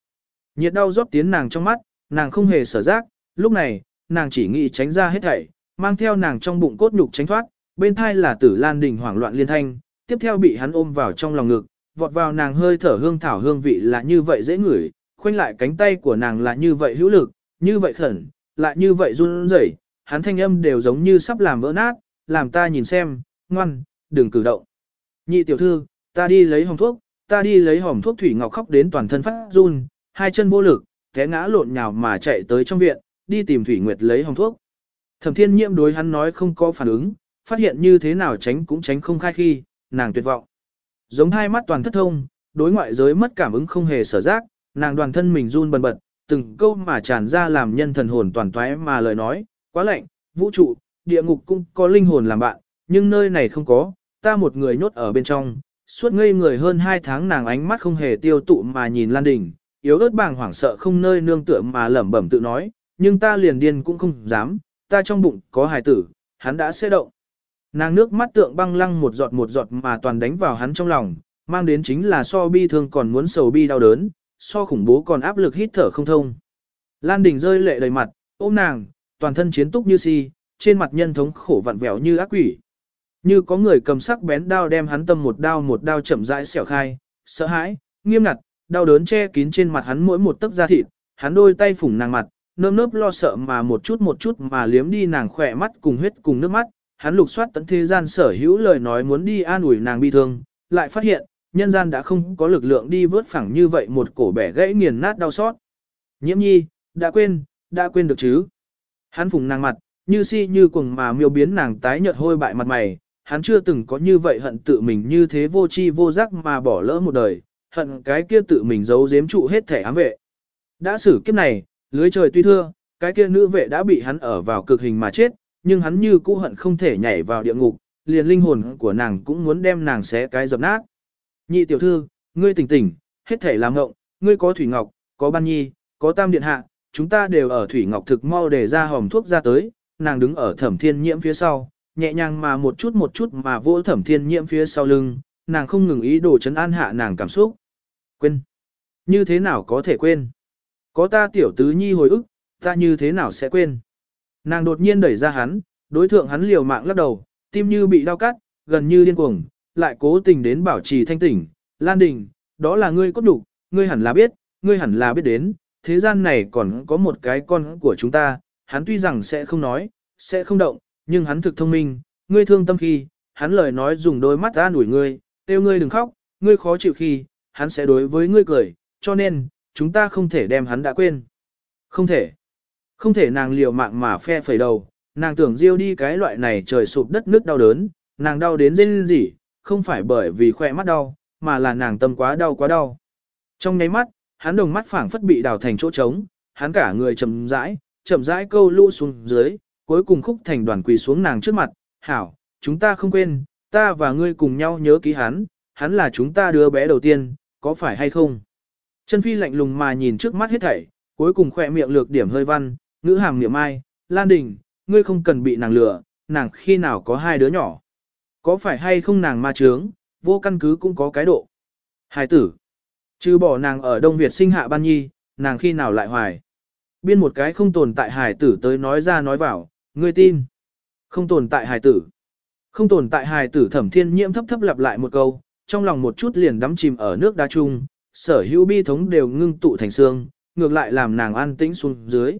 Nhiệt đau rót tiến nàng trong mắt, nàng không hề sở giác, lúc này, nàng chỉ nghĩ tránh ra hết thảy, mang theo nàng trong bụng cốt nhục tránh thoát, bên thai là tử lan đình hoảng loạn liên thanh, tiếp theo bị hắn ôm vào trong lòng ngực, vọt vào nàng hơi thở hương thảo hương vị là như vậy dễ ngửi, khoanh lại cánh tay của nàng là như vậy hữu lực, như vậy khẩn, lại như vậy run rẩy, hắn thanh âm đều giống như sắp làm vỡ nát, làm ta nhìn xem, ngoan, đừng cử động. Nhị tiểu thư, ta đi lấy hồng thuốc, ta đi lấy hồng thuốc thủy ngọc khóc đến toàn thân phát run, hai chân vô lực, té ngã lộn nhào mà chạy tới trong viện, đi tìm Thủy Nguyệt lấy hồng thuốc. Thẩm Thiên Nhiễm đối hắn nói không có phản ứng, phát hiện như thế nào tránh cũng tránh không khai khi, nàng tuyệt vọng. Giống hai mắt toàn thất thông, đối ngoại giới mất cảm ứng không hề sở giác, nàng đoàn thân mình run bần bật, từng câu mà tràn ra làm nhân thần hồn toàn toái mà lời nói, quá lạnh, vũ trụ, địa ngục cũng có linh hồn làm bạn, nhưng nơi này không có, ta một người nhốt ở bên trong, suốt ngây người hơn hai tháng nàng ánh mắt không hề tiêu tụ mà nhìn Lan Đình, yếu ớt bàng hoảng sợ không nơi nương tựa mà lẩm bẩm tự nói, nhưng ta liền điên cũng không dám, ta trong bụng có hài tử, hắn đã sẽ động. Nàng nước mắt tượng băng lăng một giọt một giọt mà toàn đánh vào hắn trong lòng, mang đến chính là so bi thương còn muốn sầu bi đau đớn, so khủng bố còn áp lực hít thở không thông. Lan Đình rơi lệ đầy mặt, ôm nàng, toàn thân chiến túc như si, trên mặt nhân thống khổ vặn vẹo như ác quỷ. Như có người cầm sắc bén đao đem hắn tâm một đao một đao chậm rãi xẻo khai, sợ hãi, nghiêm ngặt, đau đớn che kín trên mặt hắn mỗi một tấc da thịt, hắn đôi tay phủng nàng mặt, nơm nớp lo sợ mà một chút một chút mà liếm đi nàng khỏe mắt cùng huyết cùng nước mắt, hắn lục soát tận thế gian sở hữu lời nói muốn đi an ủi nàng bi thương, lại phát hiện, nhân gian đã không có lực lượng đi vớt phẳng như vậy một cổ bẻ gãy nghiền nát đau xót. Nhiễm nhi, đã quên, đã quên được chứ. Hắn phùng nàng mặt, như si như cuồng mà miêu biến nàng tái nhợt hôi bại mặt mày, hắn chưa từng có như vậy hận tự mình như thế vô chi vô giác mà bỏ lỡ một đời, hận cái kia tự mình giấu giếm trụ hết thể ám vệ. Đã xử kiếp này, lưới trời tuy thưa, cái kia nữ vệ đã bị hắn ở vào cực hình mà chết, nhưng hắn như cũ hận không thể nhảy vào địa ngục, liền linh hồn của nàng cũng muốn đem nàng xé cái dập nát. Nhị tiểu thư, ngươi tỉnh tỉnh, hết thể làm ngộng, ngươi có thủy ngọc, có ban nhi, có tam điện hạ, chúng ta đều ở thủy ngọc thực mau để ra hòm thuốc ra tới, nàng đứng ở thẩm thiên nhiễm phía sau, nhẹ nhàng mà một chút một chút mà vỗ thẩm thiên nhiễm phía sau lưng, nàng không ngừng ý đồ chấn an hạ nàng cảm xúc. Quên. Như thế nào có thể quên? Có ta tiểu tứ nhi hồi ức, ta như thế nào sẽ quên? Nàng đột nhiên đẩy ra hắn, đối thượng hắn liều mạng lắc đầu, tim như bị đau cắt, gần như điên cuồng, lại cố tình đến bảo trì thanh tỉnh. Lan Đình, đó là ngươi cốt đủ, ngươi hẳn là biết, ngươi hẳn là biết đến, thế gian này còn có một cái con của chúng ta, hắn tuy rằng sẽ không nói, sẽ không động, nhưng hắn thực thông minh, ngươi thương tâm khi, hắn lời nói dùng đôi mắt an ủi ngươi, kêu ngươi đừng khóc, ngươi khó chịu khi, hắn sẽ đối với ngươi cười, cho nên, chúng ta không thể đem hắn đã quên. Không thể. Không thể nàng liều mạng mà phe phẩy đầu, nàng tưởng diêu đi cái loại này trời sụp đất nước đau đớn, nàng đau đến rên rỉ, không phải bởi vì khỏe mắt đau, mà là nàng tâm quá đau quá đau. Trong nháy mắt, hắn đồng mắt phảng phất bị đào thành chỗ trống, hắn cả người chậm rãi, chậm rãi câu lũ xuống dưới, cuối cùng khúc thành đoàn quỳ xuống nàng trước mặt, hảo, chúng ta không quên, ta và ngươi cùng nhau nhớ ký hắn, hắn là chúng ta đứa bé đầu tiên, có phải hay không? Chân phi lạnh lùng mà nhìn trước mắt hết thảy, cuối cùng khỏe miệng lược điểm hơi văn, ngữ hàm niệm ai, Lan Đình, ngươi không cần bị nàng lừa, nàng khi nào có hai đứa nhỏ. Có phải hay không nàng ma trướng, vô căn cứ cũng có cái độ. Hải tử, trừ bỏ nàng ở Đông Việt sinh hạ ban nhi, nàng khi nào lại hoài. Biên một cái không tồn tại hải tử tới nói ra nói vào, ngươi tin. Không tồn tại hải tử. Không tồn tại hài tử thẩm thiên nhiễm thấp thấp lặp lại một câu, trong lòng một chút liền đắm chìm ở nước đá chung, sở hữu bi thống đều ngưng tụ thành xương, ngược lại làm nàng an tĩnh xuống dưới.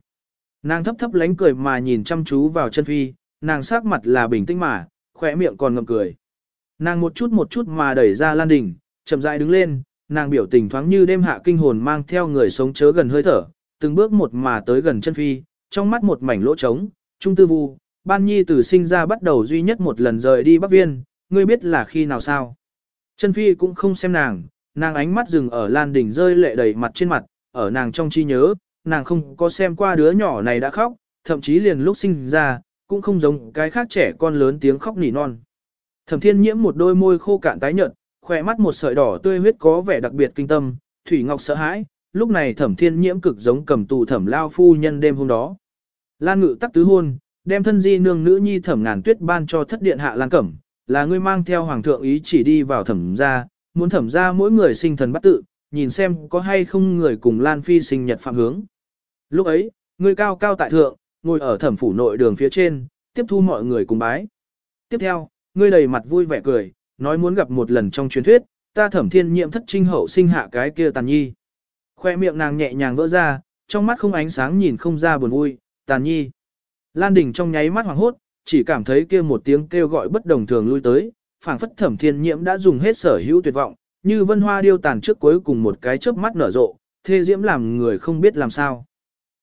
Nàng thấp thấp lánh cười mà nhìn chăm chú vào chân phi, nàng sắc mặt là bình tĩnh mà, khỏe miệng còn ngậm cười. Nàng một chút một chút mà đẩy ra Lan đỉnh, chậm rãi đứng lên, nàng biểu tình thoáng như đêm hạ kinh hồn mang theo người sống chớ gần hơi thở, từng bước một mà tới gần chân phi, trong mắt một mảnh lỗ trống, trung tư vu, ban nhi từ sinh ra bắt đầu duy nhất một lần rời đi Bắc Viên, ngươi biết là khi nào sao. Chân phi cũng không xem nàng, nàng ánh mắt dừng ở Lan Đình rơi lệ đầy mặt trên mặt, ở nàng trong chi nhớ, nàng không có xem qua đứa nhỏ này đã khóc, thậm chí liền lúc sinh ra, cũng không giống cái khác trẻ con lớn tiếng khóc nỉ non. Thẩm thiên nhiễm một đôi môi khô cạn tái nhợt, khỏe mắt một sợi đỏ tươi huyết có vẻ đặc biệt kinh tâm, Thủy Ngọc sợ hãi, lúc này thẩm thiên nhiễm cực giống cầm tù thẩm lao phu nhân đêm hôm đó. Lan ngự tắc tứ hôn, đem thân di nương nữ nhi thẩm ngàn tuyết ban cho thất điện hạ Lan Cẩm, là ngươi mang theo hoàng thượng ý chỉ đi vào thẩm gia, muốn thẩm gia mỗi người sinh thần bắt tự, nhìn xem có hay không người cùng Lan Phi sinh nhật phạm hướng. Lúc ấy, người cao cao tại thượng, ngồi ở thẩm phủ nội đường phía trên, tiếp thu mọi người cùng bái. Tiếp theo, ngươi đầy mặt vui vẻ cười, nói muốn gặp một lần trong truyền thuyết, ta thẩm thiên nhiệm thất trinh hậu sinh hạ cái kia tàn nhi. Khoe miệng nàng nhẹ nhàng vỡ ra, trong mắt không ánh sáng nhìn không ra buồn vui, tàn nhi. Lan Đình trong nháy mắt hoàng hốt, chỉ cảm thấy kia một tiếng kêu gọi bất đồng thường lui tới, phảng phất thẩm thiên nhiễm đã dùng hết sở hữu tuyệt vọng, như vân hoa điêu tàn trước cuối cùng một cái chớp mắt nở rộ, thê diễm làm người không biết làm sao.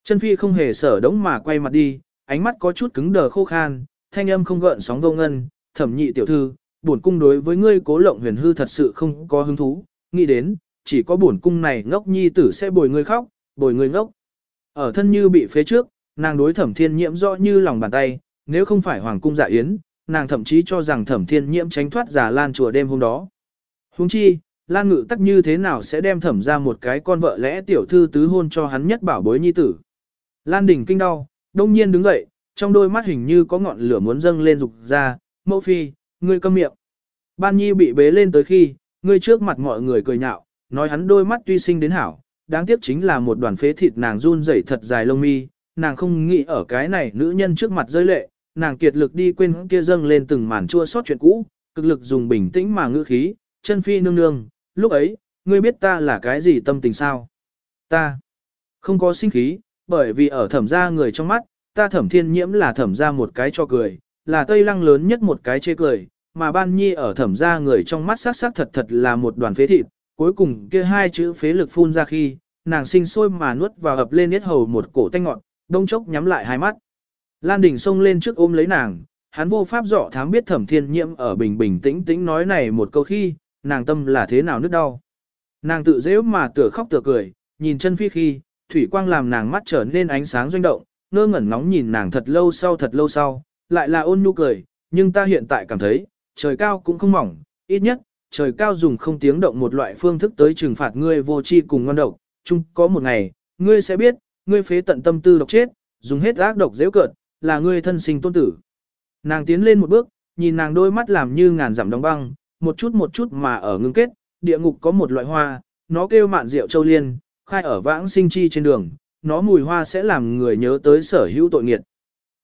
Chân phi không hề sở đống mà quay mặt đi, ánh mắt có chút cứng đờ khô khan, thanh âm không gợn sóng vô ngân, thẩm nhị tiểu thư, bổn cung đối với ngươi cố lộng huyền hư thật sự không có hứng thú, nghĩ đến, chỉ có bổn cung này ngốc nhi tử sẽ bồi ngươi khóc, bồi ngươi ngốc. Ở thân như bị phế trước, nàng đối thẩm thiên nhiễm rõ như lòng bàn tay, nếu không phải hoàng cung dạ yến, nàng thậm chí cho rằng thẩm thiên nhiễm tránh thoát giả lan chùa đêm hôm đó. Huống chi, lan ngự tắc như thế nào sẽ đem thẩm ra một cái con vợ lẽ tiểu thư tứ hôn cho hắn nhất bảo bối nhi tử. Lan đỉnh kinh đau, đông nhiên đứng dậy, trong đôi mắt hình như có ngọn lửa muốn dâng lên rục ra, mẫu phi, ngươi câm miệng. Ban nhi bị bế lên tới khi, ngươi trước mặt mọi người cười nhạo, nói hắn đôi mắt tuy sinh đến hảo, đáng tiếc chính là một đoàn phế thịt nàng run rẩy thật dài lông mi, nàng không nghĩ ở cái này nữ nhân trước mặt rơi lệ, nàng kiệt lực đi quên kia dâng lên từng màn chua sót chuyện cũ, cực lực dùng bình tĩnh mà ngữ khí, chân phi nương nương, lúc ấy, ngươi biết ta là cái gì tâm tình sao? Ta không có sinh khí, bởi vì ở thẩm gia người trong mắt, ta thẩm thiên nhiễm là thẩm gia một cái cho cười, là tây lăng lớn nhất một cái chê cười, mà ban nhi ở thẩm gia người trong mắt sắc sắc thật thật là một đoàn phế thịt, cuối cùng kia hai chữ phế lực phun ra khi, nàng sinh sôi mà nuốt vào ập lên yết hầu một cổ tanh ngọn, đông chốc nhắm lại hai mắt. Lan Đình xông lên trước ôm lấy nàng, hắn vô pháp dọ thám biết thẩm thiên nhiễm ở bình bình tĩnh tĩnh nói này một câu khi, nàng tâm là thế nào nứt đau. Nàng tự dễ mà tựa khóc tựa cười, nhìn chân phi khi, thủy quang làm nàng mắt trở nên ánh sáng doanh động, ngơ ngẩn ngóng nhìn nàng thật lâu sau thật lâu sau, lại là ôn nhu cười, nhưng ta hiện tại cảm thấy, trời cao cũng không mỏng, ít nhất, trời cao dùng không tiếng động một loại phương thức tới trừng phạt ngươi vô tri cùng ngon độc, chung có một ngày, ngươi sẽ biết, ngươi phế tận tâm tư độc chết, dùng hết ác độc dễ cợt, là ngươi thân sinh tôn tử. Nàng tiến lên một bước, nhìn nàng đôi mắt làm như ngàn dặm đóng băng, một chút một chút mà ở ngưng kết, địa ngục có một loại hoa, nó kêu mạn rượu châu liên, khai ở vãng sinh chi trên đường, nó mùi hoa sẽ làm người nhớ tới sở hữu tội nghiệt.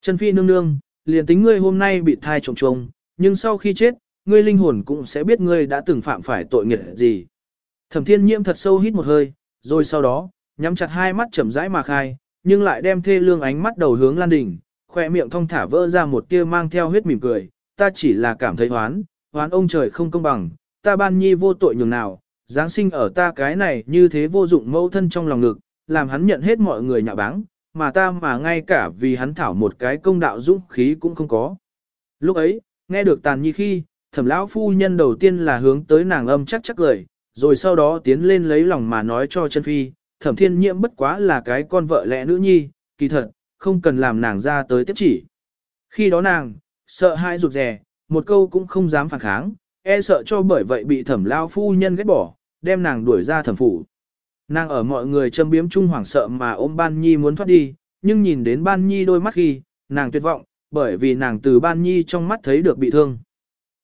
Trần Phi nương nương, liền tính ngươi hôm nay bị thai trồng trồng, nhưng sau khi chết, ngươi linh hồn cũng sẽ biết ngươi đã từng phạm phải tội nghiệt gì. Thẩm thiên nhiễm thật sâu hít một hơi, rồi sau đó, nhắm chặt hai mắt chậm rãi mà khai, nhưng lại đem thê lương ánh mắt đầu hướng Lan Đình, khoe miệng thong thả vỡ ra một tia mang theo huyết mỉm cười, ta chỉ là cảm thấy hoán, hoán ông trời không công bằng, ta ban nhi vô tội nhường nào, Giáng sinh ở ta cái này như thế vô dụng mẫu thân trong lòng ngực, làm hắn nhận hết mọi người nhạ báng, mà ta mà ngay cả vì hắn thảo một cái công đạo dũng khí cũng không có. Lúc ấy, nghe được tàn nhi khi, thẩm lão phu nhân đầu tiên là hướng tới nàng âm chắc chắc lời, rồi sau đó tiến lên lấy lòng mà nói cho chân phi, thẩm thiên nhiễm bất quá là cái con vợ lẽ nữ nhi, kỳ thật, không cần làm nàng ra tới tiếp chỉ. Khi đó nàng, sợ hãi rụt rè, một câu cũng không dám phản kháng, e sợ cho bởi vậy bị thẩm lao phu nhân ghét bỏ, đem nàng đuổi ra thẩm phủ. Nàng ở mọi người châm biếm chung hoảng sợ mà ôm ban nhi muốn thoát đi, nhưng nhìn đến ban nhi đôi mắt khi, nàng tuyệt vọng, bởi vì nàng từ ban nhi trong mắt thấy được bị thương.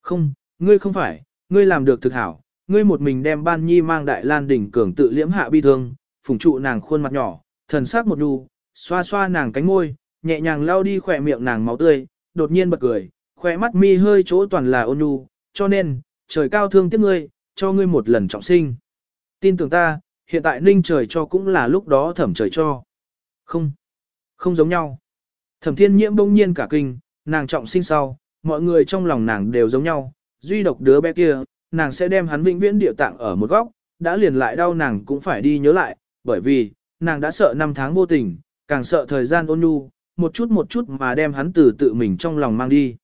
Không, ngươi không phải, ngươi làm được thực hảo, ngươi một mình đem ban nhi mang đại lan đỉnh cường tự liễm hạ bi thương, phùng trụ nàng khuôn mặt nhỏ, thần sắc một đu, xoa xoa nàng cánh môi, nhẹ nhàng lau đi khỏe miệng nàng máu tươi, đột nhiên bật cười, khỏe mắt mi hơi chỗ toàn là ôn nhu, cho nên, trời cao thương tiếc ngươi, cho ngươi một lần trọng sinh. Tin tưởng ta, hiện tại ninh trời cho cũng là lúc đó thẩm trời cho. Không. Không giống nhau. Thẩm thiên nhiễm bỗng nhiên cả kinh, nàng trọng sinh sau, mọi người trong lòng nàng đều giống nhau, duy độc đứa bé kia, nàng sẽ đem hắn vĩnh viễn địa tạng ở một góc, đã liền lại đau nàng cũng phải đi nhớ lại, bởi vì, nàng đã sợ năm tháng vô tình, càng sợ thời gian ôn nhu, một chút một chút mà đem hắn từ tự mình trong lòng mang đi.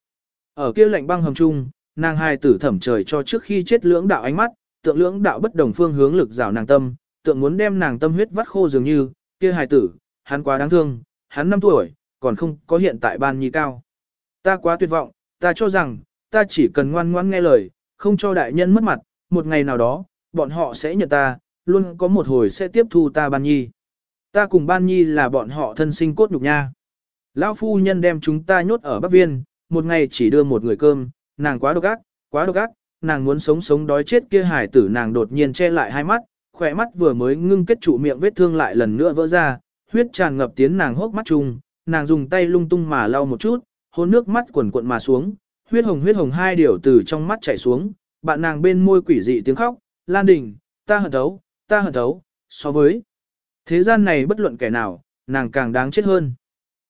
Ở kia lạnh băng hầm chung, nàng hai tử thẩm trời cho trước khi chết lưỡng đạo ánh mắt, tượng lưỡng đạo bất đồng phương hướng lực rào nàng tâm, tượng muốn đem nàng tâm huyết vắt khô dường như, kia hài tử, hắn quá đáng thương, hắn 5 tuổi, còn không có hiện tại ban nhi cao. Ta quá tuyệt vọng, ta cho rằng, ta chỉ cần ngoan ngoãn nghe lời, không cho đại nhân mất mặt, một ngày nào đó, bọn họ sẽ nhận ta, luôn có một hồi sẽ tiếp thu ta ban nhi. Ta cùng ban nhi là bọn họ thân sinh cốt nhục nha. Lão phu nhân đem chúng ta nhốt ở Bắc Viên, một ngày chỉ đưa một người cơm, nàng quá độc ác, quá độc ác, nàng muốn sống sống đói chết kia hải tử nàng đột nhiên che lại hai mắt, khỏe mắt vừa mới ngưng kết trụ miệng vết thương lại lần nữa vỡ ra, huyết tràn ngập tiến nàng hốc mắt chung, nàng dùng tay lung tung mà lau một chút, hôn nước mắt quần cuộn mà xuống, huyết hồng huyết hồng hai điều từ trong mắt chảy xuống, bạn nàng bên môi quỷ dị tiếng khóc, Lan Đình, ta hận thấu, ta hận thấu, so với thế gian này bất luận kẻ nào, nàng càng đáng chết hơn.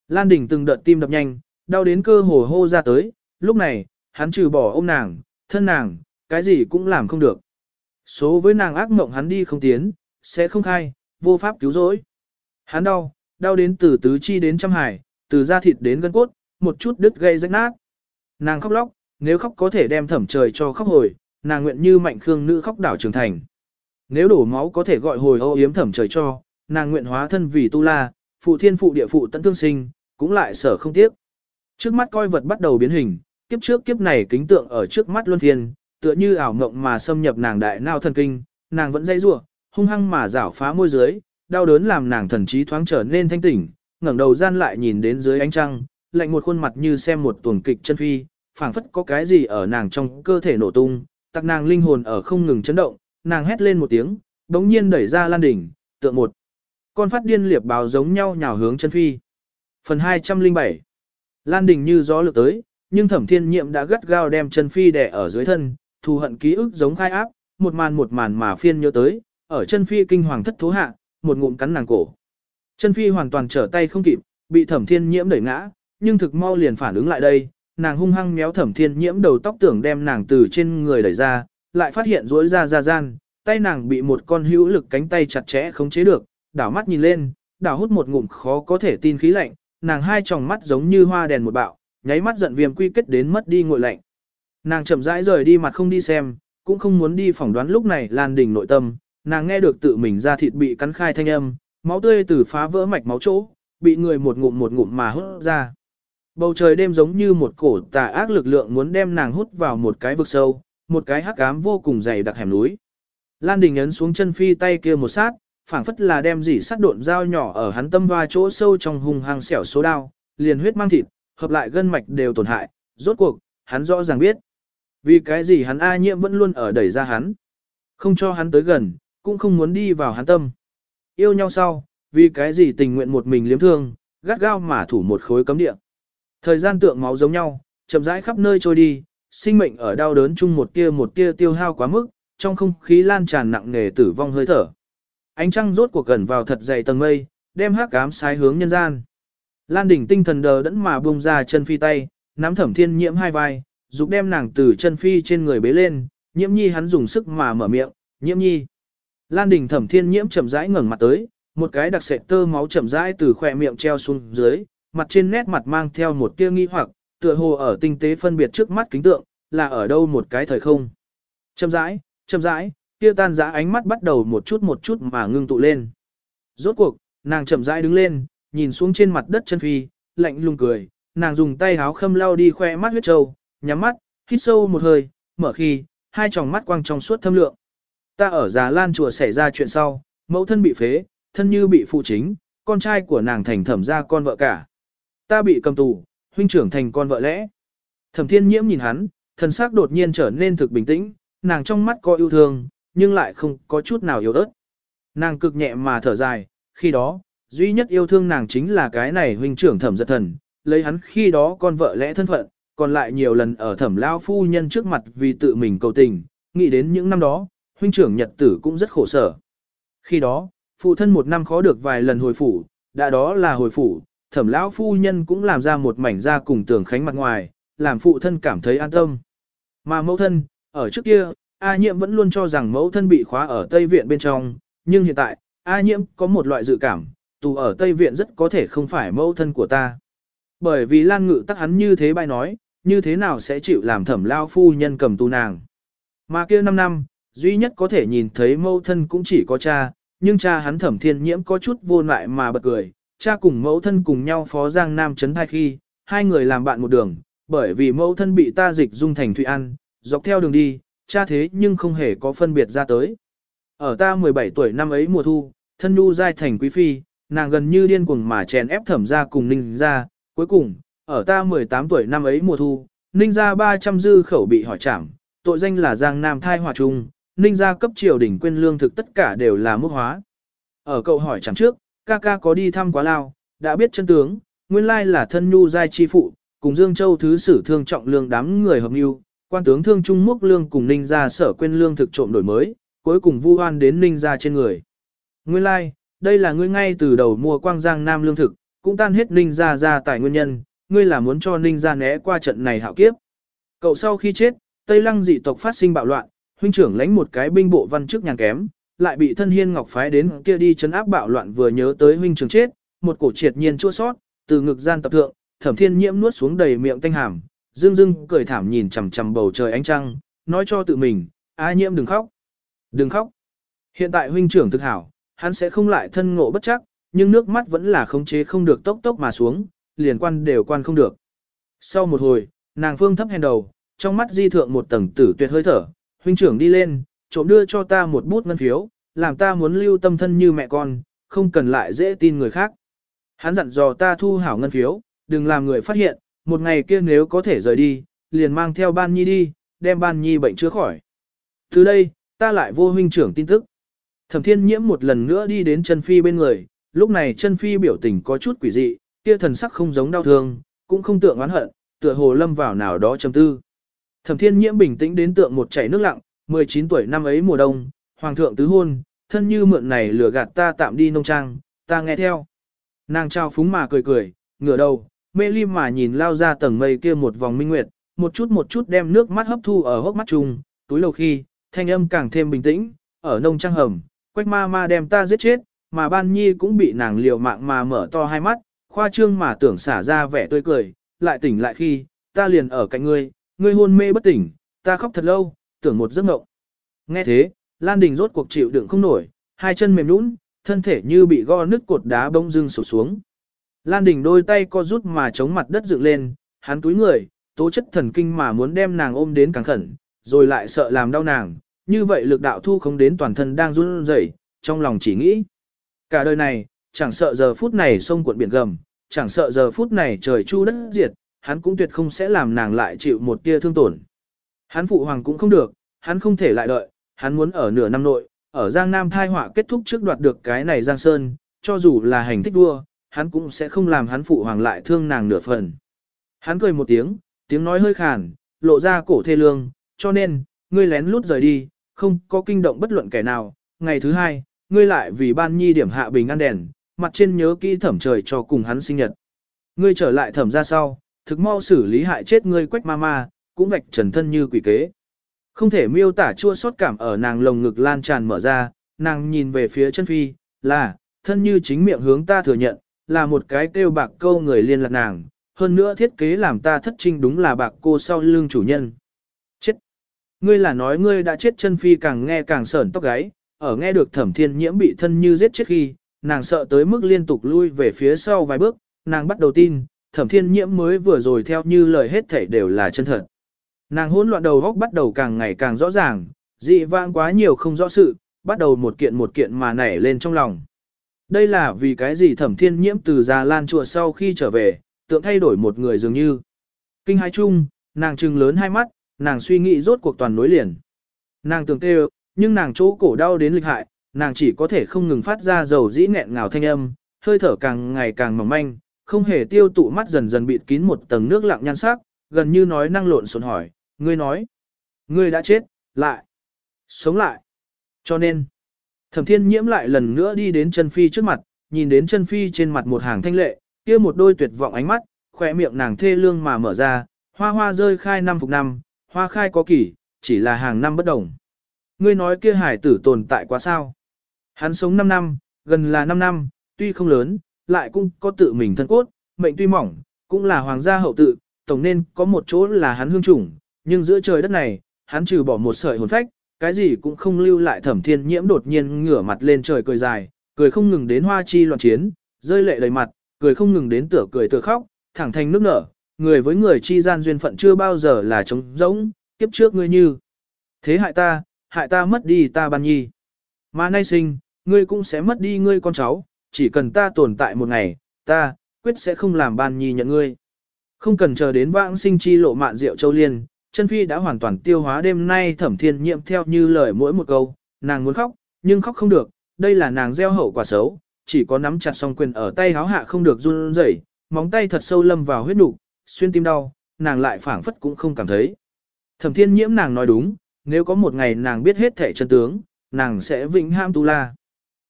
Lan Đình từng đợt tim đập nhanh, đau đến cơ hồ hô ra tới, lúc này, hắn trừ bỏ ôm nàng, thân nàng, cái gì cũng làm không được. Số với nàng ác mộng hắn đi không tiến, sẽ không khai, vô pháp cứu rỗi. Hắn đau, đau đến từ tứ chi đến trăm hải, từ da thịt đến gân cốt, một chút đứt gây rách nát. Nàng khóc lóc, nếu khóc có thể đem thẩm trời cho khóc hồi, nàng nguyện như mạnh khương nữ khóc đảo trường thành. Nếu đổ máu có thể gọi hồi ô yếm thẩm trời cho, nàng nguyện hóa thân vì tu la, phụ thiên phụ địa phụ tận thương sinh, cũng lại sở không tiếc. Trước mắt coi vật bắt đầu biến hình, kiếp trước kiếp này kính tượng ở trước mắt luân thiên, tựa như ảo mộng mà xâm nhập nàng đại nao thần kinh, nàng vẫn dây rủa, hung hăng mà rảo phá môi dưới, đau đớn làm nàng thần trí thoáng trở nên thanh tỉnh, ngẩng đầu gian lại nhìn đến dưới ánh trăng, lạnh một khuôn mặt như xem một tuồng kịch chân phi, phảng phất có cái gì ở nàng trong cơ thể nổ tung, tặc nàng linh hồn ở không ngừng chấn động, nàng hét lên một tiếng, bỗng nhiên đẩy ra lan đỉnh, tượng một. Con phát điên liệp báo giống nhau nhào hướng chân phi. Phần 207 Lan Đình như gió lược tới, nhưng thẩm thiên nhiệm đã gắt gao đem chân phi đè ở dưới thân, thù hận ký ức giống khai áp, một màn một màn mà phiên nhớ tới, ở chân phi kinh hoàng thất thố hạ, một ngụm cắn nàng cổ. Chân phi hoàn toàn trở tay không kịp, bị thẩm thiên nhiễm đẩy ngã, nhưng thực mau liền phản ứng lại đây, nàng hung hăng méo thẩm thiên nhiễm đầu tóc tưởng đem nàng từ trên người đẩy ra, lại phát hiện rối ra ra gian, tay nàng bị một con hữu lực cánh tay chặt chẽ khống chế được, đảo mắt nhìn lên, đảo hút một ngụm khó có thể tin khí lạnh, nàng hai tròng mắt giống như hoa đèn một bạo, nháy mắt giận viêm quy kết đến mất đi ngội lạnh. Nàng chậm rãi rời đi mặt không đi xem, cũng không muốn đi phỏng đoán lúc này Lan Đình nội tâm, nàng nghe được tự mình ra thịt bị cắn khai thanh âm, máu tươi từ phá vỡ mạch máu chỗ, bị người một ngụm một ngụm mà hút ra. Bầu trời đêm giống như một cổ tà ác lực lượng muốn đem nàng hút vào một cái vực sâu, một cái hắc ám vô cùng dày đặc hẻm núi. Lan Đình ấn xuống chân phi tay kia một sát, phảng phất là đem dỉ sắt độn dao nhỏ ở hắn tâm hoa chỗ sâu trong hung hăng xẻo số đao, liền huyết mang thịt, hợp lại gân mạch đều tổn hại, rốt cuộc, hắn rõ ràng biết. Vì cái gì hắn A nhiễm vẫn luôn ở đẩy ra hắn. Không cho hắn tới gần, cũng không muốn đi vào hắn tâm. Yêu nhau sau, vì cái gì tình nguyện một mình liếm thương, gắt gao mà thủ một khối cấm địa. Thời gian tượng máu giống nhau, chậm rãi khắp nơi trôi đi, sinh mệnh ở đau đớn chung một tia một tia tiêu hao quá mức, trong không khí lan tràn nặng nề tử vong hơi thở. Ánh trăng rốt cuộc gần vào thật dày tầng mây, đem hắc ám sai hướng nhân gian. Lan đỉnh tinh thần đờ đẫn mà buông ra chân phi tay, nắm thẩm thiên nhiễm hai vai, dục đem nàng từ chân phi trên người bế lên, nhiễm nhi hắn dùng sức mà mở miệng, nhiễm nhi. Lan đỉnh thẩm thiên nhiễm chậm rãi ngẩng mặt tới, một cái đặc sệt tơ máu chậm rãi từ khỏe miệng treo xuống dưới, mặt trên nét mặt mang theo một tia nghi hoặc, tựa hồ ở tinh tế phân biệt trước mắt kính tượng, là ở đâu một cái thời không. Chậm rãi, chậm rãi, kia tan rã ánh mắt bắt đầu một chút một chút mà ngưng tụ lên. Rốt cuộc, nàng chậm rãi đứng lên, nhìn xuống trên mặt đất chân phi, lạnh lùng cười, nàng dùng tay háo khâm lau đi khoe mắt huyết trâu, nhắm mắt, hít sâu một hơi, mở khi, hai tròng mắt quang trong suốt thâm lượng. Ta ở Già Lan chùa xảy ra chuyện sau, mẫu thân bị phế, thân như bị phụ chính, con trai của nàng thành thẩm ra con vợ cả. Ta bị cầm tù, huynh trưởng thành con vợ lẽ. Thẩm thiên nhiễm nhìn hắn, thần sắc đột nhiên trở nên thực bình tĩnh, nàng trong mắt có yêu thương, nhưng lại không có chút nào yếu ớt. Nàng cực nhẹ mà thở dài, khi đó, duy nhất yêu thương nàng chính là cái này huynh trưởng thẩm giật thần, lấy hắn khi đó con vợ lẽ thân phận, còn lại nhiều lần ở thẩm lao phu nhân trước mặt vì tự mình cầu tình, nghĩ đến những năm đó, huynh trưởng nhật tử cũng rất khổ sở. Khi đó, phụ thân một năm khó được vài lần hồi phủ, đã đó là hồi phủ, thẩm lão phu nhân cũng làm ra một mảnh da cùng tường khánh mặt ngoài, làm phụ thân cảm thấy an tâm. Mà mẫu thân, ở trước kia, A nhiễm vẫn luôn cho rằng mẫu thân bị khóa ở Tây Viện bên trong, nhưng hiện tại, A nhiễm có một loại dự cảm, tù ở Tây Viện rất có thể không phải mẫu thân của ta. Bởi vì Lan Ngự tắc hắn như thế bài nói, như thế nào sẽ chịu làm thẩm lao phu nhân cầm tù nàng. Mà kia 5 năm, duy nhất có thể nhìn thấy mẫu thân cũng chỉ có cha, nhưng cha hắn thẩm thiên nhiễm có chút vô lại mà bật cười, cha cùng mẫu thân cùng nhau phó giang nam chấn thai khi, hai người làm bạn một đường, bởi vì mẫu thân bị ta dịch dung thành Thụy An, dọc theo đường đi, cha thế nhưng không hề có phân biệt ra tới. Ở ta 17 tuổi năm ấy mùa thu, thân nu giai thành quý phi, nàng gần như điên cuồng mà chèn ép thẩm ra cùng ninh ra, cuối cùng, ở ta 18 tuổi năm ấy mùa thu, ninh ra 300 dư khẩu bị hỏi trảm, tội danh là giang nam thai hòa trung, ninh ra cấp triều đỉnh quên lương thực tất cả đều là mức hóa. Ở cậu hỏi chẳng trước, ca ca có đi thăm quá lao, đã biết chân tướng, nguyên lai là thân nhu giai chi phụ, cùng Dương Châu thứ sử thương trọng lương đám người hợp mưu, quan tướng thương trung mốc lương cùng ninh gia sở quên lương thực trộm đổi mới, cuối cùng vu oan đến ninh gia trên người. Nguyên lai, đây là ngươi ngay từ đầu mua quang giang nam lương thực, cũng tan hết ninh gia ra tại nguyên nhân, ngươi là muốn cho ninh gia né qua trận này hạo kiếp. Cậu sau khi chết, Tây Lăng dị tộc phát sinh bạo loạn, huynh trưởng lãnh một cái binh bộ văn chức nhàn kém, lại bị thân hiên ngọc phái đến kia đi chấn áp bạo loạn vừa nhớ tới huynh trưởng chết, một cổ triệt nhiên chua sót, từ ngực gian tập thượng, thẩm thiên nhiễm nuốt xuống đầy miệng tanh hàm, dương dương cười thảm nhìn chằm chằm bầu trời ánh trăng, nói cho tự mình, a nhiễm đừng khóc, đừng khóc. Hiện tại huynh trưởng thực hảo, hắn sẽ không lại thân ngộ bất chắc, nhưng nước mắt vẫn là khống chế không được tốc tốc mà xuống, liền quan đều quan không được. Sau một hồi, nàng phương thấp hèn đầu, trong mắt di thượng một tầng tử tuyệt hơi thở, huynh trưởng đi lên, trộm đưa cho ta một bút ngân phiếu, làm ta muốn lưu tâm thân như mẹ con, không cần lại dễ tin người khác. Hắn dặn dò ta thu hảo ngân phiếu, đừng làm người phát hiện, một ngày kia nếu có thể rời đi, liền mang theo ban nhi đi, đem ban nhi bệnh chữa khỏi. Từ đây, ta lại vô huynh trưởng tin tức. Thẩm thiên nhiễm một lần nữa đi đến chân phi bên người, lúc này chân phi biểu tình có chút quỷ dị, kia thần sắc không giống đau thương, cũng không tượng oán hận, tựa hồ lâm vào nào đó trầm tư. Thẩm thiên nhiễm bình tĩnh đến tượng một chảy nước lặng, 19 tuổi năm ấy mùa đông, hoàng thượng tứ hôn, thân như mượn này lừa gạt ta tạm đi nông trang, ta nghe theo. Nàng trao phúng mà cười cười, ngửa đầu, mê lim mà nhìn lao ra tầng mây kia một vòng minh nguyệt, một chút một chút đem nước mắt hấp thu ở hốc mắt chung, túi lâu khi, thanh âm càng thêm bình tĩnh, ở nông trang hầm, quách ma ma đem ta giết chết, mà ban nhi cũng bị nàng liều mạng mà mở to hai mắt, khoa trương mà tưởng xả ra vẻ tươi cười, lại tỉnh lại khi, ta liền ở cạnh ngươi, ngươi hôn mê bất tỉnh, ta khóc thật lâu, tưởng một giấc mộng. Nghe thế, Lan Đình rốt cuộc chịu đựng không nổi, hai chân mềm nhũn, thân thể như bị go nứt cột đá bông dưng sụp xuống. Lan Đình đôi tay co rút mà chống mặt đất dựng lên, hắn túi người, tố chất thần kinh mà muốn đem nàng ôm đến càng khẩn, rồi lại sợ làm đau nàng, như vậy lực đạo thu không đến toàn thân đang run rẩy, trong lòng chỉ nghĩ. Cả đời này, chẳng sợ giờ phút này sông cuộn biển gầm, chẳng sợ giờ phút này trời chu đất diệt, hắn cũng tuyệt không sẽ làm nàng lại chịu một tia thương tổn. Hắn phụ hoàng cũng không được, hắn không thể lại đợi, hắn muốn ở nửa năm nội, ở Giang Nam thai họa kết thúc trước đoạt được cái này Giang Sơn, cho dù là hành thích vua, hắn cũng sẽ không làm hắn phụ hoàng lại thương nàng nửa phần. Hắn cười một tiếng, tiếng nói hơi khàn, lộ ra cổ thê lương, cho nên, ngươi lén lút rời đi, không có kinh động bất luận kẻ nào. Ngày thứ hai, ngươi lại vì ban nhi điểm hạ bình ăn đèn, mặt trên nhớ kỹ thẩm trời cho cùng hắn sinh nhật. Ngươi trở lại thẩm ra sau, thực mau xử lý hại chết ngươi quách ma ma, cũng vạch trần thân như quỷ kế. Không thể miêu tả chua xót cảm ở nàng lồng ngực lan tràn mở ra, nàng nhìn về phía chân phi, là, thân như chính miệng hướng ta thừa nhận, là một cái kêu bạc câu người liên lạc nàng, hơn nữa thiết kế làm ta thất trinh đúng là bạc cô sau lưng chủ nhân. Chết! Ngươi là nói ngươi đã chết chân phi càng nghe càng sởn tóc gáy, ở nghe được thẩm thiên nhiễm bị thân như giết chết khi, nàng sợ tới mức liên tục lui về phía sau vài bước, nàng bắt đầu tin, thẩm thiên nhiễm mới vừa rồi theo như lời hết thảy đều là chân thật. Nàng hỗn loạn đầu góc bắt đầu càng ngày càng rõ ràng, dị vãng quá nhiều không rõ sự, bắt đầu một kiện một kiện mà nảy lên trong lòng. Đây là vì cái gì thẩm thiên nhiễm từ già lan chùa sau khi trở về, tượng thay đổi một người dường như. Kinh hai chung, nàng trừng lớn hai mắt, nàng suy nghĩ rốt cuộc toàn nối liền. Nàng tưởng tê nhưng nàng chỗ cổ đau đến lịch hại, nàng chỉ có thể không ngừng phát ra dầu dĩ nghẹn ngào thanh âm, hơi thở càng ngày càng mỏng manh, không hề tiêu tụ mắt dần dần bịt kín một tầng nước lặng nhan sắc, gần như nói năng lộn xộn hỏi, ngươi nói, ngươi đã chết, lại, sống lại. Cho nên, thẩm thiên nhiễm lại lần nữa đi đến chân phi trước mặt, nhìn đến chân phi trên mặt một hàng thanh lệ, kia một đôi tuyệt vọng ánh mắt, khỏe miệng nàng thê lương mà mở ra, hoa hoa rơi khai năm phục năm, hoa khai có kỷ, chỉ là hàng năm bất đồng. Ngươi nói kia hải tử tồn tại quá sao? Hắn sống 5 năm, gần là 5 năm, tuy không lớn, lại cũng có tự mình thân cốt, mệnh tuy mỏng, cũng là hoàng gia hậu tự, tổng nên có một chỗ là hắn hương chủng, nhưng giữa trời đất này, hắn trừ bỏ một sợi hồn phách, cái gì cũng không lưu lại thẩm thiên nhiễm đột nhiên ngửa mặt lên trời cười dài, cười không ngừng đến hoa chi loạn chiến, rơi lệ đầy mặt, cười không ngừng đến tựa cười tựa khóc, thẳng thành nước nở, người với người chi gian duyên phận chưa bao giờ là trống rỗng, kiếp trước ngươi như. Thế hại ta, hại ta mất đi ta ban nhi. Mà nay sinh, ngươi cũng sẽ mất đi ngươi con cháu, chỉ cần ta tồn tại một ngày, ta, quyết sẽ không làm ban nhi nhận ngươi. Không cần chờ đến vãng sinh chi lộ mạn rượu châu liên, chân phi đã hoàn toàn tiêu hóa đêm nay thẩm thiên nhiệm theo như lời mỗi một câu, nàng muốn khóc, nhưng khóc không được, đây là nàng gieo hậu quả xấu, chỉ có nắm chặt song quyền ở tay háo hạ không được run rẩy, móng tay thật sâu lâm vào huyết nục, xuyên tim đau, nàng lại phảng phất cũng không cảm thấy. Thẩm thiên nhiễm nàng nói đúng, nếu có một ngày nàng biết hết thể chân tướng, nàng sẽ vĩnh ham tu la.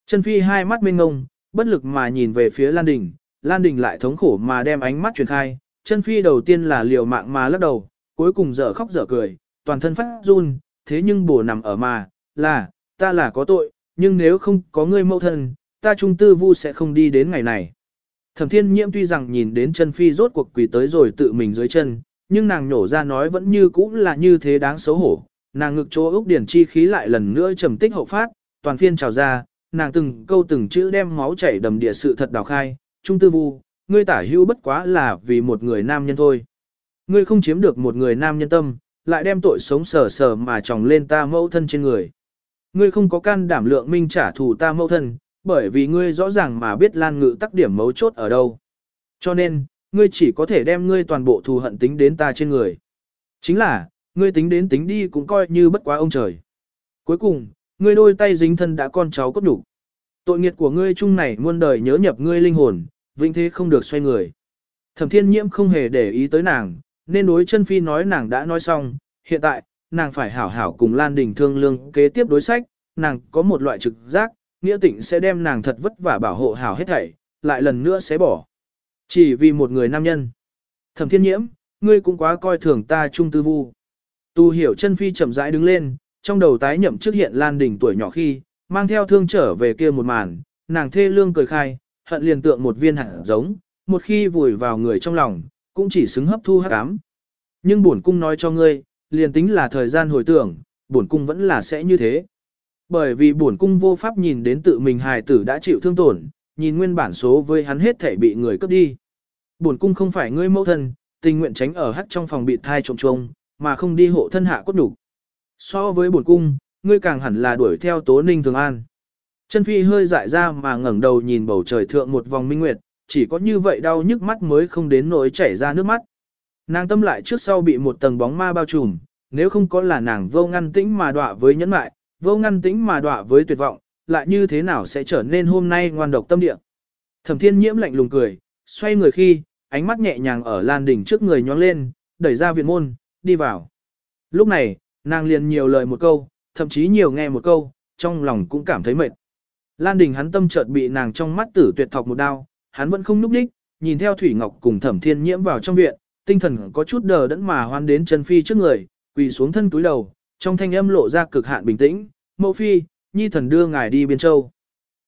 Chân phi hai mắt mênh ngông, bất lực mà nhìn về phía Lan Đình, Lan Đình lại thống khổ mà đem ánh mắt truyền khai, chân phi đầu tiên là liều mạng mà lắc đầu, cuối cùng dở khóc dở cười, toàn thân phát run, thế nhưng bổ nằm ở mà, là, ta là có tội, nhưng nếu không có ngươi mẫu thân, ta trung tư vu sẽ không đi đến ngày này. Thẩm thiên nhiễm tuy rằng nhìn đến chân phi rốt cuộc quỳ tới rồi tự mình dưới chân, nhưng nàng nhổ ra nói vẫn như cũ là như thế đáng xấu hổ. Nàng ngực chỗ ốc điển chi khí lại lần nữa trầm tích hậu phát, toàn phiên trào ra, nàng từng câu từng chữ đem máu chảy đầm địa sự thật đào khai, trung tư vu, ngươi tả hữu bất quá là vì một người nam nhân thôi. Ngươi không chiếm được một người nam nhân tâm, lại đem tội sống sờ sờ mà tròng lên ta mẫu thân trên người. Ngươi không có can đảm lượng minh trả thù ta mẫu thân, bởi vì ngươi rõ ràng mà biết lan ngự tắc điểm mấu chốt ở đâu. Cho nên, ngươi chỉ có thể đem ngươi toàn bộ thù hận tính đến ta trên người. Chính là, ngươi tính đến tính đi cũng coi như bất quá ông trời. Cuối cùng, ngươi đôi tay dính thân đã con cháu cốt đủ. Tội nghiệt của ngươi chung này muôn đời nhớ nhập ngươi linh hồn, vĩnh thế không được xoay người. Thẩm thiên nhiễm không hề để ý tới nàng, nên đối chân phi nói nàng đã nói xong, hiện tại, nàng phải hảo hảo cùng Lan Đình thương lương kế tiếp đối sách, nàng có một loại trực giác, nghĩa tịnh sẽ đem nàng thật vất vả bảo hộ hảo hết thảy, lại lần nữa sẽ bỏ. Chỉ vì một người nam nhân. Thẩm thiên nhiễm, ngươi cũng quá coi thường ta trung tư vu. Tu hiểu chân phi chậm rãi đứng lên, trong đầu tái nhậm trước hiện Lan Đình tuổi nhỏ khi, mang theo thương trở về kia một màn, nàng thê lương cười khai, hận liền tượng một viên hạt giống, một khi vùi vào người trong lòng, cũng chỉ xứng hấp thu hắc ám. Nhưng bổn cung nói cho ngươi, liền tính là thời gian hồi tưởng, bổn cung vẫn là sẽ như thế. Bởi vì bổn cung vô pháp nhìn đến tự mình hài tử đã chịu thương tổn, nhìn nguyên bản số với hắn hết thể bị người cướp đi. Bổn cung không phải ngươi mẫu thân, tình nguyện tránh ở hắt trong phòng bị thai trộm trông, mà không đi hộ thân hạ cốt đủ. So với bổn cung, ngươi càng hẳn là đuổi theo Tố Ninh Thường An. Chân Phi hơi dại ra mà ngẩng đầu nhìn bầu trời thượng một vòng minh nguyệt, chỉ có như vậy đau nhức mắt mới không đến nỗi chảy ra nước mắt. Nàng tâm lại trước sau bị một tầng bóng ma bao trùm, nếu không có là nàng vô ngăn tĩnh mà đọa với nhẫn mại, vô ngăn tĩnh mà đọa với tuyệt vọng, lại như thế nào sẽ trở nên hôm nay ngoan độc tâm địa. Thẩm thiên nhiễm lạnh lùng cười, xoay người khi, ánh mắt nhẹ nhàng ở lan đỉnh trước người nhóng lên, đẩy ra viện môn, đi vào. Lúc này, nàng liền nhiều lời một câu, thậm chí nhiều nghe một câu, trong lòng cũng cảm thấy mệt. Lan Đình hắn tâm chợt bị nàng trong mắt tử tuyệt thọc một đao, hắn vẫn không núp đích, nhìn theo Thủy Ngọc cùng Thẩm Thiên Nhiễm vào trong viện, tinh thần có chút đờ đẫn mà hoan đến chân phi trước người, quỳ xuống thân túi đầu, trong thanh âm lộ ra cực hạn bình tĩnh, "Mẫu phi, nhi thần đưa ngài đi biên châu."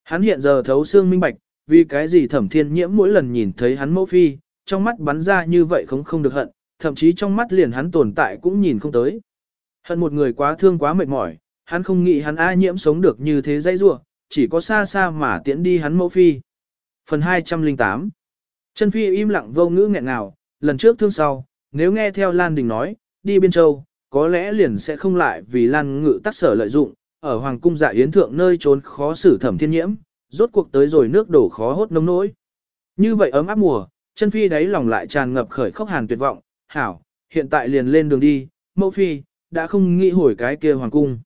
Hắn hiện giờ thấu xương minh bạch, vì cái gì Thẩm Thiên Nhiễm mỗi lần nhìn thấy hắn mẫu phi, trong mắt bắn ra như vậy không không được hận, thậm chí trong mắt liền hắn tồn tại cũng nhìn không tới. Hận một người quá thương quá mệt mỏi, hắn không nghĩ hắn A nhiễm sống được như thế dây rủa, chỉ có xa xa mà tiễn đi hắn mẫu phi. Phần 208 Chân phi im lặng vô ngữ nghẹn ngào, lần trước thương sau, nếu nghe theo Lan Đình nói, đi biên châu, có lẽ liền sẽ không lại vì Lan ngự tác sở lợi dụng, ở Hoàng cung dạ yến thượng nơi trốn khó xử thẩm thiên nhiễm, rốt cuộc tới rồi nước đổ khó hốt nông nỗi. Như vậy ấm áp mùa, chân phi đáy lòng lại tràn ngập khởi khóc hàn tuyệt vọng, hảo, hiện tại liền lên đường đi, mẫu phi, đã không nghĩ hồi cái kia hoàng cung.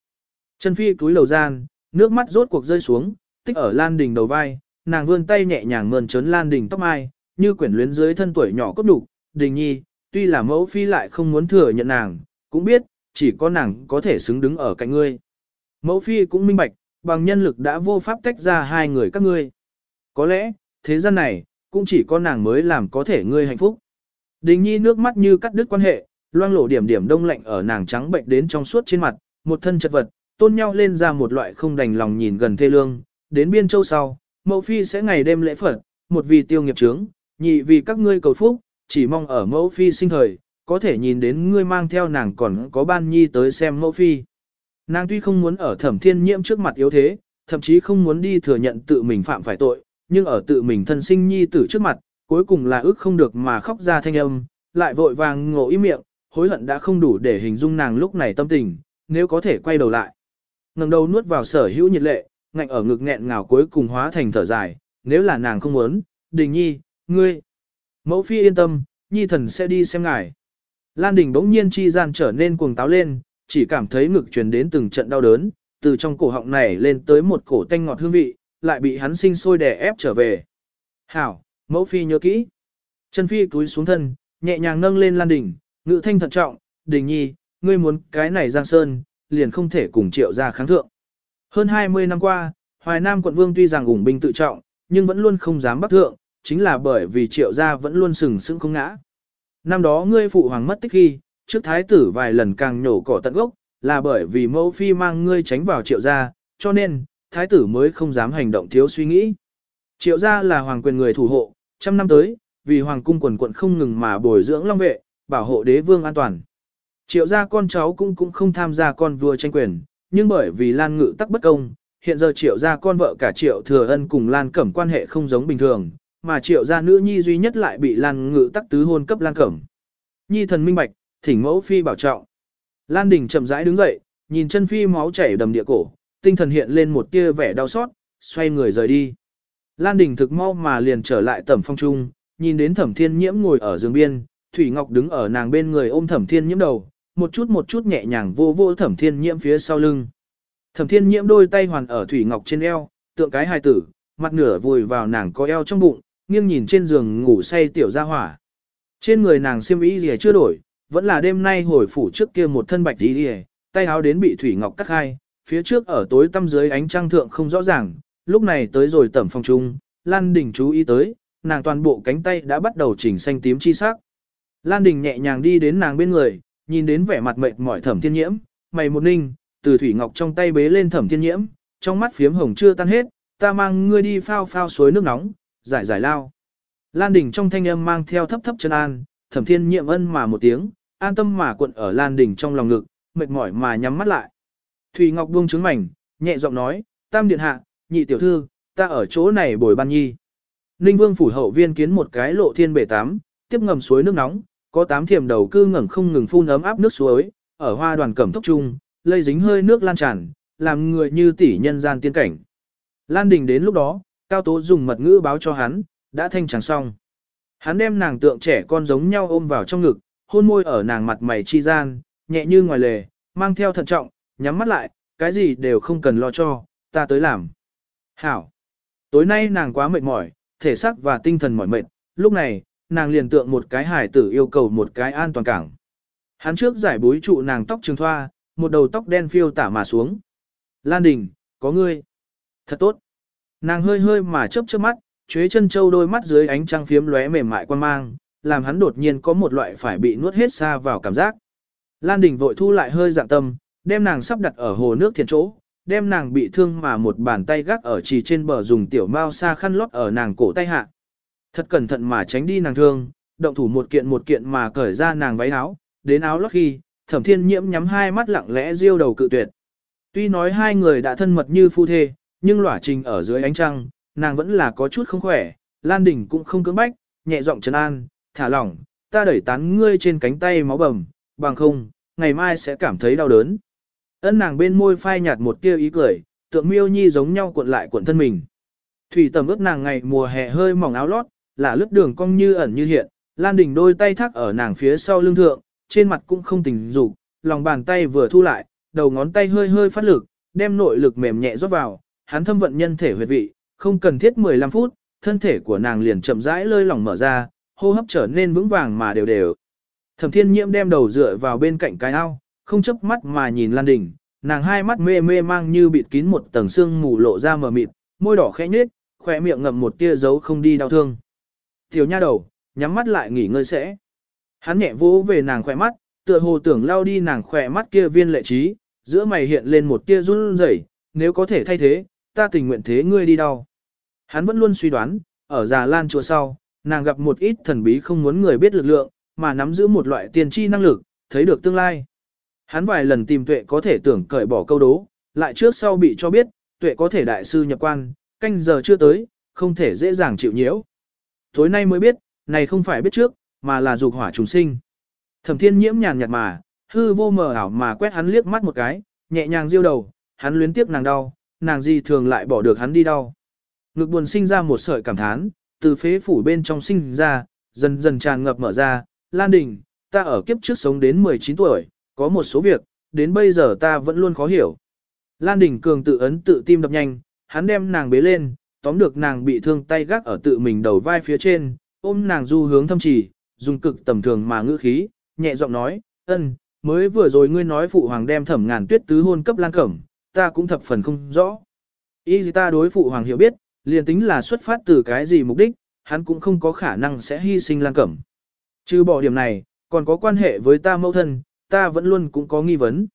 Chân phi túi lầu gian, nước mắt rốt cuộc rơi xuống, tích ở Lan Đình đầu vai, nàng vươn tay nhẹ nhàng mơn trớn Lan Đình tóc mai, như quyển luyến dưới thân tuổi nhỏ cốt đủ. Đình nhi, tuy là mẫu phi lại không muốn thừa nhận nàng, cũng biết, chỉ có nàng có thể xứng đứng ở cạnh ngươi. Mẫu phi cũng minh bạch, bằng nhân lực đã vô pháp tách ra hai người các ngươi. Có lẽ, thế gian này, cũng chỉ có nàng mới làm có thể ngươi hạnh phúc. Đình nhi nước mắt như cắt đứt quan hệ, loang lổ điểm điểm đông lạnh ở nàng trắng bệnh đến trong suốt trên mặt, một thân chật vật, tôn nhau lên ra một loại không đành lòng nhìn gần thê lương, đến biên châu sau, mẫu phi sẽ ngày đêm lễ phật, một vì tiêu nghiệp trướng, nhị vì các ngươi cầu phúc, chỉ mong ở mẫu phi sinh thời, có thể nhìn đến ngươi mang theo nàng còn có ban nhi tới xem mẫu phi. Nàng tuy không muốn ở thẩm thiên nhiễm trước mặt yếu thế, thậm chí không muốn đi thừa nhận tự mình phạm phải tội, nhưng ở tự mình thân sinh nhi tử trước mặt, cuối cùng là ước không được mà khóc ra thanh âm, lại vội vàng ngộ ý miệng, hối hận đã không đủ để hình dung nàng lúc này tâm tình, nếu có thể quay đầu lại. ngẩng đầu nuốt vào sở hữu nhiệt lệ, ngạnh ở ngực nghẹn ngào cuối cùng hóa thành thở dài, nếu là nàng không muốn, đình nhi, ngươi. Mẫu phi yên tâm, nhi thần sẽ đi xem ngài. Lan đình bỗng nhiên chi gian trở nên cuồng táo lên, chỉ cảm thấy ngực truyền đến từng trận đau đớn, từ trong cổ họng này lên tới một cổ tanh ngọt hương vị, lại bị hắn sinh sôi đè ép trở về. Hảo, mẫu phi nhớ kỹ. Chân phi túi xuống thân, nhẹ nhàng nâng lên lan đỉnh, ngự thanh thận trọng, đình nhi, ngươi muốn cái này giang sơn, liền không thể cùng triệu ra kháng thượng. Hơn 20 năm qua, Hoài Nam quận vương tuy rằng ủng binh tự trọng, nhưng vẫn luôn không dám bắt thượng, chính là bởi vì triệu gia vẫn luôn sừng sững không ngã. Năm đó ngươi phụ hoàng mất tích khi, trước thái tử vài lần càng nhổ cỏ tận gốc, là bởi vì mẫu phi mang ngươi tránh vào triệu gia, cho nên, thái tử mới không dám hành động thiếu suy nghĩ. Triệu gia là hoàng quyền người thủ hộ, trăm năm tới, vì hoàng cung quần quận không ngừng mà bồi dưỡng long vệ, bảo hộ đế vương an toàn. Triệu gia con cháu cũng cũng không tham gia con vua tranh quyền, nhưng bởi vì Lan Ngự tắc bất công, hiện giờ triệu gia con vợ cả triệu thừa ân cùng Lan Cẩm quan hệ không giống bình thường, mà triệu gia nữ nhi duy nhất lại bị Lan Ngự tắc tứ hôn cấp Lan Cẩm. Nhi thần minh bạch, thỉnh mẫu phi bảo trọng. Lan Đình chậm rãi đứng dậy, nhìn chân phi máu chảy đầm địa cổ, tinh thần hiện lên một tia vẻ đau xót, xoay người rời đi. Lan Đình thực mau mà liền trở lại tẩm phong trung, nhìn đến thẩm thiên nhiễm ngồi ở giường biên, Thủy Ngọc đứng ở nàng bên người ôm thẩm thiên nhiễm đầu, một chút một chút nhẹ nhàng vô vô thẩm thiên nhiễm phía sau lưng. Thẩm thiên nhiễm đôi tay hoàn ở Thủy Ngọc trên eo, tượng cái hài tử, mặt nửa vùi vào nàng có eo trong bụng, nghiêng nhìn trên giường ngủ say tiểu gia hỏa. Trên người nàng xiêm y gì chưa đổi, vẫn là đêm nay hồi phủ trước kia một thân bạch y tay áo đến bị Thủy Ngọc cắt hai, phía trước ở tối tăm dưới ánh trăng thượng không rõ ràng, lúc này tới rồi tẩm phòng trung, Lan Đình chú ý tới, nàng toàn bộ cánh tay đã bắt đầu chỉnh xanh tím chi sắc. Lan Đình nhẹ nhàng đi đến nàng bên người, nhìn đến vẻ mặt mệt mỏi thẩm thiên nhiễm, mày một ninh, từ thủy ngọc trong tay bế lên thẩm thiên nhiễm, trong mắt phiếm hồng chưa tan hết, ta mang ngươi đi phao phao suối nước nóng, giải giải lao. Lan Đình trong thanh âm mang theo thấp thấp chân an, thẩm thiên nhiễm ân mà một tiếng, an tâm mà cuộn ở Lan Đình trong lòng ngực, mệt mỏi mà nhắm mắt lại. Thủy Ngọc buông trứng mảnh, nhẹ giọng nói, tam điện hạ, nhị tiểu thư, ta ở chỗ này bồi ban nhi. Ninh Vương phủ hậu viên kiến một cái lộ thiên bể tắm, tiếp ngầm suối nước nóng, có tám thiềm đầu cư ngẩng không ngừng phun ấm áp nước suối, ở hoa đoàn cẩm thốc trung, lây dính hơi nước lan tràn, làm người như tỷ nhân gian tiên cảnh. Lan Đình đến lúc đó, Cao Tố dùng mật ngữ báo cho hắn, đã thanh tràng xong. Hắn đem nàng tượng trẻ con giống nhau ôm vào trong ngực, hôn môi ở nàng mặt mày chi gian, nhẹ như ngoài lề, mang theo thận trọng, nhắm mắt lại, cái gì đều không cần lo cho, ta tới làm. Hảo. Tối nay nàng quá mệt mỏi, thể xác và tinh thần mỏi mệt, lúc này, nàng liền tượng một cái hải tử yêu cầu một cái an toàn cảng. Hắn trước giải bối trụ nàng tóc trường thoa, một đầu tóc đen phiêu tả mà xuống. Lan Đình, có ngươi. Thật tốt. Nàng hơi hơi mà chớp chớp mắt, chuế chân châu đôi mắt dưới ánh trăng phiếm lóe mềm mại quan mang, làm hắn đột nhiên có một loại phải bị nuốt hết xa vào cảm giác. Lan Đình vội thu lại hơi dạng tâm, đem nàng sắp đặt ở hồ nước thiền chỗ, đem nàng bị thương mà một bàn tay gác ở chỉ trên bờ dùng tiểu mao xa khăn lót ở nàng cổ tay hạ. Thật cẩn thận mà tránh đi nàng thương, động thủ một kiện một kiện mà cởi ra nàng váy áo, đến áo lót khi, thẩm thiên nhiễm nhắm hai mắt lặng lẽ riêu đầu cự tuyệt. Tuy nói hai người đã thân mật như phu thê, nhưng lỏa trình ở dưới ánh trăng, nàng vẫn là có chút không khỏe, Lan Đình cũng không cưỡng bách, nhẹ giọng trấn an, thả lỏng, ta đẩy tán ngươi trên cánh tay máu bầm, bằng không, ngày mai sẽ cảm thấy đau đớn. Ân nàng bên môi phai nhạt một tia ý cười, tượng miêu nhi giống nhau cuộn lại cuộn thân mình. Thủy tầm ướp nàng ngày mùa hè hơi mỏng áo lót, là lướt đường cong như ẩn như hiện, Lan Đình đôi tay thắt ở nàng phía sau lưng thượng, trên mặt cũng không tình dục, lòng bàn tay vừa thu lại, đầu ngón tay hơi hơi phát lực, đem nội lực mềm nhẹ rót vào, hắn thâm vận nhân thể huyệt vị, không cần thiết 15 phút, thân thể của nàng liền chậm rãi lơi lỏng mở ra, hô hấp trở nên vững vàng mà đều đều. Thẩm Thiên Nhiễm đem đầu dựa vào bên cạnh cái ao, không chớp mắt mà nhìn Lan Đình, nàng hai mắt mê mê mang như bịt kín một tầng sương mù lộ ra mờ mịt, môi đỏ khẽ nhếch, khóe miệng ngậm một tia dấu không đi đau thương. Tiểu nha đầu, nhắm mắt lại nghỉ ngơi sẽ. Hắn nhẹ vỗ về nàng khỏe mắt, tựa hồ tưởng lao đi nàng khỏe mắt kia viên lệ trí, giữa mày hiện lên một tia run rẩy, nếu có thể thay thế, ta tình nguyện thế ngươi đi đâu. Hắn vẫn luôn suy đoán, ở già lan chùa sau, nàng gặp một ít thần bí không muốn người biết lực lượng, mà nắm giữ một loại tiền tri năng lực, thấy được tương lai. Hắn vài lần tìm tuệ có thể tưởng cởi bỏ câu đố, lại trước sau bị cho biết, tuệ có thể đại sư nhập quan, canh giờ chưa tới, không thể dễ dàng chịu nhiễu. Tối nay mới biết, này không phải biết trước, mà là dục hỏa trùng sinh. Thẩm thiên nhiễm nhàn nhạt mà, hư vô mờ ảo mà quét hắn liếc mắt một cái, nhẹ nhàng diêu đầu, hắn luyến tiếc nàng đau, nàng gì thường lại bỏ được hắn đi đau. Ngực buồn sinh ra một sợi cảm thán, từ phế phủ bên trong sinh ra, dần dần tràn ngập mở ra, Lan Đình, ta ở kiếp trước sống đến 19 tuổi, có một số việc, đến bây giờ ta vẫn luôn khó hiểu. Lan Đình cường tự ấn tự tim đập nhanh, hắn đem nàng bế lên, tóm được nàng bị thương tay gác ở tự mình đầu vai phía trên, ôm nàng du hướng thâm trì, dùng cực tầm thường mà ngữ khí, nhẹ giọng nói, ân, mới vừa rồi ngươi nói phụ hoàng đem thẩm ngàn tuyết tứ hôn cấp lan cẩm, ta cũng thập phần không rõ. Ý gì ta đối phụ hoàng hiểu biết, liền tính là xuất phát từ cái gì mục đích, hắn cũng không có khả năng sẽ hy sinh lan cẩm. Trừ bỏ điểm này, còn có quan hệ với ta mẫu thân, ta vẫn luôn cũng có nghi vấn.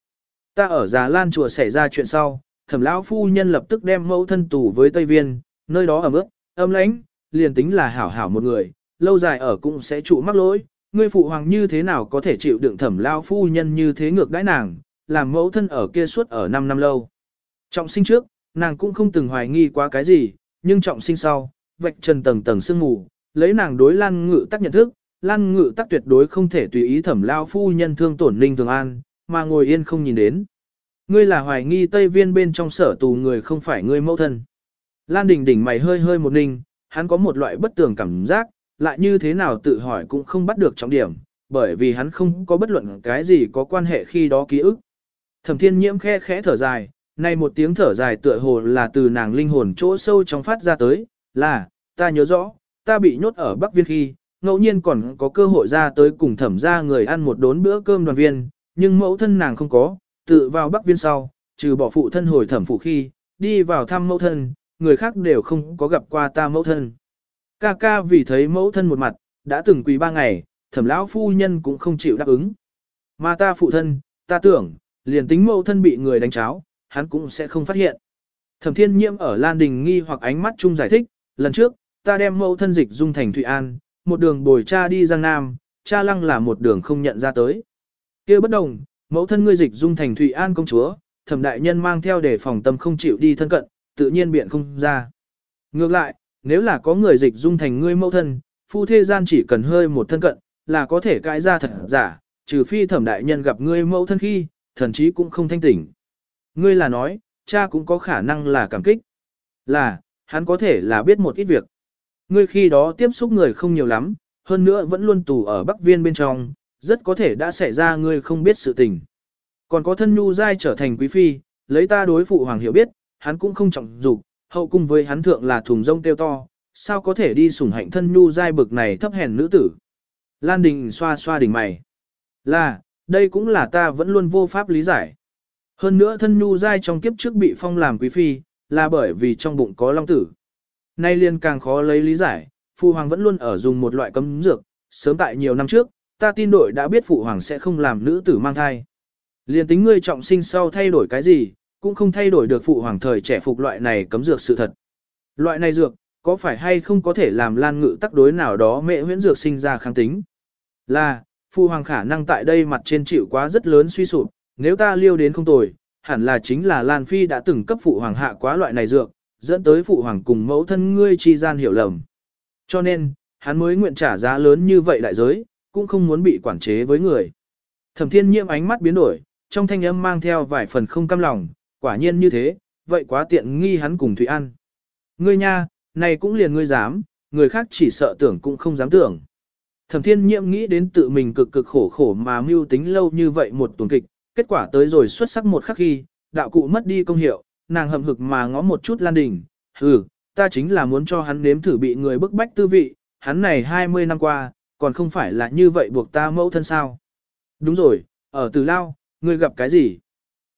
Ta ở Già Lan chùa xảy ra chuyện sau, thẩm lão phu nhân lập tức đem mẫu thân tù với Tây Viên, nơi đó ẩm ướt, âm lãnh, liền tính là hảo hảo một người, lâu dài ở cũng sẽ trụ mắc lỗi. Ngươi phụ hoàng như thế nào có thể chịu đựng thẩm lao phu nhân như thế ngược đãi nàng, làm mẫu thân ở kia suốt ở 5 năm lâu. Trọng sinh trước, nàng cũng không từng hoài nghi quá cái gì, nhưng trọng sinh sau, vạch trần tầng tầng sương mù, lấy nàng đối lan ngự tắc nhận thức, lan ngự tắc tuyệt đối không thể tùy ý thẩm lao phu nhân thương tổn ninh thường an, mà ngồi yên không nhìn đến. Ngươi là hoài nghi Tây Viên bên trong sở tù người không phải ngươi mẫu thân. Lan Đình đỉnh mày hơi hơi một ninh, hắn có một loại bất tường cảm giác, lại như thế nào tự hỏi cũng không bắt được trọng điểm, bởi vì hắn không có bất luận cái gì có quan hệ khi đó ký ức. Thẩm thiên nhiễm khe khẽ thở dài, này một tiếng thở dài tựa hồ là từ nàng linh hồn chỗ sâu trong phát ra tới, là, ta nhớ rõ, ta bị nhốt ở Bắc Viên khi, ngẫu nhiên còn có cơ hội ra tới cùng thẩm ra người ăn một đốn bữa cơm đoàn viên, nhưng mẫu thân nàng không có, tự vào Bắc Viên sau, trừ bỏ phụ thân hồi thẩm phụ khi, đi vào thăm mẫu thân, người khác đều không có gặp qua ta mẫu thân. Ca ca vì thấy mẫu thân một mặt, đã từng quỳ ba ngày, thẩm lão phu nhân cũng không chịu đáp ứng. Mà ta phụ thân, ta tưởng, liền tính mẫu thân bị người đánh cháo, hắn cũng sẽ không phát hiện. Thẩm thiên nhiễm ở Lan Đình nghi hoặc ánh mắt chung giải thích, lần trước, ta đem mẫu thân dịch dung thành Thụy An, một đường bồi cha đi Giang Nam, cha lăng là một đường không nhận ra tới. kia bất đồng, mẫu thân ngươi dịch dung thành Thụy An công chúa, thẩm đại nhân mang theo để phòng tâm không chịu đi thân cận, tự nhiên biện không ra. Ngược lại, nếu là có người dịch dung thành ngươi mẫu thân, phu thế gian chỉ cần hơi một thân cận, là có thể cãi ra thật giả, trừ phi thẩm đại nhân gặp ngươi mẫu thân khi, thần chí cũng không thanh tỉnh. Ngươi là nói, cha cũng có khả năng là cảm kích. Là, hắn có thể là biết một ít việc. Ngươi khi đó tiếp xúc người không nhiều lắm, hơn nữa vẫn luôn tù ở Bắc Viên bên trong, rất có thể đã xảy ra ngươi không biết sự tình. Còn có thân nhu giai trở thành quý phi, lấy ta đối phụ hoàng hiểu biết, hắn cũng không trọng dục, hậu cung với hắn thượng là thùng rông tiêu to, sao có thể đi sủng hạnh thân nhu giai bực này thấp hèn nữ tử. Lan Đình xoa xoa đỉnh mày. Là, đây cũng là ta vẫn luôn vô pháp lý giải. Hơn nữa thân nhu giai trong kiếp trước bị phong làm quý phi, là bởi vì trong bụng có long tử. Nay liên càng khó lấy lý giải, phụ hoàng vẫn luôn ở dùng một loại cấm dược, sớm tại nhiều năm trước, ta tin đội đã biết phụ hoàng sẽ không làm nữ tử mang thai. Liền tính ngươi trọng sinh sau thay đổi cái gì, cũng không thay đổi được phụ hoàng thời trẻ phục loại này cấm dược sự thật. Loại này dược, có phải hay không có thể làm lan ngự tắc đối nào đó mẹ huyễn dược sinh ra kháng tính? Là, phụ hoàng khả năng tại đây mặt trên chịu quá rất lớn suy sụp, nếu ta liêu đến không tồi, hẳn là chính là Lan Phi đã từng cấp phụ hoàng hạ quá loại này dược, dẫn tới phụ hoàng cùng mẫu thân ngươi chi gian hiểu lầm. Cho nên, hắn mới nguyện trả giá lớn như vậy đại giới, cũng không muốn bị quản chế với người. Thẩm thiên nhiễm ánh mắt biến đổi, trong thanh âm mang theo vài phần không cam lòng, quả nhiên như thế, vậy quá tiện nghi hắn cùng Thủy An. Ngươi nha, này cũng liền ngươi dám, người khác chỉ sợ tưởng cũng không dám tưởng. Thẩm thiên Nhiệm nghĩ đến tự mình cực cực khổ khổ mà mưu tính lâu như vậy một tuần kịch, kết quả tới rồi xuất sắc một khắc khi, đạo cụ mất đi công hiệu, nàng hầm hực mà ngó một chút Lan Đình, hừ, ta chính là muốn cho hắn nếm thử bị người bức bách tư vị, hắn này 20 năm qua, còn không phải là như vậy buộc ta mẫu thân sao. Đúng rồi, ở từ lao, ngươi gặp cái gì?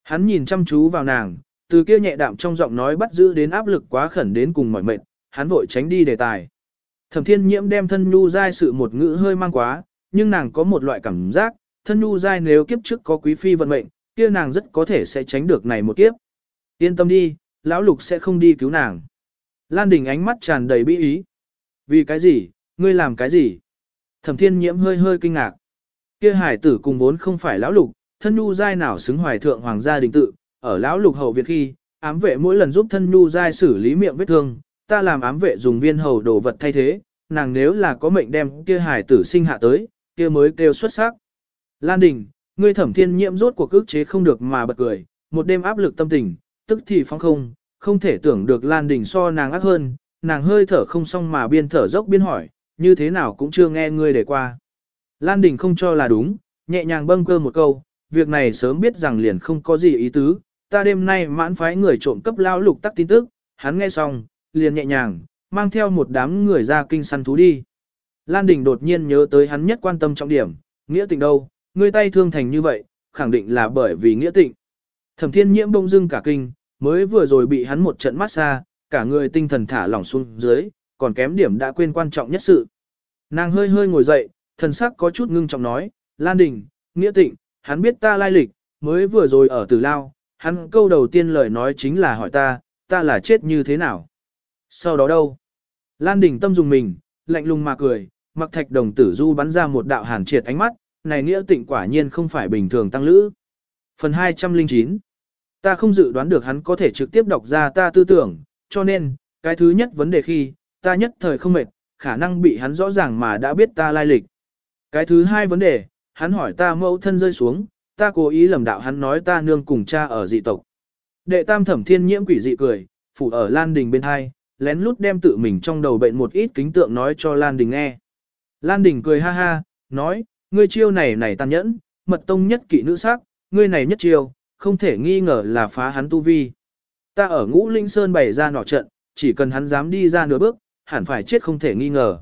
Hắn nhìn chăm chú vào nàng, từ kia nhẹ đạm trong giọng nói bắt giữ đến áp lực quá khẩn đến cùng mỏi mệt, hắn vội tránh đi đề tài. Thẩm thiên nhiễm đem thân nhu giai sự một ngữ hơi mang quá, nhưng nàng có một loại cảm giác, thân nhu giai nếu kiếp trước có quý phi vận mệnh, kia nàng rất có thể sẽ tránh được này một kiếp. Yên tâm đi, lão lục sẽ không đi cứu nàng. Lan Đình ánh mắt tràn đầy bi ý. Vì cái gì, ngươi làm cái gì? Thẩm thiên nhiễm hơi hơi kinh ngạc. Kia hải tử cùng vốn không phải lão lục, thân nhu giai nào xứng hoài thượng hoàng gia đình tự, ở lão lục hậu việt khi, ám vệ mỗi lần giúp thân nhu giai xử lý miệng vết thương, ta làm ám vệ dùng viên hầu đồ vật thay thế, nàng nếu là có mệnh đem kia hải tử sinh hạ tới, kia mới kêu xuất sắc. Lan Đình, ngươi thẩm thiên nhiễm rốt cuộc ức chế không được mà bật cười, một đêm áp lực tâm tình, tức thì phong không, không thể tưởng được Lan Đình so nàng ác hơn, nàng hơi thở không xong mà biên thở dốc biên hỏi, như thế nào cũng chưa nghe ngươi để qua. Lan Đình không cho là đúng, nhẹ nhàng bâng cơ một câu, việc này sớm biết rằng liền không có gì ý tứ, ta đêm nay mãn phái người trộm cấp lao lục tắc tin tức, hắn nghe xong, liền nhẹ nhàng, mang theo một đám người ra kinh săn thú đi. Lan Đình đột nhiên nhớ tới hắn nhất quan tâm trọng điểm, nghĩa tình đâu, ngươi tay thương thành như vậy, khẳng định là bởi vì nghĩa tịnh. Thẩm thiên nhiễm bông dưng cả kinh, mới vừa rồi bị hắn một trận mát xa, cả người tinh thần thả lỏng xuống dưới, còn kém điểm đã quên quan trọng nhất sự. Nàng hơi hơi ngồi dậy, thần sắc có chút ngưng trọng nói, Lan Đình, nghĩa tịnh, hắn biết ta lai lịch, mới vừa rồi ở tử lao, hắn câu đầu tiên lời nói chính là hỏi ta, ta là chết như thế nào. Sau đó đâu? Lan Đình tâm dùng mình, lạnh lùng mà cười, mặc thạch đồng tử du bắn ra một đạo hàn triệt ánh mắt, này nghĩa tịnh quả nhiên không phải bình thường tăng lữ. Phần 209 Ta không dự đoán được hắn có thể trực tiếp đọc ra ta tư tưởng, cho nên, cái thứ nhất vấn đề khi, ta nhất thời không mệt, khả năng bị hắn rõ ràng mà đã biết ta lai lịch. Cái thứ hai vấn đề, hắn hỏi ta mẫu thân rơi xuống, ta cố ý lầm đạo hắn nói ta nương cùng cha ở dị tộc. Đệ tam thẩm thiên nhiễm quỷ dị cười, phủ ở Lan Đình bên hai, lén lút đem tự mình trong đầu bệnh một ít kính tượng nói cho Lan Đình nghe. Lan Đình cười ha ha, nói, ngươi chiêu này này tàn nhẫn, mật tông nhất kỵ nữ sắc, ngươi này nhất chiêu, không thể nghi ngờ là phá hắn tu vi. Ta ở ngũ linh sơn bày ra nọ trận, chỉ cần hắn dám đi ra nửa bước, hẳn phải chết không thể nghi ngờ.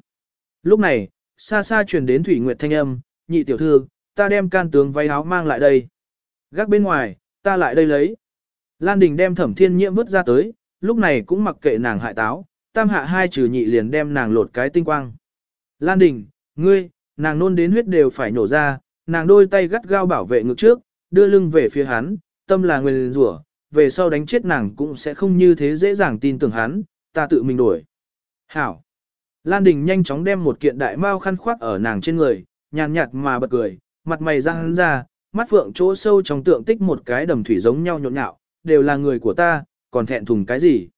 Lúc này, xa xa truyền đến Thủy Nguyệt thanh âm, nhị tiểu thư, ta đem can tướng váy áo mang lại đây. Gác bên ngoài, ta lại đây lấy. Lan Đình đem thẩm thiên nhiễm vứt ra tới, lúc này cũng mặc kệ nàng hại táo, tam hạ hai trừ nhị liền đem nàng lột cái tinh quang. Lan Đình, ngươi, nàng nôn đến huyết đều phải nổ ra, nàng đôi tay gắt gao bảo vệ ngực trước, đưa lưng về phía hắn, tâm là nguyên rủa, về sau đánh chết nàng cũng sẽ không như thế dễ dàng tin tưởng hắn, ta tự mình đổi. Hảo. Lan Đình nhanh chóng đem một kiện đại mao khăn khoác ở nàng trên người, nhàn nhạt mà bật cười, mặt mày răng ra, mắt phượng chỗ sâu trong tượng tích một cái đầm thủy giống nhau nhộn nhạo, đều là người của ta, còn thẹn thùng cái gì.